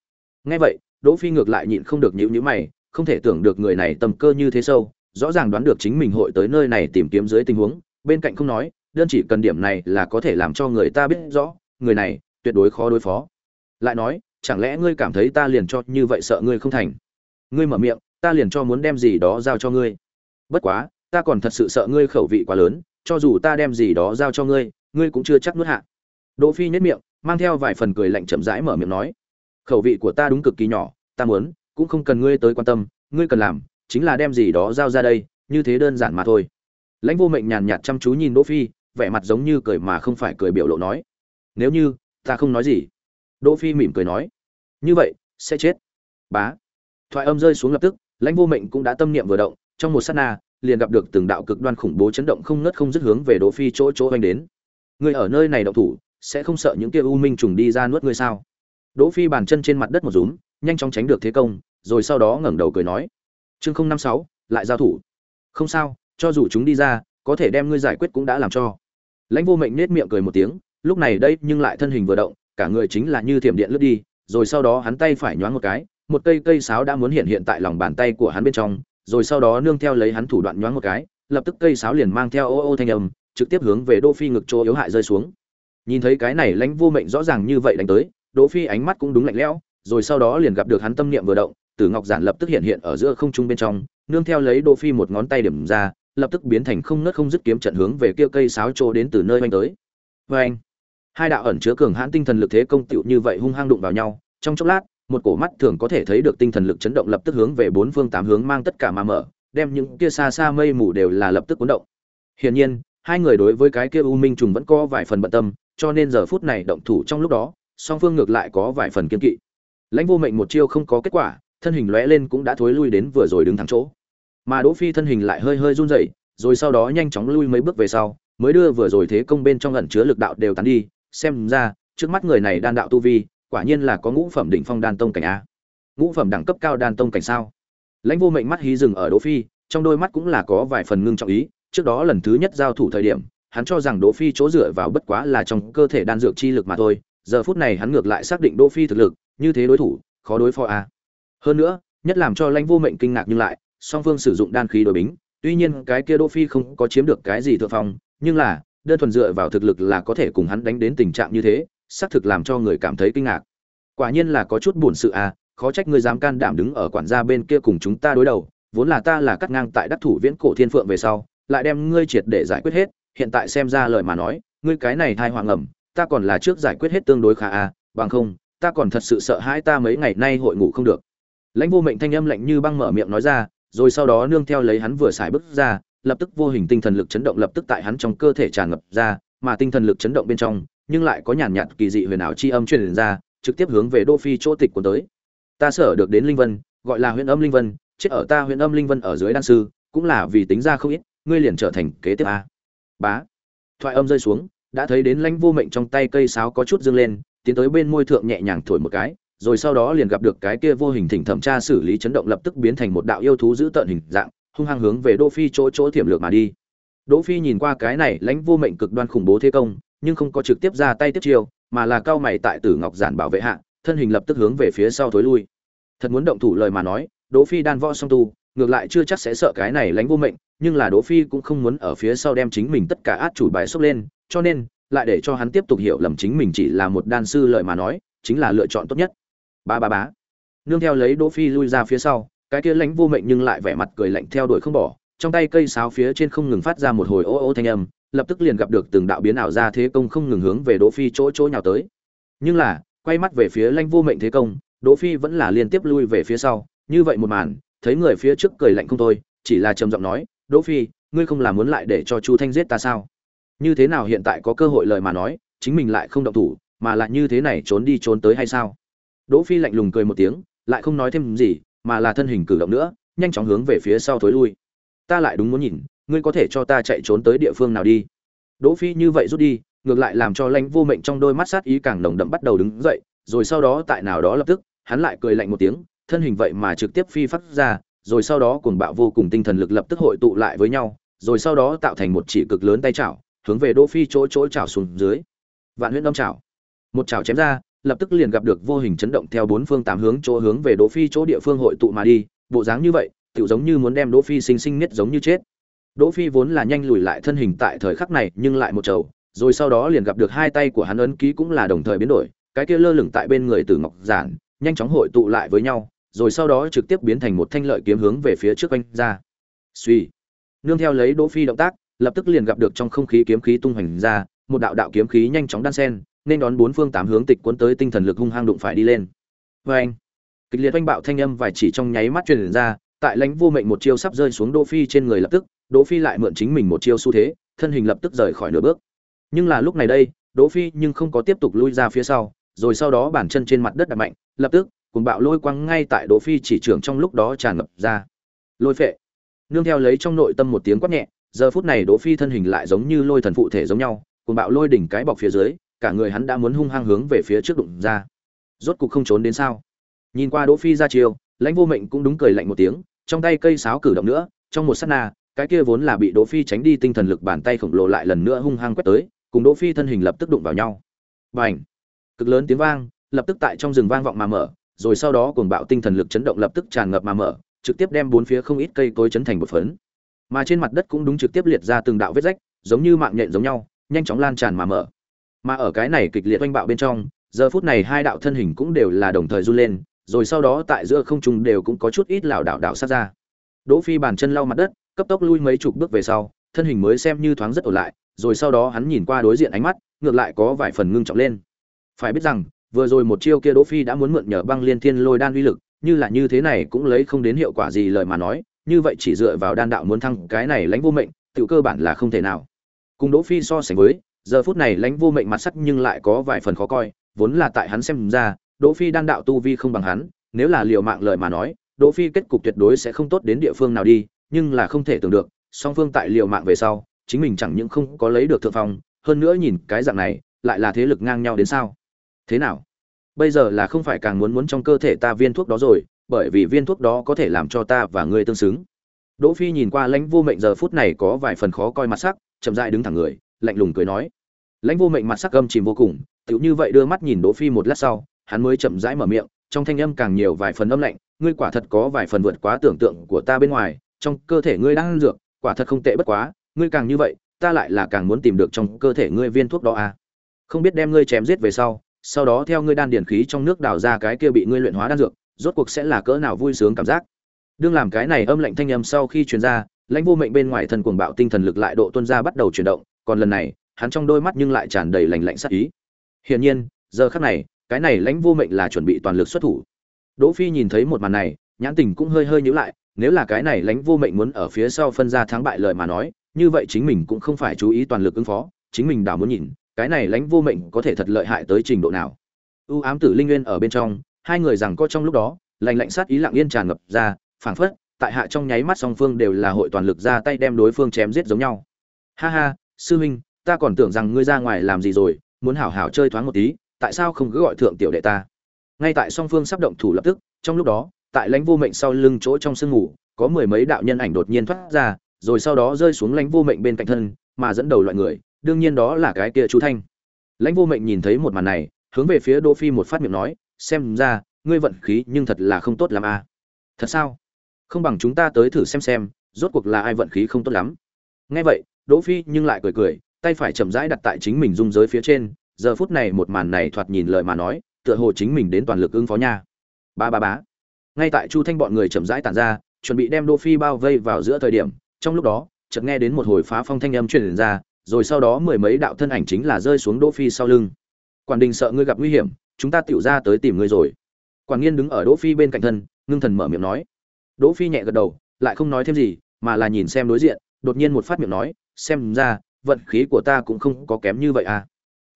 Nghe vậy, đỗ phi ngược lại nhịn không được nhíu nhíu mày, không thể tưởng được người này tầm cơ như thế sâu rõ ràng đoán được chính mình hội tới nơi này tìm kiếm dưới tình huống, bên cạnh không nói, đơn chỉ cần điểm này là có thể làm cho người ta biết rõ, người này tuyệt đối khó đối phó. Lại nói, chẳng lẽ ngươi cảm thấy ta liền cho như vậy sợ ngươi không thành? Ngươi mở miệng, ta liền cho muốn đem gì đó giao cho ngươi. Bất quá, ta còn thật sự sợ ngươi khẩu vị quá lớn, cho dù ta đem gì đó giao cho ngươi ngươi cũng chưa chắc nuốt hạ. Đỗ phi nhếch miệng, mang theo vài phần cười lạnh chậm rãi mở miệng nói, khẩu vị của ta đúng cực kỳ nhỏ, ta muốn, cũng không cần ngươi tới quan tâm, ngươi cần làm chính là đem gì đó giao ra đây, như thế đơn giản mà thôi. Lãnh vô mệnh nhàn nhạt chăm chú nhìn đỗ phi, vẻ mặt giống như cười mà không phải cười biểu lộ nói, nếu như ta không nói gì. Đỗ phi mỉm cười nói, như vậy, sẽ chết. Bá. Thoại âm rơi xuống lập tức, lãnh vô mệnh cũng đã tâm niệm vừa động, trong một sát na, liền gặp được từng đạo cực đoan khủng bố chấn động không ngớt không dứt hướng về đỗ phi chỗ chỗ anh đến. Người ở nơi này động thủ, sẽ không sợ những kia u minh trùng đi ra nuốt ngươi sao? Đỗ phi bàn chân trên mặt đất một rúm, nhanh chóng tránh được thế công, rồi sau đó ngẩng đầu cười nói chương không năm sáu, lại giao thủ. Không sao, cho dù chúng đi ra, có thể đem ngươi giải quyết cũng đã làm cho. Lãnh vô mệnh nết miệng cười một tiếng, lúc này đây nhưng lại thân hình vừa động, cả người chính là như thiểm điện lướt đi, rồi sau đó hắn tay phải nhoáng một cái, một cây cây sáo đã muốn hiện hiện tại lòng bàn tay của hắn bên trong, rồi sau đó nương theo lấy hắn thủ đoạn nhoáng một cái, lập tức cây sáo liền mang theo ô ô thanh âm, trực tiếp hướng về đỗ phi ngực chỗ yếu hại rơi xuống. Nhìn thấy cái này, lãnh vô mệnh rõ ràng như vậy đánh tới, đỗ phi ánh mắt cũng đúng lạnh lẽo, rồi sau đó liền gặp được hắn tâm niệm vừa động Tử Ngọc Giản lập tức hiện hiện ở giữa không trung bên trong, nương theo lấy Đỗ Phi một ngón tay điểm ra, lập tức biến thành không nứt không dứt kiếm trận hướng về kia cây sáo trô đến từ nơi anh tới. Với anh, Hai đạo ẩn chứa cường hãn tinh thần lực thế công tựu như vậy hung hăng đụng vào nhau, trong chốc lát, một cổ mắt thường có thể thấy được tinh thần lực chấn động lập tức hướng về bốn phương tám hướng mang tất cả mà mở, đem những kia xa xa mây mù đều là lập tức cuốn động. Hiển nhiên, hai người đối với cái kia u minh trùng vẫn có vài phần bận tâm, cho nên giờ phút này động thủ trong lúc đó, song phương ngược lại có vài phần kiên kỵ. Lãnh Vô Mệnh một chiêu không có kết quả, thân hình lóe lên cũng đã thối lui đến vừa rồi đứng thẳng chỗ. Mà đỗ phi thân hình lại hơi hơi run rẩy, rồi sau đó nhanh chóng lui mấy bước về sau, mới đưa vừa rồi thế công bên trong ẩn chứa lực đạo đều tán đi, xem ra, trước mắt người này đan đạo tu vi, quả nhiên là có ngũ phẩm đỉnh phong đan tông cảnh a. Ngũ phẩm đẳng cấp cao đan tông cảnh sao? Lãnh vô mệnh mắt hí dừng ở đỗ phi, trong đôi mắt cũng là có vài phần ngưng trọng ý, trước đó lần thứ nhất giao thủ thời điểm, hắn cho rằng đỗ phi chỗ dựa vào bất quá là trong cơ thể đan dược chi lực mà thôi, giờ phút này hắn ngược lại xác định đỗ phi thực lực, như thế đối thủ, khó đối phó a hơn nữa, nhất làm cho lãnh vô mệnh kinh ngạc nhưng lại, song phương sử dụng đan khí đổi bính. Tuy nhiên, cái kia đỗ phi không có chiếm được cái gì thượng phong, nhưng là, đơn thuần dựa vào thực lực là có thể cùng hắn đánh đến tình trạng như thế, xác thực làm cho người cảm thấy kinh ngạc. Quả nhiên là có chút buồn sự à khó trách ngươi dám can đảm đứng ở quản gia bên kia cùng chúng ta đối đầu, vốn là ta là cắt ngang tại đắc thủ viễn cổ thiên phượng về sau, lại đem ngươi triệt để giải quyết hết, hiện tại xem ra lời mà nói, ngươi cái này thai hoàng ẩm, ta còn là trước giải quyết hết tương đối khá à bằng không, ta còn thật sự sợ hãi ta mấy ngày nay hội ngủ không được lãnh vô mệnh thanh âm lạnh như băng mở miệng nói ra, rồi sau đó nương theo lấy hắn vừa xài bước ra, lập tức vô hình tinh thần lực chấn động lập tức tại hắn trong cơ thể tràn ngập ra, mà tinh thần lực chấn động bên trong, nhưng lại có nhàn nhạt kỳ dị huyền ảo chi âm truyền ra, trực tiếp hướng về đô phi chỗ tịch của tới. Ta sở được đến linh vân, gọi là huyền âm linh vân, chết ở ta huyền âm linh vân ở dưới đan sư, cũng là vì tính ra không ít, ngươi liền trở thành kế tiếp a. Bá. Thoại âm rơi xuống, đã thấy đến lãnh vô mệnh trong tay cây sáo có chút dương lên, tiến tới bên môi thượng nhẹ nhàng thổi một cái rồi sau đó liền gặp được cái kia vô hình thỉnh thẩm tra xử lý chấn động lập tức biến thành một đạo yêu thú giữ tợn hình dạng, hung hăng hướng về đỗ phi chỗ chỗ thiểm lược mà đi. Đỗ phi nhìn qua cái này lãnh vô mệnh cực đoan khủng bố thế công, nhưng không có trực tiếp ra tay tiếp chiêu, mà là cao mày tại tử ngọc giản bảo vệ hạ, thân hình lập tức hướng về phía sau thối lui. Thật muốn động thủ lời mà nói, đỗ phi đan võ song tu, ngược lại chưa chắc sẽ sợ cái này lãnh vô mệnh, nhưng là đỗ phi cũng không muốn ở phía sau đem chính mình tất cả át chủ bài xốc lên, cho nên, lại để cho hắn tiếp tục hiểu lầm chính mình chỉ là một đan sư lợi mà nói, chính là lựa chọn tốt nhất ba ba bá nương theo lấy đỗ phi lui ra phía sau, cái kia lãnh vô mệnh nhưng lại vẻ mặt cười lạnh theo đuổi không bỏ, trong tay cây sáo phía trên không ngừng phát ra một hồi ô ô thanh âm, lập tức liền gặp được từng đạo biến ảo ra thế công không ngừng hướng về đỗ phi chỗ chỗ nhào tới. Nhưng là, quay mắt về phía lãnh vô mệnh thế công, đỗ phi vẫn là liên tiếp lui về phía sau, như vậy một màn, thấy người phía trước cười lạnh không thôi, chỉ là trầm giọng nói, đỗ phi, ngươi không làm muốn lại để cho chu thanh giết ta sao? Như thế nào hiện tại có cơ hội lời mà nói, chính mình lại không động thủ, mà lại như thế này trốn đi trốn tới hay sao? Đỗ phi lạnh lùng cười một tiếng, lại không nói thêm gì, mà là thân hình cử động nữa, nhanh chóng hướng về phía sau thối lui. Ta lại đúng muốn nhìn, ngươi có thể cho ta chạy trốn tới địa phương nào đi. Đỗ phi như vậy rút đi, ngược lại làm cho lãnh vô mệnh trong đôi mắt sát ý càng nồng đậm bắt đầu đứng dậy, rồi sau đó tại nào đó lập tức, hắn lại cười lạnh một tiếng, thân hình vậy mà trực tiếp phi phát ra, rồi sau đó cuồng bạo vô cùng tinh thần lực lập tức hội tụ lại với nhau, rồi sau đó tạo thành một chỉ cực lớn tay chảo, hướng về đỗ phi chỗ chỗ chảo xuống dưới. Vạn huyễn Đâm chảo. Một chảo chém ra lập tức liền gặp được vô hình chấn động theo bốn phương tám hướng chỗ hướng về đỗ phi chỗ địa phương hội tụ mà đi, bộ dáng như vậy, tựu giống như muốn đem đỗ phi sinh sinh nhất giống như chết. Đỗ phi vốn là nhanh lùi lại thân hình tại thời khắc này, nhưng lại một trầu, rồi sau đó liền gặp được hai tay của hắn ấn ký cũng là đồng thời biến đổi, cái kia lơ lửng tại bên người tử ngọc giản, nhanh chóng hội tụ lại với nhau, rồi sau đó trực tiếp biến thành một thanh lợi kiếm hướng về phía trước anh ra. Suy nương theo lấy đỗ phi động tác, lập tức liền gặp được trong không khí kiếm khí tung hoành ra, một đạo đạo kiếm khí nhanh chóng đan sen nên đón bốn phương tám hướng tịch cuốn tới tinh thần lực hung hăng đụng phải đi lên. Vê anh, kịch liệt oanh bạo thanh âm vài chỉ trong nháy mắt truyền ra, tại lãnh vô mệnh một chiêu sắp rơi xuống đỗ phi trên người lập tức, đỗ phi lại mượn chính mình một chiêu xu thế, thân hình lập tức rời khỏi nửa bước. Nhưng là lúc này đây, đỗ phi nhưng không có tiếp tục lui ra phía sau, rồi sau đó bản chân trên mặt đất đạp mạnh, lập tức, cuồng bạo lôi quăng ngay tại đỗ phi chỉ trưởng trong lúc đó tràn ngập ra. Lôi phệ. Nương theo lấy trong nội tâm một tiếng quát nhẹ, giờ phút này đỗ phi thân hình lại giống như lôi thần phụ thể giống nhau, cuồng bạo lôi đỉnh cái bọc phía dưới cả người hắn đã muốn hung hăng hướng về phía trước đụng ra. Rốt cục không trốn đến sao? Nhìn qua đỗ phi ra chiều lãnh vô mệnh cũng đúng cười lạnh một tiếng, trong tay cây sáo cử động nữa, trong một sát na, cái kia vốn là bị đỗ phi tránh đi tinh thần lực bàn tay khổng lồ lại lần nữa hung hăng quét tới, cùng đỗ phi thân hình lập tức đụng vào nhau. Bành! Cực lớn tiếng vang, lập tức tại trong rừng vang vọng mà mở, rồi sau đó cuồng bạo tinh thần lực chấn động lập tức tràn ngập mà mở, trực tiếp đem bốn phía không ít cây cối chấn thành một phấn. Mà trên mặt đất cũng đúng trực tiếp liệt ra từng đạo vết rách, giống như mạng nhện giống nhau, nhanh chóng lan tràn mà mở mà ở cái này kịch liệt oanh bạo bên trong, giờ phút này hai đạo thân hình cũng đều là đồng thời run lên, rồi sau đó tại giữa không trung đều cũng có chút ít lảo đảo đảo sát ra. Đỗ phi bàn chân lau mặt đất, cấp tốc lui mấy chục bước về sau, thân hình mới xem như thoáng rất ổn lại, rồi sau đó hắn nhìn qua đối diện ánh mắt, ngược lại có vài phần ngưng trọng lên. Phải biết rằng, vừa rồi một chiêu kia đỗ phi đã muốn mượn nhờ băng liên thiên lôi đan uy lực, như là như thế này cũng lấy không đến hiệu quả gì lời mà nói, như vậy chỉ dựa vào đan đạo muốn thăng cái này lãnh vô mệnh tự cơ bản là không thể nào. Cùng đỗ phi so sánh với giờ phút này lãnh vô mệnh mặt sắc nhưng lại có vài phần khó coi, vốn là tại hắn xem ra, đỗ phi đan đạo tu vi không bằng hắn, nếu là liều mạng lời mà nói, đỗ phi kết cục tuyệt đối sẽ không tốt đến địa phương nào đi, nhưng là không thể tưởng được, song phương tại liều mạng về sau, chính mình chẳng những không có lấy được thượng phong, hơn nữa nhìn cái dạng này, lại là thế lực ngang nhau đến sao? Thế nào? Bây giờ là không phải càng muốn muốn trong cơ thể ta viên thuốc đó rồi, bởi vì viên thuốc đó có thể làm cho ta và ngươi tương xứng. Đỗ phi nhìn qua lãnh vô mệnh giờ phút này có vài phần khó coi mặt sắc, chậm rãi đứng thẳng người, lạnh lùng cười nói lãnh vô mệnh mặt sắc gâm chìm vô cùng, tựu như vậy đưa mắt nhìn đỗ phi một lát sau, hắn mới chậm rãi mở miệng, trong thanh âm càng nhiều vài phần âm lạnh, ngươi quả thật có vài phần vượt quá tưởng tượng của ta bên ngoài, trong cơ thể ngươi đang ăn dược, quả thật không tệ bất quá, ngươi càng như vậy, ta lại là càng muốn tìm được trong cơ thể ngươi viên thuốc đó à. Không biết đem ngươi chém giết về sau sau đó theo ngươi đan điển khí trong nước đào ra cái kia bị ngươi luyện hóa đan dược, rốt cuộc sẽ là cỡ nào vui sướng cảm giác. Đương làm cái này âm lạnh thanh âm sau khi truyền ra, lãnh vô mệnh bên ngoài thần cuồng bạo tinh thần lực lại độ tuân ra bắt đầu chuyển động, còn lần này hắn trong đôi mắt nhưng lại tràn đầy lạnh lạnh sắc ý. Hiển nhiên, giờ khắc này, cái này lãnh vô mệnh là chuẩn bị toàn lực xuất thủ. Đỗ phi nhìn thấy một màn này, nhãn tình cũng hơi hơi nhíu lại, nếu là cái này lãnh vô mệnh muốn ở phía sau phân ra thắng bại lời mà nói, như vậy chính mình cũng không phải chú ý toàn lực ứng phó, chính mình đảo muốn nhìn, cái này lãnh vô mệnh có thể thật lợi hại tới trình độ nào. U ám tử linh nguyên ở bên trong, hai người rằng có trong lúc đó, lạnh lạnh sát ý lặng yên tràn ngập ra, phảng phất, tại hạ trong nháy mắt song phương đều là hội toàn lực ra tay đem đối phương chém giết giống nhau. Ha ha, sư huynh ta còn tưởng rằng ngươi ra ngoài làm gì rồi, muốn hảo hảo chơi thoáng một tí, tại sao không cứ gọi thượng tiểu đệ ta? Ngay tại song phương sắp động thủ lập tức, trong lúc đó, tại lãnh vô mệnh sau lưng chỗ trong sương ngủ, có mười mấy đạo nhân ảnh đột nhiên thoát ra, rồi sau đó rơi xuống lãnh vô mệnh bên cạnh thân, mà dẫn đầu loại người, đương nhiên đó là cái kia chú thanh. Lãnh vô mệnh nhìn thấy một màn này, hướng về phía đỗ phi một phát miệng nói, xem ra, ngươi vận khí nhưng thật là không tốt lắm a thật sao? Không bằng chúng ta tới thử xem xem, rốt cuộc là ai vận khí không tốt lắm. Nghe vậy, đỗ phi nhưng lại cười cười tay phải chậm rãi đặt tại chính mình dung giới phía trên, giờ phút này một màn này thoạt nhìn lời mà nói, tựa hồ chính mình đến toàn lực ứng phó nha. Ba ba bá ngay tại chu thanh bọn người chậm rãi tản ra, chuẩn bị đem đỗ phi bao vây vào giữa thời điểm, trong lúc đó, chợt nghe đến một hồi phá phong thanh âm truyền ra, rồi sau đó mười mấy đạo thân ảnh chính là rơi xuống đỗ phi sau lưng. Quản đình sợ ngươi gặp nguy hiểm, chúng ta tiểu ra tới tìm ngươi rồi. Quản nghiên đứng ở đỗ phi bên cạnh thân, ngưng thần mở miệng nói. Đỗ phi nhẹ gật đầu, lại không nói thêm gì, mà là nhìn xem đối diện, đột nhiên một phát miệng nói, xem ra vận khí của ta cũng không có kém như vậy à.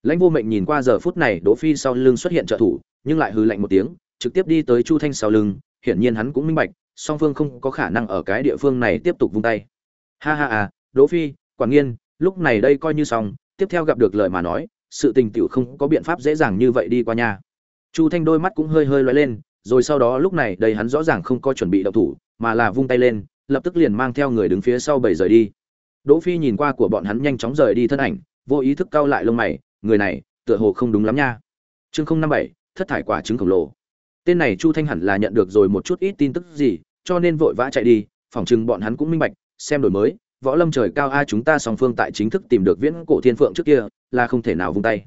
Lãnh vô mệnh nhìn qua giờ phút này đỗ phi sau lưng xuất hiện trợ thủ, nhưng lại hừ lạnh một tiếng, trực tiếp đi tới chu thanh sau lưng, hiển nhiên hắn cũng minh bạch, song phương không có khả năng ở cái địa phương này tiếp tục vung tay. Ha ha à đỗ phi quản nghiên lúc này đây coi như xong, tiếp theo gặp được lời mà nói, sự tình tiểu không có biện pháp dễ dàng như vậy đi qua nhà chu thanh đôi mắt cũng hơi hơi lóe lên, rồi sau đó lúc này đây hắn rõ ràng không có chuẩn bị động thủ, mà là vung tay lên, lập tức liền mang theo người đứng phía sau bảy rời đi đỗ phi nhìn qua của bọn hắn nhanh chóng rời đi thân ảnh, vô ý thức cau lại lông mày, người này, tựa hồ không đúng lắm nha. Chương không năm bảy, thất thải quả trứng khổng lồ. Tên này chu thanh hẳn là nhận được rồi một chút ít tin tức gì, cho nên vội vã chạy đi phỏng chừng bọn hắn cũng minh bạch, xem đổi mới, võ lâm trời cao a chúng ta song phương tại chính thức tìm được viễn cổ thiên phượng trước kia, là không thể nào vung tay.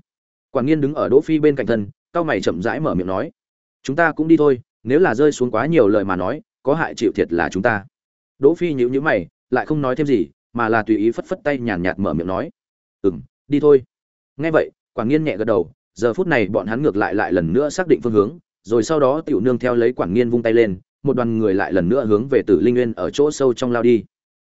Quản nghiên đứng ở đỗ phi bên cạnh thân cao mày chậm rãi mở miệng nói, chúng ta cũng đi thôi, nếu là rơi xuống quá nhiều lời mà nói, có hại chịu thiệt là chúng ta. Đỗ phi nhíu nhíu mày, lại không nói thêm gì mà là tùy ý phất phất tay nhàn nhạt mở miệng nói. Ừm, đi thôi. Nghe vậy, quảng nghiên nhẹ gật đầu, giờ phút này bọn hắn ngược lại lại lần nữa xác định phương hướng, rồi sau đó tiểu nương theo lấy quảng nghiên vung tay lên, một đoàn người lại lần nữa hướng về tử linh nguyên ở chỗ sâu trong lao đi.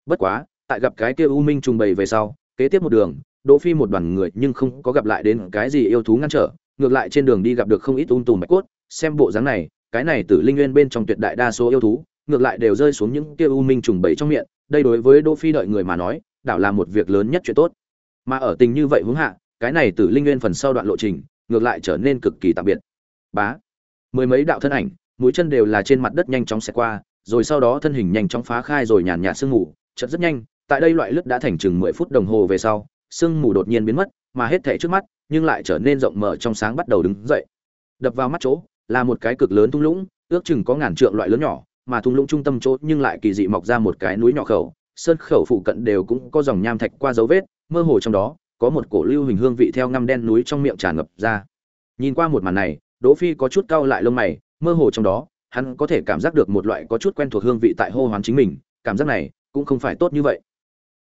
Bất quá, tại gặp cái kia u minh trùng bầy về sau, kế tiếp một đường, đỗ phi một đoàn người nhưng không có gặp lại đến cái gì yêu thú ngăn trở, ngược lại trên đường đi gặp được không ít ung tùm mạch cốt, xem bộ dáng này, cái này tử linh nguyên bên trong tuyệt đại đa số yêu thú, ngược lại đều rơi xuống những kia u minh trùng bầy trong miệng đây đối với đỗ phi đợi người mà nói, đảo là một việc lớn nhất chuyện tốt. Mà ở tình như vậy hướng hạ, cái này tử linh nguyên phần sau đoạn lộ trình, ngược lại trở nên cực kỳ tạm biệt. Bá, mười mấy đạo thân ảnh, mũi chân đều là trên mặt đất nhanh chóng xẹt qua, rồi sau đó thân hình nhanh chóng phá khai rồi nhàn nhạt sương mù, chợt rất nhanh, tại đây loại lướt đã thành chừng mười phút đồng hồ về sau, sương mù đột nhiên biến mất, mà hết thảy trước mắt, nhưng lại trở nên rộng mở trong sáng bắt đầu đứng dậy. Đập vào mắt chỗ, là một cái cực lớn thung lũng, ước chừng có ngàn trượng loại lớn nhỏ mà thung lũng trung tâm chỗ nhưng lại kỳ dị mọc ra một cái núi nhỏ khẩu, sơn khẩu phụ cận đều cũng có dòng nham thạch qua dấu vết, mơ hồ trong đó có một cổ lưu hình hương vị theo ngăm đen núi trong miệng tràn ngập ra. Nhìn qua một màn này, đỗ phi có chút cau lại lông mày, mơ hồ trong đó, hắn có thể cảm giác được một loại có chút quen thuộc hương vị tại hô hoán chính mình, cảm giác này cũng không phải tốt như vậy.